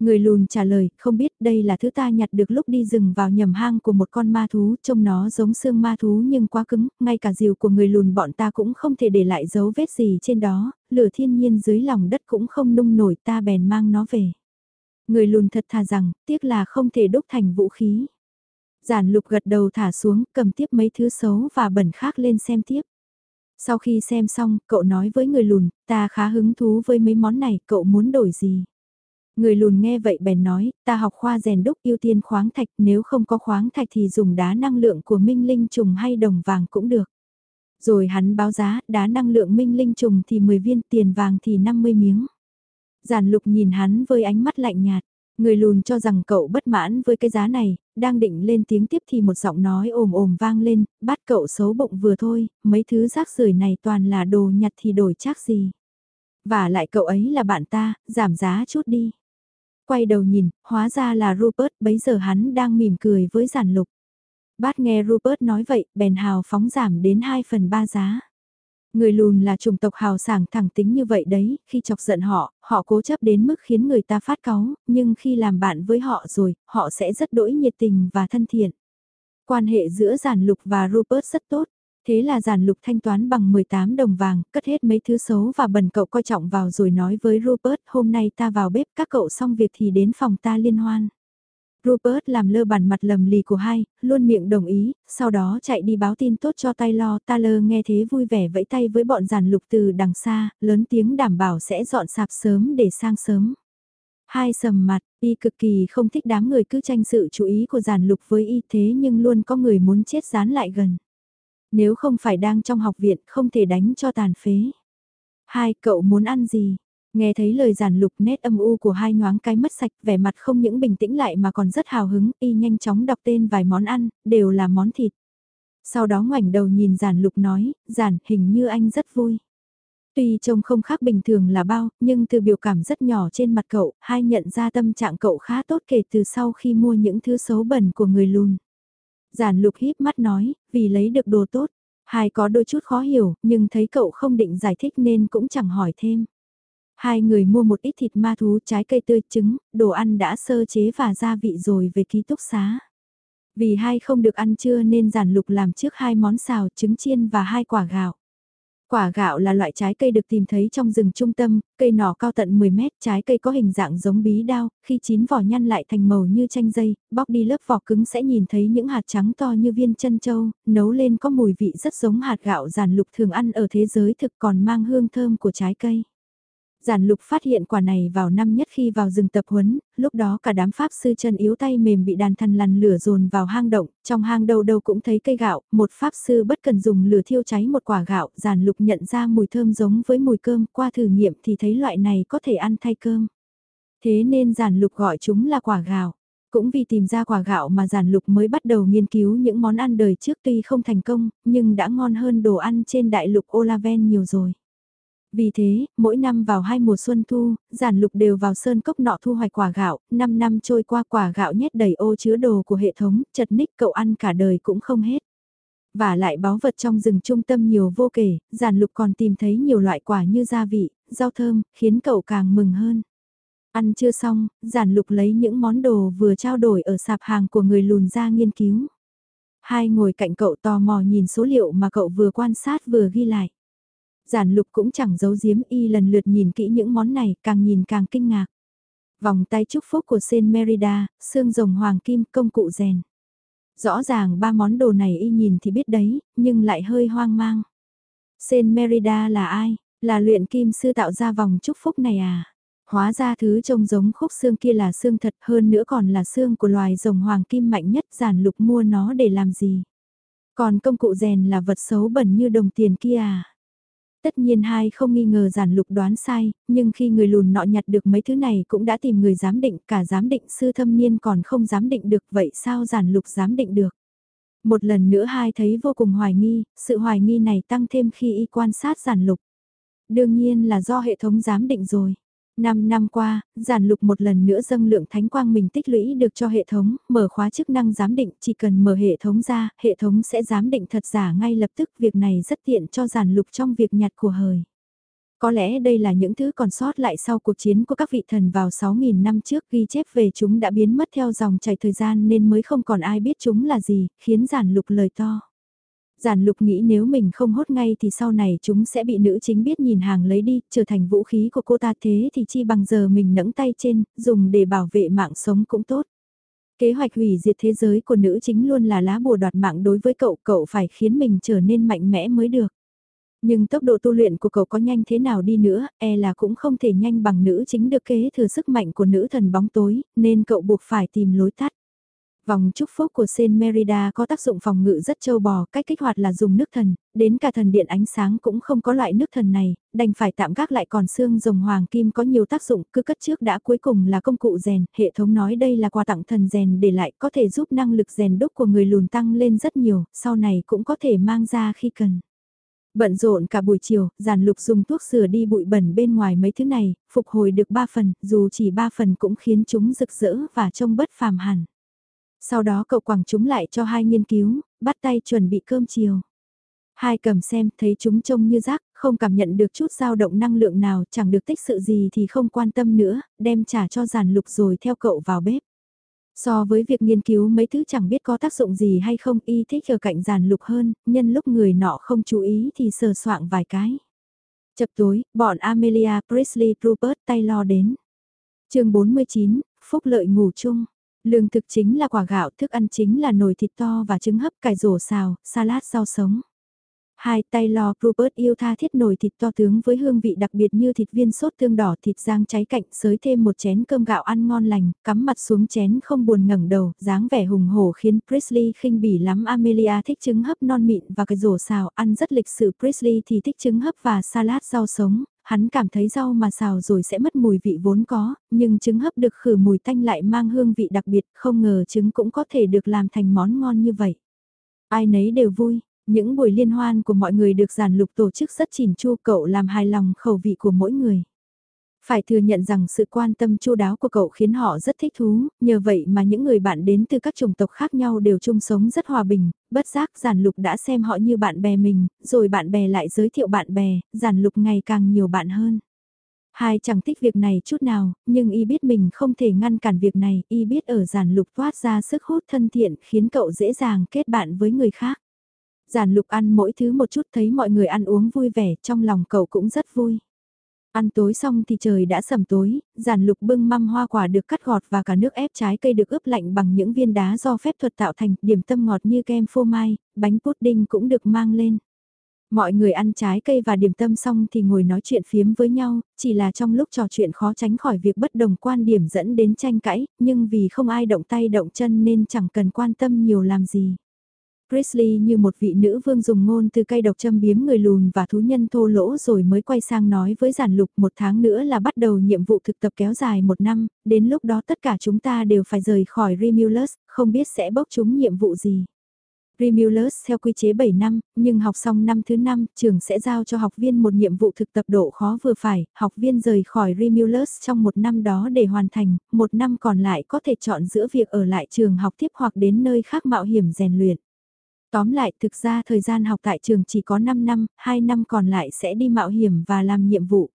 Người lùn trả lời, không biết đây là thứ ta nhặt được lúc đi rừng vào nhầm hang của một con ma thú, trông nó giống xương ma thú nhưng quá cứng, ngay cả diều của người lùn bọn ta cũng không thể để lại dấu vết gì trên đó, lửa thiên nhiên dưới lòng đất cũng không nung nổi ta bèn mang nó về. Người lùn thật thà rằng, tiếc là không thể đúc thành vũ khí. Giản lục gật đầu thả xuống, cầm tiếp mấy thứ xấu và bẩn khác lên xem tiếp. Sau khi xem xong, cậu nói với người lùn, ta khá hứng thú với mấy món này, cậu muốn đổi gì? Người lùn nghe vậy bèn nói, ta học khoa rèn đúc ưu tiên khoáng thạch, nếu không có khoáng thạch thì dùng đá năng lượng của minh linh trùng hay đồng vàng cũng được. Rồi hắn báo giá, đá năng lượng minh linh trùng thì 10 viên, tiền vàng thì 50 miếng. Giản lục nhìn hắn với ánh mắt lạnh nhạt, người lùn cho rằng cậu bất mãn với cái giá này, đang định lên tiếng tiếp thì một giọng nói ồm ồm vang lên, bắt cậu xấu bụng vừa thôi, mấy thứ rác rưởi này toàn là đồ nhặt thì đổi chắc gì. Và lại cậu ấy là bạn ta, giảm giá chút đi quay đầu nhìn, hóa ra là Rupert, bấy giờ hắn đang mỉm cười với giản lục. Bát nghe Rupert nói vậy, bèn hào phóng giảm đến 2 phần 3 giá. Người lùn là chủng tộc hào sảng thẳng tính như vậy đấy, khi chọc giận họ, họ cố chấp đến mức khiến người ta phát cáu, nhưng khi làm bạn với họ rồi, họ sẽ rất đỗi nhiệt tình và thân thiện. Quan hệ giữa giản lục và Rupert rất tốt. Thế là giản lục thanh toán bằng 18 đồng vàng, cất hết mấy thứ xấu và bẩn cậu coi trọng vào rồi nói với Rupert hôm nay ta vào bếp các cậu xong việc thì đến phòng ta liên hoan. Rupert làm lơ bản mặt lầm lì của hai, luôn miệng đồng ý, sau đó chạy đi báo tin tốt cho Taylor. Taylor nghe thế vui vẻ vẫy tay với bọn giản lục từ đằng xa, lớn tiếng đảm bảo sẽ dọn sạp sớm để sang sớm. Hai sầm mặt, y cực kỳ không thích đám người cứ tranh sự chú ý của giàn lục với y thế nhưng luôn có người muốn chết dán lại gần. Nếu không phải đang trong học viện không thể đánh cho tàn phế. Hai cậu muốn ăn gì? Nghe thấy lời giản lục nét âm u của hai nhoáng cái mất sạch vẻ mặt không những bình tĩnh lại mà còn rất hào hứng y nhanh chóng đọc tên vài món ăn, đều là món thịt. Sau đó ngoảnh đầu nhìn giản lục nói, giản hình như anh rất vui. Tuy trông không khác bình thường là bao, nhưng từ biểu cảm rất nhỏ trên mặt cậu, hai nhận ra tâm trạng cậu khá tốt kể từ sau khi mua những thứ xấu bẩn của người lùn. Giản lục híp mắt nói, vì lấy được đồ tốt. Hai có đôi chút khó hiểu, nhưng thấy cậu không định giải thích nên cũng chẳng hỏi thêm. Hai người mua một ít thịt ma thú trái cây tươi trứng, đồ ăn đã sơ chế và gia vị rồi về ký túc xá. Vì hai không được ăn trưa nên giản lục làm trước hai món xào trứng chiên và hai quả gạo. Quả gạo là loại trái cây được tìm thấy trong rừng trung tâm, cây nỏ cao tận 10 mét, trái cây có hình dạng giống bí đao, khi chín vỏ nhăn lại thành màu như chanh dây, bóc đi lớp vỏ cứng sẽ nhìn thấy những hạt trắng to như viên chân châu, nấu lên có mùi vị rất giống hạt gạo giàn lục thường ăn ở thế giới thực còn mang hương thơm của trái cây. Giản lục phát hiện quả này vào năm nhất khi vào rừng tập huấn, lúc đó cả đám pháp sư chân yếu tay mềm bị đàn thần lằn lửa dồn vào hang động, trong hang đầu đâu cũng thấy cây gạo, một pháp sư bất cần dùng lửa thiêu cháy một quả gạo, giản lục nhận ra mùi thơm giống với mùi cơm, qua thử nghiệm thì thấy loại này có thể ăn thay cơm. Thế nên giản lục gọi chúng là quả gạo. Cũng vì tìm ra quả gạo mà giản lục mới bắt đầu nghiên cứu những món ăn đời trước tuy không thành công, nhưng đã ngon hơn đồ ăn trên đại lục Olaven nhiều rồi. Vì thế, mỗi năm vào hai mùa xuân thu, giản lục đều vào sơn cốc nọ thu hoạch quả gạo, 5 năm trôi qua quả gạo nhét đầy ô chứa đồ của hệ thống, chật ních cậu ăn cả đời cũng không hết. Và lại báu vật trong rừng trung tâm nhiều vô kể, giản lục còn tìm thấy nhiều loại quả như gia vị, rau thơm, khiến cậu càng mừng hơn. Ăn chưa xong, giản lục lấy những món đồ vừa trao đổi ở sạp hàng của người lùn ra nghiên cứu. Hai ngồi cạnh cậu tò mò nhìn số liệu mà cậu vừa quan sát vừa ghi lại giản lục cũng chẳng giấu giếm y lần lượt nhìn kỹ những món này, càng nhìn càng kinh ngạc. Vòng tay chúc phúc của Saint Merida, xương rồng hoàng kim, công cụ rèn. Rõ ràng ba món đồ này y nhìn thì biết đấy, nhưng lại hơi hoang mang. Saint Merida là ai? Là luyện kim sư tạo ra vòng chúc phúc này à? Hóa ra thứ trông giống khúc xương kia là xương thật hơn nữa còn là xương của loài rồng hoàng kim mạnh nhất giản lục mua nó để làm gì? Còn công cụ rèn là vật xấu bẩn như đồng tiền kia à? Tất nhiên hai không nghi ngờ giản lục đoán sai, nhưng khi người lùn nọ nhặt được mấy thứ này cũng đã tìm người giám định, cả giám định sư thâm niên còn không giám định được vậy sao giản lục giám định được. Một lần nữa hai thấy vô cùng hoài nghi, sự hoài nghi này tăng thêm khi y quan sát giản lục. Đương nhiên là do hệ thống giám định rồi. Năm năm qua, giản lục một lần nữa dâng lượng thánh quang mình tích lũy được cho hệ thống, mở khóa chức năng giám định, chỉ cần mở hệ thống ra, hệ thống sẽ giám định thật giả ngay lập tức, việc này rất tiện cho giản lục trong việc nhặt của hời. Có lẽ đây là những thứ còn sót lại sau cuộc chiến của các vị thần vào 6.000 năm trước ghi chép về chúng đã biến mất theo dòng chảy thời gian nên mới không còn ai biết chúng là gì, khiến giản lục lời to. Giản lục nghĩ nếu mình không hốt ngay thì sau này chúng sẽ bị nữ chính biết nhìn hàng lấy đi, trở thành vũ khí của cô ta thế thì chi bằng giờ mình nẫng tay trên, dùng để bảo vệ mạng sống cũng tốt. Kế hoạch hủy diệt thế giới của nữ chính luôn là lá bùa đoạt mạng đối với cậu, cậu phải khiến mình trở nên mạnh mẽ mới được. Nhưng tốc độ tu luyện của cậu có nhanh thế nào đi nữa, e là cũng không thể nhanh bằng nữ chính được kế thừa sức mạnh của nữ thần bóng tối, nên cậu buộc phải tìm lối tắt. Vòng chúc phúc của Saint Merida có tác dụng phòng ngự rất châu bò, cách kích hoạt là dùng nước thần, đến cả thần điện ánh sáng cũng không có loại nước thần này, đành phải tạm gác lại còn xương rồng hoàng kim có nhiều tác dụng, cứ cất trước đã cuối cùng là công cụ rèn, hệ thống nói đây là quà tặng thần rèn để lại có thể giúp năng lực rèn đúc của người lùn tăng lên rất nhiều, sau này cũng có thể mang ra khi cần. Bận rộn cả buổi chiều, giàn lục dùng thuốc sửa đi bụi bẩn bên ngoài mấy thứ này, phục hồi được 3 phần, dù chỉ 3 phần cũng khiến chúng rực rỡ và trông bất phàm hẳn. Sau đó cậu quẳng chúng lại cho hai nghiên cứu, bắt tay chuẩn bị cơm chiều. Hai cầm xem, thấy chúng trông như rác, không cảm nhận được chút dao động năng lượng nào, chẳng được tích sự gì thì không quan tâm nữa, đem trả cho giàn lục rồi theo cậu vào bếp. So với việc nghiên cứu mấy thứ chẳng biết có tác dụng gì hay không y thích ở cạnh giàn lục hơn, nhân lúc người nọ không chú ý thì sờ soạng vài cái. Chập tối, bọn Amelia, Presley, Rupert, Taylor đến. chương 49, Phúc lợi ngủ chung. Lương thực chính là quả gạo, thức ăn chính là nồi thịt to và trứng hấp cải rổ xào, salad rau sống. Hai tay lò, Rupert yêu tha thiết nồi thịt to tướng với hương vị đặc biệt như thịt viên sốt tương đỏ thịt rang cháy cạnh sới thêm một chén cơm gạo ăn ngon lành, cắm mặt xuống chén không buồn ngẩng đầu, dáng vẻ hùng hổ khiến Presley khinh bỉ lắm Amelia thích trứng hấp non mịn và cái rổ xào ăn rất lịch sự Presley thì thích trứng hấp và salad rau sống, hắn cảm thấy rau mà xào rồi sẽ mất mùi vị vốn có, nhưng trứng hấp được khử mùi tanh lại mang hương vị đặc biệt, không ngờ trứng cũng có thể được làm thành món ngon như vậy. Ai nấy đều vui, những buổi liên hoan của mọi người được giản lục tổ chức rất chỉn chu cậu làm hài lòng khẩu vị của mỗi người. Phải thừa nhận rằng sự quan tâm chu đáo của cậu khiến họ rất thích thú, nhờ vậy mà những người bạn đến từ các chủng tộc khác nhau đều chung sống rất hòa bình, bất giác giản lục đã xem họ như bạn bè mình, rồi bạn bè lại giới thiệu bạn bè, giản lục ngày càng nhiều bạn hơn. Hai chẳng thích việc này chút nào, nhưng y biết mình không thể ngăn cản việc này, y biết ở giản lục thoát ra sức hút thân thiện khiến cậu dễ dàng kết bạn với người khác. Giản lục ăn mỗi thứ một chút thấy mọi người ăn uống vui vẻ, trong lòng cậu cũng rất vui. Ăn tối xong thì trời đã sầm tối, giàn lục bưng măm hoa quả được cắt gọt và cả nước ép trái cây được ướp lạnh bằng những viên đá do phép thuật tạo thành, điểm tâm ngọt như kem phô mai, bánh pudding cũng được mang lên. Mọi người ăn trái cây và điểm tâm xong thì ngồi nói chuyện phiếm với nhau, chỉ là trong lúc trò chuyện khó tránh khỏi việc bất đồng quan điểm dẫn đến tranh cãi, nhưng vì không ai động tay động chân nên chẳng cần quan tâm nhiều làm gì. Chrisley như một vị nữ vương dùng ngôn từ cây độc châm biếm người lùn và thú nhân thô lỗ rồi mới quay sang nói với giản lục một tháng nữa là bắt đầu nhiệm vụ thực tập kéo dài một năm, đến lúc đó tất cả chúng ta đều phải rời khỏi Remulus, không biết sẽ bốc chúng nhiệm vụ gì. Remulus theo quy chế 7 năm, nhưng học xong năm thứ 5, trường sẽ giao cho học viên một nhiệm vụ thực tập độ khó vừa phải, học viên rời khỏi Remulus trong một năm đó để hoàn thành, một năm còn lại có thể chọn giữa việc ở lại trường học tiếp hoặc đến nơi khác mạo hiểm rèn luyện. Tóm lại thực ra thời gian học tại trường chỉ có 5 năm, 2 năm còn lại sẽ đi mạo hiểm và làm nhiệm vụ.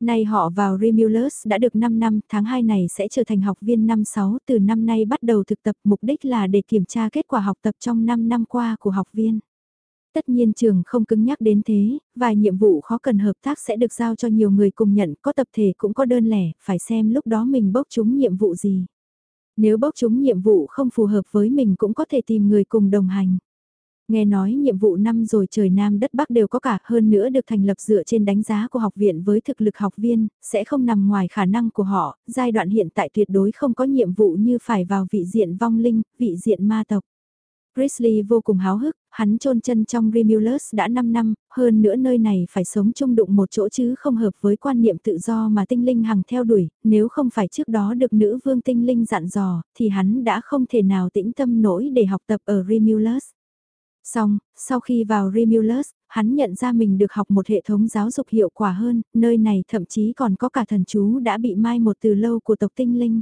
Nay họ vào Remulus đã được 5 năm, tháng 2 này sẽ trở thành học viên năm 6, từ năm nay bắt đầu thực tập, mục đích là để kiểm tra kết quả học tập trong 5 năm qua của học viên. Tất nhiên trường không cứng nhắc đến thế, vài nhiệm vụ khó cần hợp tác sẽ được giao cho nhiều người cùng nhận, có tập thể cũng có đơn lẻ, phải xem lúc đó mình bốc chúng nhiệm vụ gì. Nếu bốc chúng nhiệm vụ không phù hợp với mình cũng có thể tìm người cùng đồng hành. Nghe nói nhiệm vụ năm rồi trời Nam đất Bắc đều có cả hơn nữa được thành lập dựa trên đánh giá của học viện với thực lực học viên, sẽ không nằm ngoài khả năng của họ, giai đoạn hiện tại tuyệt đối không có nhiệm vụ như phải vào vị diện vong linh, vị diện ma tộc. Grizzly vô cùng háo hức, hắn chôn chân trong Remulus đã 5 năm, hơn nữa nơi này phải sống chung đụng một chỗ chứ không hợp với quan niệm tự do mà tinh linh hằng theo đuổi, nếu không phải trước đó được nữ vương tinh linh dặn dò, thì hắn đã không thể nào tĩnh tâm nổi để học tập ở Remulus. Xong, sau khi vào Remulus, hắn nhận ra mình được học một hệ thống giáo dục hiệu quả hơn, nơi này thậm chí còn có cả thần chú đã bị mai một từ lâu của tộc tinh linh.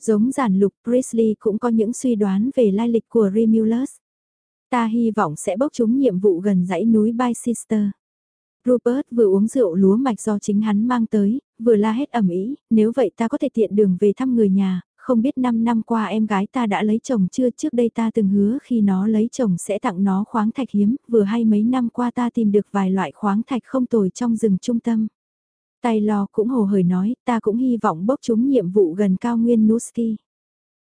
Giống giản lục Priestley cũng có những suy đoán về lai lịch của Remulus. Ta hy vọng sẽ bốc chúng nhiệm vụ gần dãy núi Bicester. Rupert vừa uống rượu lúa mạch do chính hắn mang tới, vừa la hết ẩm ý, nếu vậy ta có thể tiện đường về thăm người nhà, không biết 5 năm qua em gái ta đã lấy chồng chưa trước đây ta từng hứa khi nó lấy chồng sẽ tặng nó khoáng thạch hiếm, vừa hay mấy năm qua ta tìm được vài loại khoáng thạch không tồi trong rừng trung tâm. Tay lò cũng hồ hởi nói, ta cũng hy vọng bốc chúng nhiệm vụ gần cao nguyên Nuski.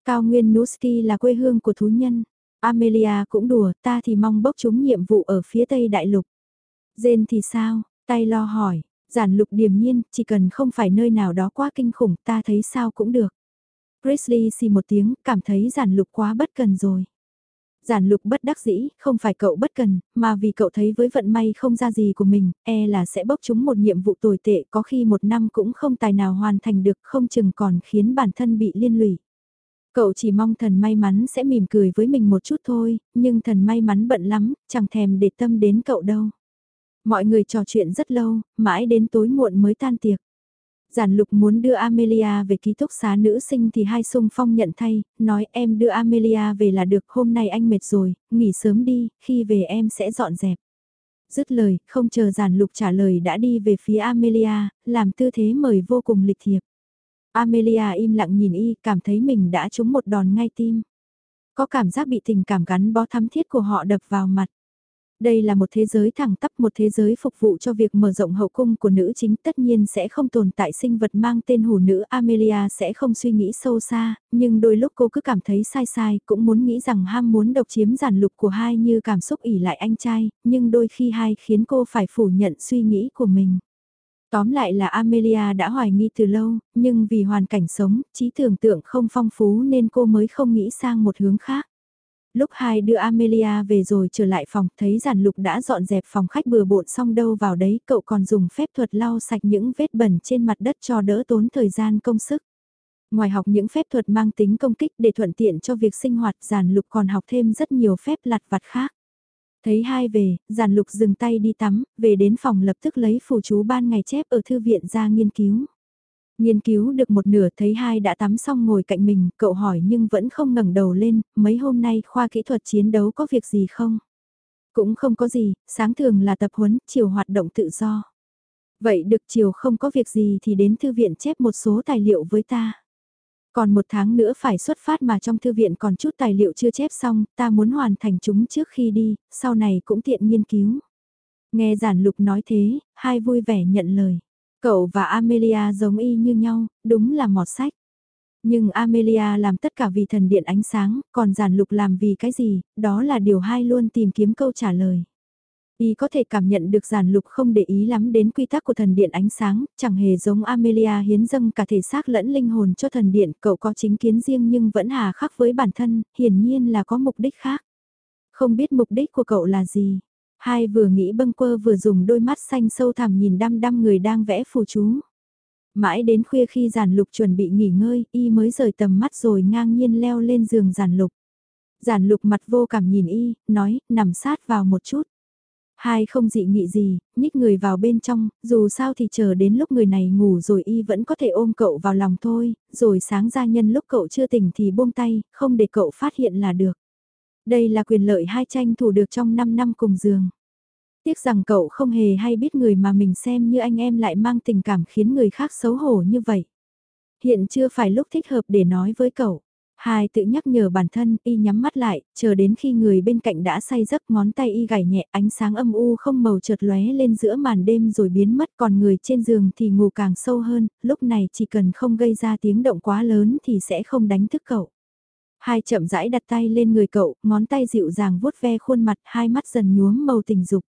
Cao nguyên Nuski là quê hương của thú nhân. Amelia cũng đùa, ta thì mong bốc chúng nhiệm vụ ở phía tây đại lục. Dên thì sao? Tay lo hỏi, giản lục điềm nhiên, chỉ cần không phải nơi nào đó quá kinh khủng ta thấy sao cũng được. Grizzly xì một tiếng, cảm thấy giản lục quá bất cần rồi. Giản lục bất đắc dĩ, không phải cậu bất cần, mà vì cậu thấy với vận may không ra gì của mình, e là sẽ bốc chúng một nhiệm vụ tồi tệ có khi một năm cũng không tài nào hoàn thành được không chừng còn khiến bản thân bị liên lụy. Cậu chỉ mong thần may mắn sẽ mỉm cười với mình một chút thôi, nhưng thần may mắn bận lắm, chẳng thèm để tâm đến cậu đâu. Mọi người trò chuyện rất lâu, mãi đến tối muộn mới tan tiệc. Giản lục muốn đưa Amelia về ký túc xá nữ sinh thì hai sung phong nhận thay, nói em đưa Amelia về là được hôm nay anh mệt rồi, nghỉ sớm đi, khi về em sẽ dọn dẹp. Dứt lời, không chờ giản lục trả lời đã đi về phía Amelia, làm tư thế mời vô cùng lịch thiệp. Amelia im lặng nhìn y, cảm thấy mình đã trúng một đòn ngay tim. Có cảm giác bị tình cảm gắn bó thắm thiết của họ đập vào mặt. Đây là một thế giới thẳng tắp một thế giới phục vụ cho việc mở rộng hậu cung của nữ chính tất nhiên sẽ không tồn tại sinh vật mang tên hủ nữ Amelia sẽ không suy nghĩ sâu xa, nhưng đôi lúc cô cứ cảm thấy sai sai cũng muốn nghĩ rằng ham muốn độc chiếm giản lục của hai như cảm xúc ỉ lại anh trai, nhưng đôi khi hai khiến cô phải phủ nhận suy nghĩ của mình. Tóm lại là Amelia đã hoài nghi từ lâu, nhưng vì hoàn cảnh sống, trí tưởng tượng không phong phú nên cô mới không nghĩ sang một hướng khác. Lúc hai đưa Amelia về rồi trở lại phòng, thấy giản lục đã dọn dẹp phòng khách bừa bộn xong đâu vào đấy, cậu còn dùng phép thuật lau sạch những vết bẩn trên mặt đất cho đỡ tốn thời gian công sức. Ngoài học những phép thuật mang tính công kích để thuận tiện cho việc sinh hoạt, giản lục còn học thêm rất nhiều phép lặt vặt khác. Thấy hai về, giản lục dừng tay đi tắm, về đến phòng lập tức lấy phù chú ban ngày chép ở thư viện ra nghiên cứu. Nghiên cứu được một nửa thấy hai đã tắm xong ngồi cạnh mình, cậu hỏi nhưng vẫn không ngẩng đầu lên, mấy hôm nay khoa kỹ thuật chiến đấu có việc gì không? Cũng không có gì, sáng thường là tập huấn, chiều hoạt động tự do. Vậy được chiều không có việc gì thì đến thư viện chép một số tài liệu với ta. Còn một tháng nữa phải xuất phát mà trong thư viện còn chút tài liệu chưa chép xong, ta muốn hoàn thành chúng trước khi đi, sau này cũng tiện nghiên cứu. Nghe giản lục nói thế, hai vui vẻ nhận lời. Cậu và Amelia giống y như nhau, đúng là mọt sách. Nhưng Amelia làm tất cả vì thần điện ánh sáng, còn giản lục làm vì cái gì, đó là điều hai luôn tìm kiếm câu trả lời. Y có thể cảm nhận được giản lục không để ý lắm đến quy tắc của thần điện ánh sáng, chẳng hề giống Amelia hiến dâng cả thể xác lẫn linh hồn cho thần điện, cậu có chính kiến riêng nhưng vẫn hà khắc với bản thân, hiển nhiên là có mục đích khác. Không biết mục đích của cậu là gì? Hai vừa nghĩ bâng quơ vừa dùng đôi mắt xanh sâu thẳm nhìn đăm đăm người đang vẽ phù chú. Mãi đến khuya khi giản lục chuẩn bị nghỉ ngơi, y mới rời tầm mắt rồi ngang nhiên leo lên giường giản lục. Giản lục mặt vô cảm nhìn y, nói, nằm sát vào một chút. Hai không dị nghị gì, nhích người vào bên trong, dù sao thì chờ đến lúc người này ngủ rồi y vẫn có thể ôm cậu vào lòng thôi, rồi sáng ra nhân lúc cậu chưa tỉnh thì buông tay, không để cậu phát hiện là được. Đây là quyền lợi hai tranh thủ được trong 5 năm cùng giường. Tiếc rằng cậu không hề hay biết người mà mình xem như anh em lại mang tình cảm khiến người khác xấu hổ như vậy. Hiện chưa phải lúc thích hợp để nói với cậu. Hai tự nhắc nhở bản thân, y nhắm mắt lại, chờ đến khi người bên cạnh đã say giấc ngón tay y gảy nhẹ ánh sáng âm u không màu chợt lóe lên giữa màn đêm rồi biến mất còn người trên giường thì ngủ càng sâu hơn, lúc này chỉ cần không gây ra tiếng động quá lớn thì sẽ không đánh thức cậu. Hai chậm rãi đặt tay lên người cậu, ngón tay dịu dàng vuốt ve khuôn mặt, hai mắt dần nhuốm màu tình dục.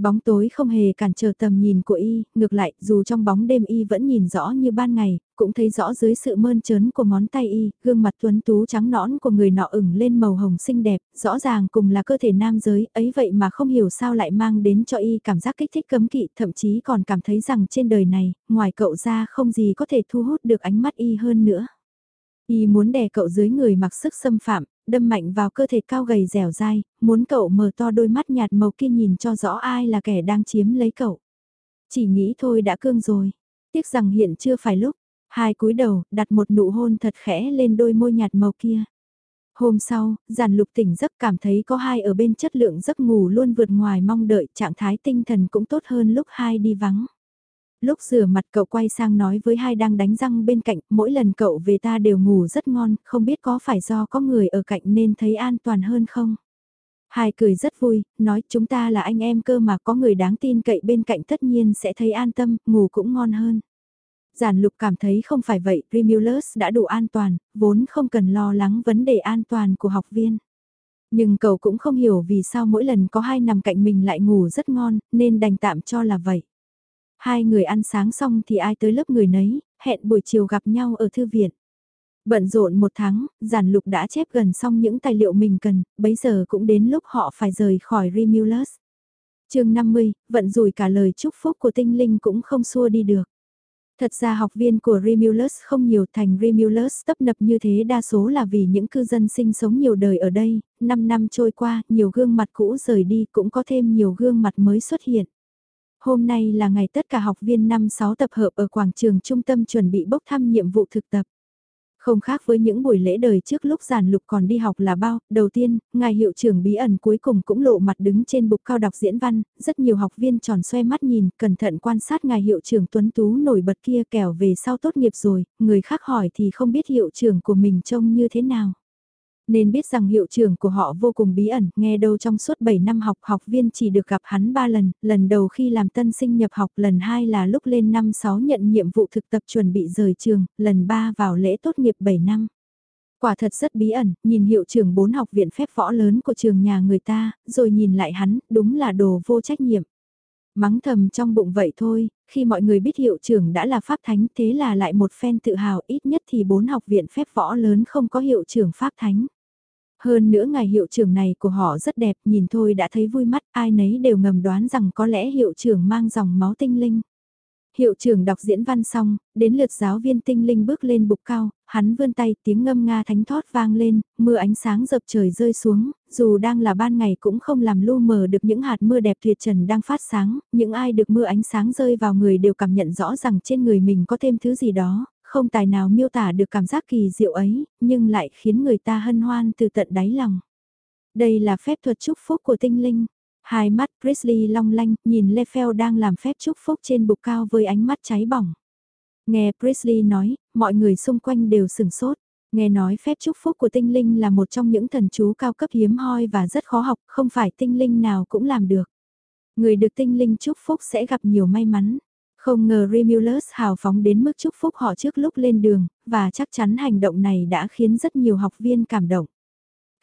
Bóng tối không hề cản trở tầm nhìn của y, ngược lại, dù trong bóng đêm y vẫn nhìn rõ như ban ngày, cũng thấy rõ dưới sự mơn trớn của ngón tay y, gương mặt tuấn tú trắng nõn của người nọ ửng lên màu hồng xinh đẹp, rõ ràng cùng là cơ thể nam giới, ấy vậy mà không hiểu sao lại mang đến cho y cảm giác kích thích cấm kỵ, thậm chí còn cảm thấy rằng trên đời này, ngoài cậu ra không gì có thể thu hút được ánh mắt y hơn nữa. Y muốn đè cậu dưới người mặc sức xâm phạm, đâm mạnh vào cơ thể cao gầy dẻo dai, muốn cậu mở to đôi mắt nhạt màu kia nhìn cho rõ ai là kẻ đang chiếm lấy cậu. Chỉ nghĩ thôi đã cương rồi. Tiếc rằng hiện chưa phải lúc. Hai cúi đầu, đặt một nụ hôn thật khẽ lên đôi môi nhạt màu kia. Hôm sau, giàn lục tỉnh giấc cảm thấy có hai ở bên chất lượng giấc ngủ luôn vượt ngoài mong đợi, trạng thái tinh thần cũng tốt hơn lúc hai đi vắng lúc rửa mặt cậu quay sang nói với hai đang đánh răng bên cạnh, mỗi lần cậu về ta đều ngủ rất ngon, không biết có phải do có người ở cạnh nên thấy an toàn hơn không? Hai cười rất vui, nói chúng ta là anh em cơ mà có người đáng tin cậy bên cạnh tất nhiên sẽ thấy an tâm, ngủ cũng ngon hơn. Giản lục cảm thấy không phải vậy, Remulus đã đủ an toàn, vốn không cần lo lắng vấn đề an toàn của học viên. Nhưng cậu cũng không hiểu vì sao mỗi lần có hai nằm cạnh mình lại ngủ rất ngon, nên đành tạm cho là vậy. Hai người ăn sáng xong thì ai tới lớp người nấy, hẹn buổi chiều gặp nhau ở thư viện. Bận rộn một tháng, giản lục đã chép gần xong những tài liệu mình cần, bấy giờ cũng đến lúc họ phải rời khỏi Remulus. chương 50, vận rủi cả lời chúc phúc của tinh linh cũng không xua đi được. Thật ra học viên của Remulus không nhiều thành Remulus tấp nập như thế đa số là vì những cư dân sinh sống nhiều đời ở đây, 5 năm trôi qua, nhiều gương mặt cũ rời đi cũng có thêm nhiều gương mặt mới xuất hiện. Hôm nay là ngày tất cả học viên năm 6 tập hợp ở quảng trường trung tâm chuẩn bị bốc thăm nhiệm vụ thực tập. Không khác với những buổi lễ đời trước lúc giản lục còn đi học là bao, đầu tiên, ngài hiệu trưởng bí ẩn cuối cùng cũng lộ mặt đứng trên bục cao đọc diễn văn, rất nhiều học viên tròn xoay mắt nhìn, cẩn thận quan sát ngài hiệu trưởng tuấn tú nổi bật kia kẻo về sau tốt nghiệp rồi, người khác hỏi thì không biết hiệu trưởng của mình trông như thế nào. Nên biết rằng hiệu trưởng của họ vô cùng bí ẩn, nghe đâu trong suốt 7 năm học học viên chỉ được gặp hắn 3 lần, lần đầu khi làm tân sinh nhập học, lần 2 là lúc lên năm 6 nhận nhiệm vụ thực tập chuẩn bị rời trường, lần 3 vào lễ tốt nghiệp 7 năm. Quả thật rất bí ẩn, nhìn hiệu trưởng bốn học viện phép võ lớn của trường nhà người ta, rồi nhìn lại hắn, đúng là đồ vô trách nhiệm. Mắng thầm trong bụng vậy thôi, khi mọi người biết hiệu trưởng đã là pháp thánh thế là lại một phen tự hào ít nhất thì bốn học viện phép võ lớn không có hiệu trưởng pháp thánh. Hơn nữa ngài hiệu trưởng này của họ rất đẹp, nhìn thôi đã thấy vui mắt, ai nấy đều ngầm đoán rằng có lẽ hiệu trưởng mang dòng máu tinh linh. Hiệu trưởng đọc diễn văn xong, đến lượt giáo viên tinh linh bước lên bục cao, hắn vươn tay tiếng ngâm nga thánh thót vang lên, mưa ánh sáng dập trời rơi xuống, dù đang là ban ngày cũng không làm lu mờ được những hạt mưa đẹp tuyệt trần đang phát sáng, những ai được mưa ánh sáng rơi vào người đều cảm nhận rõ rằng trên người mình có thêm thứ gì đó, không tài nào miêu tả được cảm giác kỳ diệu ấy, nhưng lại khiến người ta hân hoan từ tận đáy lòng. Đây là phép thuật chúc phúc của tinh linh. Hai mắt Prisley long lanh, nhìn Lefel đang làm phép chúc phúc trên bục cao với ánh mắt cháy bỏng. Nghe Prisley nói, mọi người xung quanh đều sửng sốt. Nghe nói phép chúc phúc của tinh linh là một trong những thần chú cao cấp hiếm hoi và rất khó học, không phải tinh linh nào cũng làm được. Người được tinh linh chúc phúc sẽ gặp nhiều may mắn. Không ngờ Remulus hào phóng đến mức chúc phúc họ trước lúc lên đường, và chắc chắn hành động này đã khiến rất nhiều học viên cảm động.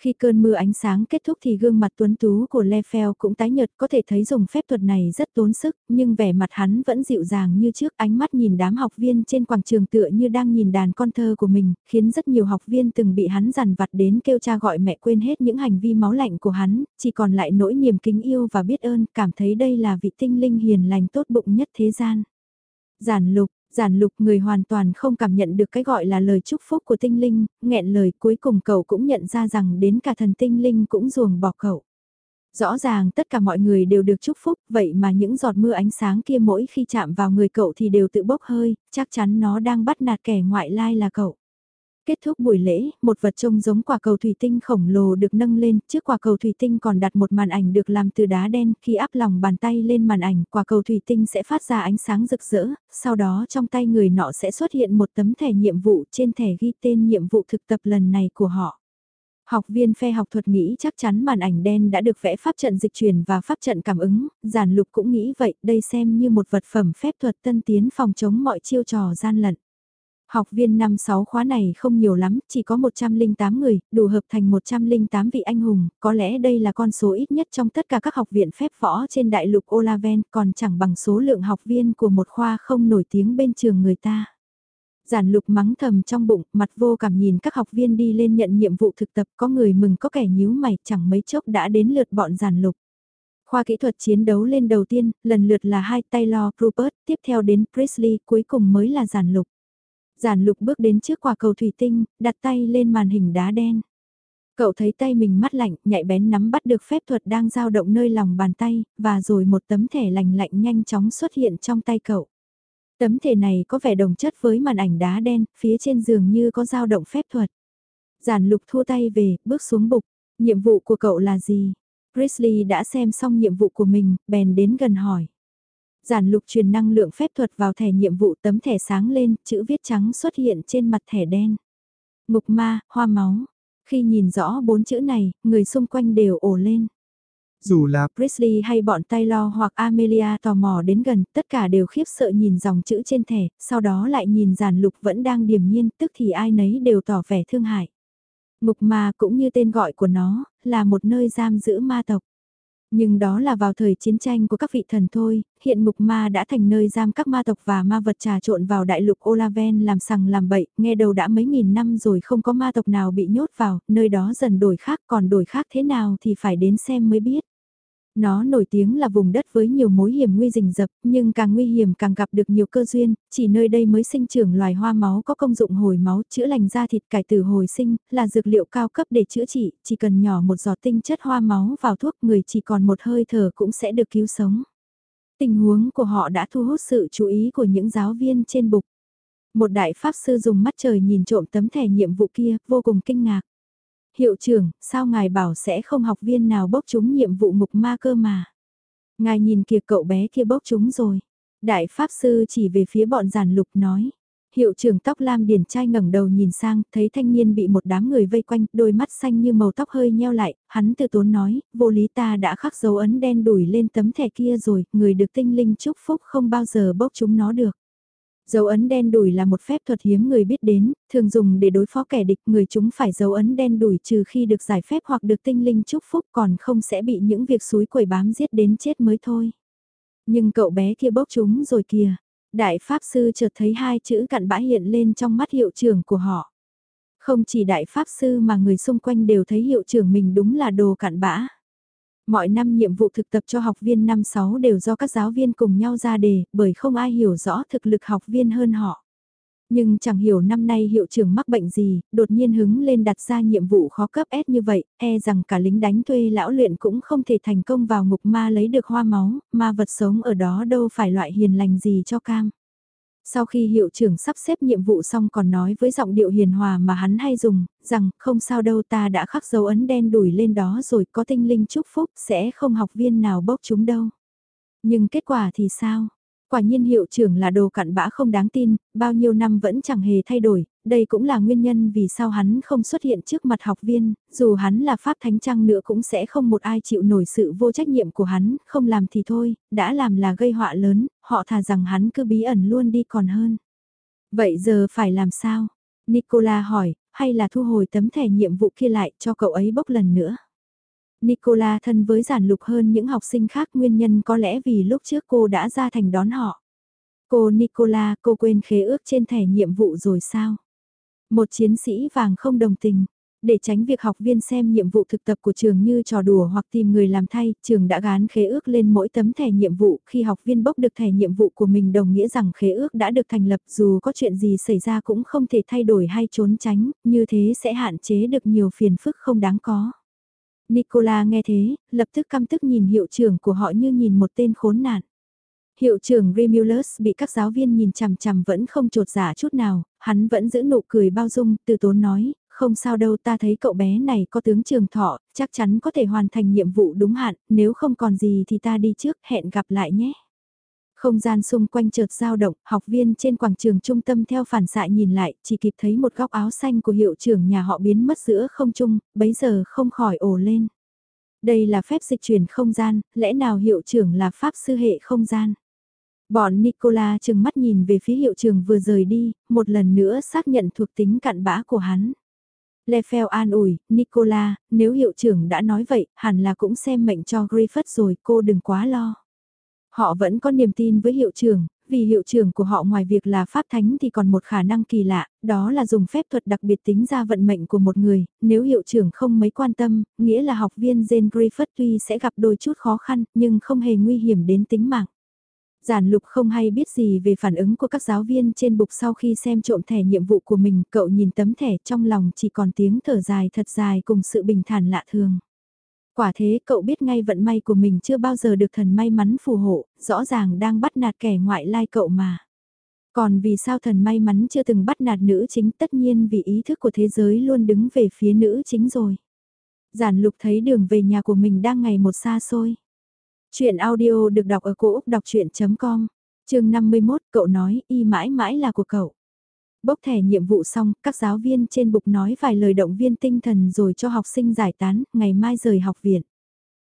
Khi cơn mưa ánh sáng kết thúc thì gương mặt tuấn tú của Lefel cũng tái nhợt có thể thấy dùng phép thuật này rất tốn sức, nhưng vẻ mặt hắn vẫn dịu dàng như trước ánh mắt nhìn đám học viên trên quảng trường tựa như đang nhìn đàn con thơ của mình, khiến rất nhiều học viên từng bị hắn dằn vặt đến kêu cha gọi mẹ quên hết những hành vi máu lạnh của hắn, chỉ còn lại nỗi niềm kính yêu và biết ơn, cảm thấy đây là vị tinh linh hiền lành tốt bụng nhất thế gian. Giản lục, Giản lục người hoàn toàn không cảm nhận được cái gọi là lời chúc phúc của tinh linh, nghẹn lời cuối cùng cậu cũng nhận ra rằng đến cả thần tinh linh cũng ruồng bỏ cậu. Rõ ràng tất cả mọi người đều được chúc phúc, vậy mà những giọt mưa ánh sáng kia mỗi khi chạm vào người cậu thì đều tự bốc hơi, chắc chắn nó đang bắt nạt kẻ ngoại lai là cậu. Kết thúc buổi lễ, một vật trông giống quả cầu thủy tinh khổng lồ được nâng lên, trước quả cầu thủy tinh còn đặt một màn ảnh được làm từ đá đen, khi áp lòng bàn tay lên màn ảnh, quả cầu thủy tinh sẽ phát ra ánh sáng rực rỡ, sau đó trong tay người nọ sẽ xuất hiện một tấm thẻ nhiệm vụ, trên thẻ ghi tên nhiệm vụ thực tập lần này của họ. Học viên phe học thuật nghĩ chắc chắn màn ảnh đen đã được vẽ pháp trận dịch chuyển và pháp trận cảm ứng, giản lục cũng nghĩ vậy, đây xem như một vật phẩm phép thuật tân tiến phòng chống mọi chiêu trò gian lận. Học viên năm 6 khóa này không nhiều lắm, chỉ có 108 người, đủ hợp thành 108 vị anh hùng, có lẽ đây là con số ít nhất trong tất cả các học viện phép võ trên đại lục Olaven, còn chẳng bằng số lượng học viên của một khoa không nổi tiếng bên trường người ta. Giản lục mắng thầm trong bụng, mặt vô cảm nhìn các học viên đi lên nhận nhiệm vụ thực tập, có người mừng có kẻ nhíu mày, chẳng mấy chốc đã đến lượt bọn giản lục. Khoa kỹ thuật chiến đấu lên đầu tiên, lần lượt là hai Taylor Rupert, tiếp theo đến Presley, cuối cùng mới là giản lục. Giản lục bước đến trước quả cầu thủy tinh, đặt tay lên màn hình đá đen. Cậu thấy tay mình mắt lạnh, nhạy bén nắm bắt được phép thuật đang dao động nơi lòng bàn tay, và rồi một tấm thẻ lành lạnh nhanh chóng xuất hiện trong tay cậu. Tấm thẻ này có vẻ đồng chất với màn ảnh đá đen, phía trên giường như có dao động phép thuật. Giản lục thua tay về, bước xuống bục. Nhiệm vụ của cậu là gì? Grizzly đã xem xong nhiệm vụ của mình, bèn đến gần hỏi. Giản lục truyền năng lượng phép thuật vào thẻ nhiệm vụ tấm thẻ sáng lên, chữ viết trắng xuất hiện trên mặt thẻ đen. Ngục ma, hoa máu. Khi nhìn rõ bốn chữ này, người xung quanh đều ồ lên. Dù là Presley hay bọn Taylor hoặc Amelia tò mò đến gần, tất cả đều khiếp sợ nhìn dòng chữ trên thẻ, sau đó lại nhìn giản lục vẫn đang điềm nhiên, tức thì ai nấy đều tỏ vẻ thương hại. Ngục ma cũng như tên gọi của nó, là một nơi giam giữ ma tộc. Nhưng đó là vào thời chiến tranh của các vị thần thôi, hiện ngục ma đã thành nơi giam các ma tộc và ma vật trà trộn vào đại lục Olaven làm sằng làm bậy, nghe đầu đã mấy nghìn năm rồi không có ma tộc nào bị nhốt vào, nơi đó dần đổi khác còn đổi khác thế nào thì phải đến xem mới biết. Nó nổi tiếng là vùng đất với nhiều mối hiểm nguy rình rập, nhưng càng nguy hiểm càng gặp được nhiều cơ duyên, chỉ nơi đây mới sinh trưởng loài hoa máu có công dụng hồi máu, chữa lành da thịt cải tử hồi sinh, là dược liệu cao cấp để chữa trị, chỉ cần nhỏ một giọt tinh chất hoa máu vào thuốc người chỉ còn một hơi thở cũng sẽ được cứu sống. Tình huống của họ đã thu hút sự chú ý của những giáo viên trên bục. Một đại pháp sư dùng mắt trời nhìn trộm tấm thẻ nhiệm vụ kia, vô cùng kinh ngạc. Hiệu trưởng, sao ngài bảo sẽ không học viên nào bốc chúng nhiệm vụ mục ma cơ mà? Ngài nhìn kìa cậu bé kia bốc chúng rồi. Đại pháp sư chỉ về phía bọn giản lục nói. Hiệu trưởng tóc lam điển trai ngẩng đầu nhìn sang, thấy thanh niên bị một đám người vây quanh, đôi mắt xanh như màu tóc hơi nheo lại, hắn từ tốn nói, vô lý ta đã khắc dấu ấn đen đùi lên tấm thẻ kia rồi, người được tinh linh chúc phúc không bao giờ bốc chúng nó được. Dấu ấn đen đùi là một phép thuật hiếm người biết đến, thường dùng để đối phó kẻ địch người chúng phải dấu ấn đen đùi trừ khi được giải phép hoặc được tinh linh chúc phúc còn không sẽ bị những việc suối quẩy bám giết đến chết mới thôi. Nhưng cậu bé kia bốc chúng rồi kìa, Đại Pháp Sư chợt thấy hai chữ cặn bã hiện lên trong mắt hiệu trưởng của họ. Không chỉ Đại Pháp Sư mà người xung quanh đều thấy hiệu trưởng mình đúng là đồ cặn bã. Mọi năm nhiệm vụ thực tập cho học viên năm 6 đều do các giáo viên cùng nhau ra đề, bởi không ai hiểu rõ thực lực học viên hơn họ. Nhưng chẳng hiểu năm nay hiệu trưởng mắc bệnh gì, đột nhiên hứng lên đặt ra nhiệm vụ khó cấp S như vậy, e rằng cả lính đánh thuê lão luyện cũng không thể thành công vào ngục ma lấy được hoa máu, ma vật sống ở đó đâu phải loại hiền lành gì cho cam. Sau khi hiệu trưởng sắp xếp nhiệm vụ xong còn nói với giọng điệu hiền hòa mà hắn hay dùng, rằng không sao đâu ta đã khắc dấu ấn đen đủi lên đó rồi có tinh linh chúc phúc sẽ không học viên nào bốc chúng đâu. Nhưng kết quả thì sao? Quả nhiên hiệu trưởng là đồ cặn bã không đáng tin, bao nhiêu năm vẫn chẳng hề thay đổi, đây cũng là nguyên nhân vì sao hắn không xuất hiện trước mặt học viên, dù hắn là pháp thánh trăng nữa cũng sẽ không một ai chịu nổi sự vô trách nhiệm của hắn, không làm thì thôi, đã làm là gây họa lớn, họ thà rằng hắn cứ bí ẩn luôn đi còn hơn. Vậy giờ phải làm sao? Nicola hỏi, hay là thu hồi tấm thẻ nhiệm vụ kia lại cho cậu ấy bốc lần nữa? Nicola thân với giản lục hơn những học sinh khác nguyên nhân có lẽ vì lúc trước cô đã ra thành đón họ. Cô Nicola, cô quên khế ước trên thẻ nhiệm vụ rồi sao? Một chiến sĩ vàng không đồng tình. Để tránh việc học viên xem nhiệm vụ thực tập của trường như trò đùa hoặc tìm người làm thay, trường đã gán khế ước lên mỗi tấm thẻ nhiệm vụ. Khi học viên bốc được thẻ nhiệm vụ của mình đồng nghĩa rằng khế ước đã được thành lập dù có chuyện gì xảy ra cũng không thể thay đổi hay trốn tránh, như thế sẽ hạn chế được nhiều phiền phức không đáng có. Nicola nghe thế, lập tức căm tức nhìn hiệu trưởng của họ như nhìn một tên khốn nạn. Hiệu trưởng Remulus bị các giáo viên nhìn chằm chằm vẫn không trột giả dạ chút nào, hắn vẫn giữ nụ cười bao dung, từ tốn nói, không sao đâu ta thấy cậu bé này có tướng trường thọ, chắc chắn có thể hoàn thành nhiệm vụ đúng hạn, nếu không còn gì thì ta đi trước, hẹn gặp lại nhé. Không gian xung quanh chợt dao động, học viên trên quảng trường trung tâm theo phản xạ nhìn lại, chỉ kịp thấy một góc áo xanh của hiệu trưởng nhà họ biến mất giữa không trung, bấy giờ không khỏi ồ lên. Đây là phép dịch chuyển không gian, lẽ nào hiệu trưởng là pháp sư hệ không gian? Bọn Nicola chừng mắt nhìn về phía hiệu trưởng vừa rời đi, một lần nữa xác nhận thuộc tính cặn bã của hắn. Lefel an ủi, Nicola, nếu hiệu trưởng đã nói vậy, hẳn là cũng xem mệnh cho Griffith rồi, cô đừng quá lo. Họ vẫn có niềm tin với hiệu trưởng, vì hiệu trưởng của họ ngoài việc là pháp thánh thì còn một khả năng kỳ lạ, đó là dùng phép thuật đặc biệt tính ra vận mệnh của một người, nếu hiệu trưởng không mấy quan tâm, nghĩa là học viên Jane Griffith tuy sẽ gặp đôi chút khó khăn, nhưng không hề nguy hiểm đến tính mạng. Giản lục không hay biết gì về phản ứng của các giáo viên trên bục sau khi xem trộm thẻ nhiệm vụ của mình, cậu nhìn tấm thẻ trong lòng chỉ còn tiếng thở dài thật dài cùng sự bình thản lạ thường. Quả thế cậu biết ngay vận may của mình chưa bao giờ được thần may mắn phù hộ, rõ ràng đang bắt nạt kẻ ngoại lai cậu mà. Còn vì sao thần may mắn chưa từng bắt nạt nữ chính tất nhiên vì ý thức của thế giới luôn đứng về phía nữ chính rồi. Giản lục thấy đường về nhà của mình đang ngày một xa xôi. Chuyện audio được đọc ở cổ Úc đọc chuyện.com, chương 51 cậu nói y mãi mãi là của cậu. Bốc thẻ nhiệm vụ xong, các giáo viên trên bục nói vài lời động viên tinh thần rồi cho học sinh giải tán, ngày mai rời học viện.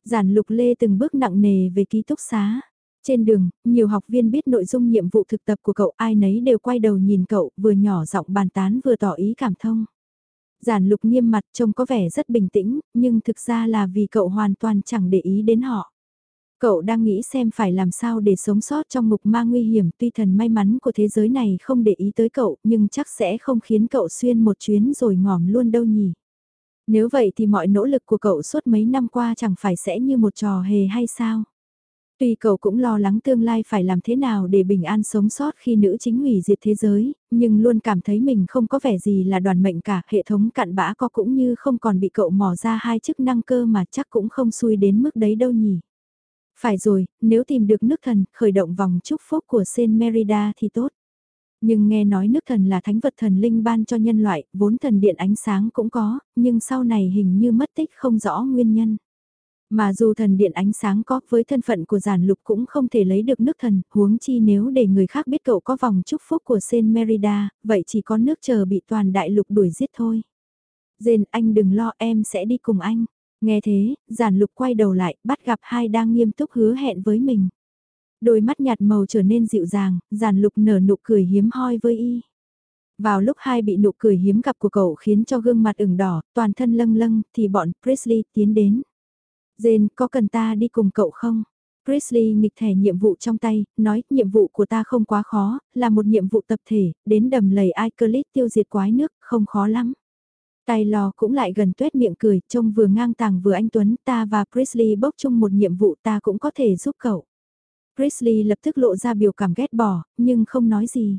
Giản lục lê từng bước nặng nề về ký túc xá. Trên đường, nhiều học viên biết nội dung nhiệm vụ thực tập của cậu ai nấy đều quay đầu nhìn cậu vừa nhỏ giọng bàn tán vừa tỏ ý cảm thông. Giản lục nghiêm mặt trông có vẻ rất bình tĩnh, nhưng thực ra là vì cậu hoàn toàn chẳng để ý đến họ. Cậu đang nghĩ xem phải làm sao để sống sót trong ngục ma nguy hiểm tuy thần may mắn của thế giới này không để ý tới cậu nhưng chắc sẽ không khiến cậu xuyên một chuyến rồi ngỏm luôn đâu nhỉ. Nếu vậy thì mọi nỗ lực của cậu suốt mấy năm qua chẳng phải sẽ như một trò hề hay sao? Tuy cậu cũng lo lắng tương lai phải làm thế nào để bình an sống sót khi nữ chính hủy diệt thế giới, nhưng luôn cảm thấy mình không có vẻ gì là đoàn mệnh cả, hệ thống cặn bã có cũng như không còn bị cậu mò ra hai chức năng cơ mà chắc cũng không xui đến mức đấy đâu nhỉ. Phải rồi, nếu tìm được nước thần, khởi động vòng chúc phúc của Saint Merida thì tốt. Nhưng nghe nói nước thần là thánh vật thần linh ban cho nhân loại, vốn thần điện ánh sáng cũng có, nhưng sau này hình như mất tích không rõ nguyên nhân. Mà dù thần điện ánh sáng có với thân phận của giản lục cũng không thể lấy được nước thần, huống chi nếu để người khác biết cậu có vòng chúc phúc của Saint Merida, vậy chỉ có nước chờ bị toàn đại lục đuổi giết thôi. Dền anh đừng lo em sẽ đi cùng anh. Nghe thế, giản lục quay đầu lại, bắt gặp hai đang nghiêm túc hứa hẹn với mình. Đôi mắt nhạt màu trở nên dịu dàng, giản lục nở nụ cười hiếm hoi với y. Vào lúc hai bị nụ cười hiếm gặp của cậu khiến cho gương mặt ửng đỏ, toàn thân lâng lâng, thì bọn Presley tiến đến. Jane, có cần ta đi cùng cậu không? Presley nghịch thẻ nhiệm vụ trong tay, nói nhiệm vụ của ta không quá khó, là một nhiệm vụ tập thể, đến đầm lầy Icolit tiêu diệt quái nước, không khó lắm. Tay lò cũng lại gần tuét miệng cười, trông vừa ngang tàng vừa anh Tuấn, ta và Prisley bốc chung một nhiệm vụ ta cũng có thể giúp cậu. Prisley lập tức lộ ra biểu cảm ghét bỏ, nhưng không nói gì.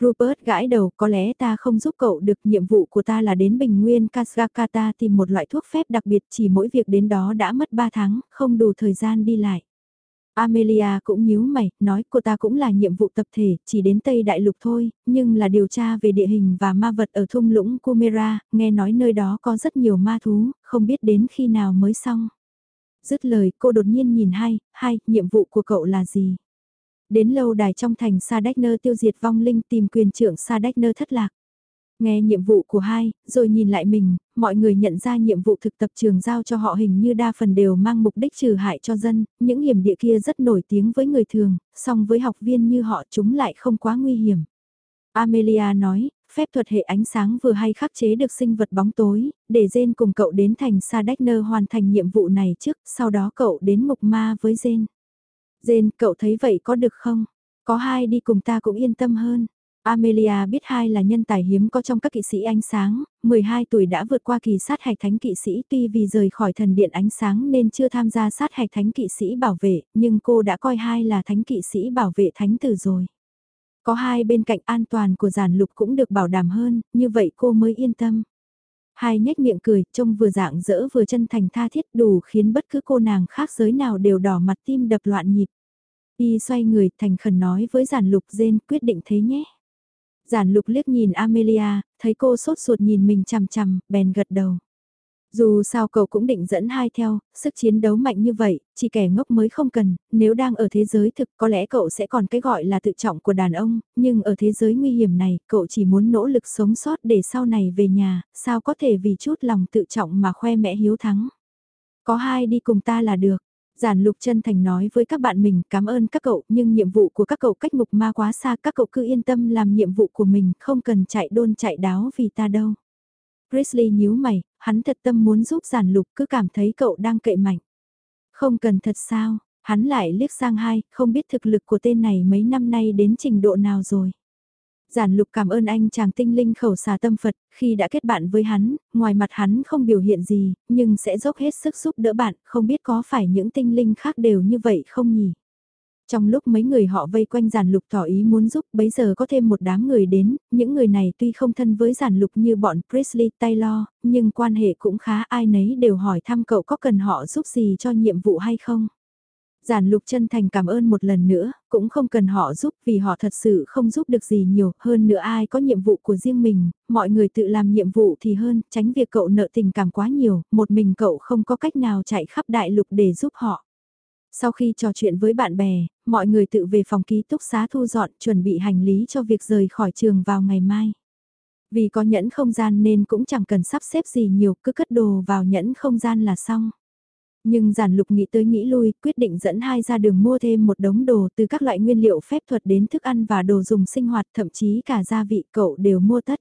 Rupert gãi đầu, có lẽ ta không giúp cậu được, nhiệm vụ của ta là đến Bình Nguyên Kasgakata tìm một loại thuốc phép đặc biệt, chỉ mỗi việc đến đó đã mất 3 tháng, không đủ thời gian đi lại. Amelia cũng nhíu mày, nói cô ta cũng là nhiệm vụ tập thể, chỉ đến Tây Đại Lục thôi, nhưng là điều tra về địa hình và ma vật ở thung lũng Kumera, nghe nói nơi đó có rất nhiều ma thú, không biết đến khi nào mới xong. Dứt lời, cô đột nhiên nhìn hai, hai, nhiệm vụ của cậu là gì? Đến lâu đài trong thành Sa Đách Nơ tiêu diệt vong linh tìm quyền trưởng Sa Đách Nơ thất lạc. Nghe nhiệm vụ của hai, rồi nhìn lại mình, mọi người nhận ra nhiệm vụ thực tập trường giao cho họ hình như đa phần đều mang mục đích trừ hại cho dân, những hiểm địa kia rất nổi tiếng với người thường, song với học viên như họ chúng lại không quá nguy hiểm. Amelia nói, phép thuật hệ ánh sáng vừa hay khắc chế được sinh vật bóng tối, để Jane cùng cậu đến thành Sadechner hoàn thành nhiệm vụ này trước, sau đó cậu đến mục ma với Jane. Jane, cậu thấy vậy có được không? Có hai đi cùng ta cũng yên tâm hơn. Amelia biết hai là nhân tài hiếm có trong các kỵ sĩ ánh sáng, 12 tuổi đã vượt qua kỳ sát hạch thánh kỵ sĩ tuy vì rời khỏi thần điện ánh sáng nên chưa tham gia sát hạch thánh kỵ sĩ bảo vệ, nhưng cô đã coi hai là thánh kỵ sĩ bảo vệ thánh tử rồi. Có hai bên cạnh an toàn của giản lục cũng được bảo đảm hơn, như vậy cô mới yên tâm. Hai nhếch miệng cười, trông vừa dạng dỡ vừa chân thành tha thiết đủ khiến bất cứ cô nàng khác giới nào đều đỏ mặt tim đập loạn nhịp. Y xoay người thành khẩn nói với giản lục dên quyết định thế nhé. Giản lục liếc nhìn Amelia, thấy cô sốt ruột nhìn mình chằm chằm, bèn gật đầu. Dù sao cậu cũng định dẫn hai theo, sức chiến đấu mạnh như vậy, chỉ kẻ ngốc mới không cần, nếu đang ở thế giới thực có lẽ cậu sẽ còn cái gọi là tự trọng của đàn ông, nhưng ở thế giới nguy hiểm này, cậu chỉ muốn nỗ lực sống sót để sau này về nhà, sao có thể vì chút lòng tự trọng mà khoe mẹ hiếu thắng. Có hai đi cùng ta là được. Giản lục chân thành nói với các bạn mình cảm ơn các cậu nhưng nhiệm vụ của các cậu cách mục ma quá xa các cậu cứ yên tâm làm nhiệm vụ của mình không cần chạy đôn chạy đáo vì ta đâu. Grizzly nhíu mày, hắn thật tâm muốn giúp giản lục cứ cảm thấy cậu đang cậy mạnh. Không cần thật sao, hắn lại liếc sang hai, không biết thực lực của tên này mấy năm nay đến trình độ nào rồi. Giản lục cảm ơn anh chàng tinh linh khẩu xà tâm Phật, khi đã kết bạn với hắn, ngoài mặt hắn không biểu hiện gì, nhưng sẽ dốc hết sức giúp đỡ bạn, không biết có phải những tinh linh khác đều như vậy không nhỉ? Trong lúc mấy người họ vây quanh giản lục tỏ ý muốn giúp, bấy giờ có thêm một đám người đến, những người này tuy không thân với giản lục như bọn Presley Taylor, nhưng quan hệ cũng khá ai nấy đều hỏi thăm cậu có cần họ giúp gì cho nhiệm vụ hay không. Giản lục chân thành cảm ơn một lần nữa, cũng không cần họ giúp vì họ thật sự không giúp được gì nhiều, hơn nữa ai có nhiệm vụ của riêng mình, mọi người tự làm nhiệm vụ thì hơn, tránh việc cậu nợ tình cảm quá nhiều, một mình cậu không có cách nào chạy khắp đại lục để giúp họ. Sau khi trò chuyện với bạn bè, mọi người tự về phòng ký túc xá thu dọn chuẩn bị hành lý cho việc rời khỏi trường vào ngày mai. Vì có nhẫn không gian nên cũng chẳng cần sắp xếp gì nhiều, cứ cất đồ vào nhẫn không gian là xong. Nhưng giản lục nghĩ tới nghĩ lui, quyết định dẫn hai ra đường mua thêm một đống đồ từ các loại nguyên liệu phép thuật đến thức ăn và đồ dùng sinh hoạt thậm chí cả gia vị cậu đều mua tất.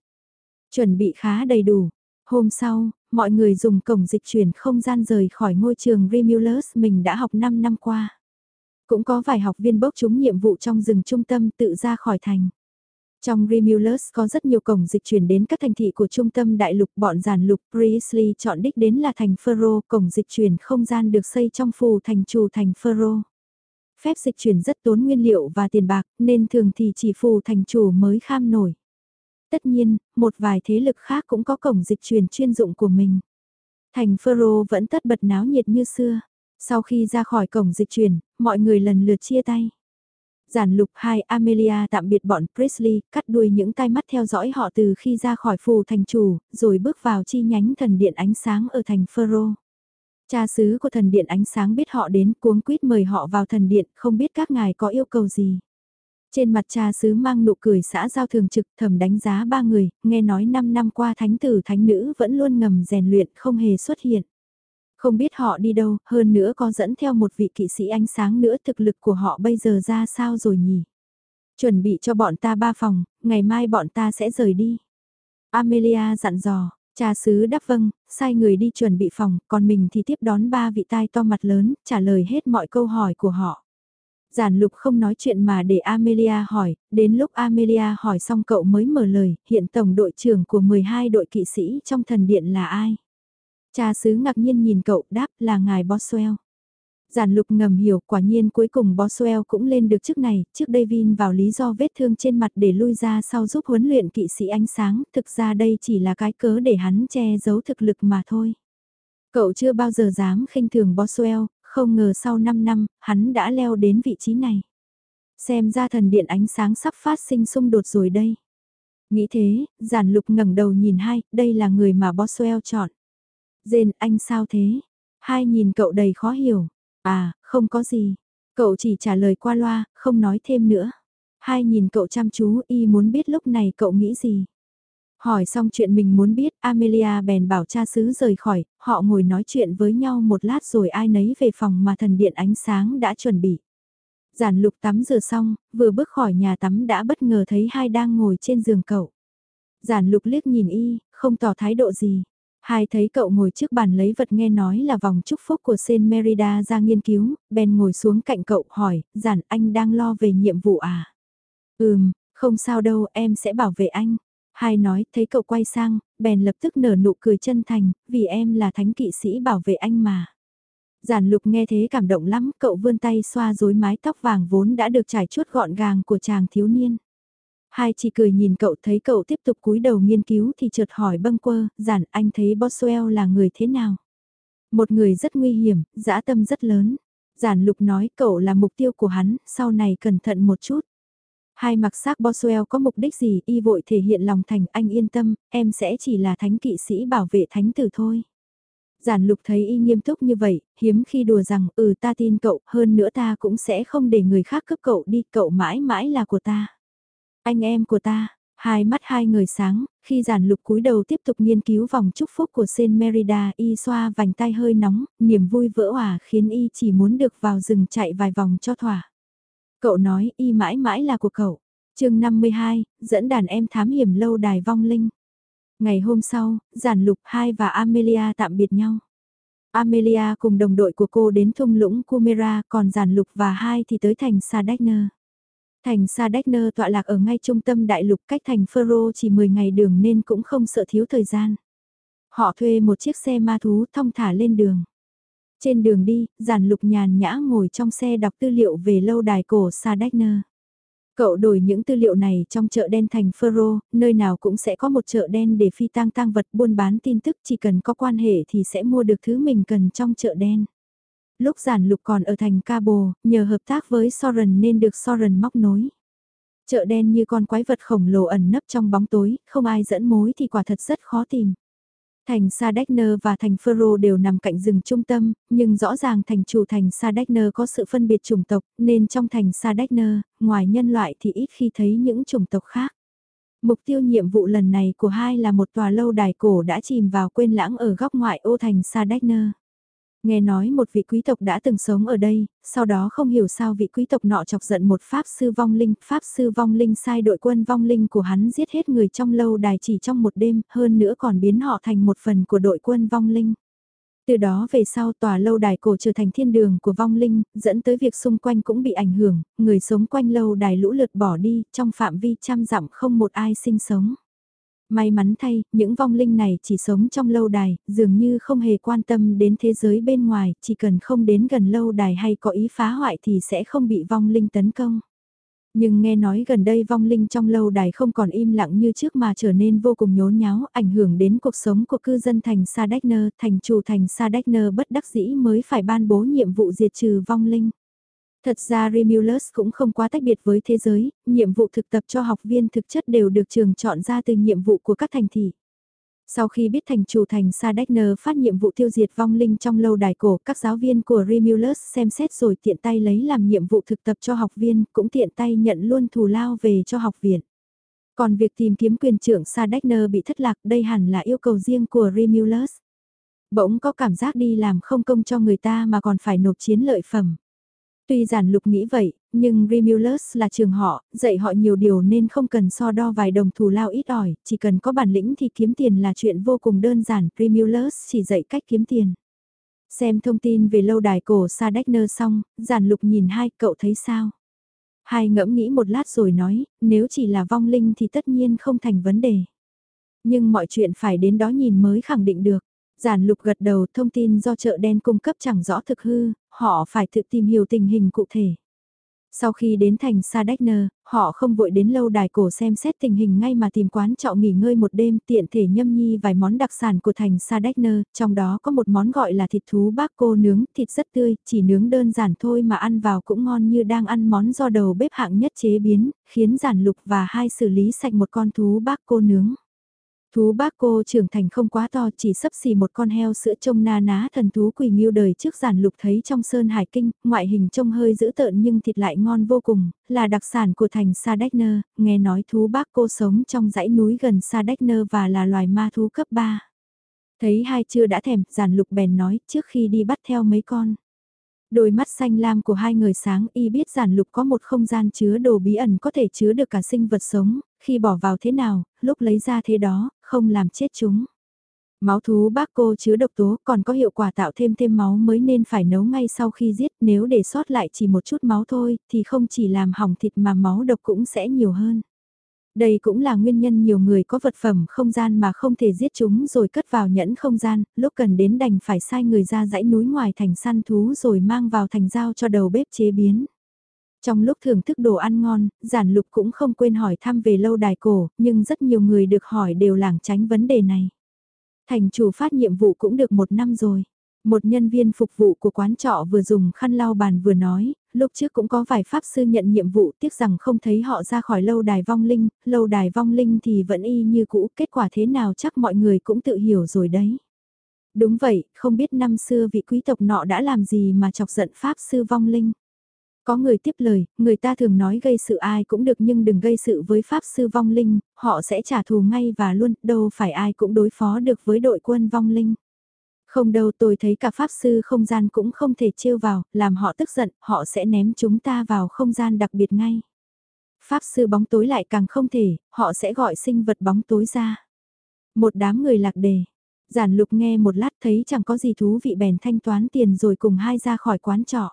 Chuẩn bị khá đầy đủ. Hôm sau, mọi người dùng cổng dịch chuyển không gian rời khỏi ngôi trường Remulus mình đã học 5 năm qua. Cũng có vài học viên bốc chúng nhiệm vụ trong rừng trung tâm tự ra khỏi thành. Trong Remulus có rất nhiều cổng dịch chuyển đến các thành thị của trung tâm đại lục bọn giàn lục Priestley chọn đích đến là thành Ferro cổng dịch chuyển không gian được xây trong phù thành chủ thành Ferro Phép dịch chuyển rất tốn nguyên liệu và tiền bạc nên thường thì chỉ phù thành chủ mới kham nổi. Tất nhiên, một vài thế lực khác cũng có cổng dịch chuyển chuyên dụng của mình. Thành Ferro vẫn tất bật náo nhiệt như xưa. Sau khi ra khỏi cổng dịch chuyển, mọi người lần lượt chia tay. Giản lục hai Amelia tạm biệt bọn Presley, cắt đuôi những tai mắt theo dõi họ từ khi ra khỏi phù thành chủ, rồi bước vào chi nhánh thần điện ánh sáng ở thành Fero. Cha xứ của thần điện ánh sáng biết họ đến cuống quýt mời họ vào thần điện, không biết các ngài có yêu cầu gì. Trên mặt cha xứ mang nụ cười xã giao thường trực thầm đánh giá ba người, nghe nói 5 năm qua thánh tử thánh nữ vẫn luôn ngầm rèn luyện không hề xuất hiện. Không biết họ đi đâu, hơn nữa có dẫn theo một vị kỵ sĩ ánh sáng nữa thực lực của họ bây giờ ra sao rồi nhỉ? Chuẩn bị cho bọn ta ba phòng, ngày mai bọn ta sẽ rời đi. Amelia dặn dò, cha xứ đáp vâng, sai người đi chuẩn bị phòng, còn mình thì tiếp đón ba vị tai to mặt lớn, trả lời hết mọi câu hỏi của họ. Giản lục không nói chuyện mà để Amelia hỏi, đến lúc Amelia hỏi xong cậu mới mở lời, hiện tổng đội trưởng của 12 đội kỵ sĩ trong thần điện là ai? Cha xứ ngạc nhiên nhìn cậu đáp là ngài Boswell. Giản lục ngầm hiểu quả nhiên cuối cùng Boswell cũng lên được chức này, trước đây Vin vào lý do vết thương trên mặt để lui ra sau giúp huấn luyện kỵ sĩ ánh sáng, thực ra đây chỉ là cái cớ để hắn che giấu thực lực mà thôi. Cậu chưa bao giờ dám khinh thường Boswell, không ngờ sau 5 năm, hắn đã leo đến vị trí này. Xem ra thần điện ánh sáng sắp phát sinh xung đột rồi đây. Nghĩ thế, giản lục ngẩng đầu nhìn hai, đây là người mà Boswell chọn. Dên, anh sao thế? Hai nhìn cậu đầy khó hiểu. À, không có gì. Cậu chỉ trả lời qua loa, không nói thêm nữa. Hai nhìn cậu chăm chú y muốn biết lúc này cậu nghĩ gì. Hỏi xong chuyện mình muốn biết, Amelia bèn bảo cha xứ rời khỏi, họ ngồi nói chuyện với nhau một lát rồi ai nấy về phòng mà thần điện ánh sáng đã chuẩn bị. Giản lục tắm rửa xong, vừa bước khỏi nhà tắm đã bất ngờ thấy hai đang ngồi trên giường cậu. Giản lục liếc nhìn y, không tỏ thái độ gì. Hai thấy cậu ngồi trước bàn lấy vật nghe nói là vòng chúc phúc của Saint Merida ra nghiên cứu, bèn ngồi xuống cạnh cậu hỏi, giản anh đang lo về nhiệm vụ à? Ừm, không sao đâu, em sẽ bảo vệ anh. Hai nói, thấy cậu quay sang, bèn lập tức nở nụ cười chân thành, vì em là thánh kỵ sĩ bảo vệ anh mà. Giản lục nghe thế cảm động lắm, cậu vươn tay xoa rối mái tóc vàng vốn đã được trải chuốt gọn gàng của chàng thiếu niên. Hai chỉ cười nhìn cậu thấy cậu tiếp tục cúi đầu nghiên cứu thì chợt hỏi bâng quơ, giản anh thấy Boswell là người thế nào? Một người rất nguy hiểm, dã tâm rất lớn. Giản lục nói cậu là mục tiêu của hắn, sau này cẩn thận một chút. Hai mặc xác Boswell có mục đích gì y vội thể hiện lòng thành anh yên tâm, em sẽ chỉ là thánh kỵ sĩ bảo vệ thánh tử thôi. Giản lục thấy y nghiêm túc như vậy, hiếm khi đùa rằng ừ ta tin cậu, hơn nữa ta cũng sẽ không để người khác cướp cậu đi, cậu mãi mãi là của ta. Anh em của ta, hai mắt hai người sáng, khi giản lục cúi đầu tiếp tục nghiên cứu vòng chúc phúc của Saint Merida y xoa vành tay hơi nóng, niềm vui vỡ hòa khiến y chỉ muốn được vào rừng chạy vài vòng cho thỏa. Cậu nói y mãi mãi là của cậu. chương 52, dẫn đàn em thám hiểm lâu đài vong linh. Ngày hôm sau, giản lục hai và Amelia tạm biệt nhau. Amelia cùng đồng đội của cô đến thung lũng Kumera, còn giản lục và hai thì tới thành Sadechner. Thành Sadechner tọa lạc ở ngay trung tâm đại lục cách thành Ferro chỉ 10 ngày đường nên cũng không sợ thiếu thời gian. Họ thuê một chiếc xe ma thú thong thả lên đường. Trên đường đi, giản lục nhàn nhã ngồi trong xe đọc tư liệu về lâu đài cổ Sadechner. Cậu đổi những tư liệu này trong chợ đen thành Ferro, nơi nào cũng sẽ có một chợ đen để phi tang tang vật buôn bán tin tức chỉ cần có quan hệ thì sẽ mua được thứ mình cần trong chợ đen. Lúc giản lục còn ở thành Cabo, nhờ hợp tác với Soren nên được Soren móc nối. Chợ đen như con quái vật khổng lồ ẩn nấp trong bóng tối, không ai dẫn mối thì quả thật rất khó tìm. Thành Sadechner và thành Fero đều nằm cạnh rừng trung tâm, nhưng rõ ràng thành chủ thành Sadechner có sự phân biệt chủng tộc, nên trong thành Sadechner, ngoài nhân loại thì ít khi thấy những chủng tộc khác. Mục tiêu nhiệm vụ lần này của hai là một tòa lâu đài cổ đã chìm vào quên lãng ở góc ngoại ô thành Sadechner. Nghe nói một vị quý tộc đã từng sống ở đây, sau đó không hiểu sao vị quý tộc nọ chọc giận một pháp sư vong linh, pháp sư vong linh sai đội quân vong linh của hắn giết hết người trong lâu đài chỉ trong một đêm, hơn nữa còn biến họ thành một phần của đội quân vong linh. Từ đó về sau tòa lâu đài cổ trở thành thiên đường của vong linh, dẫn tới việc xung quanh cũng bị ảnh hưởng, người sống quanh lâu đài lũ lượt bỏ đi, trong phạm vi trăm dặm không một ai sinh sống. May mắn thay, những vong linh này chỉ sống trong lâu đài, dường như không hề quan tâm đến thế giới bên ngoài, chỉ cần không đến gần lâu đài hay có ý phá hoại thì sẽ không bị vong linh tấn công. Nhưng nghe nói gần đây vong linh trong lâu đài không còn im lặng như trước mà trở nên vô cùng nhốn nháo, ảnh hưởng đến cuộc sống của cư dân thành Sa thành chủ thành Sa bất đắc dĩ mới phải ban bố nhiệm vụ diệt trừ vong linh. Thật ra Remulus cũng không quá tách biệt với thế giới, nhiệm vụ thực tập cho học viên thực chất đều được trường chọn ra từ nhiệm vụ của các thành thị. Sau khi biết thành chủ thành Sadechner phát nhiệm vụ tiêu diệt vong linh trong lâu đài cổ, các giáo viên của Remulus xem xét rồi tiện tay lấy làm nhiệm vụ thực tập cho học viên, cũng tiện tay nhận luôn thù lao về cho học viện. Còn việc tìm kiếm quyền trưởng Sadechner bị thất lạc đây hẳn là yêu cầu riêng của Remulus. Bỗng có cảm giác đi làm không công cho người ta mà còn phải nộp chiến lợi phẩm. Tuy giản lục nghĩ vậy, nhưng Remulus là trường họ, dạy họ nhiều điều nên không cần so đo vài đồng thù lao ít ỏi, chỉ cần có bản lĩnh thì kiếm tiền là chuyện vô cùng đơn giản, Remulus chỉ dạy cách kiếm tiền. Xem thông tin về lâu đài cổ Sadechner xong, giản lục nhìn hai cậu thấy sao? Hai ngẫm nghĩ một lát rồi nói, nếu chỉ là vong linh thì tất nhiên không thành vấn đề. Nhưng mọi chuyện phải đến đó nhìn mới khẳng định được. Giản lục gật đầu thông tin do chợ đen cung cấp chẳng rõ thực hư, họ phải tự tìm hiểu tình hình cụ thể. Sau khi đến thành Sadechner, họ không vội đến lâu đài cổ xem xét tình hình ngay mà tìm quán trọ nghỉ ngơi một đêm tiện thể nhâm nhi vài món đặc sản của thành Sadechner, trong đó có một món gọi là thịt thú bác cô nướng, thịt rất tươi, chỉ nướng đơn giản thôi mà ăn vào cũng ngon như đang ăn món do đầu bếp hạng nhất chế biến, khiến giản lục và hai xử lý sạch một con thú bác cô nướng. Thú bác cô trưởng thành không quá to chỉ sấp xì một con heo sữa trông na ná thần thú quỳ nghiêu đời trước giản lục thấy trong sơn hải kinh, ngoại hình trông hơi dữ tợn nhưng thịt lại ngon vô cùng, là đặc sản của thành Sa Đách Nơ, nghe nói thú bác cô sống trong dãy núi gần Sa Đách Nơ và là loài ma thú cấp 3. Thấy hai chưa đã thèm, giản lục bèn nói trước khi đi bắt theo mấy con. Đôi mắt xanh lam của hai người sáng y biết giản lục có một không gian chứa đồ bí ẩn có thể chứa được cả sinh vật sống, khi bỏ vào thế nào, lúc lấy ra thế đó, không làm chết chúng. Máu thú bác cô chứa độc tố còn có hiệu quả tạo thêm thêm máu mới nên phải nấu ngay sau khi giết nếu để sót lại chỉ một chút máu thôi thì không chỉ làm hỏng thịt mà máu độc cũng sẽ nhiều hơn. Đây cũng là nguyên nhân nhiều người có vật phẩm không gian mà không thể giết chúng rồi cất vào nhẫn không gian, lúc cần đến đành phải sai người ra dãy núi ngoài thành săn thú rồi mang vào thành giao cho đầu bếp chế biến. Trong lúc thưởng thức đồ ăn ngon, giản lục cũng không quên hỏi thăm về lâu đài cổ, nhưng rất nhiều người được hỏi đều lảng tránh vấn đề này. Thành chủ phát nhiệm vụ cũng được một năm rồi. Một nhân viên phục vụ của quán trọ vừa dùng khăn lau bàn vừa nói, lúc trước cũng có vài pháp sư nhận nhiệm vụ tiếc rằng không thấy họ ra khỏi lâu đài vong linh, lâu đài vong linh thì vẫn y như cũ, kết quả thế nào chắc mọi người cũng tự hiểu rồi đấy. Đúng vậy, không biết năm xưa vị quý tộc nọ đã làm gì mà chọc giận pháp sư vong linh. Có người tiếp lời, người ta thường nói gây sự ai cũng được nhưng đừng gây sự với pháp sư vong linh, họ sẽ trả thù ngay và luôn, đâu phải ai cũng đối phó được với đội quân vong linh. Không đâu tôi thấy cả pháp sư không gian cũng không thể trêu vào, làm họ tức giận, họ sẽ ném chúng ta vào không gian đặc biệt ngay. Pháp sư bóng tối lại càng không thể, họ sẽ gọi sinh vật bóng tối ra. Một đám người lạc đề. Giản lục nghe một lát thấy chẳng có gì thú vị bèn thanh toán tiền rồi cùng hai ra khỏi quán trọ.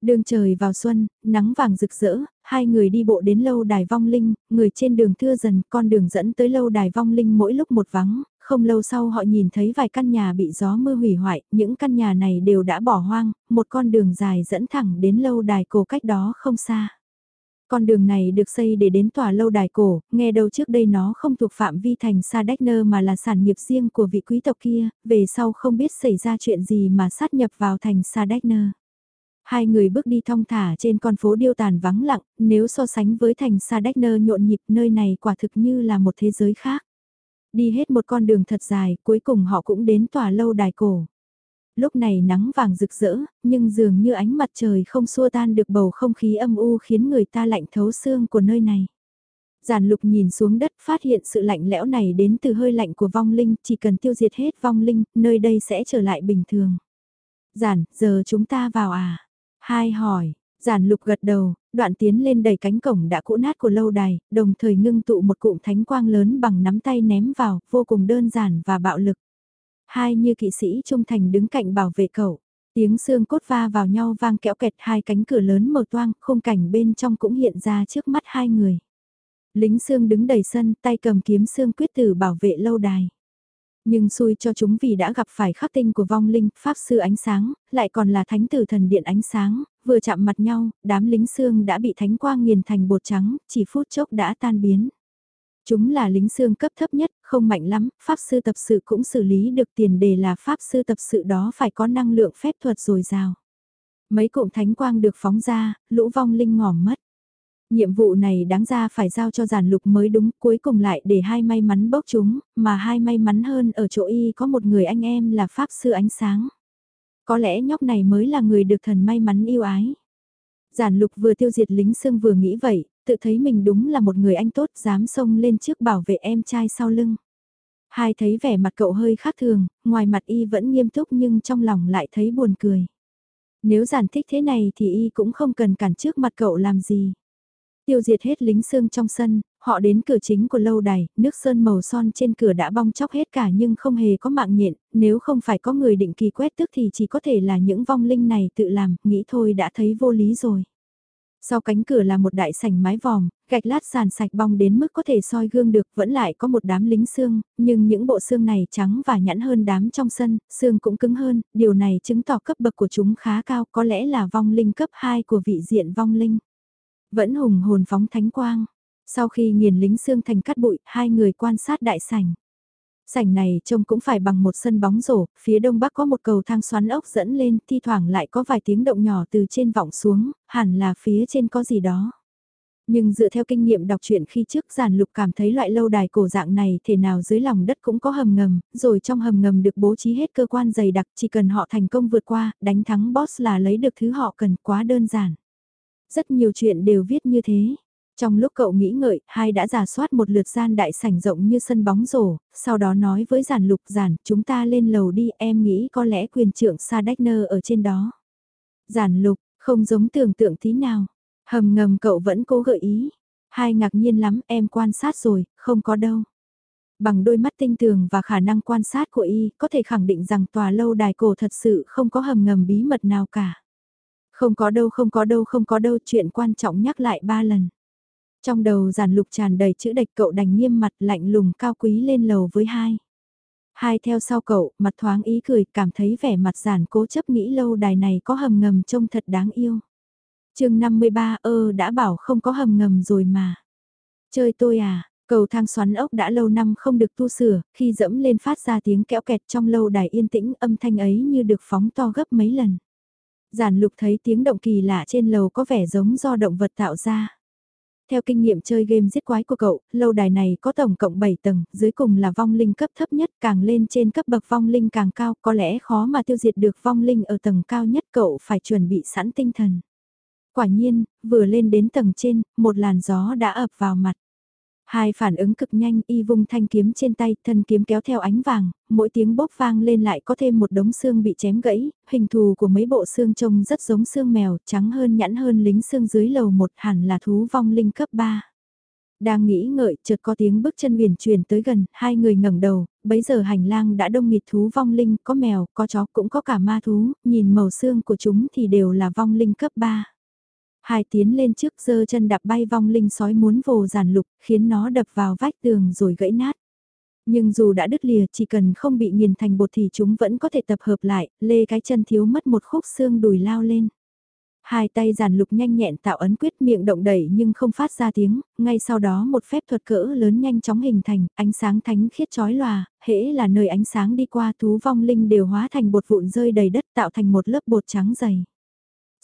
Đường trời vào xuân, nắng vàng rực rỡ, hai người đi bộ đến lâu đài vong linh, người trên đường thưa dần, con đường dẫn tới lâu đài vong linh mỗi lúc một vắng, không lâu sau họ nhìn thấy vài căn nhà bị gió mưa hủy hoại, những căn nhà này đều đã bỏ hoang, một con đường dài dẫn thẳng đến lâu đài cổ cách đó không xa. Con đường này được xây để đến tòa lâu đài cổ, nghe đầu trước đây nó không thuộc phạm vi thành Sa Đách Nơ mà là sản nghiệp riêng của vị quý tộc kia, về sau không biết xảy ra chuyện gì mà sát nhập vào thành Sa Đách Nơ. Hai người bước đi thong thả trên con phố điêu tàn vắng lặng, nếu so sánh với thành Sa Đách Nơ nhộn nhịp nơi này quả thực như là một thế giới khác. Đi hết một con đường thật dài, cuối cùng họ cũng đến tòa lâu đài cổ. Lúc này nắng vàng rực rỡ, nhưng dường như ánh mặt trời không xua tan được bầu không khí âm u khiến người ta lạnh thấu xương của nơi này. Giản lục nhìn xuống đất phát hiện sự lạnh lẽo này đến từ hơi lạnh của vong linh, chỉ cần tiêu diệt hết vong linh, nơi đây sẽ trở lại bình thường. Giản, giờ chúng ta vào à? Hai hỏi, giản lục gật đầu, đoạn tiến lên đầy cánh cổng đã cũ nát của lâu đài, đồng thời ngưng tụ một cụm thánh quang lớn bằng nắm tay ném vào, vô cùng đơn giản và bạo lực. Hai như kỵ sĩ trung thành đứng cạnh bảo vệ cậu. Tiếng xương cốt va vào nhau vang kẽo kẹt hai cánh cửa lớn mở toang, khung cảnh bên trong cũng hiện ra trước mắt hai người. Lính xương đứng đầy sân, tay cầm kiếm xương quyết tử bảo vệ lâu đài. Nhưng xui cho chúng vì đã gặp phải khắc tinh của vong linh, pháp sư ánh sáng, lại còn là thánh tử thần điện ánh sáng, vừa chạm mặt nhau, đám lính xương đã bị thánh quang nghiền thành bột trắng, chỉ phút chốc đã tan biến. Chúng là lính xương cấp thấp nhất, không mạnh lắm, pháp sư tập sự cũng xử lý được tiền đề là pháp sư tập sự đó phải có năng lượng phép thuật dồi dào. Mấy cụm thánh quang được phóng ra, lũ vong linh ngỏm mất. Nhiệm vụ này đáng ra phải giao cho giản lục mới đúng, cuối cùng lại để hai may mắn bốc chúng, mà hai may mắn hơn ở chỗ y có một người anh em là Pháp Sư Ánh Sáng. Có lẽ nhóc này mới là người được thần may mắn yêu ái. Giản lục vừa tiêu diệt lính xương vừa nghĩ vậy, tự thấy mình đúng là một người anh tốt dám xông lên trước bảo vệ em trai sau lưng. Hai thấy vẻ mặt cậu hơi khác thường, ngoài mặt y vẫn nghiêm túc nhưng trong lòng lại thấy buồn cười. Nếu giản thích thế này thì y cũng không cần cản trước mặt cậu làm gì. Tiêu diệt hết lính xương trong sân, họ đến cửa chính của lâu đài, nước sơn màu son trên cửa đã bong chóc hết cả nhưng không hề có mạng nhện, nếu không phải có người định kỳ quét tức thì chỉ có thể là những vong linh này tự làm, nghĩ thôi đã thấy vô lý rồi. Sau cánh cửa là một đại sảnh mái vòm, gạch lát sàn sạch bong đến mức có thể soi gương được, vẫn lại có một đám lính xương, nhưng những bộ xương này trắng và nhẵn hơn đám trong sân, xương cũng cứng hơn, điều này chứng tỏ cấp bậc của chúng khá cao, có lẽ là vong linh cấp 2 của vị diện vong linh. Vẫn hùng hồn phóng thánh quang. Sau khi nghiền lính xương thành cát bụi, hai người quan sát đại sảnh. Sảnh này trông cũng phải bằng một sân bóng rổ, phía đông bắc có một cầu thang xoắn ốc dẫn lên, thi thoảng lại có vài tiếng động nhỏ từ trên vọng xuống, hẳn là phía trên có gì đó. Nhưng dựa theo kinh nghiệm đọc truyện khi trước giản lục cảm thấy loại lâu đài cổ dạng này thể nào dưới lòng đất cũng có hầm ngầm, rồi trong hầm ngầm được bố trí hết cơ quan dày đặc chỉ cần họ thành công vượt qua, đánh thắng boss là lấy được thứ họ cần quá đơn giản. Rất nhiều chuyện đều viết như thế. Trong lúc cậu nghĩ ngợi, hai đã giả soát một lượt gian đại sảnh rộng như sân bóng rổ, sau đó nói với giản lục giản, chúng ta lên lầu đi, em nghĩ có lẽ quyền trưởng Sa ở trên đó. Giản lục, không giống tưởng tượng tí nào. Hầm ngầm cậu vẫn cố gợi ý. Hai ngạc nhiên lắm, em quan sát rồi, không có đâu. Bằng đôi mắt tinh tường và khả năng quan sát của y, có thể khẳng định rằng tòa lâu đài cổ thật sự không có hầm ngầm bí mật nào cả. Không có đâu không có đâu không có đâu chuyện quan trọng nhắc lại ba lần. Trong đầu giản lục tràn đầy chữ đạch cậu đành nghiêm mặt lạnh lùng cao quý lên lầu với hai. Hai theo sau cậu, mặt thoáng ý cười, cảm thấy vẻ mặt giản cố chấp nghĩ lâu đài này có hầm ngầm trông thật đáng yêu. chương 53 ơ đã bảo không có hầm ngầm rồi mà. Chơi tôi à, cầu thang xoắn ốc đã lâu năm không được tu sửa, khi dẫm lên phát ra tiếng kẽo kẹt trong lâu đài yên tĩnh âm thanh ấy như được phóng to gấp mấy lần. Giản lục thấy tiếng động kỳ lạ trên lầu có vẻ giống do động vật tạo ra. Theo kinh nghiệm chơi game giết quái của cậu, lâu đài này có tổng cộng 7 tầng, dưới cùng là vong linh cấp thấp nhất, càng lên trên cấp bậc vong linh càng cao, có lẽ khó mà tiêu diệt được vong linh ở tầng cao nhất cậu phải chuẩn bị sẵn tinh thần. Quả nhiên, vừa lên đến tầng trên, một làn gió đã ập vào mặt. Hai phản ứng cực nhanh y vung thanh kiếm trên tay, thân kiếm kéo theo ánh vàng, mỗi tiếng bốc vang lên lại có thêm một đống xương bị chém gãy, hình thù của mấy bộ xương trông rất giống xương mèo, trắng hơn nhẵn hơn lính xương dưới lầu một hẳn là thú vong linh cấp 3. Đang nghĩ ngợi, chợt có tiếng bước chân huyền truyền tới gần, hai người ngẩng đầu, bấy giờ hành lang đã đông nghịt thú vong linh, có mèo, có chó, cũng có cả ma thú, nhìn màu xương của chúng thì đều là vong linh cấp 3. Hai tiến lên trước giơ chân đạp bay vong linh sói muốn vồ giản lục, khiến nó đập vào vách tường rồi gãy nát. Nhưng dù đã đứt lìa chỉ cần không bị nghiền thành bột thì chúng vẫn có thể tập hợp lại, lê cái chân thiếu mất một khúc xương đùi lao lên. Hai tay giản lục nhanh nhẹn tạo ấn quyết miệng động đẩy nhưng không phát ra tiếng, ngay sau đó một phép thuật cỡ lớn nhanh chóng hình thành, ánh sáng thánh khiết chói lòa, hễ là nơi ánh sáng đi qua thú vong linh đều hóa thành bột vụn rơi đầy đất tạo thành một lớp bột trắng dày.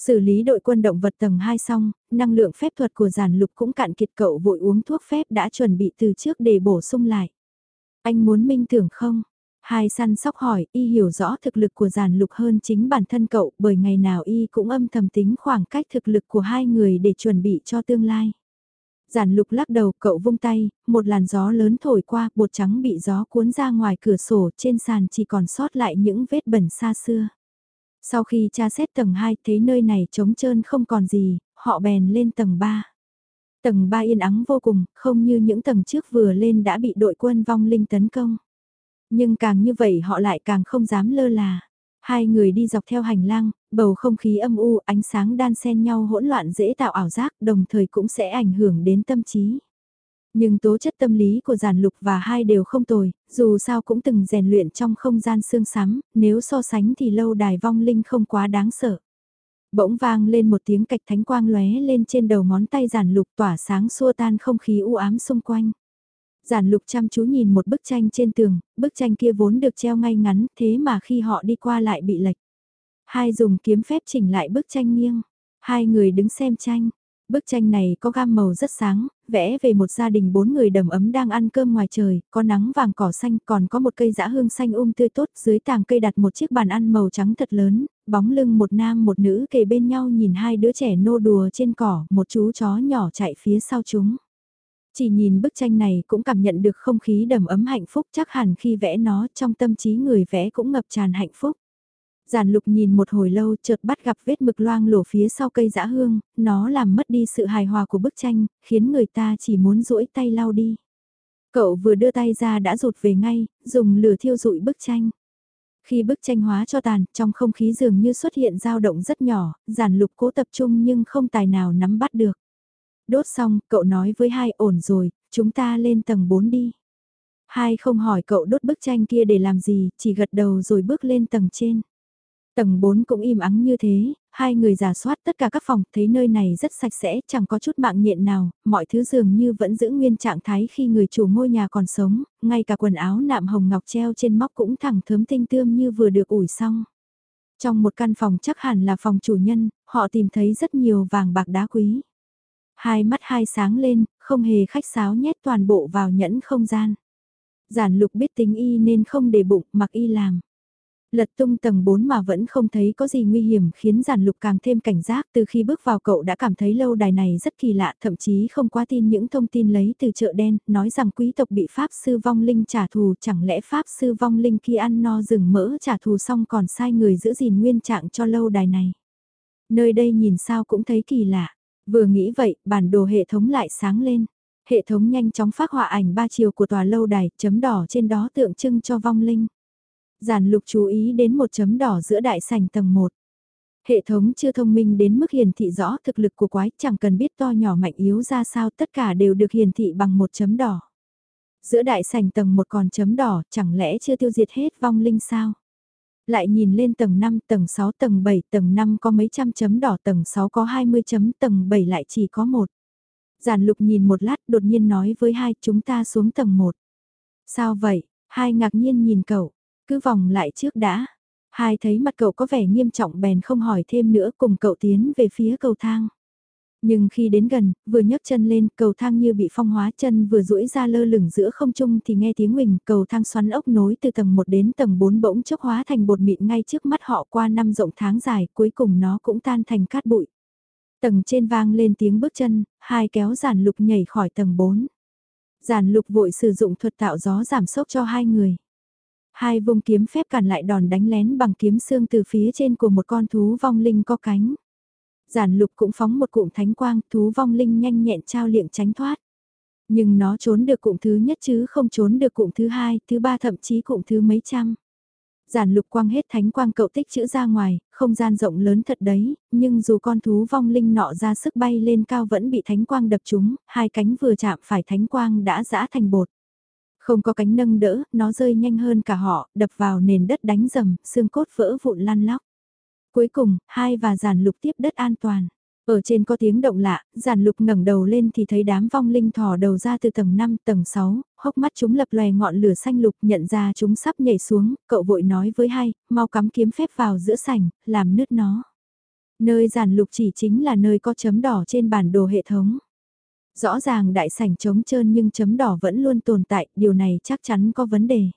Xử lý đội quân động vật tầng 2 xong, năng lượng phép thuật của giản lục cũng cạn kiệt cậu vội uống thuốc phép đã chuẩn bị từ trước để bổ sung lại. Anh muốn minh tưởng không? Hai săn sóc hỏi, y hiểu rõ thực lực của giản lục hơn chính bản thân cậu bởi ngày nào y cũng âm thầm tính khoảng cách thực lực của hai người để chuẩn bị cho tương lai. Giản lục lắc đầu, cậu vung tay, một làn gió lớn thổi qua, bột trắng bị gió cuốn ra ngoài cửa sổ, trên sàn chỉ còn sót lại những vết bẩn xa xưa. Sau khi tra xét tầng 2 thấy nơi này trống trơn không còn gì, họ bèn lên tầng 3. Tầng 3 yên ắng vô cùng, không như những tầng trước vừa lên đã bị đội quân vong linh tấn công. Nhưng càng như vậy họ lại càng không dám lơ là. Hai người đi dọc theo hành lang, bầu không khí âm u, ánh sáng đan xen nhau hỗn loạn dễ tạo ảo giác, đồng thời cũng sẽ ảnh hưởng đến tâm trí. Nhưng tố chất tâm lý của giản lục và hai đều không tồi, dù sao cũng từng rèn luyện trong không gian xương sắm, nếu so sánh thì lâu đài vong linh không quá đáng sợ. Bỗng vang lên một tiếng cạch thánh quang lóe lên trên đầu ngón tay giản lục tỏa sáng xua tan không khí u ám xung quanh. Giản lục chăm chú nhìn một bức tranh trên tường, bức tranh kia vốn được treo ngay ngắn thế mà khi họ đi qua lại bị lệch. Hai dùng kiếm phép chỉnh lại bức tranh nghiêng. Hai người đứng xem tranh. Bức tranh này có gam màu rất sáng, vẽ về một gia đình bốn người đầm ấm đang ăn cơm ngoài trời, có nắng vàng cỏ xanh, còn có một cây dã hương xanh um tươi tốt, dưới tàng cây đặt một chiếc bàn ăn màu trắng thật lớn, bóng lưng một nam một nữ kề bên nhau nhìn hai đứa trẻ nô đùa trên cỏ, một chú chó nhỏ chạy phía sau chúng. Chỉ nhìn bức tranh này cũng cảm nhận được không khí đầm ấm hạnh phúc chắc hẳn khi vẽ nó trong tâm trí người vẽ cũng ngập tràn hạnh phúc. Giản lục nhìn một hồi lâu chợt bắt gặp vết mực loang lổ phía sau cây dã hương, nó làm mất đi sự hài hòa của bức tranh, khiến người ta chỉ muốn duỗi tay lau đi. Cậu vừa đưa tay ra đã rụt về ngay, dùng lửa thiêu rụi bức tranh. Khi bức tranh hóa cho tàn, trong không khí dường như xuất hiện dao động rất nhỏ, giản lục cố tập trung nhưng không tài nào nắm bắt được. Đốt xong, cậu nói với hai ổn rồi, chúng ta lên tầng 4 đi. Hai không hỏi cậu đốt bức tranh kia để làm gì, chỉ gật đầu rồi bước lên tầng trên. Tầng 4 cũng im ắng như thế, hai người giả soát tất cả các phòng, thấy nơi này rất sạch sẽ, chẳng có chút mạng nhện nào, mọi thứ dường như vẫn giữ nguyên trạng thái khi người chủ ngôi nhà còn sống, ngay cả quần áo nạm hồng ngọc treo trên móc cũng thẳng thớm tinh tươm như vừa được ủi xong. Trong một căn phòng chắc hẳn là phòng chủ nhân, họ tìm thấy rất nhiều vàng bạc đá quý. Hai mắt hai sáng lên, không hề khách sáo nhét toàn bộ vào nhẫn không gian. Giản lục biết tính y nên không để bụng mặc y làm. Lật tung tầng 4 mà vẫn không thấy có gì nguy hiểm khiến giản lục càng thêm cảnh giác từ khi bước vào cậu đã cảm thấy lâu đài này rất kỳ lạ thậm chí không quá tin những thông tin lấy từ chợ đen nói rằng quý tộc bị Pháp sư vong linh trả thù chẳng lẽ Pháp sư vong linh khi ăn no rừng mỡ trả thù xong còn sai người giữ gìn nguyên trạng cho lâu đài này. Nơi đây nhìn sao cũng thấy kỳ lạ, vừa nghĩ vậy bản đồ hệ thống lại sáng lên. Hệ thống nhanh chóng phát họa ảnh ba chiều của tòa lâu đài, chấm đỏ trên đó tượng trưng cho vong linh. Giản lục chú ý đến một chấm đỏ giữa đại sảnh tầng 1. Hệ thống chưa thông minh đến mức hiển thị rõ thực lực của quái, chẳng cần biết to nhỏ mạnh yếu ra sao tất cả đều được hiển thị bằng một chấm đỏ. Giữa đại sảnh tầng 1 còn chấm đỏ, chẳng lẽ chưa tiêu diệt hết vong linh sao? Lại nhìn lên tầng 5, tầng 6, tầng 7, tầng 5 có mấy trăm chấm đỏ, tầng 6 có 20 chấm, tầng 7 lại chỉ có một. Giản lục nhìn một lát đột nhiên nói với hai chúng ta xuống tầng 1. Sao vậy? Hai ngạc nhiên nhìn cậu. Cứ vòng lại trước đã. Hai thấy mặt cậu có vẻ nghiêm trọng bèn không hỏi thêm nữa cùng cậu tiến về phía cầu thang. Nhưng khi đến gần, vừa nhấc chân lên, cầu thang như bị phong hóa chân vừa duỗi ra lơ lửng giữa không trung thì nghe tiếng huỳnh, cầu thang xoắn ốc nối từ tầng 1 đến tầng 4 bỗng chốc hóa thành bột mịn ngay trước mắt họ qua năm rộng tháng dài, cuối cùng nó cũng tan thành cát bụi. Tầng trên vang lên tiếng bước chân, hai kéo giản lục nhảy khỏi tầng 4. Giản lục vội sử dụng thuật tạo gió giảm sốc cho hai người. Hai vùng kiếm phép cản lại đòn đánh lén bằng kiếm xương từ phía trên của một con thú vong linh có cánh. Giản lục cũng phóng một cụm thánh quang, thú vong linh nhanh nhẹn trao liệng tránh thoát. Nhưng nó trốn được cụm thứ nhất chứ không trốn được cụm thứ hai, thứ ba thậm chí cụm thứ mấy trăm. Giản lục quang hết thánh quang cậu tích chữ ra ngoài, không gian rộng lớn thật đấy, nhưng dù con thú vong linh nọ ra sức bay lên cao vẫn bị thánh quang đập trúng, hai cánh vừa chạm phải thánh quang đã giã thành bột. Không có cánh nâng đỡ, nó rơi nhanh hơn cả họ, đập vào nền đất đánh rầm, xương cốt vỡ vụn lăn lóc. Cuối cùng, hai và giản lục tiếp đất an toàn. Ở trên có tiếng động lạ, giản lục ngẩng đầu lên thì thấy đám vong linh thò đầu ra từ tầng 5, tầng 6, hốc mắt chúng lập lòe ngọn lửa xanh lục nhận ra chúng sắp nhảy xuống, cậu vội nói với hai, mau cắm kiếm phép vào giữa sảnh, làm nứt nó. Nơi giản lục chỉ chính là nơi có chấm đỏ trên bản đồ hệ thống. Rõ ràng đại sảnh trống trơn nhưng chấm đỏ vẫn luôn tồn tại, điều này chắc chắn có vấn đề.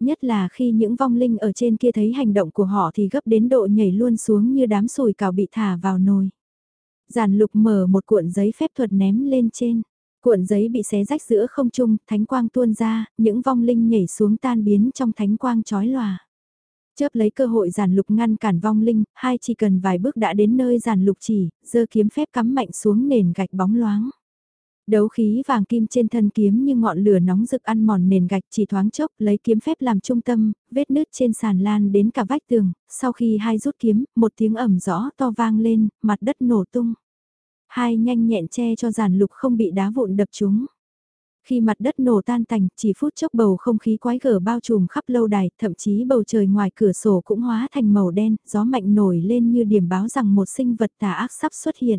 Nhất là khi những vong linh ở trên kia thấy hành động của họ thì gấp đến độ nhảy luôn xuống như đám sùi cào bị thả vào nồi. Giản lục mở một cuộn giấy phép thuật ném lên trên. Cuộn giấy bị xé rách giữa không trung, thánh quang tuôn ra, những vong linh nhảy xuống tan biến trong thánh quang chói lòa. Chớp lấy cơ hội giản lục ngăn cản vong linh, hai chỉ cần vài bước đã đến nơi giản lục chỉ, giơ kiếm phép cắm mạnh xuống nền gạch bóng loáng. Đấu khí vàng kim trên thân kiếm như ngọn lửa nóng rực ăn mòn nền gạch chỉ thoáng chốc lấy kiếm phép làm trung tâm, vết nứt trên sàn lan đến cả vách tường, sau khi hai rút kiếm, một tiếng ẩm rõ to vang lên, mặt đất nổ tung. Hai nhanh nhẹn che cho giàn lục không bị đá vụn đập chúng. Khi mặt đất nổ tan tành, chỉ phút chốc bầu không khí quái gở bao trùm khắp lâu đài, thậm chí bầu trời ngoài cửa sổ cũng hóa thành màu đen, gió mạnh nổi lên như điểm báo rằng một sinh vật tà ác sắp xuất hiện.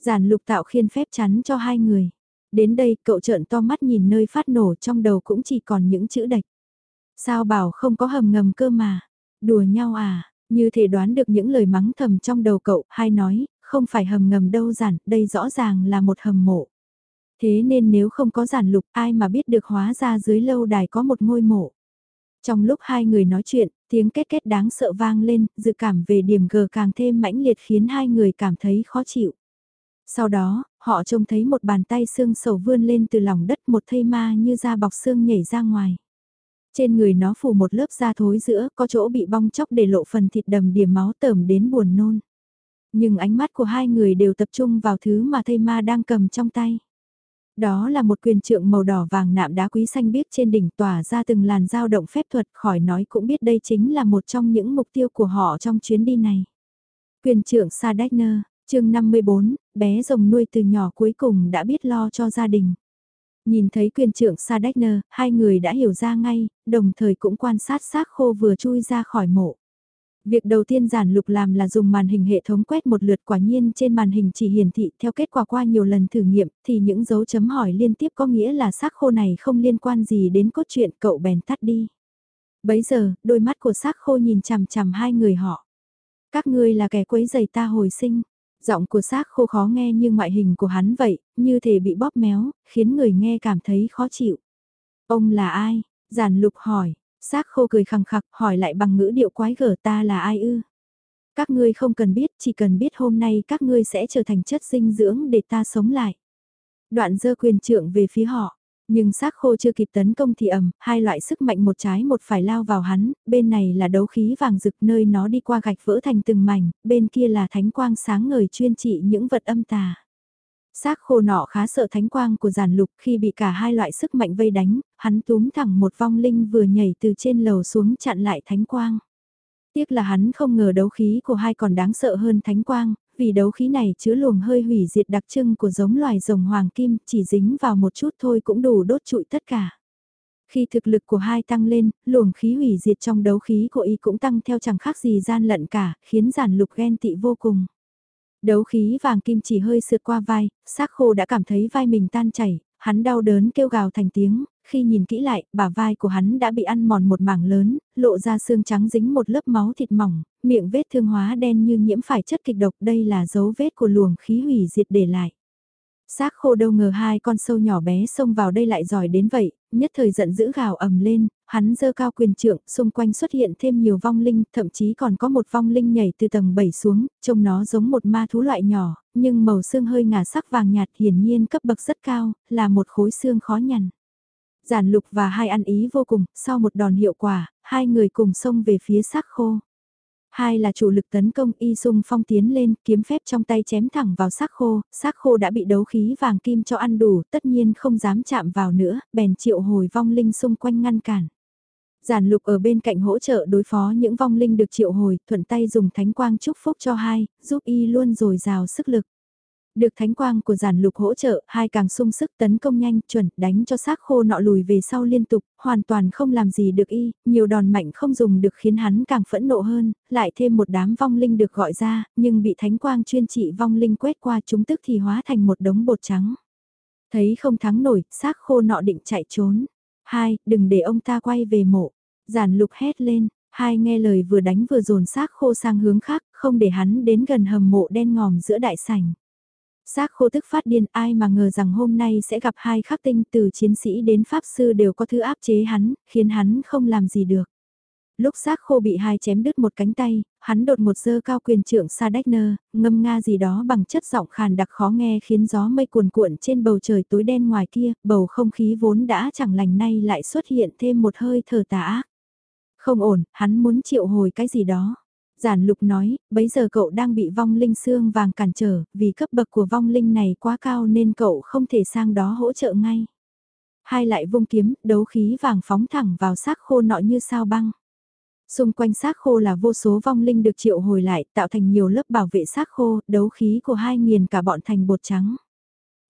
Giản lục tạo khiên phép chắn cho hai người. Đến đây cậu trợn to mắt nhìn nơi phát nổ trong đầu cũng chỉ còn những chữ đạch. Sao bảo không có hầm ngầm cơ mà. Đùa nhau à, Như thể đoán được những lời mắng thầm trong đầu cậu, hai nói, không phải hầm ngầm đâu giản, đây rõ ràng là một hầm mộ. Thế nên nếu không có giản lục ai mà biết được hóa ra dưới lâu đài có một ngôi mộ. Trong lúc hai người nói chuyện, tiếng kết kết đáng sợ vang lên, dự cảm về điểm G càng thêm mãnh liệt khiến hai người cảm thấy khó chịu. Sau đó, họ trông thấy một bàn tay xương sầu vươn lên từ lòng đất một thây ma như da bọc xương nhảy ra ngoài. Trên người nó phủ một lớp da thối giữa, có chỗ bị bong chóc để lộ phần thịt đầm điểm máu tởm đến buồn nôn. Nhưng ánh mắt của hai người đều tập trung vào thứ mà thây ma đang cầm trong tay. Đó là một quyền trượng màu đỏ vàng nạm đá quý xanh biếc trên đỉnh tỏa ra từng làn dao động phép thuật khỏi nói cũng biết đây chính là một trong những mục tiêu của họ trong chuyến đi này. Quyền trượng Sadechner, chương 54, bé rồng nuôi từ nhỏ cuối cùng đã biết lo cho gia đình. Nhìn thấy quyền trưởng Sadechner, hai người đã hiểu ra ngay, đồng thời cũng quan sát xác khô vừa chui ra khỏi mộ. Việc đầu tiên giản lục làm là dùng màn hình hệ thống quét một lượt quả nhiên trên màn hình chỉ hiển thị theo kết quả qua nhiều lần thử nghiệm thì những dấu chấm hỏi liên tiếp có nghĩa là xác khô này không liên quan gì đến cốt truyện cậu bèn tắt đi. Bấy giờ, đôi mắt của xác khô nhìn chằm chằm hai người họ. Các ngươi là kẻ quấy giày ta hồi sinh. Giọng của xác khô khó nghe như ngoại hình của hắn vậy, như thể bị bóp méo, khiến người nghe cảm thấy khó chịu. Ông là ai? Giản lục hỏi, Xác khô cười khẳng khặc hỏi lại bằng ngữ điệu quái gở ta là ai ư? Các ngươi không cần biết, chỉ cần biết hôm nay các ngươi sẽ trở thành chất dinh dưỡng để ta sống lại. Đoạn dơ quyền trượng về phía họ. Nhưng xác khô chưa kịp tấn công thì ầm, hai loại sức mạnh một trái một phải lao vào hắn, bên này là đấu khí vàng rực nơi nó đi qua gạch vỡ thành từng mảnh, bên kia là thánh quang sáng ngời chuyên trị những vật âm tà. Xác khô nọ khá sợ thánh quang của giản lục khi bị cả hai loại sức mạnh vây đánh, hắn túm thẳng một vong linh vừa nhảy từ trên lầu xuống chặn lại thánh quang. Tiếc là hắn không ngờ đấu khí của hai còn đáng sợ hơn thánh quang, vì đấu khí này chứa luồng hơi hủy diệt đặc trưng của giống loài rồng hoàng kim, chỉ dính vào một chút thôi cũng đủ đốt trụi tất cả. Khi thực lực của hai tăng lên, luồng khí hủy diệt trong đấu khí của y cũng tăng theo chẳng khác gì gian lận cả, khiến giản lục ghen tị vô cùng. Đấu khí vàng kim chỉ hơi sượt qua vai, xác khô đã cảm thấy vai mình tan chảy, hắn đau đớn kêu gào thành tiếng, khi nhìn kỹ lại, bả vai của hắn đã bị ăn mòn một mảng lớn, lộ ra xương trắng dính một lớp máu thịt mỏng, miệng vết thương hóa đen như nhiễm phải chất kịch độc đây là dấu vết của luồng khí hủy diệt để lại. Xác khô đâu ngờ hai con sâu nhỏ bé xông vào đây lại giỏi đến vậy, nhất thời giận dữ gào ầm lên, hắn dơ cao quyền trượng, xung quanh xuất hiện thêm nhiều vong linh, thậm chí còn có một vong linh nhảy từ tầng 7 xuống, trông nó giống một ma thú loại nhỏ, nhưng màu xương hơi ngả sắc vàng nhạt hiển nhiên cấp bậc rất cao, là một khối xương khó nhằn. Giản lục và hai ăn ý vô cùng, sau một đòn hiệu quả, hai người cùng xông về phía xác khô. Hai là chủ lực tấn công y sung phong tiến lên, kiếm phép trong tay chém thẳng vào xác khô, xác khô đã bị đấu khí vàng kim cho ăn đủ, tất nhiên không dám chạm vào nữa, bèn triệu hồi vong linh xung quanh ngăn cản. Giản lục ở bên cạnh hỗ trợ đối phó những vong linh được triệu hồi, thuận tay dùng thánh quang chúc phúc cho hai, giúp y luôn dồi dào sức lực. Được thánh quang của giản lục hỗ trợ, hai càng sung sức tấn công nhanh, chuẩn, đánh cho xác khô nọ lùi về sau liên tục, hoàn toàn không làm gì được y, nhiều đòn mạnh không dùng được khiến hắn càng phẫn nộ hơn, lại thêm một đám vong linh được gọi ra, nhưng bị thánh quang chuyên trị vong linh quét qua chúng tức thì hóa thành một đống bột trắng. Thấy không thắng nổi, xác khô nọ định chạy trốn. Hai, đừng để ông ta quay về mộ. Giản lục hét lên, hai nghe lời vừa đánh vừa dồn xác khô sang hướng khác, không để hắn đến gần hầm mộ đen ngòm giữa đại sảnh. Xác khô tức phát điên ai mà ngờ rằng hôm nay sẽ gặp hai khắc tinh từ chiến sĩ đến pháp sư đều có thứ áp chế hắn, khiến hắn không làm gì được. Lúc xác khô bị hai chém đứt một cánh tay, hắn đột một dơ cao quyền trưởng Sadechner, ngâm nga gì đó bằng chất giọng khàn đặc khó nghe khiến gió mây cuồn cuộn trên bầu trời tối đen ngoài kia, bầu không khí vốn đã chẳng lành nay lại xuất hiện thêm một hơi thở tả. Không ổn, hắn muốn triệu hồi cái gì đó. Giản lục nói, bấy giờ cậu đang bị vong linh xương vàng cản trở, vì cấp bậc của vong linh này quá cao nên cậu không thể sang đó hỗ trợ ngay. Hai lại vung kiếm, đấu khí vàng phóng thẳng vào xác khô nọ như sao băng. Xung quanh xác khô là vô số vong linh được triệu hồi lại, tạo thành nhiều lớp bảo vệ xác khô, đấu khí của hai nghiền cả bọn thành bột trắng.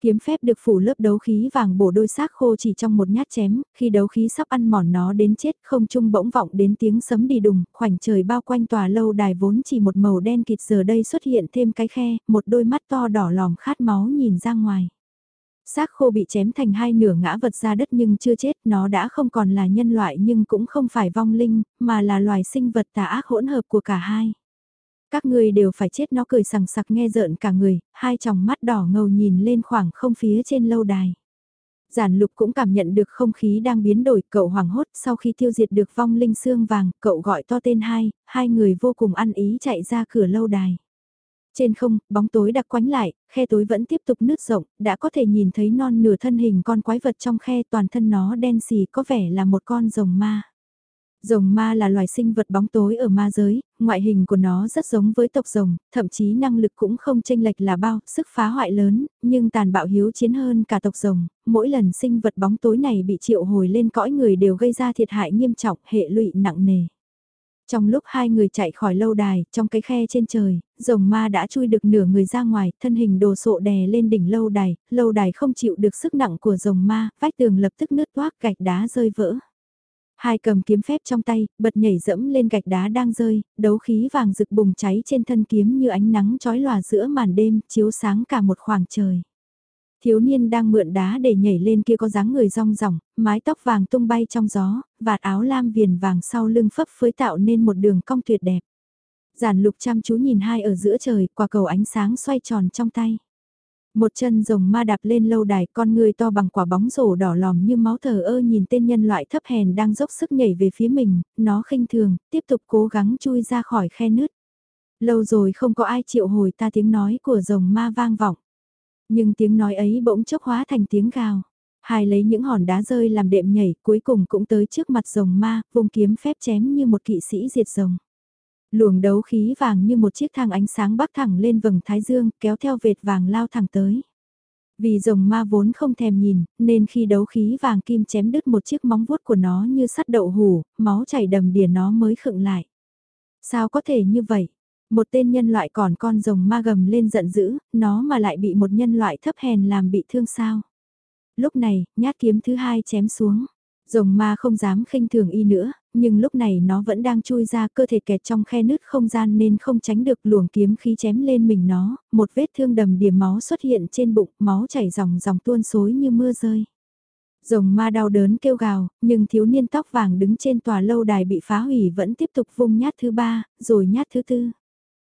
Kiếm phép được phủ lớp đấu khí vàng bổ đôi xác khô chỉ trong một nhát chém, khi đấu khí sắp ăn mòn nó đến chết không trung bỗng vọng đến tiếng sấm đi đùng, khoảnh trời bao quanh tòa lâu đài vốn chỉ một màu đen kịt giờ đây xuất hiện thêm cái khe, một đôi mắt to đỏ lòm khát máu nhìn ra ngoài. Xác khô bị chém thành hai nửa ngã vật ra đất nhưng chưa chết, nó đã không còn là nhân loại nhưng cũng không phải vong linh, mà là loài sinh vật tà ác hỗn hợp của cả hai. Các người đều phải chết nó cười sằng sặc nghe rợn cả người, hai tròng mắt đỏ ngầu nhìn lên khoảng không phía trên lâu đài. Giản lục cũng cảm nhận được không khí đang biến đổi, cậu hoảng hốt sau khi tiêu diệt được vong linh xương vàng, cậu gọi to tên hai, hai người vô cùng ăn ý chạy ra cửa lâu đài. Trên không, bóng tối đặc quánh lại, khe tối vẫn tiếp tục nứt rộng, đã có thể nhìn thấy non nửa thân hình con quái vật trong khe toàn thân nó đen xì có vẻ là một con rồng ma. Rồng ma là loài sinh vật bóng tối ở ma giới, ngoại hình của nó rất giống với tộc rồng, thậm chí năng lực cũng không chênh lệch là bao, sức phá hoại lớn, nhưng tàn bạo hiếu chiến hơn cả tộc rồng, mỗi lần sinh vật bóng tối này bị triệu hồi lên cõi người đều gây ra thiệt hại nghiêm trọng, hệ lụy nặng nề. Trong lúc hai người chạy khỏi lâu đài, trong cái khe trên trời, rồng ma đã chui được nửa người ra ngoài, thân hình đồ sộ đè lên đỉnh lâu đài, lâu đài không chịu được sức nặng của rồng ma, vách tường lập tức nứt toác gạch đá rơi vỡ. Hai cầm kiếm phép trong tay, bật nhảy dẫm lên gạch đá đang rơi, đấu khí vàng rực bùng cháy trên thân kiếm như ánh nắng chói lòa giữa màn đêm, chiếu sáng cả một khoảng trời. Thiếu niên đang mượn đá để nhảy lên kia có dáng người rong ròng, mái tóc vàng tung bay trong gió, vạt áo lam viền vàng sau lưng phấp phới tạo nên một đường cong tuyệt đẹp. Giản lục chăm chú nhìn hai ở giữa trời, quả cầu ánh sáng xoay tròn trong tay. Một chân rồng ma đạp lên lâu đài, con người to bằng quả bóng rổ đỏ lòm như máu thờ ơ nhìn tên nhân loại thấp hèn đang dốc sức nhảy về phía mình, nó khinh thường, tiếp tục cố gắng chui ra khỏi khe nứt. Lâu rồi không có ai chịu hồi ta tiếng nói của rồng ma vang vọng. Nhưng tiếng nói ấy bỗng chốc hóa thành tiếng gào. Hai lấy những hòn đá rơi làm đệm nhảy, cuối cùng cũng tới trước mặt rồng ma, vùng kiếm phép chém như một kỵ sĩ diệt rồng. Luồng đấu khí vàng như một chiếc thang ánh sáng bắc thẳng lên vầng thái dương, kéo theo vệt vàng lao thẳng tới. Vì rồng ma vốn không thèm nhìn, nên khi đấu khí vàng kim chém đứt một chiếc móng vuốt của nó như sắt đậu hủ, máu chảy đầm đìa nó mới khựng lại. Sao có thể như vậy? Một tên nhân loại còn con rồng ma gầm lên giận dữ, nó mà lại bị một nhân loại thấp hèn làm bị thương sao? Lúc này, nhát kiếm thứ hai chém xuống. Rồng ma không dám khinh thường y nữa, nhưng lúc này nó vẫn đang chui ra cơ thể kẹt trong khe nứt không gian nên không tránh được luồng kiếm khí chém lên mình nó, một vết thương đầm điểm máu xuất hiện trên bụng, máu chảy dòng dòng tuôn xối như mưa rơi. Rồng ma đau đớn kêu gào, nhưng thiếu niên tóc vàng đứng trên tòa lâu đài bị phá hủy vẫn tiếp tục vung nhát thứ ba, rồi nhát thứ tư.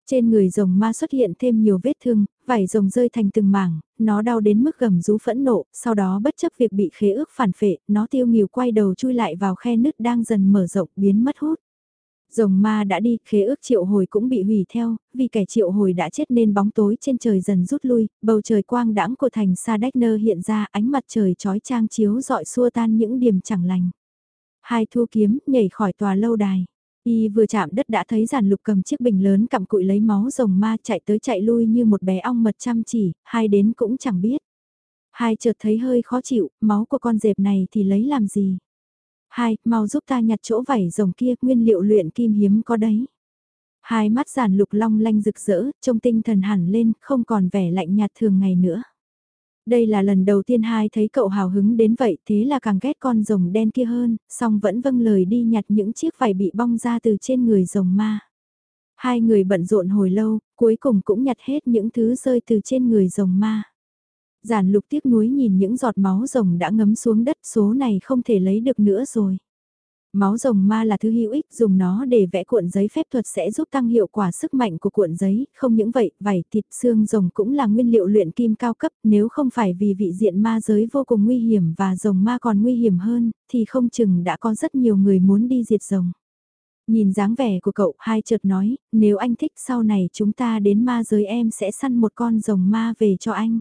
Trên người rồng ma xuất hiện thêm nhiều vết thương, vải rồng rơi thành từng mảng, nó đau đến mức gầm rú phẫn nộ, sau đó bất chấp việc bị khế ước phản phệ, nó tiêu nghỉu quay đầu chui lại vào khe nứt đang dần mở rộng biến mất hút. Rồng ma đã đi, khế ước triệu hồi cũng bị hủy theo, vì kẻ triệu hồi đã chết nên bóng tối trên trời dần rút lui, bầu trời quang đãng của thành Sa Đách Nơ hiện ra ánh mặt trời trói trang chiếu dọi xua tan những điểm chẳng lành. Hai thu kiếm nhảy khỏi tòa lâu đài. Y vừa chạm đất đã thấy giàn lục cầm chiếc bình lớn cặm cụi lấy máu rồng ma chạy tới chạy lui như một bé ong mật chăm chỉ, hai đến cũng chẳng biết. Hai chợt thấy hơi khó chịu, máu của con dẹp này thì lấy làm gì? Hai, mau giúp ta nhặt chỗ vảy rồng kia, nguyên liệu luyện kim hiếm có đấy. Hai mắt giàn lục long lanh rực rỡ, trông tinh thần hẳn lên, không còn vẻ lạnh nhạt thường ngày nữa. Đây là lần đầu tiên hai thấy cậu hào hứng đến vậy thế là càng ghét con rồng đen kia hơn, song vẫn vâng lời đi nhặt những chiếc vải bị bong ra từ trên người rồng ma. Hai người bận rộn hồi lâu, cuối cùng cũng nhặt hết những thứ rơi từ trên người rồng ma. Giản lục tiếc nuối nhìn những giọt máu rồng đã ngấm xuống đất số này không thể lấy được nữa rồi. Máu rồng ma là thứ hữu ích, dùng nó để vẽ cuộn giấy phép thuật sẽ giúp tăng hiệu quả sức mạnh của cuộn giấy, không những vậy, vảy, thịt, xương rồng cũng là nguyên liệu luyện kim cao cấp, nếu không phải vì vị diện ma giới vô cùng nguy hiểm và rồng ma còn nguy hiểm hơn, thì không chừng đã có rất nhiều người muốn đi diệt rồng. Nhìn dáng vẻ của cậu, hai chợt nói, nếu anh thích sau này chúng ta đến ma giới em sẽ săn một con rồng ma về cho anh.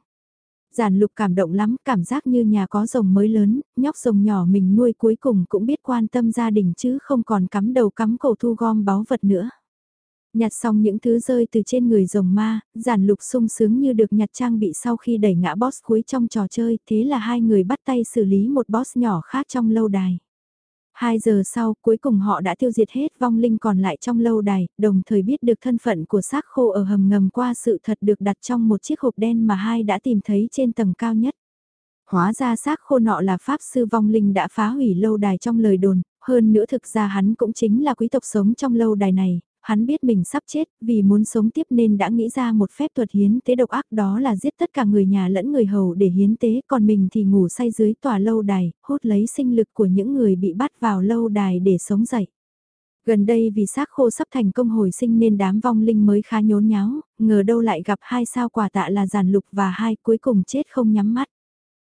Giản lục cảm động lắm, cảm giác như nhà có rồng mới lớn, nhóc rồng nhỏ mình nuôi cuối cùng cũng biết quan tâm gia đình chứ không còn cắm đầu cắm cổ thu gom báu vật nữa. Nhặt xong những thứ rơi từ trên người rồng ma, giản lục sung sướng như được nhặt trang bị sau khi đẩy ngã boss cuối trong trò chơi, thế là hai người bắt tay xử lý một boss nhỏ khác trong lâu đài. Hai giờ sau, cuối cùng họ đã tiêu diệt hết vong linh còn lại trong lâu đài, đồng thời biết được thân phận của xác khô ở hầm ngầm qua sự thật được đặt trong một chiếc hộp đen mà hai đã tìm thấy trên tầng cao nhất. Hóa ra xác khô nọ là pháp sư vong linh đã phá hủy lâu đài trong lời đồn, hơn nữa thực ra hắn cũng chính là quý tộc sống trong lâu đài này, hắn biết mình sắp chết, vì muốn sống tiếp nên đã nghĩ ra một phép thuật hiến tế độc ác đó là giết tất cả người nhà lẫn người hầu để hiến tế, còn mình thì ngủ say dưới tòa lâu đài, hút lấy sinh lực của những người bị bắt vào lâu đài để sống dậy. Gần đây vì xác khô sắp thành công hồi sinh nên đám vong linh mới khá nhốn nháo, ngờ đâu lại gặp hai sao quả tạ là giàn lục và hai cuối cùng chết không nhắm mắt.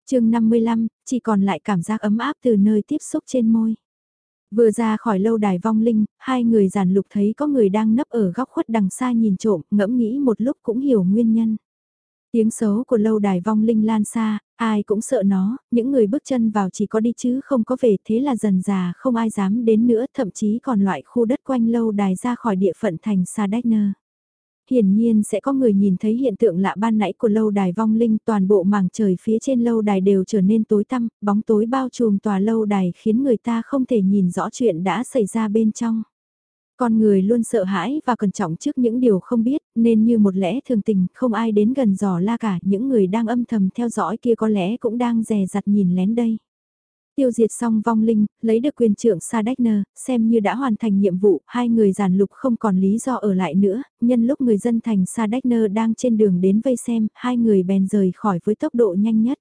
chương 55, chỉ còn lại cảm giác ấm áp từ nơi tiếp xúc trên môi. Vừa ra khỏi lâu đài vong linh, hai người giàn lục thấy có người đang nấp ở góc khuất đằng xa nhìn trộm, ngẫm nghĩ một lúc cũng hiểu nguyên nhân. Tiếng xấu của lâu đài vong linh lan xa, ai cũng sợ nó, những người bước chân vào chỉ có đi chứ không có về thế là dần già không ai dám đến nữa thậm chí còn loại khu đất quanh lâu đài ra khỏi địa phận thành Sa Đách Nơ. Hiển nhiên sẽ có người nhìn thấy hiện tượng lạ ban nãy của lâu đài vong linh toàn bộ mảng trời phía trên lâu đài đều trở nên tối tăm, bóng tối bao trùm tòa lâu đài khiến người ta không thể nhìn rõ chuyện đã xảy ra bên trong. Con người luôn sợ hãi và cẩn trọng trước những điều không biết, nên như một lẽ thường tình, không ai đến gần giò la cả, những người đang âm thầm theo dõi kia có lẽ cũng đang dè dặt nhìn lén đây. Tiêu diệt xong vong linh, lấy được quyền trưởng Sadechner, xem như đã hoàn thành nhiệm vụ, hai người giàn lục không còn lý do ở lại nữa, nhân lúc người dân thành Sadechner đang trên đường đến vây xem, hai người bèn rời khỏi với tốc độ nhanh nhất.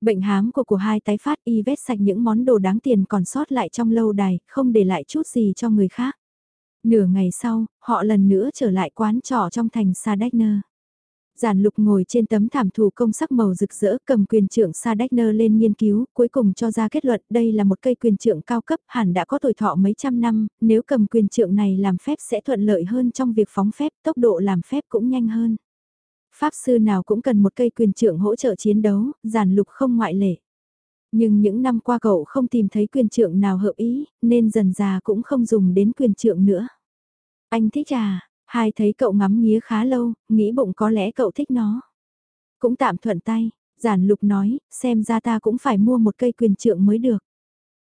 Bệnh hám của của hai tái phát y vết sạch những món đồ đáng tiền còn sót lại trong lâu đài, không để lại chút gì cho người khác. Nửa ngày sau, họ lần nữa trở lại quán trọ trong thành Sadechner. Giản lục ngồi trên tấm thảm thủ công sắc màu rực rỡ cầm quyền trưởng Sadechner lên nghiên cứu, cuối cùng cho ra kết luận đây là một cây quyền trưởng cao cấp hẳn đã có tuổi thọ mấy trăm năm, nếu cầm quyền trưởng này làm phép sẽ thuận lợi hơn trong việc phóng phép, tốc độ làm phép cũng nhanh hơn. Pháp sư nào cũng cần một cây quyền trưởng hỗ trợ chiến đấu, giản lục không ngoại lệ. Nhưng những năm qua cậu không tìm thấy quyền trưởng nào hợp ý, nên dần già cũng không dùng đến quyền trưởng nữa. Anh thích à, hai thấy cậu ngắm nghía khá lâu, nghĩ bụng có lẽ cậu thích nó. Cũng tạm thuận tay, giản lục nói, xem ra ta cũng phải mua một cây quyền trượng mới được.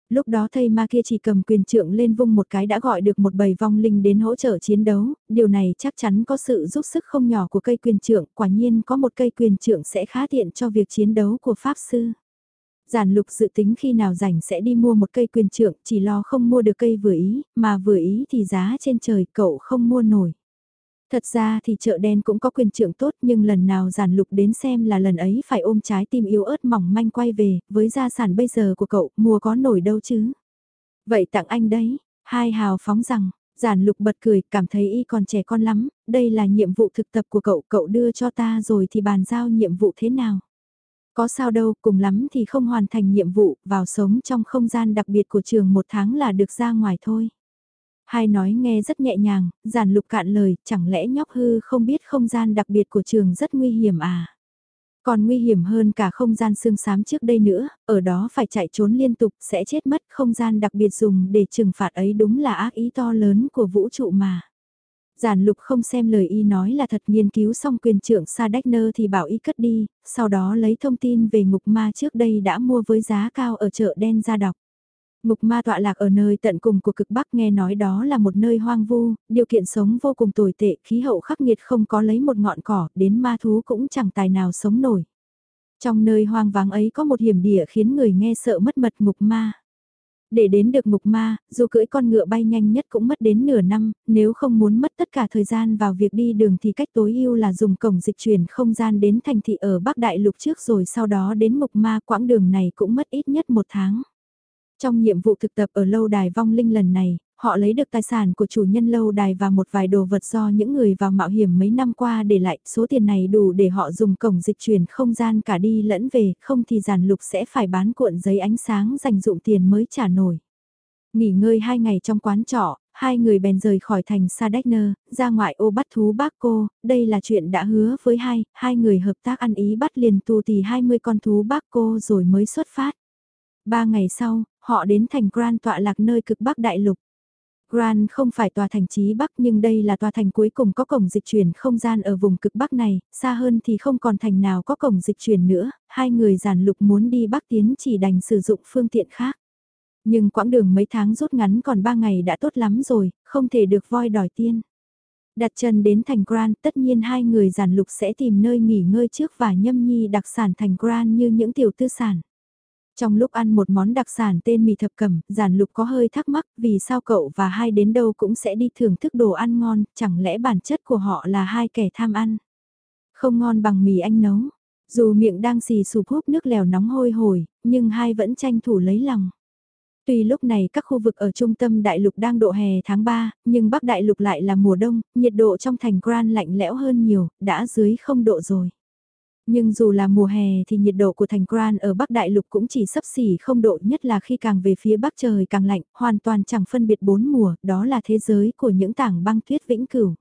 Lúc đó thầy ma kia chỉ cầm quyền trượng lên vung một cái đã gọi được một bầy vong linh đến hỗ trợ chiến đấu, điều này chắc chắn có sự giúp sức không nhỏ của cây quyền trượng, quả nhiên có một cây quyền trượng sẽ khá tiện cho việc chiến đấu của Pháp Sư. Giản lục dự tính khi nào rảnh sẽ đi mua một cây quyền trượng, chỉ lo không mua được cây vừa ý, mà vừa ý thì giá trên trời cậu không mua nổi. Thật ra thì chợ đen cũng có quyền trưởng tốt nhưng lần nào giản lục đến xem là lần ấy phải ôm trái tim yếu ớt mỏng manh quay về, với gia sản bây giờ của cậu, mua có nổi đâu chứ. Vậy tặng anh đấy, hai hào phóng rằng, giản lục bật cười, cảm thấy y còn trẻ con lắm, đây là nhiệm vụ thực tập của cậu, cậu đưa cho ta rồi thì bàn giao nhiệm vụ thế nào. Có sao đâu, cùng lắm thì không hoàn thành nhiệm vụ, vào sống trong không gian đặc biệt của trường một tháng là được ra ngoài thôi. Hai nói nghe rất nhẹ nhàng, giản lục cạn lời, chẳng lẽ nhóc hư không biết không gian đặc biệt của trường rất nguy hiểm à? Còn nguy hiểm hơn cả không gian xương xám trước đây nữa, ở đó phải chạy trốn liên tục sẽ chết mất không gian đặc biệt dùng để trừng phạt ấy đúng là ác ý to lớn của vũ trụ mà. Giản lục không xem lời y nói là thật nghiên cứu xong quyền trưởng Sa Đách Nơ thì bảo y cất đi, sau đó lấy thông tin về ngục ma trước đây đã mua với giá cao ở chợ đen ra đọc. Ngục ma tọa lạc ở nơi tận cùng của cực Bắc nghe nói đó là một nơi hoang vu, điều kiện sống vô cùng tồi tệ, khí hậu khắc nghiệt không có lấy một ngọn cỏ, đến ma thú cũng chẳng tài nào sống nổi. Trong nơi hoang vắng ấy có một hiểm địa khiến người nghe sợ mất mật ngục ma. Để đến được ngục ma, dù cưỡi con ngựa bay nhanh nhất cũng mất đến nửa năm, nếu không muốn mất tất cả thời gian vào việc đi đường thì cách tối ưu là dùng cổng dịch chuyển không gian đến thành thị ở Bắc Đại Lục trước rồi sau đó đến ngục ma quãng đường này cũng mất ít nhất một tháng. Trong nhiệm vụ thực tập ở lâu đài vong linh lần này, họ lấy được tài sản của chủ nhân lâu đài và một vài đồ vật do những người vào mạo hiểm mấy năm qua để lại, số tiền này đủ để họ dùng cổng dịch chuyển không gian cả đi lẫn về, không thì giàn lục sẽ phải bán cuộn giấy ánh sáng dành dụng tiền mới trả nổi. Nghỉ ngơi hai ngày trong quán trọ, hai người bèn rời khỏi thành Sadechner, ra ngoại ô bắt thú bác cô, đây là chuyện đã hứa với hai, hai người hợp tác ăn ý bắt liền tù tì 20 con thú bác cô rồi mới xuất phát. Ba ngày sau, họ đến thành Grand tọa lạc nơi cực Bắc Đại Lục. Grand không phải tòa thành trí Bắc nhưng đây là tòa thành cuối cùng có cổng dịch chuyển không gian ở vùng cực Bắc này, xa hơn thì không còn thành nào có cổng dịch chuyển nữa, hai người giản lục muốn đi Bắc tiến chỉ đành sử dụng phương tiện khác. Nhưng quãng đường mấy tháng rút ngắn còn ba ngày đã tốt lắm rồi, không thể được voi đòi tiên. Đặt chân đến thành Grand tất nhiên hai người giản lục sẽ tìm nơi nghỉ ngơi trước và nhâm nhi đặc sản thành Grand như những tiểu tư sản. Trong lúc ăn một món đặc sản tên mì thập cẩm, giản lục có hơi thắc mắc vì sao cậu và hai đến đâu cũng sẽ đi thưởng thức đồ ăn ngon, chẳng lẽ bản chất của họ là hai kẻ tham ăn. Không ngon bằng mì anh nấu, dù miệng đang xì sụp húp nước lèo nóng hôi hổi, nhưng hai vẫn tranh thủ lấy lòng. Tuy lúc này các khu vực ở trung tâm đại lục đang độ hè tháng 3, nhưng bắc đại lục lại là mùa đông, nhiệt độ trong thành Grand lạnh lẽo hơn nhiều, đã dưới không độ rồi. Nhưng dù là mùa hè thì nhiệt độ của thành Grand ở Bắc Đại Lục cũng chỉ sấp xỉ không độ nhất là khi càng về phía Bắc trời càng lạnh, hoàn toàn chẳng phân biệt bốn mùa, đó là thế giới của những tảng băng tuyết vĩnh cửu.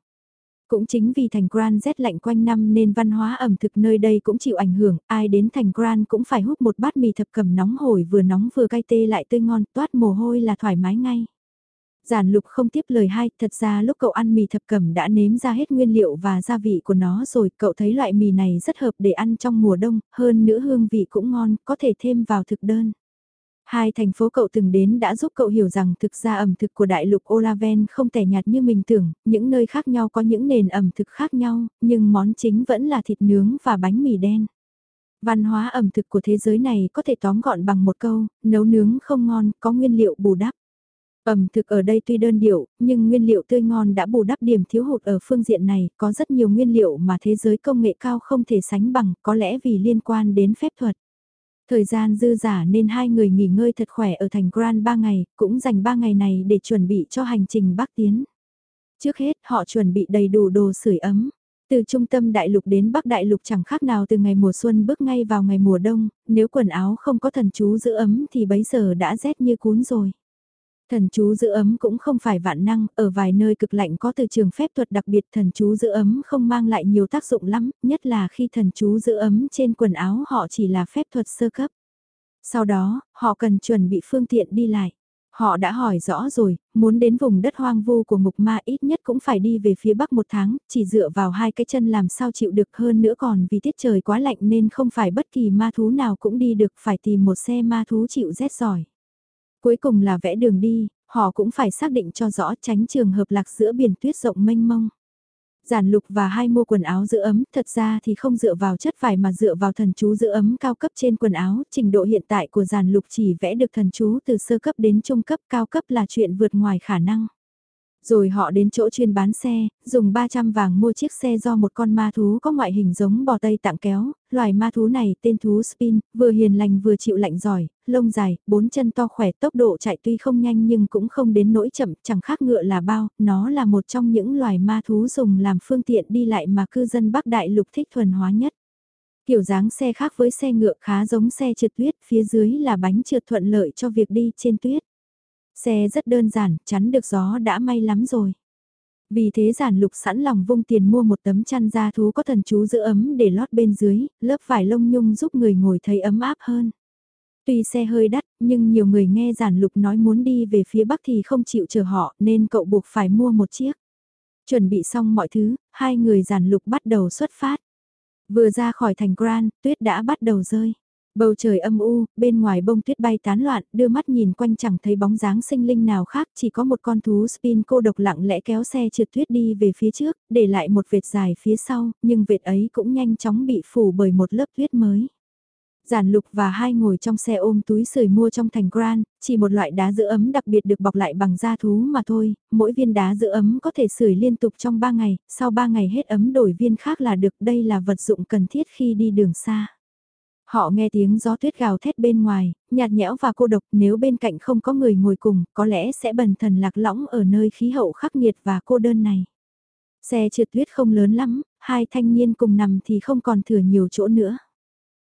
Cũng chính vì thành Grand rét lạnh quanh năm nên văn hóa ẩm thực nơi đây cũng chịu ảnh hưởng, ai đến thành Grand cũng phải hút một bát mì thập cẩm nóng hổi vừa nóng vừa cay tê lại tươi ngon, toát mồ hôi là thoải mái ngay. Giản lục không tiếp lời hay, thật ra lúc cậu ăn mì thập cẩm đã nếm ra hết nguyên liệu và gia vị của nó rồi, cậu thấy loại mì này rất hợp để ăn trong mùa đông, hơn nữa hương vị cũng ngon, có thể thêm vào thực đơn. Hai thành phố cậu từng đến đã giúp cậu hiểu rằng thực ra ẩm thực của đại lục Olaven không tẻ nhạt như mình tưởng, những nơi khác nhau có những nền ẩm thực khác nhau, nhưng món chính vẫn là thịt nướng và bánh mì đen. Văn hóa ẩm thực của thế giới này có thể tóm gọn bằng một câu, nấu nướng không ngon, có nguyên liệu bù đắp. Ẩm thực ở đây tuy đơn điệu, nhưng nguyên liệu tươi ngon đã bù đắp điểm thiếu hụt ở phương diện này, có rất nhiều nguyên liệu mà thế giới công nghệ cao không thể sánh bằng, có lẽ vì liên quan đến phép thuật. Thời gian dư giả nên hai người nghỉ ngơi thật khỏe ở thành Grand 3 ngày, cũng dành 3 ngày này để chuẩn bị cho hành trình Bắc Tiến. Trước hết, họ chuẩn bị đầy đủ đồ sưởi ấm. Từ trung tâm đại lục đến bắc đại lục chẳng khác nào từ ngày mùa xuân bước ngay vào ngày mùa đông, nếu quần áo không có thần chú giữ ấm thì bấy giờ đã rét như cún rồi. Thần chú giữ ấm cũng không phải vạn năng, ở vài nơi cực lạnh có từ trường phép thuật đặc biệt thần chú giữ ấm không mang lại nhiều tác dụng lắm, nhất là khi thần chú giữ ấm trên quần áo họ chỉ là phép thuật sơ cấp. Sau đó, họ cần chuẩn bị phương tiện đi lại. Họ đã hỏi rõ rồi, muốn đến vùng đất hoang vu của ngục ma ít nhất cũng phải đi về phía bắc một tháng, chỉ dựa vào hai cái chân làm sao chịu được hơn nữa còn vì tiết trời quá lạnh nên không phải bất kỳ ma thú nào cũng đi được phải tìm một xe ma thú chịu rét giỏi. Cuối cùng là vẽ đường đi, họ cũng phải xác định cho rõ tránh trường hợp lạc giữa biển tuyết rộng mênh mông. Giản lục và hai mua quần áo giữ ấm, thật ra thì không dựa vào chất vải mà dựa vào thần chú giữ ấm cao cấp trên quần áo, trình độ hiện tại của giản lục chỉ vẽ được thần chú từ sơ cấp đến trung cấp cao cấp là chuyện vượt ngoài khả năng. Rồi họ đến chỗ chuyên bán xe, dùng 300 vàng mua chiếc xe do một con ma thú có ngoại hình giống bò tây tặng kéo, loài ma thú này tên thú Spin, vừa hiền lành vừa chịu lạnh giỏi, lông dài, bốn chân to khỏe tốc độ chạy tuy không nhanh nhưng cũng không đến nỗi chậm, chẳng khác ngựa là bao, nó là một trong những loài ma thú dùng làm phương tiện đi lại mà cư dân Bắc Đại Lục thích thuần hóa nhất. Kiểu dáng xe khác với xe ngựa khá giống xe trượt tuyết, phía dưới là bánh trượt thuận lợi cho việc đi trên tuyết. Xe rất đơn giản, chắn được gió đã may lắm rồi. Vì thế giản lục sẵn lòng vung tiền mua một tấm chăn da thú có thần chú giữ ấm để lót bên dưới, lớp vải lông nhung giúp người ngồi thấy ấm áp hơn. Tuy xe hơi đắt, nhưng nhiều người nghe giản lục nói muốn đi về phía bắc thì không chịu chờ họ nên cậu buộc phải mua một chiếc. Chuẩn bị xong mọi thứ, hai người giản lục bắt đầu xuất phát. Vừa ra khỏi thành Grand, tuyết đã bắt đầu rơi. Bầu trời âm u, bên ngoài bông tuyết bay tán loạn, đưa mắt nhìn quanh chẳng thấy bóng dáng sinh linh nào khác, chỉ có một con thú spin cô độc lặng lẽ kéo xe trượt tuyết đi về phía trước, để lại một vệt dài phía sau, nhưng vệt ấy cũng nhanh chóng bị phủ bởi một lớp tuyết mới. Giản lục và hai ngồi trong xe ôm túi sưởi mua trong thành Grand, chỉ một loại đá giữ ấm đặc biệt được bọc lại bằng da thú mà thôi, mỗi viên đá giữ ấm có thể sưởi liên tục trong 3 ngày, sau 3 ngày hết ấm đổi viên khác là được, đây là vật dụng cần thiết khi đi đường xa. Họ nghe tiếng gió tuyết gào thét bên ngoài, nhạt nhẽo và cô độc nếu bên cạnh không có người ngồi cùng, có lẽ sẽ bần thần lạc lõng ở nơi khí hậu khắc nghiệt và cô đơn này. Xe trượt tuyết không lớn lắm, hai thanh niên cùng nằm thì không còn thừa nhiều chỗ nữa.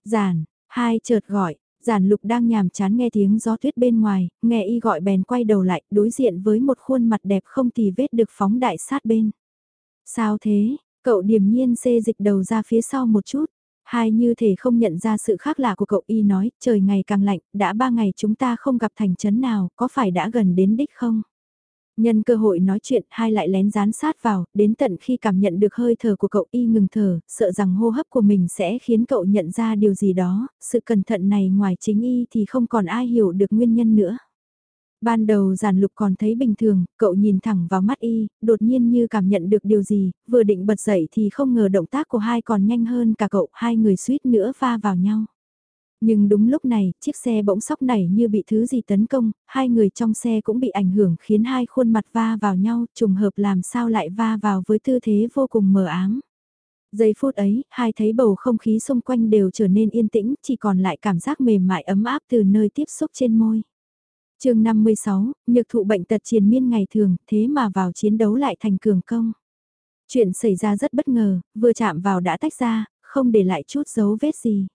Giản, hai chợt gọi, giản lục đang nhàm chán nghe tiếng gió tuyết bên ngoài, nghe y gọi bèn quay đầu lại, đối diện với một khuôn mặt đẹp không tì vết được phóng đại sát bên. Sao thế, cậu điềm nhiên xê dịch đầu ra phía sau một chút. Hai như thể không nhận ra sự khác lạ của cậu y nói, trời ngày càng lạnh, đã ba ngày chúng ta không gặp thành trấn nào, có phải đã gần đến đích không? Nhân cơ hội nói chuyện, hai lại lén dán sát vào, đến tận khi cảm nhận được hơi thở của cậu y ngừng thở, sợ rằng hô hấp của mình sẽ khiến cậu nhận ra điều gì đó, sự cẩn thận này ngoài chính y thì không còn ai hiểu được nguyên nhân nữa. Ban đầu giản lục còn thấy bình thường, cậu nhìn thẳng vào mắt y, đột nhiên như cảm nhận được điều gì, vừa định bật dậy thì không ngờ động tác của hai còn nhanh hơn cả cậu, hai người suýt nữa va vào nhau. Nhưng đúng lúc này, chiếc xe bỗng sóc nảy như bị thứ gì tấn công, hai người trong xe cũng bị ảnh hưởng khiến hai khuôn mặt va vào nhau, trùng hợp làm sao lại va vào với tư thế vô cùng mờ ám. Giây phút ấy, hai thấy bầu không khí xung quanh đều trở nên yên tĩnh, chỉ còn lại cảm giác mềm mại ấm áp từ nơi tiếp xúc trên môi chương 56, nhược thụ bệnh tật triền miên ngày thường, thế mà vào chiến đấu lại thành cường công. Chuyện xảy ra rất bất ngờ, vừa chạm vào đã tách ra, không để lại chút dấu vết gì.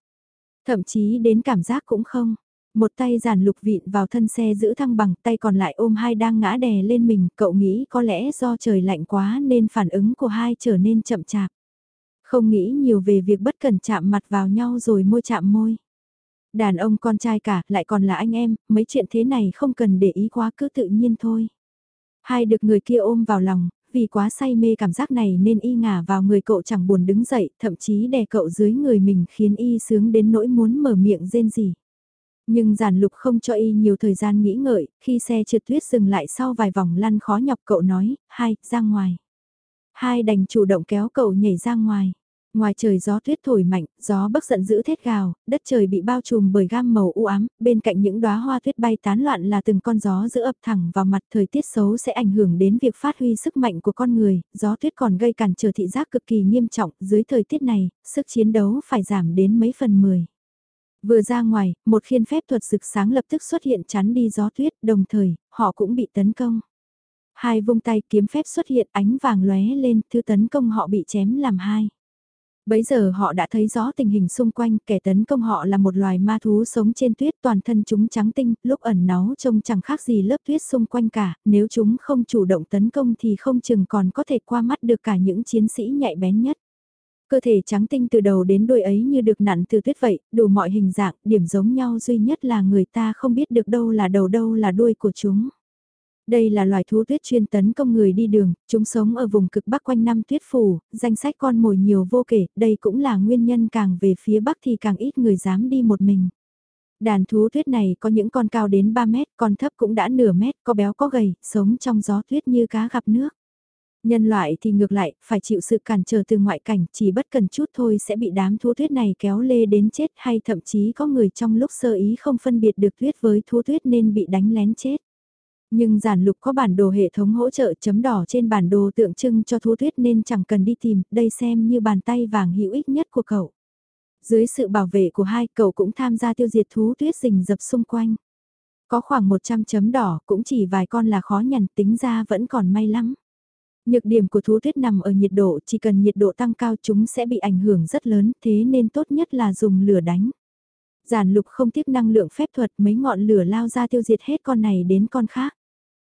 Thậm chí đến cảm giác cũng không. Một tay giàn lục vịn vào thân xe giữ thăng bằng tay còn lại ôm hai đang ngã đè lên mình, cậu nghĩ có lẽ do trời lạnh quá nên phản ứng của hai trở nên chậm chạp. Không nghĩ nhiều về việc bất cần chạm mặt vào nhau rồi môi chạm môi. Đàn ông con trai cả, lại còn là anh em, mấy chuyện thế này không cần để ý quá cứ tự nhiên thôi. Hai được người kia ôm vào lòng, vì quá say mê cảm giác này nên y ngả vào người cậu chẳng buồn đứng dậy, thậm chí đè cậu dưới người mình khiến y sướng đến nỗi muốn mở miệng rên gì. Nhưng giản lục không cho y nhiều thời gian nghĩ ngợi, khi xe trượt tuyết dừng lại sau vài vòng lăn khó nhọc cậu nói, hai, ra ngoài. Hai đành chủ động kéo cậu nhảy ra ngoài. Ngoài trời gió tuyết thổi mạnh, gió bấc giận dữ thét gào, đất trời bị bao trùm bởi gam màu u ám, bên cạnh những đóa hoa tuyết bay tán loạn là từng con gió giữ ập thẳng vào mặt thời tiết xấu sẽ ảnh hưởng đến việc phát huy sức mạnh của con người, gió tuyết còn gây cản trở thị giác cực kỳ nghiêm trọng, dưới thời tiết này, sức chiến đấu phải giảm đến mấy phần mười. Vừa ra ngoài, một khiên phép thuật rực sáng lập tức xuất hiện chắn đi gió tuyết, đồng thời, họ cũng bị tấn công. Hai vung tay kiếm phép xuất hiện ánh vàng lóe lên, thứ tấn công họ bị chém làm hai. Bấy giờ họ đã thấy rõ tình hình xung quanh, kẻ tấn công họ là một loài ma thú sống trên tuyết toàn thân chúng trắng tinh, lúc ẩn náu trông chẳng khác gì lớp tuyết xung quanh cả, nếu chúng không chủ động tấn công thì không chừng còn có thể qua mắt được cả những chiến sĩ nhạy bén nhất. Cơ thể trắng tinh từ đầu đến đuôi ấy như được nặn từ tuyết vậy, đủ mọi hình dạng, điểm giống nhau duy nhất là người ta không biết được đâu là đầu đâu là đuôi của chúng. Đây là loài thú tuyết chuyên tấn công người đi đường, chúng sống ở vùng cực bắc quanh năm tuyết phủ, danh sách con mồi nhiều vô kể, đây cũng là nguyên nhân càng về phía bắc thì càng ít người dám đi một mình. Đàn thú tuyết này có những con cao đến 3 mét, con thấp cũng đã nửa mét, có béo có gầy, sống trong gió tuyết như cá gặp nước. Nhân loại thì ngược lại, phải chịu sự cản trở từ ngoại cảnh, chỉ bất cần chút thôi sẽ bị đám thú tuyết này kéo lê đến chết hay thậm chí có người trong lúc sơ ý không phân biệt được tuyết với thú tuyết nên bị đánh lén chết. Nhưng giản lục có bản đồ hệ thống hỗ trợ chấm đỏ trên bản đồ tượng trưng cho thú tuyết nên chẳng cần đi tìm, đây xem như bàn tay vàng hữu ích nhất của cậu. Dưới sự bảo vệ của hai cậu cũng tham gia tiêu diệt thú tuyết rình dập xung quanh. Có khoảng 100 chấm đỏ cũng chỉ vài con là khó nhằn tính ra vẫn còn may lắm. Nhược điểm của thú tuyết nằm ở nhiệt độ, chỉ cần nhiệt độ tăng cao chúng sẽ bị ảnh hưởng rất lớn, thế nên tốt nhất là dùng lửa đánh. Giản lục không tiếc năng lượng phép thuật mấy ngọn lửa lao ra tiêu diệt hết con này đến con khác.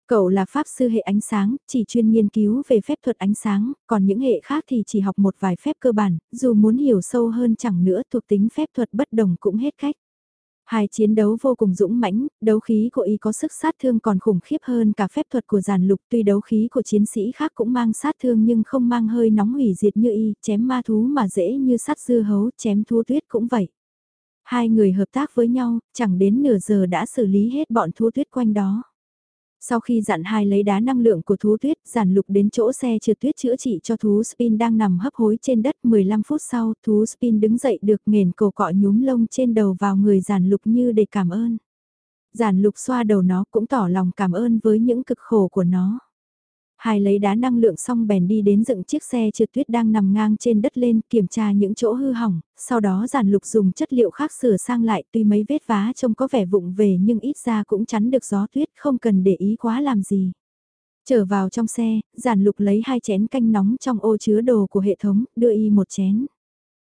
Cậu là pháp sư hệ ánh sáng, chỉ chuyên nghiên cứu về phép thuật ánh sáng, còn những hệ khác thì chỉ học một vài phép cơ bản, dù muốn hiểu sâu hơn chẳng nữa thuộc tính phép thuật bất đồng cũng hết cách. Hai chiến đấu vô cùng dũng mãnh, đấu khí của y có sức sát thương còn khủng khiếp hơn cả phép thuật của giàn lục tuy đấu khí của chiến sĩ khác cũng mang sát thương nhưng không mang hơi nóng hủy diệt như y, chém ma thú mà dễ như sát dưa hấu, chém thú tuyết cũng vậy. Hai người hợp tác với nhau, chẳng đến nửa giờ đã xử lý hết bọn thú tuyết quanh đó. Sau khi dặn hai lấy đá năng lượng của thú tuyết, giản lục đến chỗ xe trượt tuyết chữa trị cho thú Spin đang nằm hấp hối trên đất 15 phút sau, thú Spin đứng dậy được nghền cổ cọ nhúm lông trên đầu vào người giản lục như để cảm ơn. Giản lục xoa đầu nó cũng tỏ lòng cảm ơn với những cực khổ của nó. Hai lấy đá năng lượng xong bèn đi đến dựng chiếc xe trượt tuyết đang nằm ngang trên đất lên kiểm tra những chỗ hư hỏng, sau đó giản lục dùng chất liệu khác sửa sang lại tuy mấy vết vá trông có vẻ vụng về nhưng ít ra cũng chắn được gió tuyết không cần để ý quá làm gì. Trở vào trong xe, giản lục lấy hai chén canh nóng trong ô chứa đồ của hệ thống, đưa y một chén.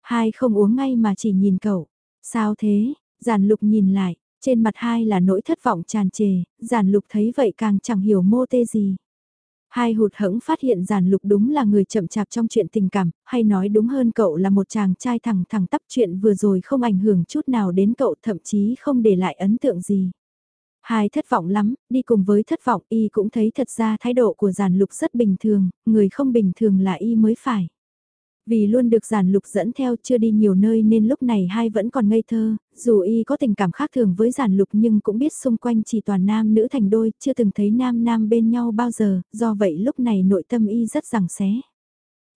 Hai không uống ngay mà chỉ nhìn cậu. Sao thế? Giản lục nhìn lại, trên mặt hai là nỗi thất vọng tràn trề, giản lục thấy vậy càng chẳng hiểu mô tê gì. Hai hụt hẫng phát hiện giản lục đúng là người chậm chạp trong chuyện tình cảm, hay nói đúng hơn cậu là một chàng trai thẳng thẳng tắp chuyện vừa rồi không ảnh hưởng chút nào đến cậu thậm chí không để lại ấn tượng gì. Hai thất vọng lắm, đi cùng với thất vọng y cũng thấy thật ra thái độ của giản lục rất bình thường, người không bình thường là y mới phải. Vì luôn được giản lục dẫn theo chưa đi nhiều nơi nên lúc này hai vẫn còn ngây thơ, dù y có tình cảm khác thường với giản lục nhưng cũng biết xung quanh chỉ toàn nam nữ thành đôi, chưa từng thấy nam nam bên nhau bao giờ, do vậy lúc này nội tâm y rất rằng xé.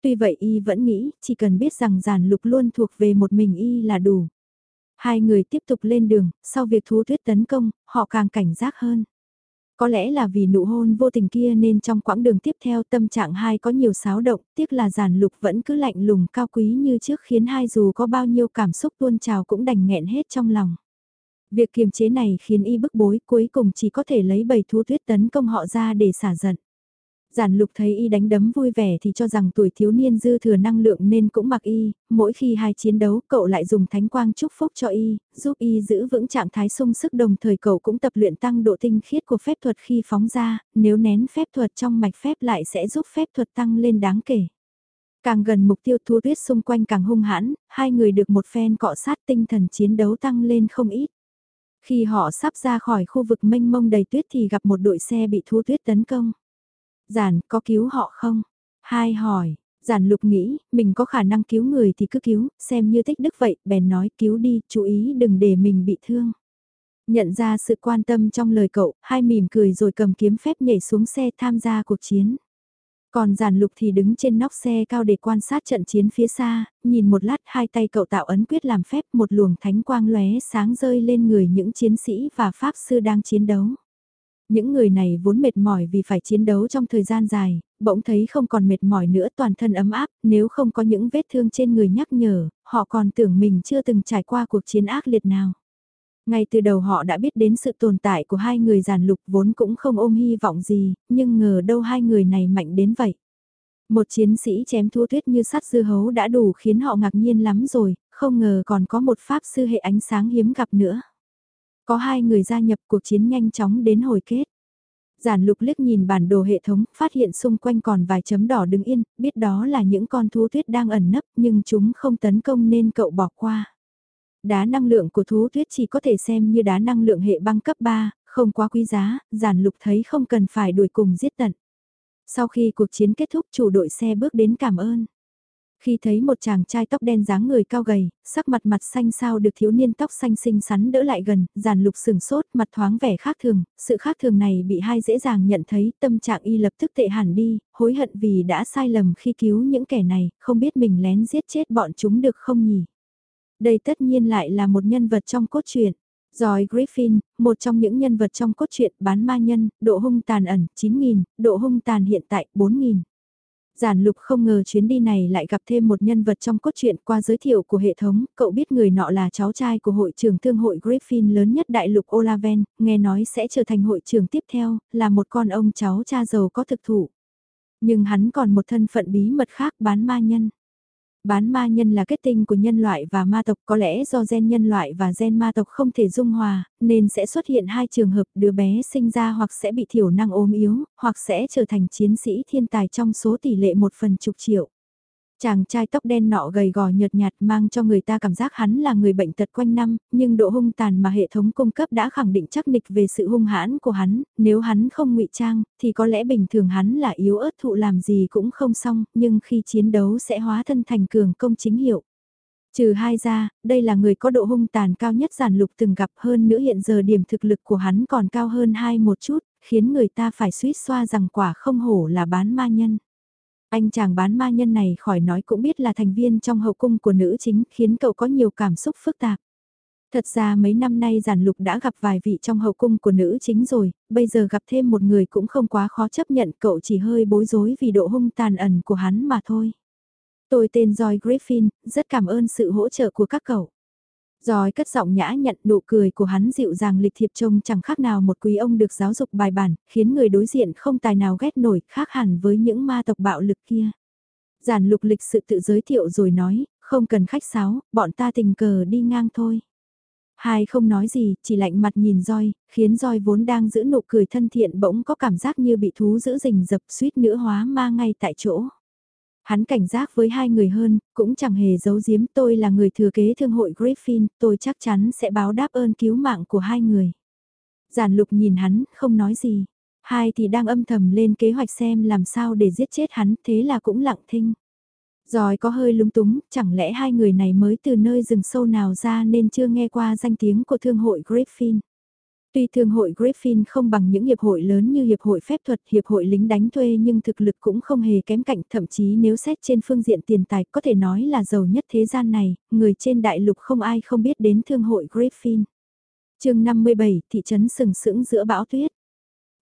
Tuy vậy y vẫn nghĩ, chỉ cần biết rằng giản lục luôn thuộc về một mình y là đủ. Hai người tiếp tục lên đường, sau việc thú tuyết tấn công, họ càng cảnh giác hơn. Có lẽ là vì nụ hôn vô tình kia nên trong quãng đường tiếp theo tâm trạng hai có nhiều xáo động, tiếc là giản lục vẫn cứ lạnh lùng cao quý như trước khiến hai dù có bao nhiêu cảm xúc tuôn trào cũng đành nghẹn hết trong lòng. Việc kiềm chế này khiến y bức bối cuối cùng chỉ có thể lấy bầy thú tuyết tấn công họ ra để xả giận. Giản lục thấy y đánh đấm vui vẻ thì cho rằng tuổi thiếu niên dư thừa năng lượng nên cũng mặc y, mỗi khi hai chiến đấu cậu lại dùng thánh quang chúc phúc cho y, giúp y giữ vững trạng thái sung sức đồng thời cậu cũng tập luyện tăng độ tinh khiết của phép thuật khi phóng ra, nếu nén phép thuật trong mạch phép lại sẽ giúp phép thuật tăng lên đáng kể. Càng gần mục tiêu thua tuyết xung quanh càng hung hãn, hai người được một phen cọ sát tinh thần chiến đấu tăng lên không ít. Khi họ sắp ra khỏi khu vực mênh mông đầy tuyết thì gặp một đội xe bị thu tuyết tấn công. Giản, có cứu họ không? Hai hỏi, giản lục nghĩ, mình có khả năng cứu người thì cứ cứu, xem như tích đức vậy, bèn nói cứu đi, chú ý đừng để mình bị thương. Nhận ra sự quan tâm trong lời cậu, hai mỉm cười rồi cầm kiếm phép nhảy xuống xe tham gia cuộc chiến. Còn giản lục thì đứng trên nóc xe cao để quan sát trận chiến phía xa, nhìn một lát hai tay cậu tạo ấn quyết làm phép một luồng thánh quang lóe sáng rơi lên người những chiến sĩ và pháp sư đang chiến đấu. Những người này vốn mệt mỏi vì phải chiến đấu trong thời gian dài, bỗng thấy không còn mệt mỏi nữa toàn thân ấm áp, nếu không có những vết thương trên người nhắc nhở, họ còn tưởng mình chưa từng trải qua cuộc chiến ác liệt nào. Ngay từ đầu họ đã biết đến sự tồn tại của hai người giàn lục vốn cũng không ôm hy vọng gì, nhưng ngờ đâu hai người này mạnh đến vậy. Một chiến sĩ chém thua tuyết như sắt dư hấu đã đủ khiến họ ngạc nhiên lắm rồi, không ngờ còn có một pháp sư hệ ánh sáng hiếm gặp nữa. Có hai người gia nhập cuộc chiến nhanh chóng đến hồi kết. Giản lục liếc nhìn bản đồ hệ thống, phát hiện xung quanh còn vài chấm đỏ đứng yên, biết đó là những con thú tuyết đang ẩn nấp nhưng chúng không tấn công nên cậu bỏ qua. Đá năng lượng của thú tuyết chỉ có thể xem như đá năng lượng hệ băng cấp 3, không quá quý giá, giản lục thấy không cần phải đuổi cùng giết tận. Sau khi cuộc chiến kết thúc chủ đội xe bước đến cảm ơn. Khi thấy một chàng trai tóc đen dáng người cao gầy, sắc mặt mặt xanh sao được thiếu niên tóc xanh xinh xắn đỡ lại gần, giàn lục sừng sốt, mặt thoáng vẻ khác thường, sự khác thường này bị hai dễ dàng nhận thấy, tâm trạng y lập tức tệ hẳn đi, hối hận vì đã sai lầm khi cứu những kẻ này, không biết mình lén giết chết bọn chúng được không nhỉ. Đây tất nhiên lại là một nhân vật trong cốt truyện. rồi Griffin, một trong những nhân vật trong cốt truyện bán ma nhân, độ hung tàn ẩn 9.000, độ hung tàn hiện tại 4.000. Giản lục không ngờ chuyến đi này lại gặp thêm một nhân vật trong cốt truyện qua giới thiệu của hệ thống, cậu biết người nọ là cháu trai của hội trưởng thương hội Griffin lớn nhất đại lục Olaven, nghe nói sẽ trở thành hội trưởng tiếp theo, là một con ông cháu cha giàu có thực thụ. Nhưng hắn còn một thân phận bí mật khác bán ma nhân. Bán ma nhân là kết tinh của nhân loại và ma tộc có lẽ do gen nhân loại và gen ma tộc không thể dung hòa, nên sẽ xuất hiện hai trường hợp đứa bé sinh ra hoặc sẽ bị thiểu năng ốm yếu, hoặc sẽ trở thành chiến sĩ thiên tài trong số tỷ lệ một phần chục triệu. Chàng trai tóc đen nọ gầy gò nhợt nhạt mang cho người ta cảm giác hắn là người bệnh tật quanh năm, nhưng độ hung tàn mà hệ thống cung cấp đã khẳng định chắc nịch về sự hung hãn của hắn, nếu hắn không ngụy trang, thì có lẽ bình thường hắn là yếu ớt thụ làm gì cũng không xong, nhưng khi chiến đấu sẽ hóa thân thành cường công chính hiệu. Trừ hai ra, đây là người có độ hung tàn cao nhất giản lục từng gặp hơn nữa hiện giờ điểm thực lực của hắn còn cao hơn hai một chút, khiến người ta phải suýt xoa rằng quả không hổ là bán ma nhân. Anh chàng bán ma nhân này khỏi nói cũng biết là thành viên trong hậu cung của nữ chính khiến cậu có nhiều cảm xúc phức tạp. Thật ra mấy năm nay giản lục đã gặp vài vị trong hậu cung của nữ chính rồi, bây giờ gặp thêm một người cũng không quá khó chấp nhận cậu chỉ hơi bối rối vì độ hung tàn ẩn của hắn mà thôi. Tôi tên Joy Griffin, rất cảm ơn sự hỗ trợ của các cậu. Rồi cất giọng nhã nhận nụ cười của hắn dịu dàng lịch thiệp trông chẳng khác nào một quý ông được giáo dục bài bản, khiến người đối diện không tài nào ghét nổi khác hẳn với những ma tộc bạo lực kia. Giản lục lịch sự tự giới thiệu rồi nói, không cần khách sáo, bọn ta tình cờ đi ngang thôi. Hai không nói gì, chỉ lạnh mặt nhìn roi, khiến roi vốn đang giữ nụ cười thân thiện bỗng có cảm giác như bị thú giữ rình dập suýt nữa hóa ma ngay tại chỗ. Hắn cảnh giác với hai người hơn, cũng chẳng hề giấu giếm tôi là người thừa kế thương hội Griffin, tôi chắc chắn sẽ báo đáp ơn cứu mạng của hai người. Giản lục nhìn hắn, không nói gì. Hai thì đang âm thầm lên kế hoạch xem làm sao để giết chết hắn, thế là cũng lặng thinh. Rồi có hơi lúng túng, chẳng lẽ hai người này mới từ nơi rừng sâu nào ra nên chưa nghe qua danh tiếng của thương hội Griffin. Tuy thương hội Griffin không bằng những hiệp hội lớn như hiệp hội phép thuật, hiệp hội lính đánh thuê nhưng thực lực cũng không hề kém cạnh, thậm chí nếu xét trên phương diện tiền tài có thể nói là giàu nhất thế gian này, người trên đại lục không ai không biết đến thương hội Griffin. chương 57, thị trấn sừng sững giữa bão tuyết.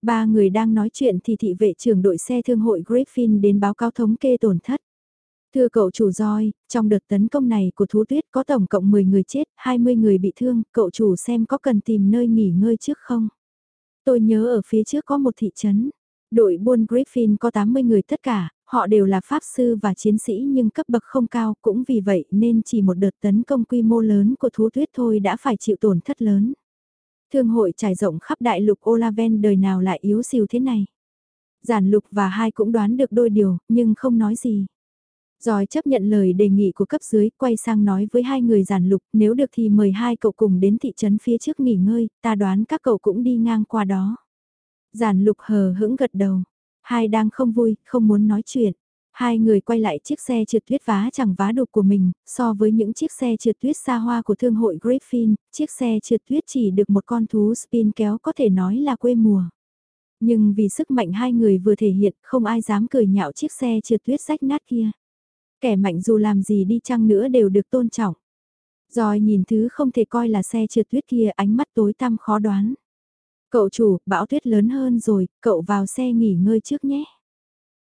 Ba người đang nói chuyện thì thị vệ trưởng đội xe thương hội Griffin đến báo cáo thống kê tổn thất. Thưa cậu chủ roi, trong đợt tấn công này của thú tuyết có tổng cộng 10 người chết, 20 người bị thương, cậu chủ xem có cần tìm nơi nghỉ ngơi trước không? Tôi nhớ ở phía trước có một thị trấn. Đội buôn Griffin có 80 người tất cả, họ đều là pháp sư và chiến sĩ nhưng cấp bậc không cao, cũng vì vậy nên chỉ một đợt tấn công quy mô lớn của thú tuyết thôi đã phải chịu tổn thất lớn. Thương hội trải rộng khắp đại lục Olaven đời nào lại yếu xìu thế này. Giản lục và hai cũng đoán được đôi điều, nhưng không nói gì. Rồi chấp nhận lời đề nghị của cấp dưới, quay sang nói với hai người giản lục, nếu được thì mời hai cậu cùng đến thị trấn phía trước nghỉ ngơi, ta đoán các cậu cũng đi ngang qua đó. Giản lục hờ hững gật đầu, hai đang không vui, không muốn nói chuyện. Hai người quay lại chiếc xe trượt tuyết vá chẳng vá đục của mình, so với những chiếc xe trượt tuyết xa hoa của thương hội Griffin, chiếc xe trượt tuyết chỉ được một con thú spin kéo có thể nói là quê mùa. Nhưng vì sức mạnh hai người vừa thể hiện, không ai dám cười nhạo chiếc xe trượt tuyết rách nát kia. Kẻ mạnh dù làm gì đi chăng nữa đều được tôn trọng. Rồi nhìn thứ không thể coi là xe trượt tuyết kia ánh mắt tối tăm khó đoán. Cậu chủ, bão tuyết lớn hơn rồi, cậu vào xe nghỉ ngơi trước nhé.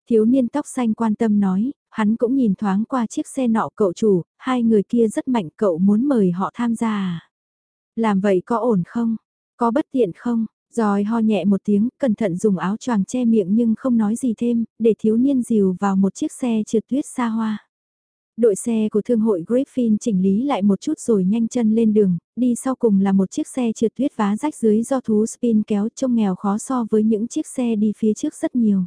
Thiếu niên tóc xanh quan tâm nói, hắn cũng nhìn thoáng qua chiếc xe nọ cậu chủ, hai người kia rất mạnh cậu muốn mời họ tham gia à? Làm vậy có ổn không? Có bất tiện không? Rồi ho nhẹ một tiếng, cẩn thận dùng áo choàng che miệng nhưng không nói gì thêm, để thiếu niên dìu vào một chiếc xe trượt tuyết xa hoa. Đội xe của thương hội Griffin chỉnh lý lại một chút rồi nhanh chân lên đường, đi sau cùng là một chiếc xe trượt tuyết vá rách dưới do thú spin kéo trông nghèo khó so với những chiếc xe đi phía trước rất nhiều.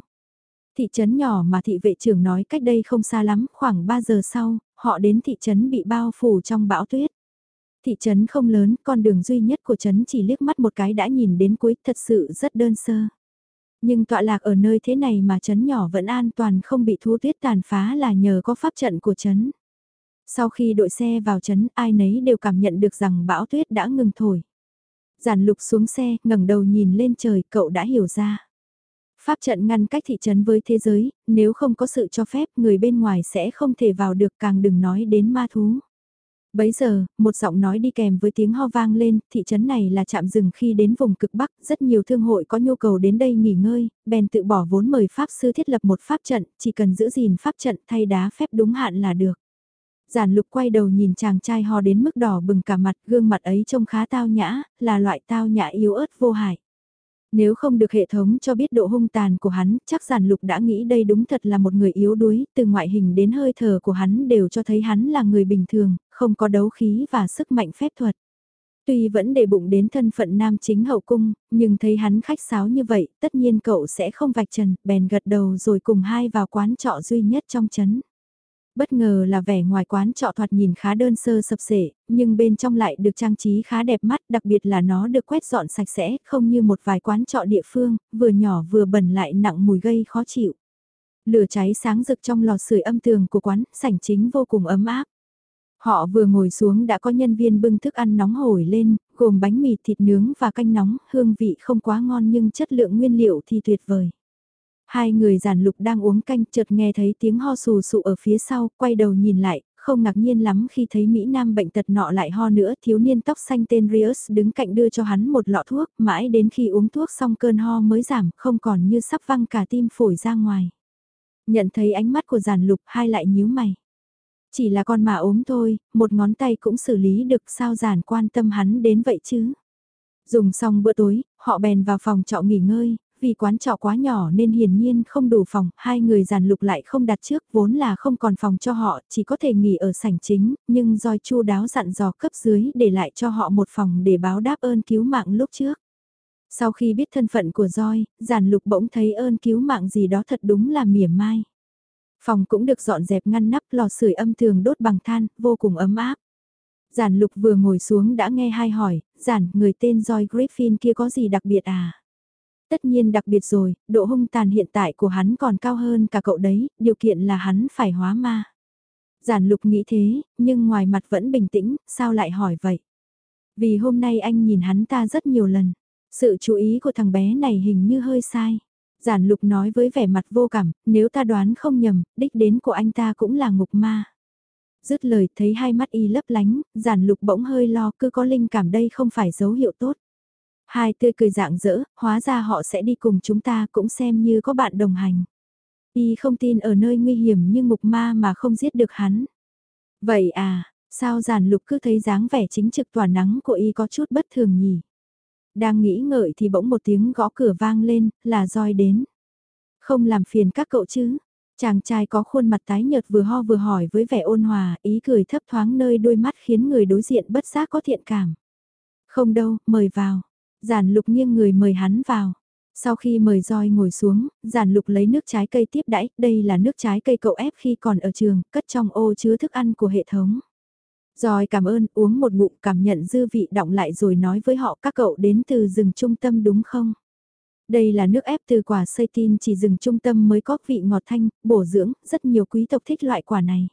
Thị trấn nhỏ mà thị vệ trưởng nói cách đây không xa lắm, khoảng 3 giờ sau, họ đến thị trấn bị bao phủ trong bão tuyết. Thị trấn không lớn, con đường duy nhất của trấn chỉ liếc mắt một cái đã nhìn đến cuối, thật sự rất đơn sơ. Nhưng tọa lạc ở nơi thế này mà trấn nhỏ vẫn an toàn không bị thú tuyết tàn phá là nhờ có pháp trận của trấn. Sau khi đội xe vào trấn, ai nấy đều cảm nhận được rằng bão tuyết đã ngừng thổi. Giản lục xuống xe, ngẩng đầu nhìn lên trời, cậu đã hiểu ra. Pháp trận ngăn cách thị trấn với thế giới, nếu không có sự cho phép người bên ngoài sẽ không thể vào được càng đừng nói đến ma thú. Bấy giờ, một giọng nói đi kèm với tiếng ho vang lên, thị trấn này là chạm rừng khi đến vùng cực Bắc, rất nhiều thương hội có nhu cầu đến đây nghỉ ngơi, bèn tự bỏ vốn mời Pháp sư thiết lập một pháp trận, chỉ cần giữ gìn pháp trận thay đá phép đúng hạn là được. Giản lục quay đầu nhìn chàng trai ho đến mức đỏ bừng cả mặt, gương mặt ấy trông khá tao nhã, là loại tao nhã yếu ớt vô hại. Nếu không được hệ thống cho biết độ hung tàn của hắn, chắc giản lục đã nghĩ đây đúng thật là một người yếu đuối, từ ngoại hình đến hơi thở của hắn đều cho thấy hắn là người bình thường, không có đấu khí và sức mạnh phép thuật. Tuy vẫn để bụng đến thân phận nam chính hậu cung, nhưng thấy hắn khách sáo như vậy, tất nhiên cậu sẽ không vạch trần, bèn gật đầu rồi cùng hai vào quán trọ duy nhất trong chấn. Bất ngờ là vẻ ngoài quán trọ thoạt nhìn khá đơn sơ sập sệ, nhưng bên trong lại được trang trí khá đẹp mắt, đặc biệt là nó được quét dọn sạch sẽ, không như một vài quán trọ địa phương, vừa nhỏ vừa bẩn lại nặng mùi gây khó chịu. Lửa cháy sáng rực trong lò sưởi âm tường của quán, sảnh chính vô cùng ấm áp. Họ vừa ngồi xuống đã có nhân viên bưng thức ăn nóng hổi lên, gồm bánh mì thịt nướng và canh nóng, hương vị không quá ngon nhưng chất lượng nguyên liệu thì tuyệt vời. Hai người giản lục đang uống canh chợt nghe thấy tiếng ho sù sụ ở phía sau, quay đầu nhìn lại, không ngạc nhiên lắm khi thấy Mỹ Nam bệnh tật nọ lại ho nữa, thiếu niên tóc xanh tên Rius đứng cạnh đưa cho hắn một lọ thuốc, mãi đến khi uống thuốc xong cơn ho mới giảm, không còn như sắp văng cả tim phổi ra ngoài. Nhận thấy ánh mắt của giản lục hai lại nhíu mày. Chỉ là con mà ốm thôi, một ngón tay cũng xử lý được sao giản quan tâm hắn đến vậy chứ. Dùng xong bữa tối, họ bèn vào phòng trọ nghỉ ngơi, vì quán trọ quá nhỏ nên hiển nhiên không đủ phòng, hai người giàn lục lại không đặt trước, vốn là không còn phòng cho họ, chỉ có thể nghỉ ở sảnh chính, nhưng doi chu đáo dặn dò cấp dưới để lại cho họ một phòng để báo đáp ơn cứu mạng lúc trước. Sau khi biết thân phận của roi, giàn lục bỗng thấy ơn cứu mạng gì đó thật đúng là mỉa mai. Phòng cũng được dọn dẹp ngăn nắp lò sưởi âm thường đốt bằng than, vô cùng ấm áp. Giản lục vừa ngồi xuống đã nghe hai hỏi, giản, người tên Joy Griffin kia có gì đặc biệt à? Tất nhiên đặc biệt rồi, độ hung tàn hiện tại của hắn còn cao hơn cả cậu đấy, điều kiện là hắn phải hóa ma. Giản lục nghĩ thế, nhưng ngoài mặt vẫn bình tĩnh, sao lại hỏi vậy? Vì hôm nay anh nhìn hắn ta rất nhiều lần. Sự chú ý của thằng bé này hình như hơi sai. Giản lục nói với vẻ mặt vô cảm, nếu ta đoán không nhầm, đích đến của anh ta cũng là ngục ma. Dứt lời thấy hai mắt y lấp lánh, giản lục bỗng hơi lo cứ có linh cảm đây không phải dấu hiệu tốt. Hai tươi cười dạng dỡ, hóa ra họ sẽ đi cùng chúng ta cũng xem như có bạn đồng hành. Y không tin ở nơi nguy hiểm như ngục ma mà không giết được hắn. Vậy à, sao giản lục cứ thấy dáng vẻ chính trực tỏa nắng của Y có chút bất thường nhỉ? Đang nghĩ ngợi thì bỗng một tiếng gõ cửa vang lên, là roi đến. Không làm phiền các cậu chứ? Chàng trai có khuôn mặt tái nhợt vừa ho vừa hỏi với vẻ ôn hòa, ý cười thấp thoáng nơi đôi mắt khiến người đối diện bất giác có thiện cảm. Không đâu, mời vào. Giản lục nghiêng người mời hắn vào. Sau khi mời roi ngồi xuống, giản lục lấy nước trái cây tiếp đãi, đây là nước trái cây cậu ép khi còn ở trường, cất trong ô chứa thức ăn của hệ thống. Rồi cảm ơn, uống một ngụm cảm nhận dư vị đọng lại rồi nói với họ các cậu đến từ rừng trung tâm đúng không? Đây là nước ép từ quả xây tin chỉ rừng trung tâm mới có vị ngọt thanh, bổ dưỡng, rất nhiều quý tộc thích loại quả này.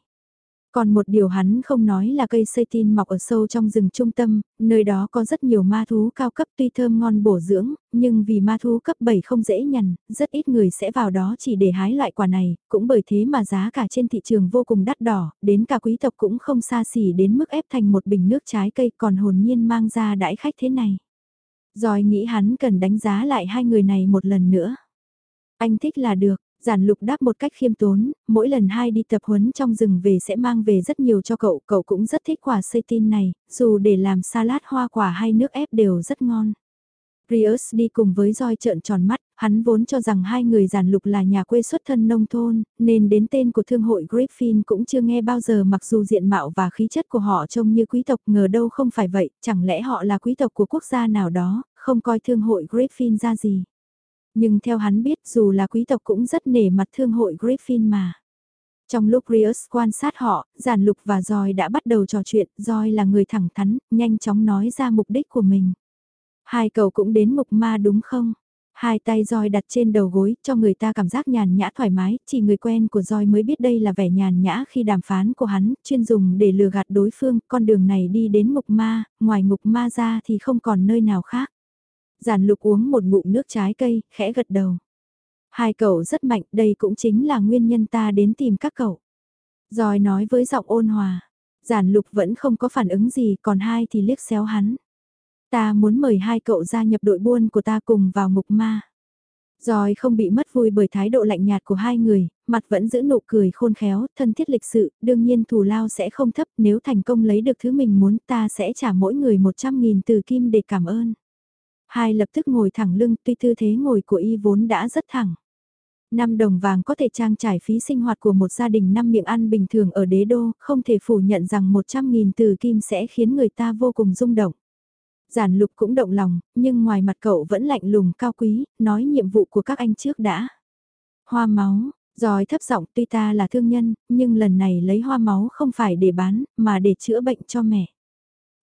Còn một điều hắn không nói là cây xây tin mọc ở sâu trong rừng trung tâm, nơi đó có rất nhiều ma thú cao cấp tuy thơm ngon bổ dưỡng, nhưng vì ma thú cấp 7 không dễ nhằn, rất ít người sẽ vào đó chỉ để hái loại quả này, cũng bởi thế mà giá cả trên thị trường vô cùng đắt đỏ, đến cả quý tộc cũng không xa xỉ đến mức ép thành một bình nước trái cây còn hồn nhiên mang ra đãi khách thế này. Rồi nghĩ hắn cần đánh giá lại hai người này một lần nữa. Anh thích là được, Giản lục đáp một cách khiêm tốn, mỗi lần hai đi tập huấn trong rừng về sẽ mang về rất nhiều cho cậu, cậu cũng rất thích quả xây tin này, dù để làm salad hoa quả hay nước ép đều rất ngon. Rius đi cùng với roi trợn tròn mắt, hắn vốn cho rằng hai người giản lục là nhà quê xuất thân nông thôn, nên đến tên của thương hội Griffin cũng chưa nghe bao giờ mặc dù diện mạo và khí chất của họ trông như quý tộc ngờ đâu không phải vậy, chẳng lẽ họ là quý tộc của quốc gia nào đó, không coi thương hội Griffin ra gì. Nhưng theo hắn biết dù là quý tộc cũng rất nể mặt thương hội Griffin mà. Trong lúc Rius quan sát họ, giản lục và Joy đã bắt đầu trò chuyện, Joy là người thẳng thắn, nhanh chóng nói ra mục đích của mình. Hai cậu cũng đến mục ma đúng không? Hai tay Joy đặt trên đầu gối cho người ta cảm giác nhàn nhã thoải mái, chỉ người quen của Joy mới biết đây là vẻ nhàn nhã khi đàm phán của hắn, chuyên dùng để lừa gạt đối phương, con đường này đi đến mục ma, ngoài mục ma ra thì không còn nơi nào khác. Giản lục uống một ngụm nước trái cây, khẽ gật đầu. Hai cậu rất mạnh, đây cũng chính là nguyên nhân ta đến tìm các cậu. Rồi nói với giọng ôn hòa. Giản lục vẫn không có phản ứng gì, còn hai thì liếc xéo hắn. Ta muốn mời hai cậu gia nhập đội buôn của ta cùng vào ngục ma. Rồi không bị mất vui bởi thái độ lạnh nhạt của hai người, mặt vẫn giữ nụ cười khôn khéo, thân thiết lịch sự, đương nhiên thù lao sẽ không thấp nếu thành công lấy được thứ mình muốn ta sẽ trả mỗi người 100.000 từ kim để cảm ơn. Hai lập tức ngồi thẳng lưng tuy tư thế ngồi của y vốn đã rất thẳng. Năm đồng vàng có thể trang trải phí sinh hoạt của một gia đình năm miệng ăn bình thường ở đế đô, không thể phủ nhận rằng 100.000 từ kim sẽ khiến người ta vô cùng rung động. Giản lục cũng động lòng, nhưng ngoài mặt cậu vẫn lạnh lùng cao quý, nói nhiệm vụ của các anh trước đã. Hoa máu, rồi thấp giọng tuy ta là thương nhân, nhưng lần này lấy hoa máu không phải để bán, mà để chữa bệnh cho mẹ.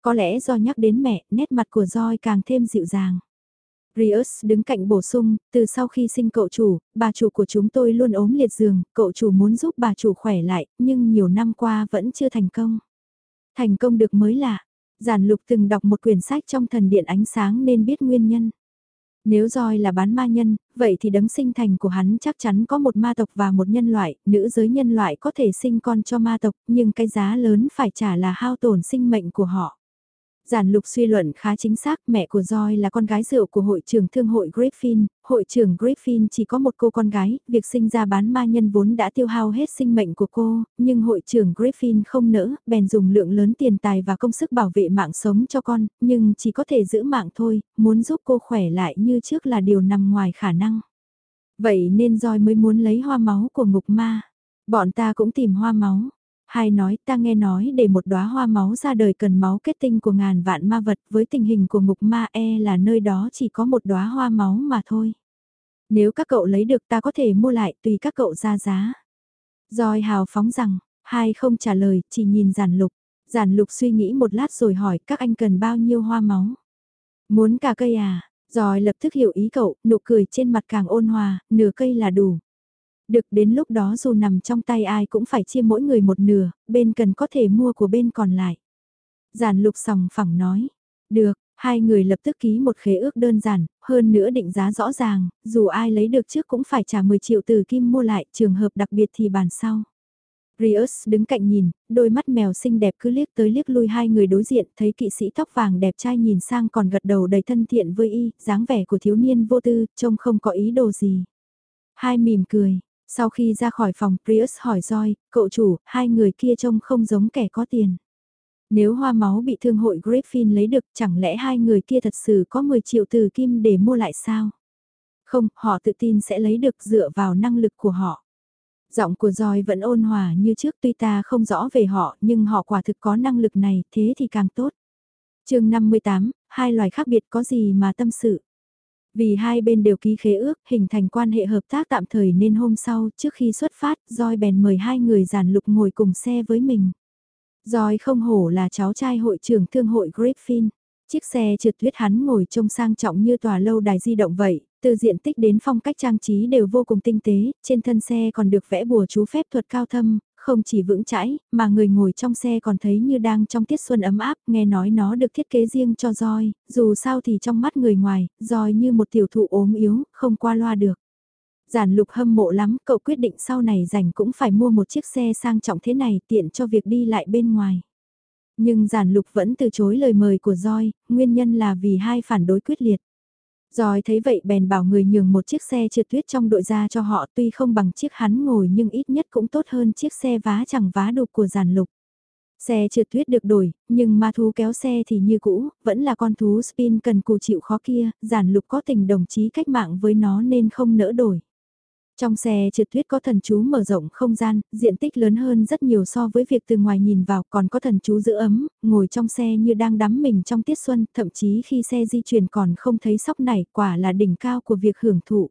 Có lẽ do nhắc đến mẹ, nét mặt của Joy càng thêm dịu dàng. Rius đứng cạnh bổ sung, từ sau khi sinh cậu chủ, bà chủ của chúng tôi luôn ốm liệt giường, cậu chủ muốn giúp bà chủ khỏe lại, nhưng nhiều năm qua vẫn chưa thành công. Thành công được mới lạ. Giản lục từng đọc một quyển sách trong thần điện ánh sáng nên biết nguyên nhân. Nếu roi là bán ma nhân, vậy thì đấng sinh thành của hắn chắc chắn có một ma tộc và một nhân loại, nữ giới nhân loại có thể sinh con cho ma tộc, nhưng cái giá lớn phải trả là hao tổn sinh mệnh của họ. Giản lục suy luận khá chính xác, mẹ của Joy là con gái rượu của hội trưởng thương hội Griffin, hội trưởng Griffin chỉ có một cô con gái, việc sinh ra bán ma nhân vốn đã tiêu hao hết sinh mệnh của cô, nhưng hội trưởng Griffin không nỡ, bèn dùng lượng lớn tiền tài và công sức bảo vệ mạng sống cho con, nhưng chỉ có thể giữ mạng thôi, muốn giúp cô khỏe lại như trước là điều nằm ngoài khả năng. Vậy nên Joy mới muốn lấy hoa máu của ngục ma. Bọn ta cũng tìm hoa máu, Hai nói ta nghe nói để một đóa hoa máu ra đời cần máu kết tinh của ngàn vạn ma vật với tình hình của ngục ma e là nơi đó chỉ có một đóa hoa máu mà thôi. Nếu các cậu lấy được ta có thể mua lại tùy các cậu ra giá. Rồi hào phóng rằng, hai không trả lời, chỉ nhìn giản lục. Giản lục suy nghĩ một lát rồi hỏi các anh cần bao nhiêu hoa máu. Muốn cả cây à? Rồi lập tức hiểu ý cậu, nụ cười trên mặt càng ôn hòa, nửa cây là đủ. Được đến lúc đó dù nằm trong tay ai cũng phải chia mỗi người một nửa, bên cần có thể mua của bên còn lại. Giản lục sòng phẳng nói. Được, Hai người lập tức ký một khế ước đơn giản, hơn nữa định giá rõ ràng, dù ai lấy được trước cũng phải trả 10 triệu từ kim mua lại, trường hợp đặc biệt thì bàn sau. Rius đứng cạnh nhìn, đôi mắt mèo xinh đẹp cứ liếc tới liếc lui hai người đối diện, thấy kỵ sĩ tóc vàng đẹp trai nhìn sang còn gật đầu đầy thân thiện với y, dáng vẻ của thiếu niên vô tư, trông không có ý đồ gì. Hai mỉm cười, sau khi ra khỏi phòng, Prius hỏi Joy, cậu chủ, hai người kia trông không giống kẻ có tiền. Nếu hoa máu bị thương hội Griffin lấy được, chẳng lẽ hai người kia thật sự có 10 triệu từ kim để mua lại sao? Không, họ tự tin sẽ lấy được dựa vào năng lực của họ. Giọng của Joy vẫn ôn hòa như trước tuy ta không rõ về họ nhưng họ quả thực có năng lực này, thế thì càng tốt. chương 58, hai loài khác biệt có gì mà tâm sự. Vì hai bên đều ký khế ước, hình thành quan hệ hợp tác tạm thời nên hôm sau, trước khi xuất phát, Joy bèn mời hai người giản lục ngồi cùng xe với mình. Joy không hổ là cháu trai hội trưởng thương hội Griffin. Chiếc xe trượt tuyết hắn ngồi trông sang trọng như tòa lâu đài di động vậy, từ diện tích đến phong cách trang trí đều vô cùng tinh tế, trên thân xe còn được vẽ bùa chú phép thuật cao thâm, không chỉ vững chãi, mà người ngồi trong xe còn thấy như đang trong tiết xuân ấm áp, nghe nói nó được thiết kế riêng cho roi, dù sao thì trong mắt người ngoài, roi như một tiểu thụ ốm yếu, không qua loa được. Giản lục hâm mộ lắm, cậu quyết định sau này rảnh cũng phải mua một chiếc xe sang trọng thế này tiện cho việc đi lại bên ngoài. Nhưng giản lục vẫn từ chối lời mời của roi, nguyên nhân là vì hai phản đối quyết liệt. Rồi thấy vậy bèn bảo người nhường một chiếc xe trượt tuyết trong đội ra cho họ tuy không bằng chiếc hắn ngồi nhưng ít nhất cũng tốt hơn chiếc xe vá chẳng vá đục của giàn lục. Xe trượt tuyết được đổi, nhưng ma thú kéo xe thì như cũ, vẫn là con thú spin cần cù chịu khó kia, giản lục có tình đồng chí cách mạng với nó nên không nỡ đổi. Trong xe trượt tuyết có thần chú mở rộng không gian, diện tích lớn hơn rất nhiều so với việc từ ngoài nhìn vào còn có thần chú giữ ấm, ngồi trong xe như đang đắm mình trong tiết xuân, thậm chí khi xe di chuyển còn không thấy sóc này, quả là đỉnh cao của việc hưởng thụ.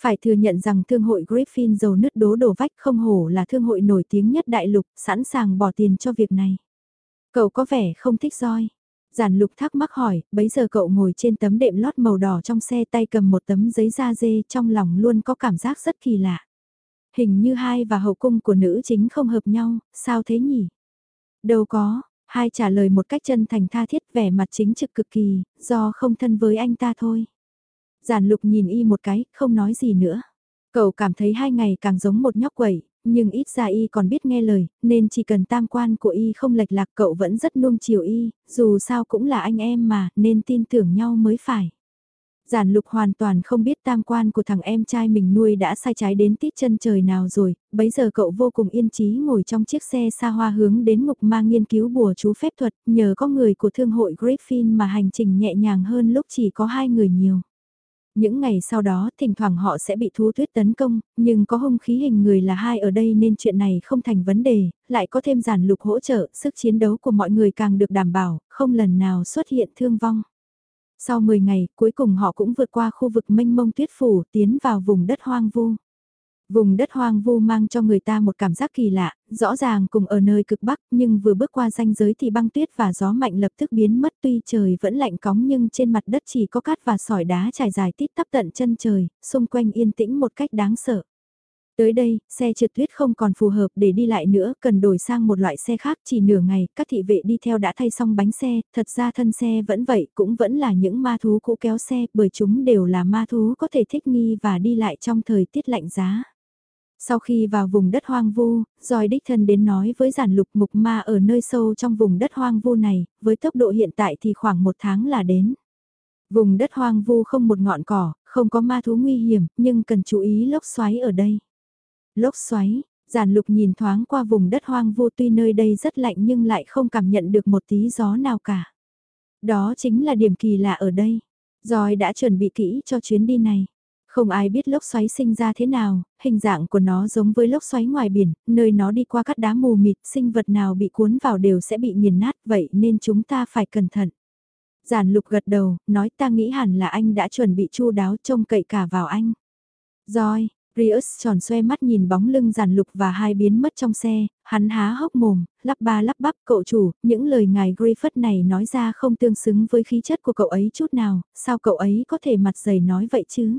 Phải thừa nhận rằng thương hội Griffin dầu nứt đố đổ vách không hổ là thương hội nổi tiếng nhất đại lục, sẵn sàng bỏ tiền cho việc này. Cậu có vẻ không thích roi. Giản lục thắc mắc hỏi, bấy giờ cậu ngồi trên tấm đệm lót màu đỏ trong xe tay cầm một tấm giấy da dê trong lòng luôn có cảm giác rất kỳ lạ. Hình như hai và hậu cung của nữ chính không hợp nhau, sao thế nhỉ? Đâu có, hai trả lời một cách chân thành tha thiết vẻ mặt chính trực cực kỳ, do không thân với anh ta thôi. Giản lục nhìn y một cái, không nói gì nữa. Cậu cảm thấy hai ngày càng giống một nhóc quẩy, nhưng ít ra y còn biết nghe lời, nên chỉ cần tam quan của y không lệch lạc cậu vẫn rất nuông chiều y, dù sao cũng là anh em mà, nên tin tưởng nhau mới phải. Giản lục hoàn toàn không biết tam quan của thằng em trai mình nuôi đã sai trái đến tít chân trời nào rồi, bấy giờ cậu vô cùng yên trí ngồi trong chiếc xe xa hoa hướng đến mục mang nghiên cứu bùa chú phép thuật, nhờ có người của thương hội Griffin mà hành trình nhẹ nhàng hơn lúc chỉ có hai người nhiều. Những ngày sau đó thỉnh thoảng họ sẽ bị thú tuyết tấn công, nhưng có hung khí hình người là hai ở đây nên chuyện này không thành vấn đề, lại có thêm giản lục hỗ trợ, sức chiến đấu của mọi người càng được đảm bảo, không lần nào xuất hiện thương vong. Sau 10 ngày, cuối cùng họ cũng vượt qua khu vực mênh mông tuyết phủ, tiến vào vùng đất hoang vu. Vùng đất hoang vu mang cho người ta một cảm giác kỳ lạ, rõ ràng cùng ở nơi cực bắc nhưng vừa bước qua ranh giới thì băng tuyết và gió mạnh lập tức biến mất tuy trời vẫn lạnh cóng nhưng trên mặt đất chỉ có cát và sỏi đá trải dài tít tắp tận chân trời, xung quanh yên tĩnh một cách đáng sợ. Tới đây, xe trượt tuyết không còn phù hợp để đi lại nữa, cần đổi sang một loại xe khác chỉ nửa ngày, các thị vệ đi theo đã thay xong bánh xe, thật ra thân xe vẫn vậy, cũng vẫn là những ma thú cũ kéo xe, bởi chúng đều là ma thú có thể thích nghi và đi lại trong thời tiết lạnh giá. Sau khi vào vùng đất hoang vu, dòi đích thân đến nói với giản lục mục ma ở nơi sâu trong vùng đất hoang vu này, với tốc độ hiện tại thì khoảng một tháng là đến. Vùng đất hoang vu không một ngọn cỏ, không có ma thú nguy hiểm, nhưng cần chú ý lốc xoáy ở đây. Lốc xoáy, giản lục nhìn thoáng qua vùng đất hoang vu tuy nơi đây rất lạnh nhưng lại không cảm nhận được một tí gió nào cả. Đó chính là điểm kỳ lạ ở đây. Rồi đã chuẩn bị kỹ cho chuyến đi này. Không ai biết lốc xoáy sinh ra thế nào, hình dạng của nó giống với lốc xoáy ngoài biển, nơi nó đi qua các đá mù mịt, sinh vật nào bị cuốn vào đều sẽ bị nghiền nát, vậy nên chúng ta phải cẩn thận. Giản lục gật đầu, nói ta nghĩ hẳn là anh đã chuẩn bị chu đáo trông cậy cả vào anh. Rồi, Rius tròn xoe mắt nhìn bóng lưng giản lục và hai biến mất trong xe, hắn há hốc mồm, lắp ba lắp bắp cậu chủ, những lời ngài Griffith này nói ra không tương xứng với khí chất của cậu ấy chút nào, sao cậu ấy có thể mặt dày nói vậy chứ?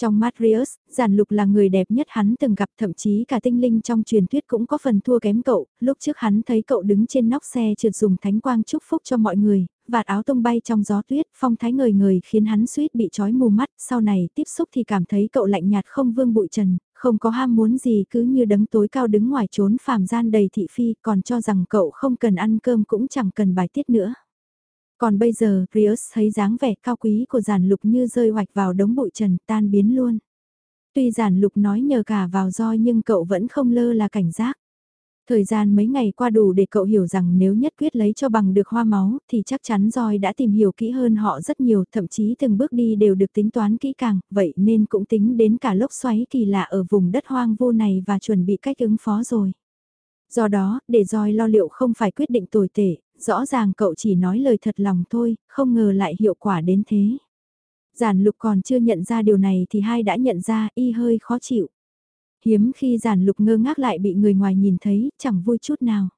Trong mắt Rius, giản lục là người đẹp nhất hắn từng gặp thậm chí cả tinh linh trong truyền thuyết cũng có phần thua kém cậu, lúc trước hắn thấy cậu đứng trên nóc xe trượt dùng thánh quang chúc phúc cho mọi người, vạt áo tung bay trong gió tuyết, phong thái ngời ngời khiến hắn suýt bị trói mù mắt, sau này tiếp xúc thì cảm thấy cậu lạnh nhạt không vương bụi trần, không có ham muốn gì cứ như đấng tối cao đứng ngoài trốn phàm gian đầy thị phi, còn cho rằng cậu không cần ăn cơm cũng chẳng cần bài tiết nữa. Còn bây giờ, Rios thấy dáng vẻ cao quý của giản lục như rơi hoạch vào đống bụi trần tan biến luôn. Tuy giản lục nói nhờ cả vào roi nhưng cậu vẫn không lơ là cảnh giác. Thời gian mấy ngày qua đủ để cậu hiểu rằng nếu nhất quyết lấy cho bằng được hoa máu thì chắc chắn roi đã tìm hiểu kỹ hơn họ rất nhiều, thậm chí từng bước đi đều được tính toán kỹ càng, vậy nên cũng tính đến cả lốc xoáy kỳ lạ ở vùng đất hoang vô này và chuẩn bị cách ứng phó rồi. Do đó, để roi lo liệu không phải quyết định tồi tệ, rõ ràng cậu chỉ nói lời thật lòng thôi, không ngờ lại hiệu quả đến thế. Giản lục còn chưa nhận ra điều này thì hai đã nhận ra y hơi khó chịu. Hiếm khi giản lục ngơ ngác lại bị người ngoài nhìn thấy, chẳng vui chút nào.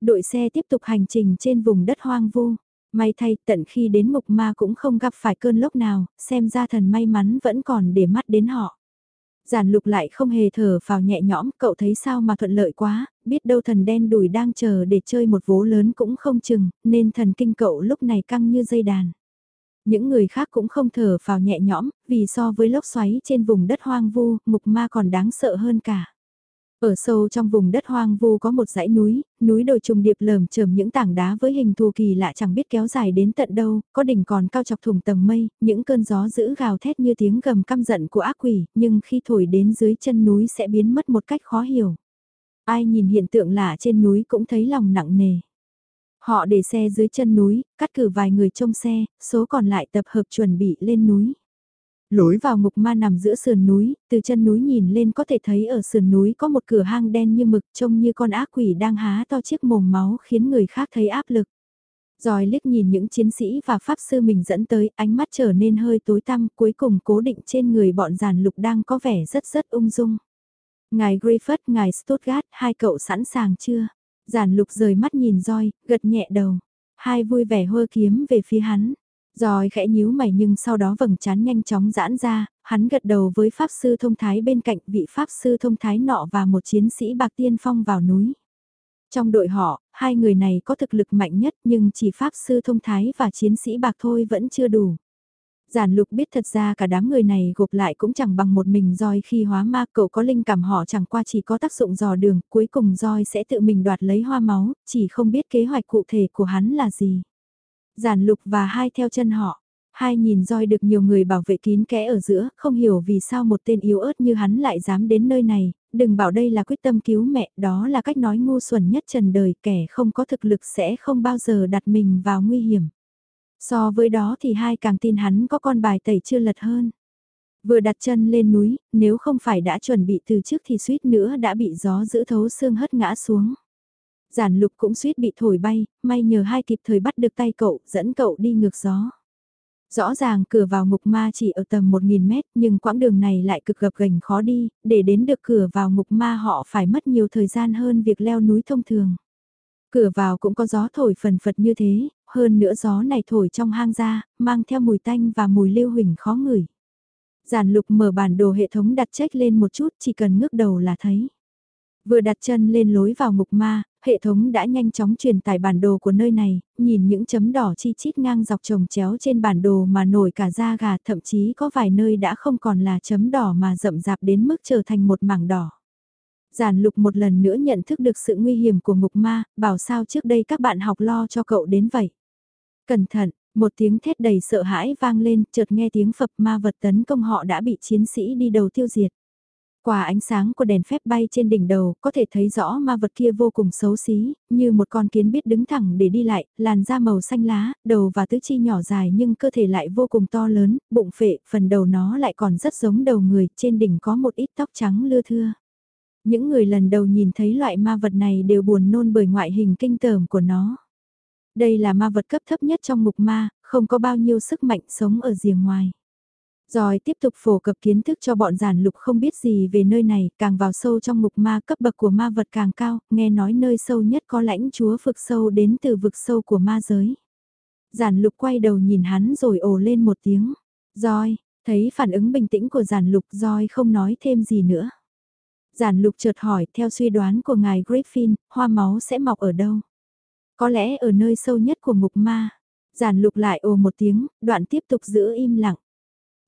Đội xe tiếp tục hành trình trên vùng đất hoang vu. May thay tận khi đến mục ma cũng không gặp phải cơn lốc nào, xem ra thần may mắn vẫn còn để mắt đến họ. Giản lục lại không hề thở vào nhẹ nhõm, cậu thấy sao mà thuận lợi quá, biết đâu thần đen đùi đang chờ để chơi một vố lớn cũng không chừng, nên thần kinh cậu lúc này căng như dây đàn. Những người khác cũng không thở vào nhẹ nhõm, vì so với lốc xoáy trên vùng đất hoang vu, mục ma còn đáng sợ hơn cả. Ở sâu trong vùng đất hoang vu có một dãy núi, núi đồi trùng điệp lởm chởm những tảng đá với hình thù kỳ lạ chẳng biết kéo dài đến tận đâu, có đỉnh còn cao chọc thủng tầng mây, những cơn gió giữ gào thét như tiếng gầm căm giận của ác quỷ, nhưng khi thổi đến dưới chân núi sẽ biến mất một cách khó hiểu. Ai nhìn hiện tượng lạ trên núi cũng thấy lòng nặng nề. Họ để xe dưới chân núi, cắt cử vài người trông xe, số còn lại tập hợp chuẩn bị lên núi. Lối vào ngục ma nằm giữa sườn núi, từ chân núi nhìn lên có thể thấy ở sườn núi có một cửa hang đen như mực trông như con ác quỷ đang há to chiếc mồm máu khiến người khác thấy áp lực. Rồi liếc nhìn những chiến sĩ và pháp sư mình dẫn tới, ánh mắt trở nên hơi tối tăm, cuối cùng cố định trên người bọn giàn lục đang có vẻ rất rất ung dung. Ngài Griffith, ngài Stuttgart, hai cậu sẵn sàng chưa? Giàn lục rời mắt nhìn roi, gật nhẹ đầu. Hai vui vẻ hơ kiếm về phía hắn. Rồi khẽ nhíu mày nhưng sau đó vầng trán nhanh chóng giãn ra, hắn gật đầu với Pháp Sư Thông Thái bên cạnh vị Pháp Sư Thông Thái nọ và một chiến sĩ bạc tiên phong vào núi. Trong đội họ, hai người này có thực lực mạnh nhất nhưng chỉ Pháp Sư Thông Thái và chiến sĩ bạc thôi vẫn chưa đủ. Giản lục biết thật ra cả đám người này gộp lại cũng chẳng bằng một mình roi khi hóa ma cậu có linh cảm họ chẳng qua chỉ có tác dụng dò đường, cuối cùng roi sẽ tự mình đoạt lấy hoa máu, chỉ không biết kế hoạch cụ thể của hắn là gì. Giản lục và hai theo chân họ. Hai nhìn roi được nhiều người bảo vệ kín kẽ ở giữa, không hiểu vì sao một tên yếu ớt như hắn lại dám đến nơi này, đừng bảo đây là quyết tâm cứu mẹ, đó là cách nói ngu xuẩn nhất trần đời, kẻ không có thực lực sẽ không bao giờ đặt mình vào nguy hiểm. So với đó thì hai càng tin hắn có con bài tẩy chưa lật hơn. Vừa đặt chân lên núi, nếu không phải đã chuẩn bị từ trước thì suýt nữa đã bị gió giữ thấu xương hất ngã xuống. Giản lục cũng suýt bị thổi bay, may nhờ hai kịp thời bắt được tay cậu, dẫn cậu đi ngược gió. Rõ ràng cửa vào ngục ma chỉ ở tầm 1.000 mét nhưng quãng đường này lại cực gập ghềnh khó đi, để đến được cửa vào ngục ma họ phải mất nhiều thời gian hơn việc leo núi thông thường. Cửa vào cũng có gió thổi phần phật như thế, hơn nữa gió này thổi trong hang ra, mang theo mùi tanh và mùi lưu huỳnh khó ngửi. Giản lục mở bản đồ hệ thống đặt check lên một chút chỉ cần ngước đầu là thấy. Vừa đặt chân lên lối vào ngục ma, hệ thống đã nhanh chóng truyền tải bản đồ của nơi này, nhìn những chấm đỏ chi chít ngang dọc trồng chéo trên bản đồ mà nổi cả da gà thậm chí có vài nơi đã không còn là chấm đỏ mà rậm rạp đến mức trở thành một mảng đỏ. Giản lục một lần nữa nhận thức được sự nguy hiểm của ngục ma, bảo sao trước đây các bạn học lo cho cậu đến vậy. Cẩn thận, một tiếng thét đầy sợ hãi vang lên, chợt nghe tiếng phập ma vật tấn công họ đã bị chiến sĩ đi đầu tiêu diệt. Qua ánh sáng của đèn phép bay trên đỉnh đầu, có thể thấy rõ ma vật kia vô cùng xấu xí, như một con kiến biết đứng thẳng để đi lại, làn da màu xanh lá, đầu và tứ chi nhỏ dài nhưng cơ thể lại vô cùng to lớn, bụng phệ, phần đầu nó lại còn rất giống đầu người, trên đỉnh có một ít tóc trắng lưa thưa. Những người lần đầu nhìn thấy loại ma vật này đều buồn nôn bởi ngoại hình kinh tởm của nó. Đây là ma vật cấp thấp nhất trong mục ma, không có bao nhiêu sức mạnh sống ở rìa ngoài. Rồi tiếp tục phổ cập kiến thức cho bọn giản lục không biết gì về nơi này, càng vào sâu trong mục ma cấp bậc của ma vật càng cao, nghe nói nơi sâu nhất có lãnh chúa vực sâu đến từ vực sâu của ma giới. Giản lục quay đầu nhìn hắn rồi ồ lên một tiếng. Rồi, thấy phản ứng bình tĩnh của giản lục rồi không nói thêm gì nữa. Giản lục chợt hỏi theo suy đoán của ngài Griffin, hoa máu sẽ mọc ở đâu? Có lẽ ở nơi sâu nhất của ngục ma. Giản lục lại ồ một tiếng, đoạn tiếp tục giữ im lặng.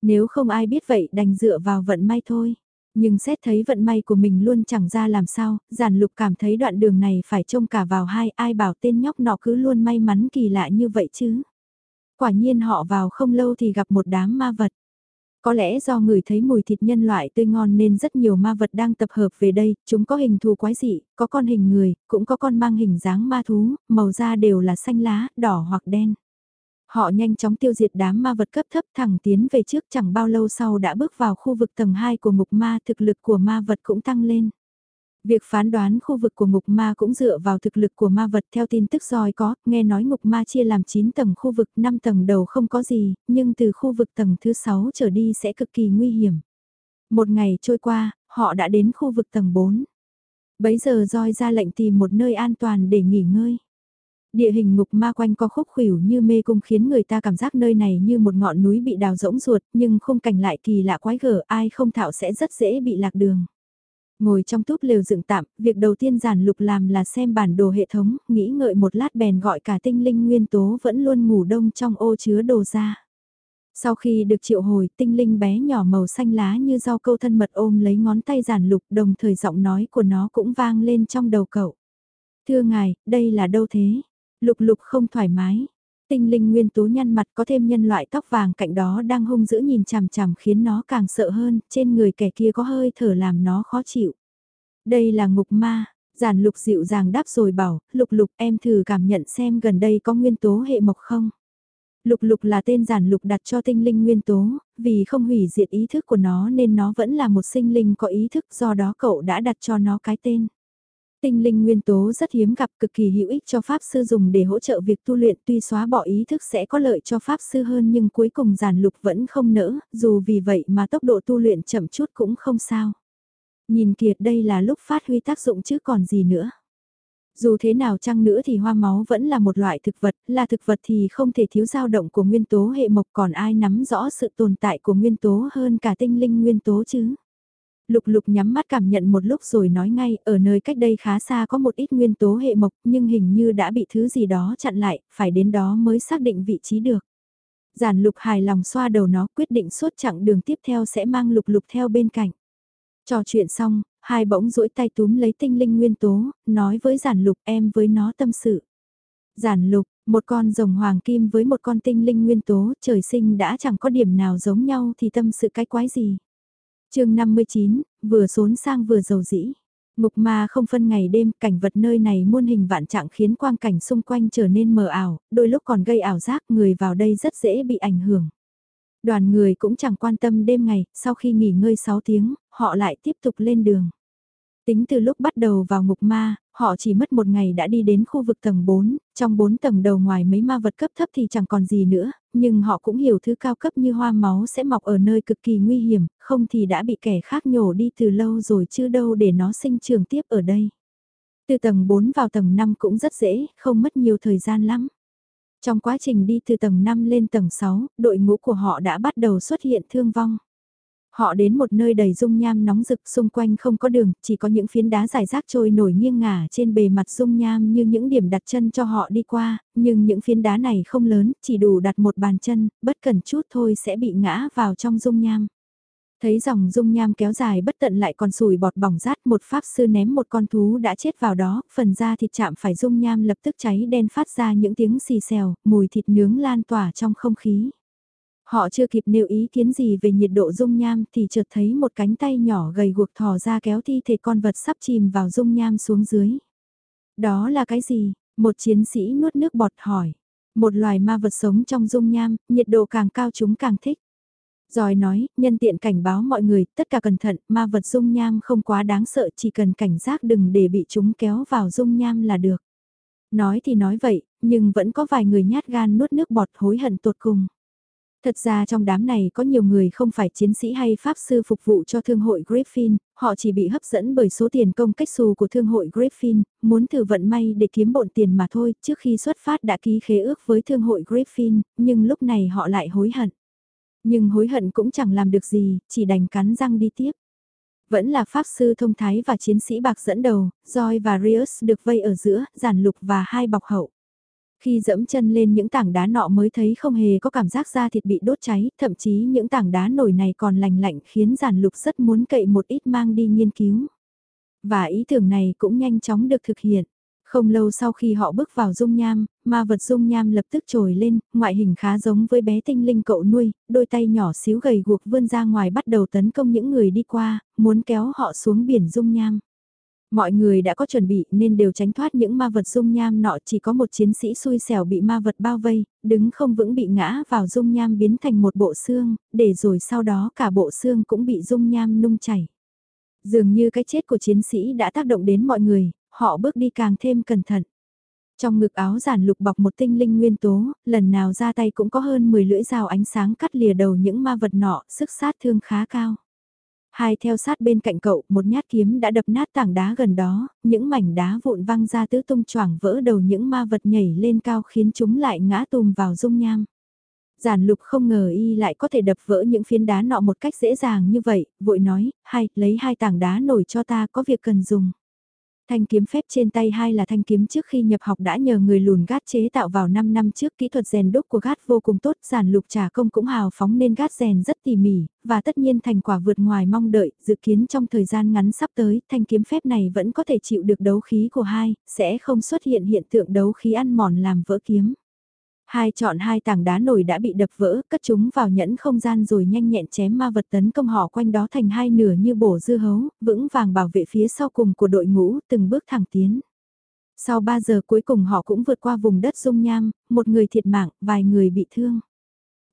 Nếu không ai biết vậy đành dựa vào vận may thôi. Nhưng xét thấy vận may của mình luôn chẳng ra làm sao, giản lục cảm thấy đoạn đường này phải trông cả vào hai ai bảo tên nhóc nọ cứ luôn may mắn kỳ lạ như vậy chứ. Quả nhiên họ vào không lâu thì gặp một đám ma vật. Có lẽ do người thấy mùi thịt nhân loại tươi ngon nên rất nhiều ma vật đang tập hợp về đây, chúng có hình thù quái dị, có con hình người, cũng có con mang hình dáng ma thú, màu da đều là xanh lá, đỏ hoặc đen. Họ nhanh chóng tiêu diệt đám ma vật cấp thấp thẳng tiến về trước chẳng bao lâu sau đã bước vào khu vực tầng 2 của ngục ma thực lực của ma vật cũng tăng lên. Việc phán đoán khu vực của ngục ma cũng dựa vào thực lực của ma vật theo tin tức dòi có, nghe nói ngục ma chia làm 9 tầng khu vực, 5 tầng đầu không có gì, nhưng từ khu vực tầng thứ 6 trở đi sẽ cực kỳ nguy hiểm. Một ngày trôi qua, họ đã đến khu vực tầng 4. Bấy giờ roi ra lệnh tìm một nơi an toàn để nghỉ ngơi. Địa hình ngục ma quanh co khúc khỉu như mê cung khiến người ta cảm giác nơi này như một ngọn núi bị đào rỗng ruột nhưng khung cảnh lại kỳ lạ quái gở ai không thạo sẽ rất dễ bị lạc đường. Ngồi trong túp lều dựng tạm, việc đầu tiên giản lục làm là xem bản đồ hệ thống, nghĩ ngợi một lát bèn gọi cả tinh linh nguyên tố vẫn luôn ngủ đông trong ô chứa đồ ra. Sau khi được triệu hồi, tinh linh bé nhỏ màu xanh lá như rau câu thân mật ôm lấy ngón tay giản lục đồng thời giọng nói của nó cũng vang lên trong đầu cậu. Thưa ngài, đây là đâu thế? Lục lục không thoải mái. Tinh linh nguyên tố nhăn mặt có thêm nhân loại tóc vàng cạnh đó đang hung dữ nhìn chằm chằm khiến nó càng sợ hơn, trên người kẻ kia có hơi thở làm nó khó chịu. Đây là ngục ma, giản lục dịu dàng đáp rồi bảo, lục lục em thử cảm nhận xem gần đây có nguyên tố hệ mộc không. Lục lục là tên giản lục đặt cho tinh linh nguyên tố, vì không hủy diệt ý thức của nó nên nó vẫn là một sinh linh có ý thức do đó cậu đã đặt cho nó cái tên. Tinh linh nguyên tố rất hiếm gặp cực kỳ hữu ích cho Pháp Sư dùng để hỗ trợ việc tu luyện tuy xóa bỏ ý thức sẽ có lợi cho Pháp Sư hơn nhưng cuối cùng giản lục vẫn không nỡ, dù vì vậy mà tốc độ tu luyện chậm chút cũng không sao. Nhìn kiệt đây là lúc phát huy tác dụng chứ còn gì nữa. Dù thế nào chăng nữa thì hoa máu vẫn là một loại thực vật, là thực vật thì không thể thiếu dao động của nguyên tố hệ mộc còn ai nắm rõ sự tồn tại của nguyên tố hơn cả tinh linh nguyên tố chứ. Lục lục nhắm mắt cảm nhận một lúc rồi nói ngay, ở nơi cách đây khá xa có một ít nguyên tố hệ mộc, nhưng hình như đã bị thứ gì đó chặn lại, phải đến đó mới xác định vị trí được. Giản lục hài lòng xoa đầu nó quyết định suốt chặng đường tiếp theo sẽ mang lục lục theo bên cạnh. Trò chuyện xong, hai bỗng duỗi tay túm lấy tinh linh nguyên tố, nói với giản lục em với nó tâm sự. Giản lục, một con rồng hoàng kim với một con tinh linh nguyên tố trời sinh đã chẳng có điểm nào giống nhau thì tâm sự cái quái gì chương 59, vừa xốn sang vừa giàu dĩ. Ngục ma không phân ngày đêm, cảnh vật nơi này muôn hình vạn trạng khiến quang cảnh xung quanh trở nên mờ ảo, đôi lúc còn gây ảo giác người vào đây rất dễ bị ảnh hưởng. Đoàn người cũng chẳng quan tâm đêm ngày, sau khi nghỉ ngơi 6 tiếng, họ lại tiếp tục lên đường. Tính từ lúc bắt đầu vào ngục ma, họ chỉ mất một ngày đã đi đến khu vực tầng 4, trong 4 tầng đầu ngoài mấy ma vật cấp thấp thì chẳng còn gì nữa, nhưng họ cũng hiểu thứ cao cấp như hoa máu sẽ mọc ở nơi cực kỳ nguy hiểm, không thì đã bị kẻ khác nhổ đi từ lâu rồi chứ đâu để nó sinh trường tiếp ở đây. Từ tầng 4 vào tầng 5 cũng rất dễ, không mất nhiều thời gian lắm. Trong quá trình đi từ tầng 5 lên tầng 6, đội ngũ của họ đã bắt đầu xuất hiện thương vong. Họ đến một nơi đầy dung nham nóng rực xung quanh không có đường, chỉ có những phiến đá dài rác trôi nổi nghiêng ngả trên bề mặt dung nham như những điểm đặt chân cho họ đi qua, nhưng những phiến đá này không lớn, chỉ đủ đặt một bàn chân, bất cần chút thôi sẽ bị ngã vào trong dung nham. Thấy dòng dung nham kéo dài bất tận lại còn sùi bọt bỏng rát một pháp sư ném một con thú đã chết vào đó, phần da thịt chạm phải dung nham lập tức cháy đen phát ra những tiếng xì xèo, mùi thịt nướng lan tỏa trong không khí. Họ chưa kịp nêu ý kiến gì về nhiệt độ dung nham thì chợt thấy một cánh tay nhỏ gầy guộc thò ra kéo thi thể con vật sắp chìm vào dung nham xuống dưới. Đó là cái gì? Một chiến sĩ nuốt nước bọt hỏi. Một loài ma vật sống trong dung nham, nhiệt độ càng cao chúng càng thích. Rồi nói, nhân tiện cảnh báo mọi người, tất cả cẩn thận, ma vật dung nham không quá đáng sợ, chỉ cần cảnh giác đừng để bị chúng kéo vào dung nham là được. Nói thì nói vậy, nhưng vẫn có vài người nhát gan nuốt nước bọt hối hận tột cùng. Thật ra trong đám này có nhiều người không phải chiến sĩ hay pháp sư phục vụ cho thương hội Griffin, họ chỉ bị hấp dẫn bởi số tiền công cách xù của thương hội Griffin, muốn thử vận may để kiếm bộn tiền mà thôi, trước khi xuất phát đã ký khế ước với thương hội Griffin, nhưng lúc này họ lại hối hận. Nhưng hối hận cũng chẳng làm được gì, chỉ đành cắn răng đi tiếp. Vẫn là pháp sư thông thái và chiến sĩ bạc dẫn đầu, Joy và Rius được vây ở giữa, giản lục và hai bọc hậu. Khi dẫm chân lên những tảng đá nọ mới thấy không hề có cảm giác da thịt bị đốt cháy, thậm chí những tảng đá nổi này còn lành lạnh khiến giản lục rất muốn cậy một ít mang đi nghiên cứu. Và ý tưởng này cũng nhanh chóng được thực hiện. Không lâu sau khi họ bước vào dung nham, ma vật dung nham lập tức trồi lên, ngoại hình khá giống với bé tinh linh cậu nuôi, đôi tay nhỏ xíu gầy guộc vươn ra ngoài bắt đầu tấn công những người đi qua, muốn kéo họ xuống biển dung nham. Mọi người đã có chuẩn bị nên đều tránh thoát những ma vật dung nham nọ chỉ có một chiến sĩ xui xẻo bị ma vật bao vây, đứng không vững bị ngã vào dung nham biến thành một bộ xương, để rồi sau đó cả bộ xương cũng bị dung nham nung chảy. Dường như cái chết của chiến sĩ đã tác động đến mọi người, họ bước đi càng thêm cẩn thận. Trong ngực áo giản lục bọc một tinh linh nguyên tố, lần nào ra tay cũng có hơn 10 lưỡi dao ánh sáng cắt lìa đầu những ma vật nọ, sức sát thương khá cao. Hai theo sát bên cạnh cậu, một nhát kiếm đã đập nát tảng đá gần đó, những mảnh đá vụn văng ra tứ tung choảng vỡ đầu những ma vật nhảy lên cao khiến chúng lại ngã tùm vào dung nham. Giản lục không ngờ y lại có thể đập vỡ những phiến đá nọ một cách dễ dàng như vậy, vội nói, hai, lấy hai tảng đá nổi cho ta có việc cần dùng. Thanh kiếm phép trên tay hai là thanh kiếm trước khi nhập học đã nhờ người lùn gát chế tạo vào 5 năm trước kỹ thuật rèn đúc của gát vô cùng tốt, giản lục trả công cũng hào phóng nên gát rèn rất tỉ mỉ, và tất nhiên thành quả vượt ngoài mong đợi, dự kiến trong thời gian ngắn sắp tới, thanh kiếm phép này vẫn có thể chịu được đấu khí của hai, sẽ không xuất hiện hiện tượng đấu khí ăn mòn làm vỡ kiếm. Hai chọn hai tảng đá nổi đã bị đập vỡ, cất chúng vào nhẫn không gian rồi nhanh nhẹn chém ma vật tấn công họ quanh đó thành hai nửa như bổ dư hấu, vững vàng bảo vệ phía sau cùng của đội ngũ, từng bước thẳng tiến. Sau 3 giờ cuối cùng họ cũng vượt qua vùng đất dung nham, một người thiệt mạng, vài người bị thương.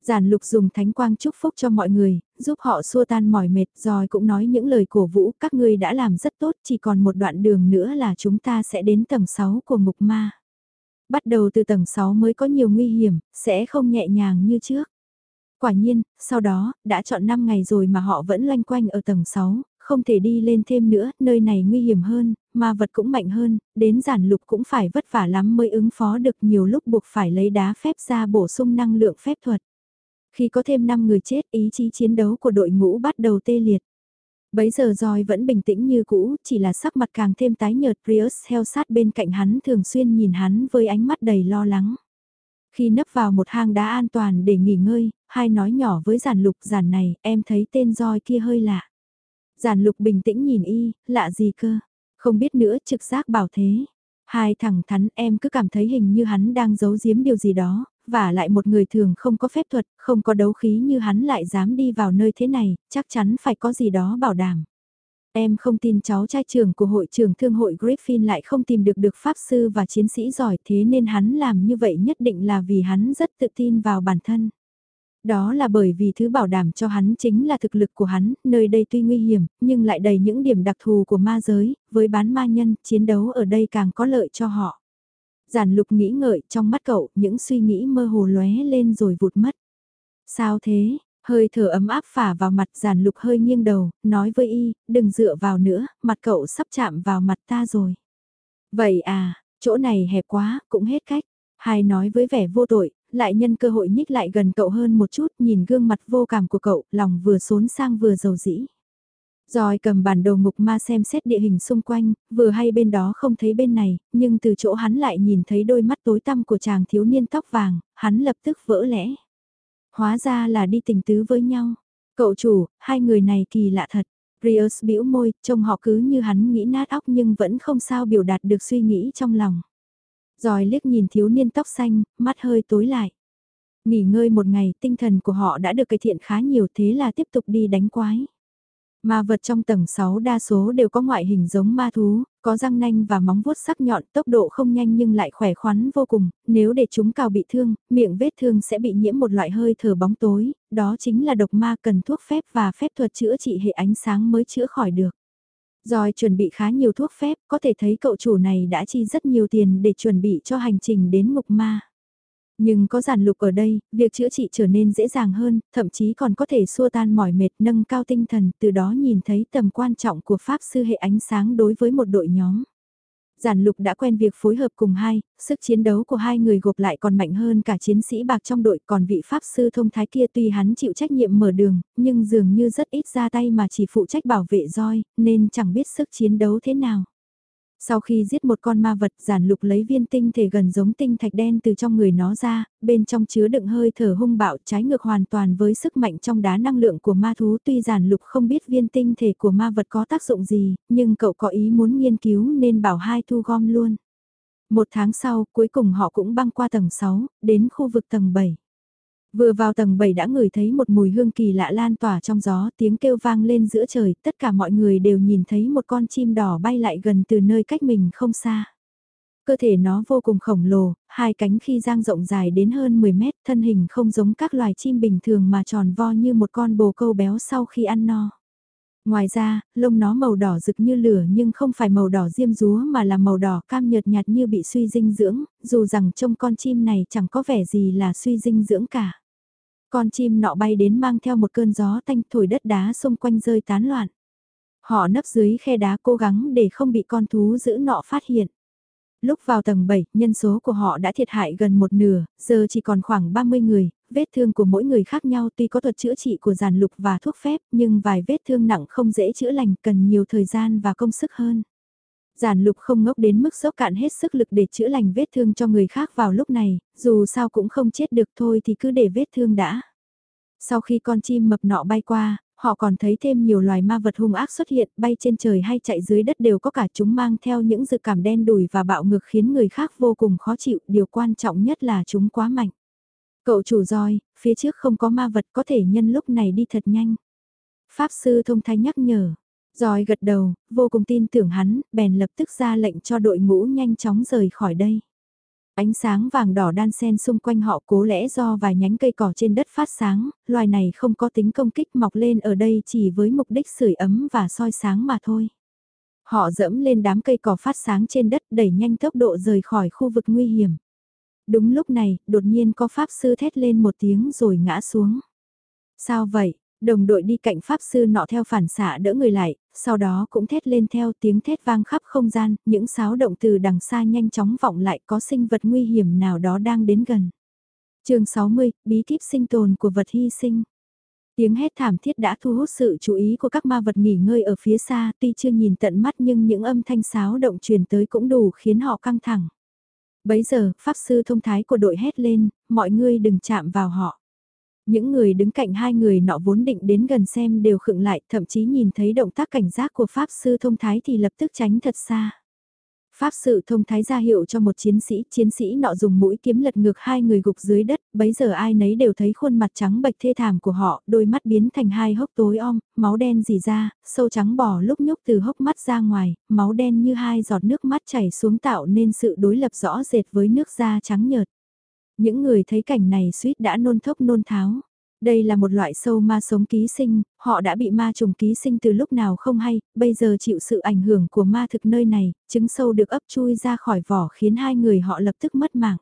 Giản lục dùng thánh quang chúc phúc cho mọi người, giúp họ xua tan mỏi mệt, rồi cũng nói những lời cổ vũ, các ngươi đã làm rất tốt, chỉ còn một đoạn đường nữa là chúng ta sẽ đến tầng 6 của ngục ma bắt đầu từ tầng 6 mới có nhiều nguy hiểm, sẽ không nhẹ nhàng như trước. Quả nhiên, sau đó, đã chọn 5 ngày rồi mà họ vẫn loanh quanh ở tầng 6, không thể đi lên thêm nữa, nơi này nguy hiểm hơn, ma vật cũng mạnh hơn, đến giản lục cũng phải vất vả lắm mới ứng phó được nhiều lúc buộc phải lấy đá phép ra bổ sung năng lượng phép thuật. Khi có thêm 5 người chết, ý chí chiến đấu của đội ngũ bắt đầu tê liệt. Bấy giờ Joy vẫn bình tĩnh như cũ, chỉ là sắc mặt càng thêm tái nhợt Prius theo sát bên cạnh hắn thường xuyên nhìn hắn với ánh mắt đầy lo lắng. Khi nấp vào một hang đá an toàn để nghỉ ngơi, hai nói nhỏ với giản lục giản này, em thấy tên Joy kia hơi lạ. Giản lục bình tĩnh nhìn y, lạ gì cơ, không biết nữa trực giác bảo thế. Hai thẳng thắn em cứ cảm thấy hình như hắn đang giấu giếm điều gì đó, và lại một người thường không có phép thuật, không có đấu khí như hắn lại dám đi vào nơi thế này, chắc chắn phải có gì đó bảo đảm. Em không tin cháu trai trưởng của hội trưởng thương hội Griffin lại không tìm được được pháp sư và chiến sĩ giỏi thế nên hắn làm như vậy nhất định là vì hắn rất tự tin vào bản thân. Đó là bởi vì thứ bảo đảm cho hắn chính là thực lực của hắn, nơi đây tuy nguy hiểm, nhưng lại đầy những điểm đặc thù của ma giới, với bán ma nhân, chiến đấu ở đây càng có lợi cho họ. Giản lục nghĩ ngợi trong mắt cậu, những suy nghĩ mơ hồ lóe lên rồi vụt mất. Sao thế? Hơi thở ấm áp phả vào mặt giản lục hơi nghiêng đầu, nói với y, đừng dựa vào nữa, mặt cậu sắp chạm vào mặt ta rồi. Vậy à, chỗ này hẹp quá, cũng hết cách. Hai nói với vẻ vô tội, lại nhân cơ hội nhích lại gần cậu hơn một chút, nhìn gương mặt vô cảm của cậu, lòng vừa xốn sang vừa dầu dĩ. Rồi cầm bản đồ ngục ma xem xét địa hình xung quanh, vừa hay bên đó không thấy bên này, nhưng từ chỗ hắn lại nhìn thấy đôi mắt tối tăm của chàng thiếu niên tóc vàng, hắn lập tức vỡ lẽ. Hóa ra là đi tình tứ với nhau. Cậu chủ, hai người này kỳ lạ thật. Rios bĩu môi, trông họ cứ như hắn nghĩ nát óc nhưng vẫn không sao biểu đạt được suy nghĩ trong lòng. Rồi liếc nhìn thiếu niên tóc xanh, mắt hơi tối lại. Nghỉ ngơi một ngày, tinh thần của họ đã được cải thiện khá nhiều thế là tiếp tục đi đánh quái. Ma vật trong tầng 6 đa số đều có ngoại hình giống ma thú, có răng nanh và móng vuốt sắc nhọn, tốc độ không nhanh nhưng lại khỏe khoắn vô cùng, nếu để chúng cào bị thương, miệng vết thương sẽ bị nhiễm một loại hơi thở bóng tối, đó chính là độc ma cần thuốc phép và phép thuật chữa trị hệ ánh sáng mới chữa khỏi được. Rồi chuẩn bị khá nhiều thuốc phép, có thể thấy cậu chủ này đã chi rất nhiều tiền để chuẩn bị cho hành trình đến ngục ma. Nhưng có giản lục ở đây, việc chữa trị trở nên dễ dàng hơn, thậm chí còn có thể xua tan mỏi mệt nâng cao tinh thần, từ đó nhìn thấy tầm quan trọng của Pháp sư hệ ánh sáng đối với một đội nhóm. Giản lục đã quen việc phối hợp cùng hai, sức chiến đấu của hai người gộp lại còn mạnh hơn cả chiến sĩ bạc trong đội còn vị pháp sư thông thái kia tuy hắn chịu trách nhiệm mở đường, nhưng dường như rất ít ra tay mà chỉ phụ trách bảo vệ roi, nên chẳng biết sức chiến đấu thế nào. Sau khi giết một con ma vật giản lục lấy viên tinh thể gần giống tinh thạch đen từ trong người nó ra, bên trong chứa đựng hơi thở hung bạo trái ngược hoàn toàn với sức mạnh trong đá năng lượng của ma thú tuy giản lục không biết viên tinh thể của ma vật có tác dụng gì, nhưng cậu có ý muốn nghiên cứu nên bảo hai thu gom luôn. Một tháng sau, cuối cùng họ cũng băng qua tầng 6, đến khu vực tầng 7. Vừa vào tầng 7 đã ngửi thấy một mùi hương kỳ lạ lan tỏa trong gió, tiếng kêu vang lên giữa trời, tất cả mọi người đều nhìn thấy một con chim đỏ bay lại gần từ nơi cách mình không xa. Cơ thể nó vô cùng khổng lồ, hai cánh khi giang rộng dài đến hơn 10 mét, thân hình không giống các loài chim bình thường mà tròn vo như một con bồ câu béo sau khi ăn no. Ngoài ra, lông nó màu đỏ rực như lửa nhưng không phải màu đỏ diêm rúa mà là màu đỏ cam nhợt nhạt như bị suy dinh dưỡng, dù rằng trông con chim này chẳng có vẻ gì là suy dinh dưỡng cả. Con chim nọ bay đến mang theo một cơn gió tanh thổi đất đá xung quanh rơi tán loạn. Họ nấp dưới khe đá cố gắng để không bị con thú giữ nọ phát hiện. Lúc vào tầng 7, nhân số của họ đã thiệt hại gần một nửa, giờ chỉ còn khoảng 30 người, vết thương của mỗi người khác nhau tuy có thuật chữa trị của giàn lục và thuốc phép nhưng vài vết thương nặng không dễ chữa lành cần nhiều thời gian và công sức hơn. Giản lục không ngốc đến mức dốc cạn hết sức lực để chữa lành vết thương cho người khác vào lúc này, dù sao cũng không chết được thôi thì cứ để vết thương đã. Sau khi con chim mập nọ bay qua, họ còn thấy thêm nhiều loài ma vật hung ác xuất hiện, bay trên trời hay chạy dưới đất đều có cả chúng mang theo những dự cảm đen đùi và bạo ngược khiến người khác vô cùng khó chịu, điều quan trọng nhất là chúng quá mạnh. Cậu chủ roi, phía trước không có ma vật có thể nhân lúc này đi thật nhanh. Pháp sư thông thái nhắc nhở, Rồi gật đầu, vô cùng tin tưởng hắn, bèn lập tức ra lệnh cho đội ngũ nhanh chóng rời khỏi đây. Ánh sáng vàng đỏ đan sen xung quanh họ cố lẽ do vài nhánh cây cỏ trên đất phát sáng, loài này không có tính công kích mọc lên ở đây chỉ với mục đích sưởi ấm và soi sáng mà thôi. Họ dẫm lên đám cây cỏ phát sáng trên đất đẩy nhanh tốc độ rời khỏi khu vực nguy hiểm. Đúng lúc này, đột nhiên có pháp sư thét lên một tiếng rồi ngã xuống. Sao vậy? Đồng đội đi cạnh pháp sư nọ theo phản xạ đỡ người lại, sau đó cũng thét lên theo tiếng thét vang khắp không gian, những sáo động từ đằng xa nhanh chóng vọng lại có sinh vật nguy hiểm nào đó đang đến gần. chương 60, bí kíp sinh tồn của vật hy sinh. Tiếng hét thảm thiết đã thu hút sự chú ý của các ma vật nghỉ ngơi ở phía xa, tuy chưa nhìn tận mắt nhưng những âm thanh sáo động truyền tới cũng đủ khiến họ căng thẳng. Bấy giờ, pháp sư thông thái của đội hét lên, mọi người đừng chạm vào họ. Những người đứng cạnh hai người nọ vốn định đến gần xem đều khựng lại, thậm chí nhìn thấy động tác cảnh giác của pháp sư thông thái thì lập tức tránh thật xa. Pháp sự thông thái ra hiệu cho một chiến sĩ, chiến sĩ nọ dùng mũi kiếm lật ngược hai người gục dưới đất, bấy giờ ai nấy đều thấy khuôn mặt trắng bệch thê thảm của họ, đôi mắt biến thành hai hốc tối om, máu đen dì ra, sâu trắng bò lúc nhúc từ hốc mắt ra ngoài, máu đen như hai giọt nước mắt chảy xuống tạo nên sự đối lập rõ rệt với nước da trắng nhợt. Những người thấy cảnh này suýt đã nôn thốc nôn tháo. Đây là một loại sâu ma sống ký sinh, họ đã bị ma trùng ký sinh từ lúc nào không hay, bây giờ chịu sự ảnh hưởng của ma thực nơi này, trứng sâu được ấp chui ra khỏi vỏ khiến hai người họ lập tức mất mạng.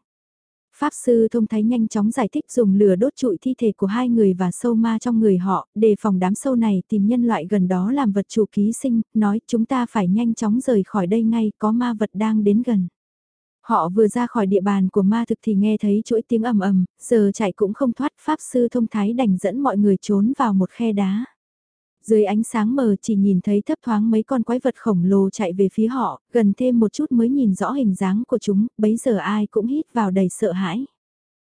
Pháp sư thông thái nhanh chóng giải thích dùng lửa đốt trụi thi thể của hai người và sâu ma trong người họ, đề phòng đám sâu này tìm nhân loại gần đó làm vật chủ ký sinh, nói chúng ta phải nhanh chóng rời khỏi đây ngay, có ma vật đang đến gần. Họ vừa ra khỏi địa bàn của ma thực thì nghe thấy chuỗi tiếng ầm ầm, giờ chạy cũng không thoát pháp sư thông thái đành dẫn mọi người trốn vào một khe đá. Dưới ánh sáng mờ chỉ nhìn thấy thấp thoáng mấy con quái vật khổng lồ chạy về phía họ, gần thêm một chút mới nhìn rõ hình dáng của chúng, bấy giờ ai cũng hít vào đầy sợ hãi.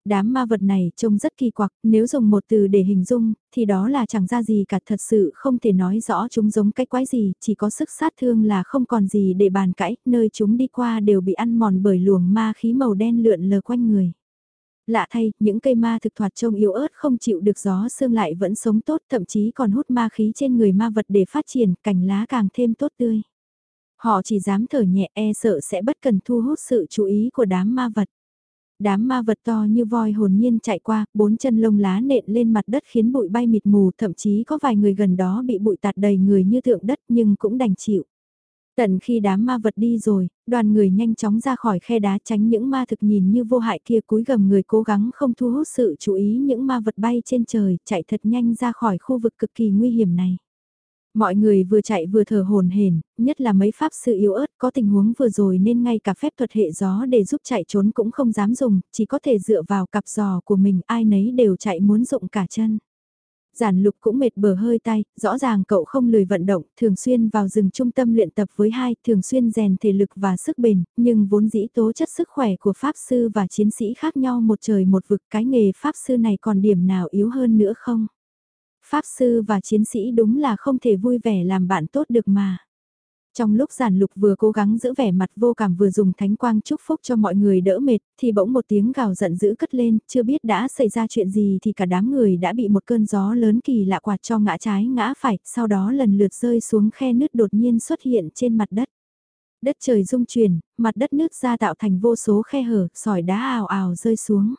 Đám ma vật này trông rất kỳ quặc, nếu dùng một từ để hình dung, thì đó là chẳng ra gì cả thật sự không thể nói rõ chúng giống cái quái gì, chỉ có sức sát thương là không còn gì để bàn cãi, nơi chúng đi qua đều bị ăn mòn bởi luồng ma khí màu đen lượn lờ quanh người. Lạ thay, những cây ma thực thoạt trông yếu ớt không chịu được gió sương lại vẫn sống tốt, thậm chí còn hút ma khí trên người ma vật để phát triển, cành lá càng thêm tốt tươi. Họ chỉ dám thở nhẹ e sợ sẽ bất cần thu hút sự chú ý của đám ma vật đám ma vật to như voi hồn nhiên chạy qua, bốn chân lông lá nện lên mặt đất khiến bụi bay mịt mù, thậm chí có vài người gần đó bị bụi tạt đầy người như thượng đất nhưng cũng đành chịu. Tận khi đám ma vật đi rồi, đoàn người nhanh chóng ra khỏi khe đá tránh những ma thực nhìn như vô hại kia cúi gầm người cố gắng không thu hút sự chú ý những ma vật bay trên trời, chạy thật nhanh ra khỏi khu vực cực kỳ nguy hiểm này. Mọi người vừa chạy vừa thở hồn hển, nhất là mấy pháp sư yếu ớt có tình huống vừa rồi nên ngay cả phép thuật hệ gió để giúp chạy trốn cũng không dám dùng, chỉ có thể dựa vào cặp giò của mình ai nấy đều chạy muốn dụng cả chân. Giản lục cũng mệt bờ hơi tay, rõ ràng cậu không lười vận động, thường xuyên vào rừng trung tâm luyện tập với hai, thường xuyên rèn thể lực và sức bền, nhưng vốn dĩ tố chất sức khỏe của Pháp Sư và chiến sĩ khác nhau một trời một vực cái nghề Pháp Sư này còn điểm nào yếu hơn nữa không? Pháp Sư và chiến sĩ đúng là không thể vui vẻ làm bạn tốt được mà. Trong lúc giản lục vừa cố gắng giữ vẻ mặt vô cảm vừa dùng thánh quang chúc phúc cho mọi người đỡ mệt, thì bỗng một tiếng gào giận dữ cất lên, chưa biết đã xảy ra chuyện gì thì cả đám người đã bị một cơn gió lớn kỳ lạ quạt cho ngã trái ngã phải, sau đó lần lượt rơi xuống khe nứt đột nhiên xuất hiện trên mặt đất. Đất trời rung chuyển, mặt đất nước ra tạo thành vô số khe hở, sỏi đá ào ào rơi xuống.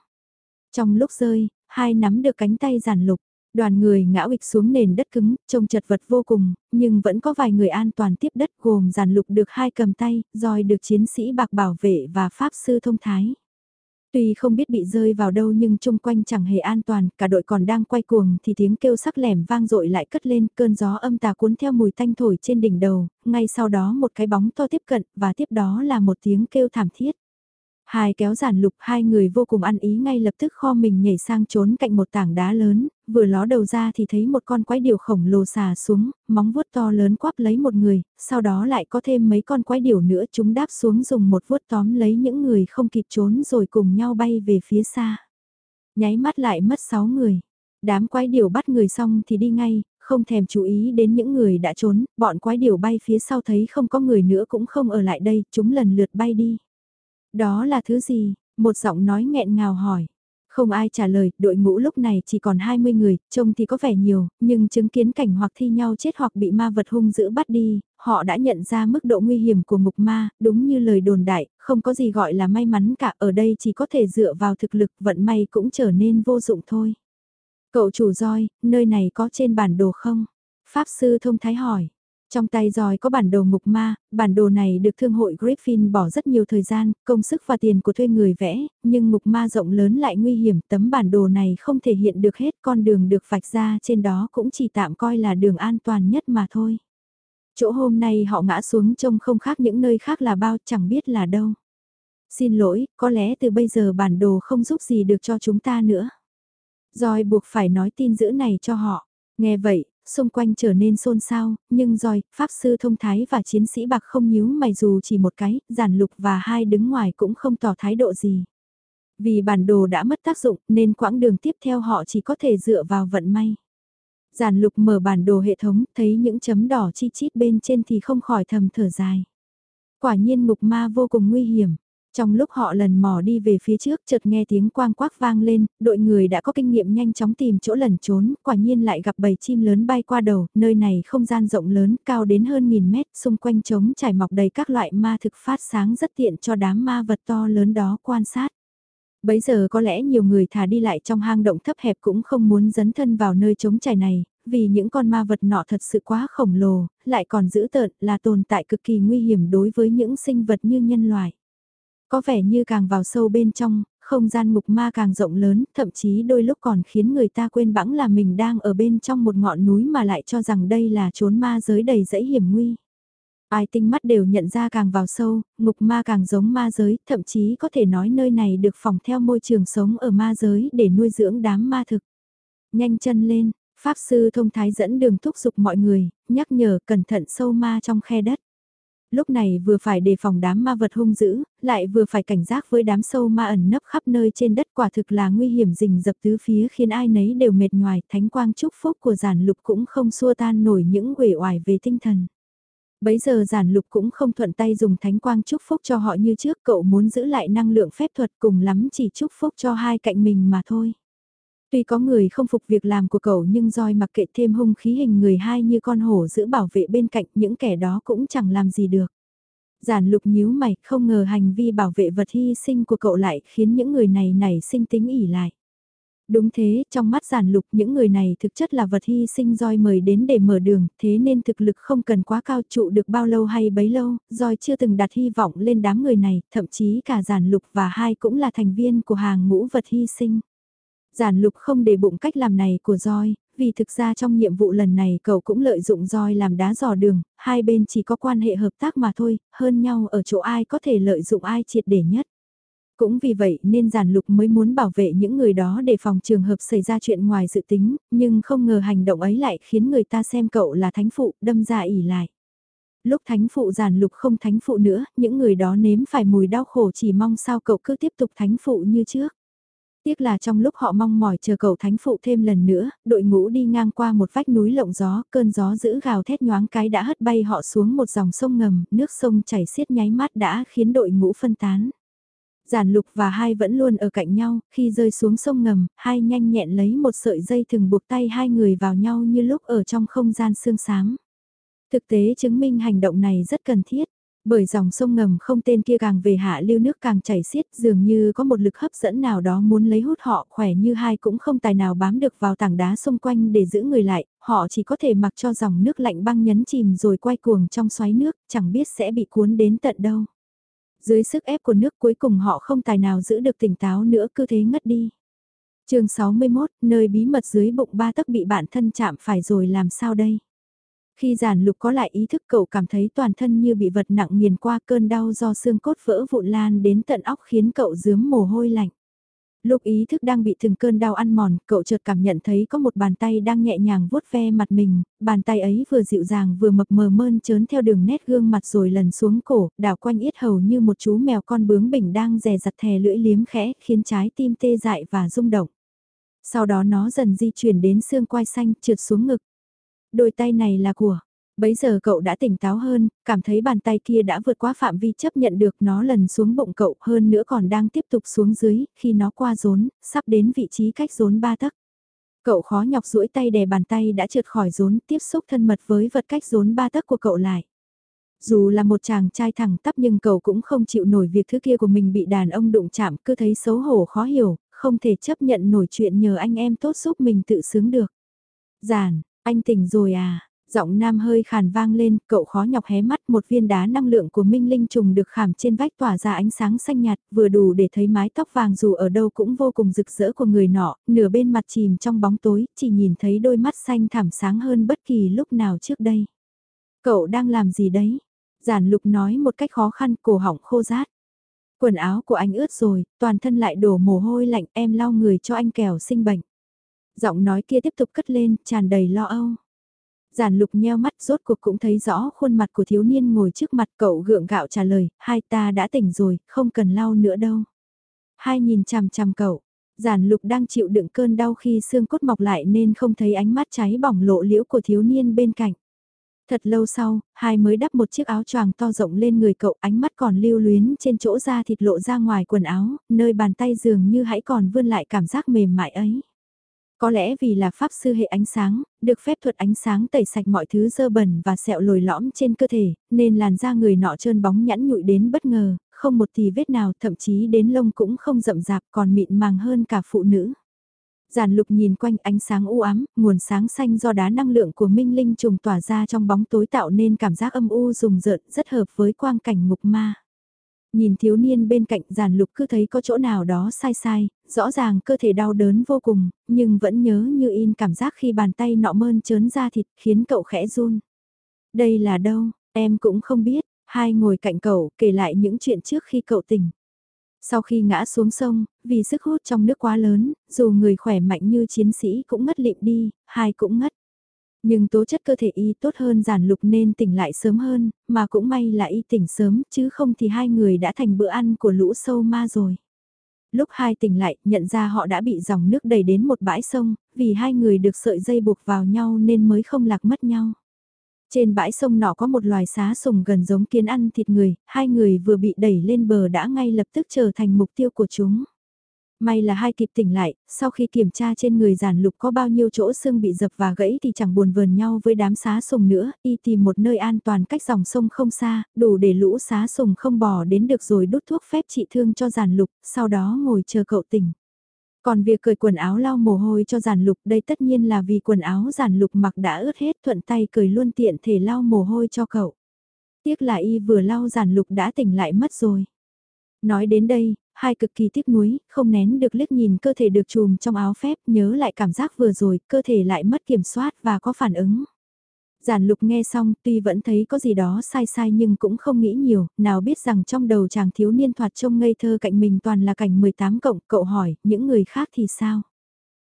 Trong lúc rơi, hai nắm được cánh tay giản lục. Đoàn người ngã ịch xuống nền đất cứng, trông chật vật vô cùng, nhưng vẫn có vài người an toàn tiếp đất gồm giàn lục được hai cầm tay, rồi được chiến sĩ bạc bảo vệ và pháp sư thông thái. Tuy không biết bị rơi vào đâu nhưng chung quanh chẳng hề an toàn, cả đội còn đang quay cuồng thì tiếng kêu sắc lẻm vang dội lại cất lên, cơn gió âm tà cuốn theo mùi tanh thổi trên đỉnh đầu, ngay sau đó một cái bóng to tiếp cận và tiếp đó là một tiếng kêu thảm thiết. Hai kéo giản lục hai người vô cùng ăn ý ngay lập tức kho mình nhảy sang trốn cạnh một tảng đá lớn, vừa ló đầu ra thì thấy một con quái điểu khổng lồ xà xuống, móng vuốt to lớn quắp lấy một người, sau đó lại có thêm mấy con quái điểu nữa chúng đáp xuống dùng một vuốt tóm lấy những người không kịp trốn rồi cùng nhau bay về phía xa. Nháy mắt lại mất sáu người. Đám quái điểu bắt người xong thì đi ngay, không thèm chú ý đến những người đã trốn, bọn quái điểu bay phía sau thấy không có người nữa cũng không ở lại đây, chúng lần lượt bay đi. Đó là thứ gì? Một giọng nói nghẹn ngào hỏi. Không ai trả lời, đội ngũ lúc này chỉ còn 20 người, trông thì có vẻ nhiều, nhưng chứng kiến cảnh hoặc thi nhau chết hoặc bị ma vật hung dữ bắt đi, họ đã nhận ra mức độ nguy hiểm của ngục ma, đúng như lời đồn đại, không có gì gọi là may mắn cả, ở đây chỉ có thể dựa vào thực lực, vận may cũng trở nên vô dụng thôi. Cậu chủ roi, nơi này có trên bản đồ không? Pháp sư thông thái hỏi. Trong tay giỏi có bản đồ ngục ma, bản đồ này được thương hội Griffin bỏ rất nhiều thời gian, công sức và tiền của thuê người vẽ, nhưng ngục ma rộng lớn lại nguy hiểm, tấm bản đồ này không thể hiện được hết con đường được vạch ra trên đó cũng chỉ tạm coi là đường an toàn nhất mà thôi. Chỗ hôm nay họ ngã xuống trông không khác những nơi khác là bao chẳng biết là đâu. Xin lỗi, có lẽ từ bây giờ bản đồ không giúp gì được cho chúng ta nữa. Rồi buộc phải nói tin dữ này cho họ. Nghe vậy, xung quanh trở nên xôn xao, nhưng rồi, Pháp Sư Thông Thái và chiến sĩ bạc không nhíu mày dù chỉ một cái, giản lục và hai đứng ngoài cũng không tỏ thái độ gì. Vì bản đồ đã mất tác dụng nên quãng đường tiếp theo họ chỉ có thể dựa vào vận may. Giản lục mở bản đồ hệ thống, thấy những chấm đỏ chi chít bên trên thì không khỏi thầm thở dài. Quả nhiên ngục ma vô cùng nguy hiểm, trong lúc họ lần mò đi về phía trước chợt nghe tiếng quang quác vang lên, đội người đã có kinh nghiệm nhanh chóng tìm chỗ lẩn trốn, quả nhiên lại gặp bầy chim lớn bay qua đầu, nơi này không gian rộng lớn, cao đến hơn nghìn mét, xung quanh trống trải mọc đầy các loại ma thực phát sáng rất tiện cho đám ma vật to lớn đó quan sát. Bấy giờ có lẽ nhiều người thả đi lại trong hang động thấp hẹp cũng không muốn dấn thân vào nơi trống trải này, vì những con ma vật nọ thật sự quá khổng lồ, lại còn dữ tợn là tồn tại cực kỳ nguy hiểm đối với những sinh vật như nhân loại. Có vẻ như càng vào sâu bên trong, không gian ngục ma càng rộng lớn, thậm chí đôi lúc còn khiến người ta quên bẵng là mình đang ở bên trong một ngọn núi mà lại cho rằng đây là chốn ma giới đầy dẫy hiểm nguy. Ai tinh mắt đều nhận ra càng vào sâu, ngục ma càng giống ma giới, thậm chí có thể nói nơi này được phòng theo môi trường sống ở ma giới để nuôi dưỡng đám ma thực. Nhanh chân lên, Pháp Sư thông thái dẫn đường thúc giục mọi người, nhắc nhở cẩn thận sâu ma trong khe đất lúc này vừa phải đề phòng đám ma vật hung dữ, lại vừa phải cảnh giác với đám sâu ma ẩn nấp khắp nơi trên đất quả thực là nguy hiểm rình dập tứ phía khiến ai nấy đều mệt nhoài, thánh quang chúc phúc của giản lục cũng không xua tan nổi những uể oải về tinh thần. Bấy giờ giản lục cũng không thuận tay dùng thánh quang chúc phúc cho họ như trước, cậu muốn giữ lại năng lượng phép thuật cùng lắm chỉ chúc phúc cho hai cạnh mình mà thôi. Tuy có người không phục việc làm của cậu nhưng roi mặc kệ thêm hung khí hình người hai như con hổ giữ bảo vệ bên cạnh những kẻ đó cũng chẳng làm gì được. Giản lục nhíu mày không ngờ hành vi bảo vệ vật hy sinh của cậu lại khiến những người này nảy sinh tính ỉ lại. Đúng thế, trong mắt giản lục những người này thực chất là vật hy sinh roi mời đến để mở đường, thế nên thực lực không cần quá cao trụ được bao lâu hay bấy lâu, roi chưa từng đặt hy vọng lên đám người này, thậm chí cả giản lục và hai cũng là thành viên của hàng ngũ vật hy sinh. Giản lục không để bụng cách làm này của roi, vì thực ra trong nhiệm vụ lần này cậu cũng lợi dụng roi làm đá dò đường, hai bên chỉ có quan hệ hợp tác mà thôi, hơn nhau ở chỗ ai có thể lợi dụng ai triệt để nhất. Cũng vì vậy nên giản lục mới muốn bảo vệ những người đó để phòng trường hợp xảy ra chuyện ngoài dự tính, nhưng không ngờ hành động ấy lại khiến người ta xem cậu là thánh phụ, đâm ra ỉ lại. Lúc thánh phụ giản lục không thánh phụ nữa, những người đó nếm phải mùi đau khổ chỉ mong sao cậu cứ tiếp tục thánh phụ như trước. Tiếc là trong lúc họ mong mỏi chờ cậu thánh phụ thêm lần nữa, đội ngũ đi ngang qua một vách núi lộng gió, cơn gió giữ gào thét nhoáng cái đã hất bay họ xuống một dòng sông ngầm, nước sông chảy xiết nháy mắt đã khiến đội ngũ phân tán. Giản lục và hai vẫn luôn ở cạnh nhau, khi rơi xuống sông ngầm, hai nhanh nhẹn lấy một sợi dây thừng buộc tay hai người vào nhau như lúc ở trong không gian sương sám. Thực tế chứng minh hành động này rất cần thiết. Bởi dòng sông ngầm không tên kia càng về hạ lưu nước càng chảy xiết dường như có một lực hấp dẫn nào đó muốn lấy hút họ khỏe như hai cũng không tài nào bám được vào tảng đá xung quanh để giữ người lại, họ chỉ có thể mặc cho dòng nước lạnh băng nhấn chìm rồi quay cuồng trong xoáy nước, chẳng biết sẽ bị cuốn đến tận đâu. Dưới sức ép của nước cuối cùng họ không tài nào giữ được tỉnh táo nữa cứ thế ngất đi. chương 61, nơi bí mật dưới bụng ba tấc bị bạn thân chạm phải rồi làm sao đây? Khi giản lục có lại ý thức cậu cảm thấy toàn thân như bị vật nặng nghiền qua cơn đau do xương cốt vỡ vụn lan đến tận óc khiến cậu dướm mồ hôi lạnh. Lúc ý thức đang bị từng cơn đau ăn mòn, cậu chợt cảm nhận thấy có một bàn tay đang nhẹ nhàng vuốt ve mặt mình, bàn tay ấy vừa dịu dàng vừa mập mờ mơn trớn theo đường nét gương mặt rồi lần xuống cổ, đảo quanh yết hầu như một chú mèo con bướng bỉnh đang rè rặt thè lưỡi liếm khẽ, khiến trái tim tê dại và rung động. Sau đó nó dần di chuyển đến xương quai xanh trượt xuống ngực. Đôi tay này là của, Bấy giờ cậu đã tỉnh táo hơn, cảm thấy bàn tay kia đã vượt qua phạm vi chấp nhận được nó lần xuống bụng cậu hơn nữa còn đang tiếp tục xuống dưới, khi nó qua rốn, sắp đến vị trí cách rốn ba tấc. Cậu khó nhọc duỗi tay đè bàn tay đã trượt khỏi rốn tiếp xúc thân mật với vật cách rốn ba tấc của cậu lại. Dù là một chàng trai thẳng tắp nhưng cậu cũng không chịu nổi việc thứ kia của mình bị đàn ông đụng chạm cứ thấy xấu hổ khó hiểu, không thể chấp nhận nổi chuyện nhờ anh em tốt giúp mình tự sướng được. Giản, anh tỉnh rồi à? Giọng nam hơi khàn vang lên, cậu khó nhọc hé mắt một viên đá năng lượng của Minh Linh trùng được khảm trên vách tỏa ra ánh sáng xanh nhạt, vừa đủ để thấy mái tóc vàng dù ở đâu cũng vô cùng rực rỡ của người nọ, nửa bên mặt chìm trong bóng tối, chỉ nhìn thấy đôi mắt xanh thảm sáng hơn bất kỳ lúc nào trước đây. Cậu đang làm gì đấy? Giản lục nói một cách khó khăn, cổ họng khô rát. Quần áo của anh ướt rồi, toàn thân lại đổ mồ hôi lạnh em lau người cho anh kẻo sinh bệnh. Giọng nói kia tiếp tục cất lên, tràn đầy lo âu. Giản lục nheo mắt rốt cuộc cũng thấy rõ khuôn mặt của thiếu niên ngồi trước mặt cậu gượng gạo trả lời, hai ta đã tỉnh rồi, không cần lau nữa đâu. Hai nhìn chằm chằm cậu, giản lục đang chịu đựng cơn đau khi xương cốt mọc lại nên không thấy ánh mắt cháy bỏng lộ liễu của thiếu niên bên cạnh. Thật lâu sau, hai mới đắp một chiếc áo choàng to rộng lên người cậu ánh mắt còn lưu luyến trên chỗ da thịt lộ ra ngoài quần áo, nơi bàn tay dường như hãy còn vươn lại cảm giác mềm mại ấy. Có lẽ vì là pháp sư hệ ánh sáng, được phép thuật ánh sáng tẩy sạch mọi thứ dơ bẩn và sẹo lồi lõm trên cơ thể, nên làn da người nọ trơn bóng nhẵn nhụi đến bất ngờ, không một tì vết nào thậm chí đến lông cũng không rậm rạp còn mịn màng hơn cả phụ nữ. Giản lục nhìn quanh ánh sáng u ám, nguồn sáng xanh do đá năng lượng của minh linh trùng tỏa ra trong bóng tối tạo nên cảm giác âm u rùng rợn rất hợp với quang cảnh ngục ma. Nhìn thiếu niên bên cạnh giản lục cứ thấy có chỗ nào đó sai sai, rõ ràng cơ thể đau đớn vô cùng, nhưng vẫn nhớ như in cảm giác khi bàn tay nọ mơn trớn ra thịt khiến cậu khẽ run. Đây là đâu, em cũng không biết, hai ngồi cạnh cậu kể lại những chuyện trước khi cậu tỉnh. Sau khi ngã xuống sông, vì sức hút trong nước quá lớn, dù người khỏe mạnh như chiến sĩ cũng ngất lịm đi, hai cũng ngất. Nhưng tố chất cơ thể y tốt hơn giản lục nên tỉnh lại sớm hơn, mà cũng may là y tỉnh sớm chứ không thì hai người đã thành bữa ăn của lũ sâu ma rồi. Lúc hai tỉnh lại, nhận ra họ đã bị dòng nước đầy đến một bãi sông, vì hai người được sợi dây buộc vào nhau nên mới không lạc mất nhau. Trên bãi sông nọ có một loài xá sùng gần giống kiến ăn thịt người, hai người vừa bị đẩy lên bờ đã ngay lập tức trở thành mục tiêu của chúng. May là hai kịp tỉnh lại, sau khi kiểm tra trên người giản lục có bao nhiêu chỗ xương bị dập và gãy thì chẳng buồn vờn nhau với đám xá sùng nữa, y tìm một nơi an toàn cách dòng sông không xa, đủ để lũ xá sùng không bò đến được rồi đút thuốc phép trị thương cho giản lục, sau đó ngồi chờ cậu tỉnh. Còn việc cởi quần áo lau mồ hôi cho giản lục đây tất nhiên là vì quần áo giản lục mặc đã ướt hết thuận tay cởi luôn tiện thể lau mồ hôi cho cậu. Tiếc là y vừa lau giản lục đã tỉnh lại mất rồi. Nói đến đây, hai cực kỳ tiếc nuối, không nén được liếc nhìn cơ thể được chùm trong áo phép, nhớ lại cảm giác vừa rồi, cơ thể lại mất kiểm soát và có phản ứng. Giản lục nghe xong tuy vẫn thấy có gì đó sai sai nhưng cũng không nghĩ nhiều, nào biết rằng trong đầu chàng thiếu niên thoạt trông ngây thơ cạnh mình toàn là cảnh 18 cộng, cậu hỏi, những người khác thì sao?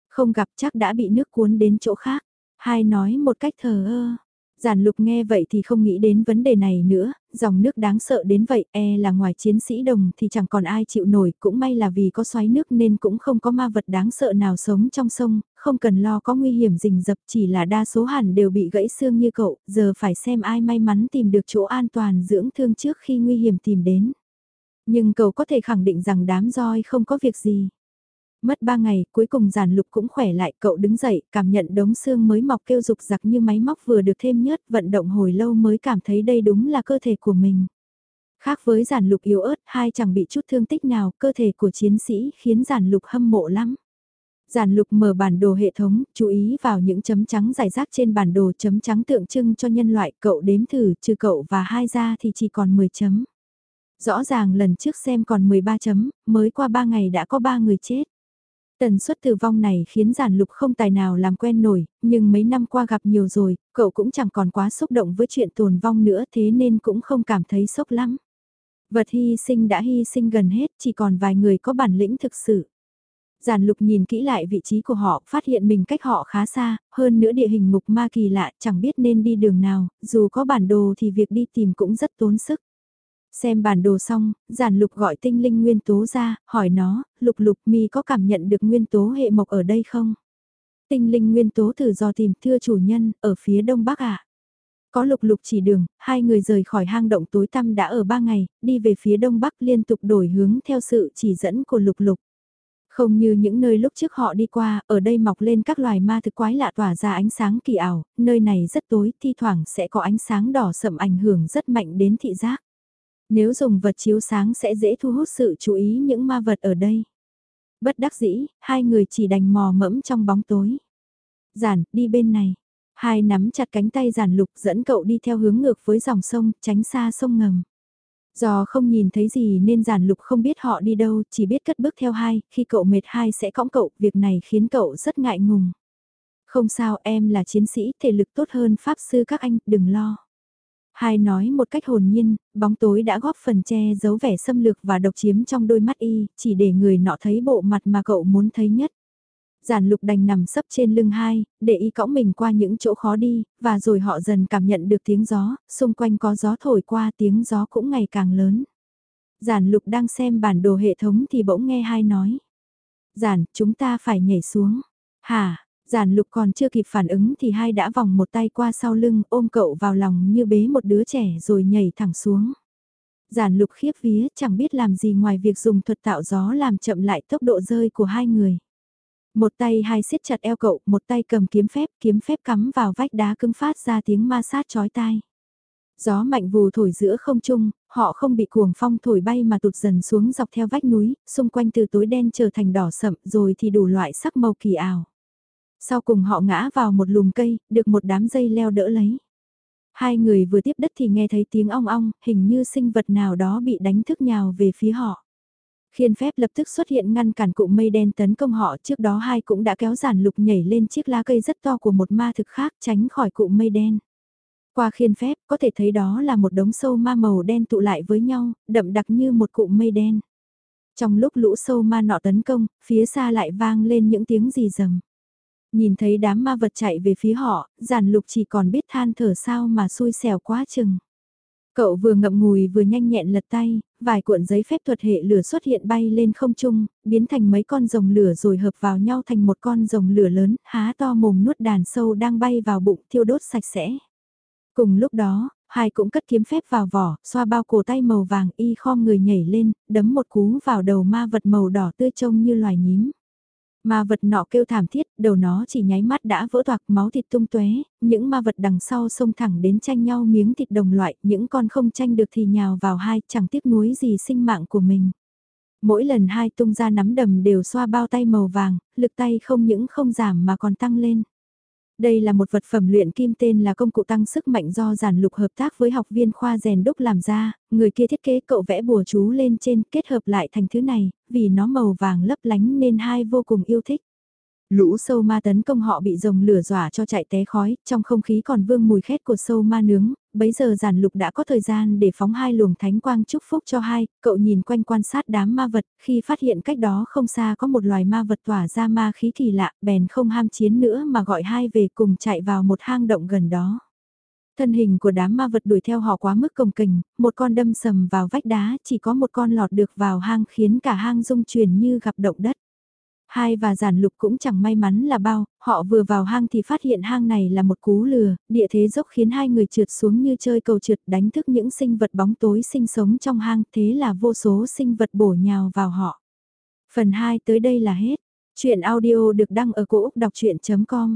Không gặp chắc đã bị nước cuốn đến chỗ khác. Hai nói một cách thờ ơ, Giản lục nghe vậy thì không nghĩ đến vấn đề này nữa, dòng nước đáng sợ đến vậy, e là ngoài chiến sĩ đồng thì chẳng còn ai chịu nổi, cũng may là vì có xoáy nước nên cũng không có ma vật đáng sợ nào sống trong sông, không cần lo có nguy hiểm rình rập chỉ là đa số hẳn đều bị gãy xương như cậu, giờ phải xem ai may mắn tìm được chỗ an toàn dưỡng thương trước khi nguy hiểm tìm đến. Nhưng cậu có thể khẳng định rằng đám roi không có việc gì. Mất ba ngày, cuối cùng giản lục cũng khỏe lại, cậu đứng dậy, cảm nhận đống xương mới mọc kêu rục giặc như máy móc vừa được thêm nhớt, vận động hồi lâu mới cảm thấy đây đúng là cơ thể của mình. Khác với giản lục yếu ớt, hai chẳng bị chút thương tích nào, cơ thể của chiến sĩ khiến giản lục hâm mộ lắm. Giản lục mở bản đồ hệ thống, chú ý vào những chấm trắng giải rác trên bản đồ chấm trắng tượng trưng cho nhân loại, cậu đếm thử, trừ cậu và hai ra thì chỉ còn 10 chấm. Rõ ràng lần trước xem còn 13 chấm, mới qua 3 ngày đã có 3 người chết. Tần suất tử vong này khiến giản lục không tài nào làm quen nổi, nhưng mấy năm qua gặp nhiều rồi, cậu cũng chẳng còn quá xúc động với chuyện tồn vong nữa thế nên cũng không cảm thấy sốc lắm. Vật hy sinh đã hy sinh gần hết, chỉ còn vài người có bản lĩnh thực sự. Giản lục nhìn kỹ lại vị trí của họ, phát hiện mình cách họ khá xa, hơn nữa địa hình ngục ma kỳ lạ, chẳng biết nên đi đường nào, dù có bản đồ thì việc đi tìm cũng rất tốn sức. Xem bản đồ xong, giản lục gọi tinh linh nguyên tố ra, hỏi nó, lục lục mi có cảm nhận được nguyên tố hệ mộc ở đây không? Tinh linh nguyên tố thử dò tìm thưa chủ nhân, ở phía đông bắc ạ. À? Có lục lục chỉ đường, hai người rời khỏi hang động tối tăm đã ở ba ngày, đi về phía đông bắc liên tục đổi hướng theo sự chỉ dẫn của lục lục. Không như những nơi lúc trước họ đi qua, ở đây mọc lên các loài ma thực quái lạ tỏa ra ánh sáng kỳ ảo, nơi này rất tối, thi thoảng sẽ có ánh sáng đỏ sậm ảnh hưởng rất mạnh đến thị giác. Nếu dùng vật chiếu sáng sẽ dễ thu hút sự chú ý những ma vật ở đây. Bất đắc dĩ, hai người chỉ đành mò mẫm trong bóng tối. Giản, đi bên này. Hai nắm chặt cánh tay giản lục dẫn cậu đi theo hướng ngược với dòng sông, tránh xa sông ngầm. Do không nhìn thấy gì nên giản lục không biết họ đi đâu, chỉ biết cất bước theo hai, khi cậu mệt hai sẽ cõng cậu, việc này khiến cậu rất ngại ngùng. Không sao em là chiến sĩ, thể lực tốt hơn pháp sư các anh, đừng lo. Hai nói một cách hồn nhiên, bóng tối đã góp phần che giấu vẻ xâm lược và độc chiếm trong đôi mắt y, chỉ để người nọ thấy bộ mặt mà cậu muốn thấy nhất. Giản lục đành nằm sấp trên lưng hai, để y cõng mình qua những chỗ khó đi, và rồi họ dần cảm nhận được tiếng gió, xung quanh có gió thổi qua tiếng gió cũng ngày càng lớn. Giản lục đang xem bản đồ hệ thống thì bỗng nghe hai nói. Giản, chúng ta phải nhảy xuống. Hả, Giản lục còn chưa kịp phản ứng thì hai đã vòng một tay qua sau lưng ôm cậu vào lòng như bế một đứa trẻ rồi nhảy thẳng xuống. Giản lục khiếp vía chẳng biết làm gì ngoài việc dùng thuật tạo gió làm chậm lại tốc độ rơi của hai người. Một tay hai siết chặt eo cậu, một tay cầm kiếm phép, kiếm phép cắm vào vách đá cứng phát ra tiếng ma sát chói tai. Gió mạnh vù thổi giữa không trung, họ không bị cuồng phong thổi bay mà tụt dần xuống dọc theo vách núi, xung quanh từ tối đen trở thành đỏ sậm rồi thì đủ loại sắc màu kỳ ảo. Sau cùng họ ngã vào một lùm cây, được một đám dây leo đỡ lấy. Hai người vừa tiếp đất thì nghe thấy tiếng ong ong, hình như sinh vật nào đó bị đánh thức nhào về phía họ. Khiên phép lập tức xuất hiện ngăn cản cụm mây đen tấn công họ trước đó hai cũng đã kéo giản lục nhảy lên chiếc lá cây rất to của một ma thực khác tránh khỏi cụm mây đen. Qua khiên phép có thể thấy đó là một đống sâu ma màu đen tụ lại với nhau, đậm đặc như một cụm mây đen. Trong lúc lũ sâu ma nọ tấn công, phía xa lại vang lên những tiếng gì rầm. Nhìn thấy đám ma vật chạy về phía họ, giản lục chỉ còn biết than thở sao mà xui xẻo quá chừng. Cậu vừa ngậm ngùi vừa nhanh nhẹn lật tay, vài cuộn giấy phép thuật hệ lửa xuất hiện bay lên không trung, biến thành mấy con rồng lửa rồi hợp vào nhau thành một con rồng lửa lớn, há to mồm nuốt đàn sâu đang bay vào bụng thiêu đốt sạch sẽ. Cùng lúc đó, hai cũng cất kiếm phép vào vỏ, xoa bao cổ tay màu vàng y khom người nhảy lên, đấm một cú vào đầu ma vật màu đỏ tươi trông như loài nhím. Ma vật nọ kêu thảm thiết, đầu nó chỉ nháy mắt đã vỡ toạc máu thịt tung tóe, những ma vật đằng sau xông thẳng đến tranh nhau miếng thịt đồng loại, những con không tranh được thì nhào vào hai, chẳng tiếc nuối gì sinh mạng của mình. Mỗi lần hai tung ra nắm đầm đều xoa bao tay màu vàng, lực tay không những không giảm mà còn tăng lên. Đây là một vật phẩm luyện kim tên là công cụ tăng sức mạnh do giản lục hợp tác với học viên khoa rèn đúc làm ra, người kia thiết kế cậu vẽ bùa chú lên trên kết hợp lại thành thứ này, vì nó màu vàng lấp lánh nên hai vô cùng yêu thích. Lũ sâu ma tấn công họ bị rồng lửa dọa cho chạy té khói, trong không khí còn vương mùi khét của sâu ma nướng, bấy giờ giản lục đã có thời gian để phóng hai luồng thánh quang chúc phúc cho hai, cậu nhìn quanh quan sát đám ma vật, khi phát hiện cách đó không xa có một loài ma vật tỏa ra ma khí kỳ lạ, bèn không ham chiến nữa mà gọi hai về cùng chạy vào một hang động gần đó. Thân hình của đám ma vật đuổi theo họ quá mức cồng kềnh, một con đâm sầm vào vách đá, chỉ có một con lọt được vào hang khiến cả hang rung chuyển như gặp động đất. Hai và giản lục cũng chẳng may mắn là bao, họ vừa vào hang thì phát hiện hang này là một cú lừa, địa thế dốc khiến hai người trượt xuống như chơi cầu trượt đánh thức những sinh vật bóng tối sinh sống trong hang, thế là vô số sinh vật bổ nhào vào họ. Phần 2 tới đây là hết. Chuyện audio được đăng ở cổ Úc đọc chuyện.com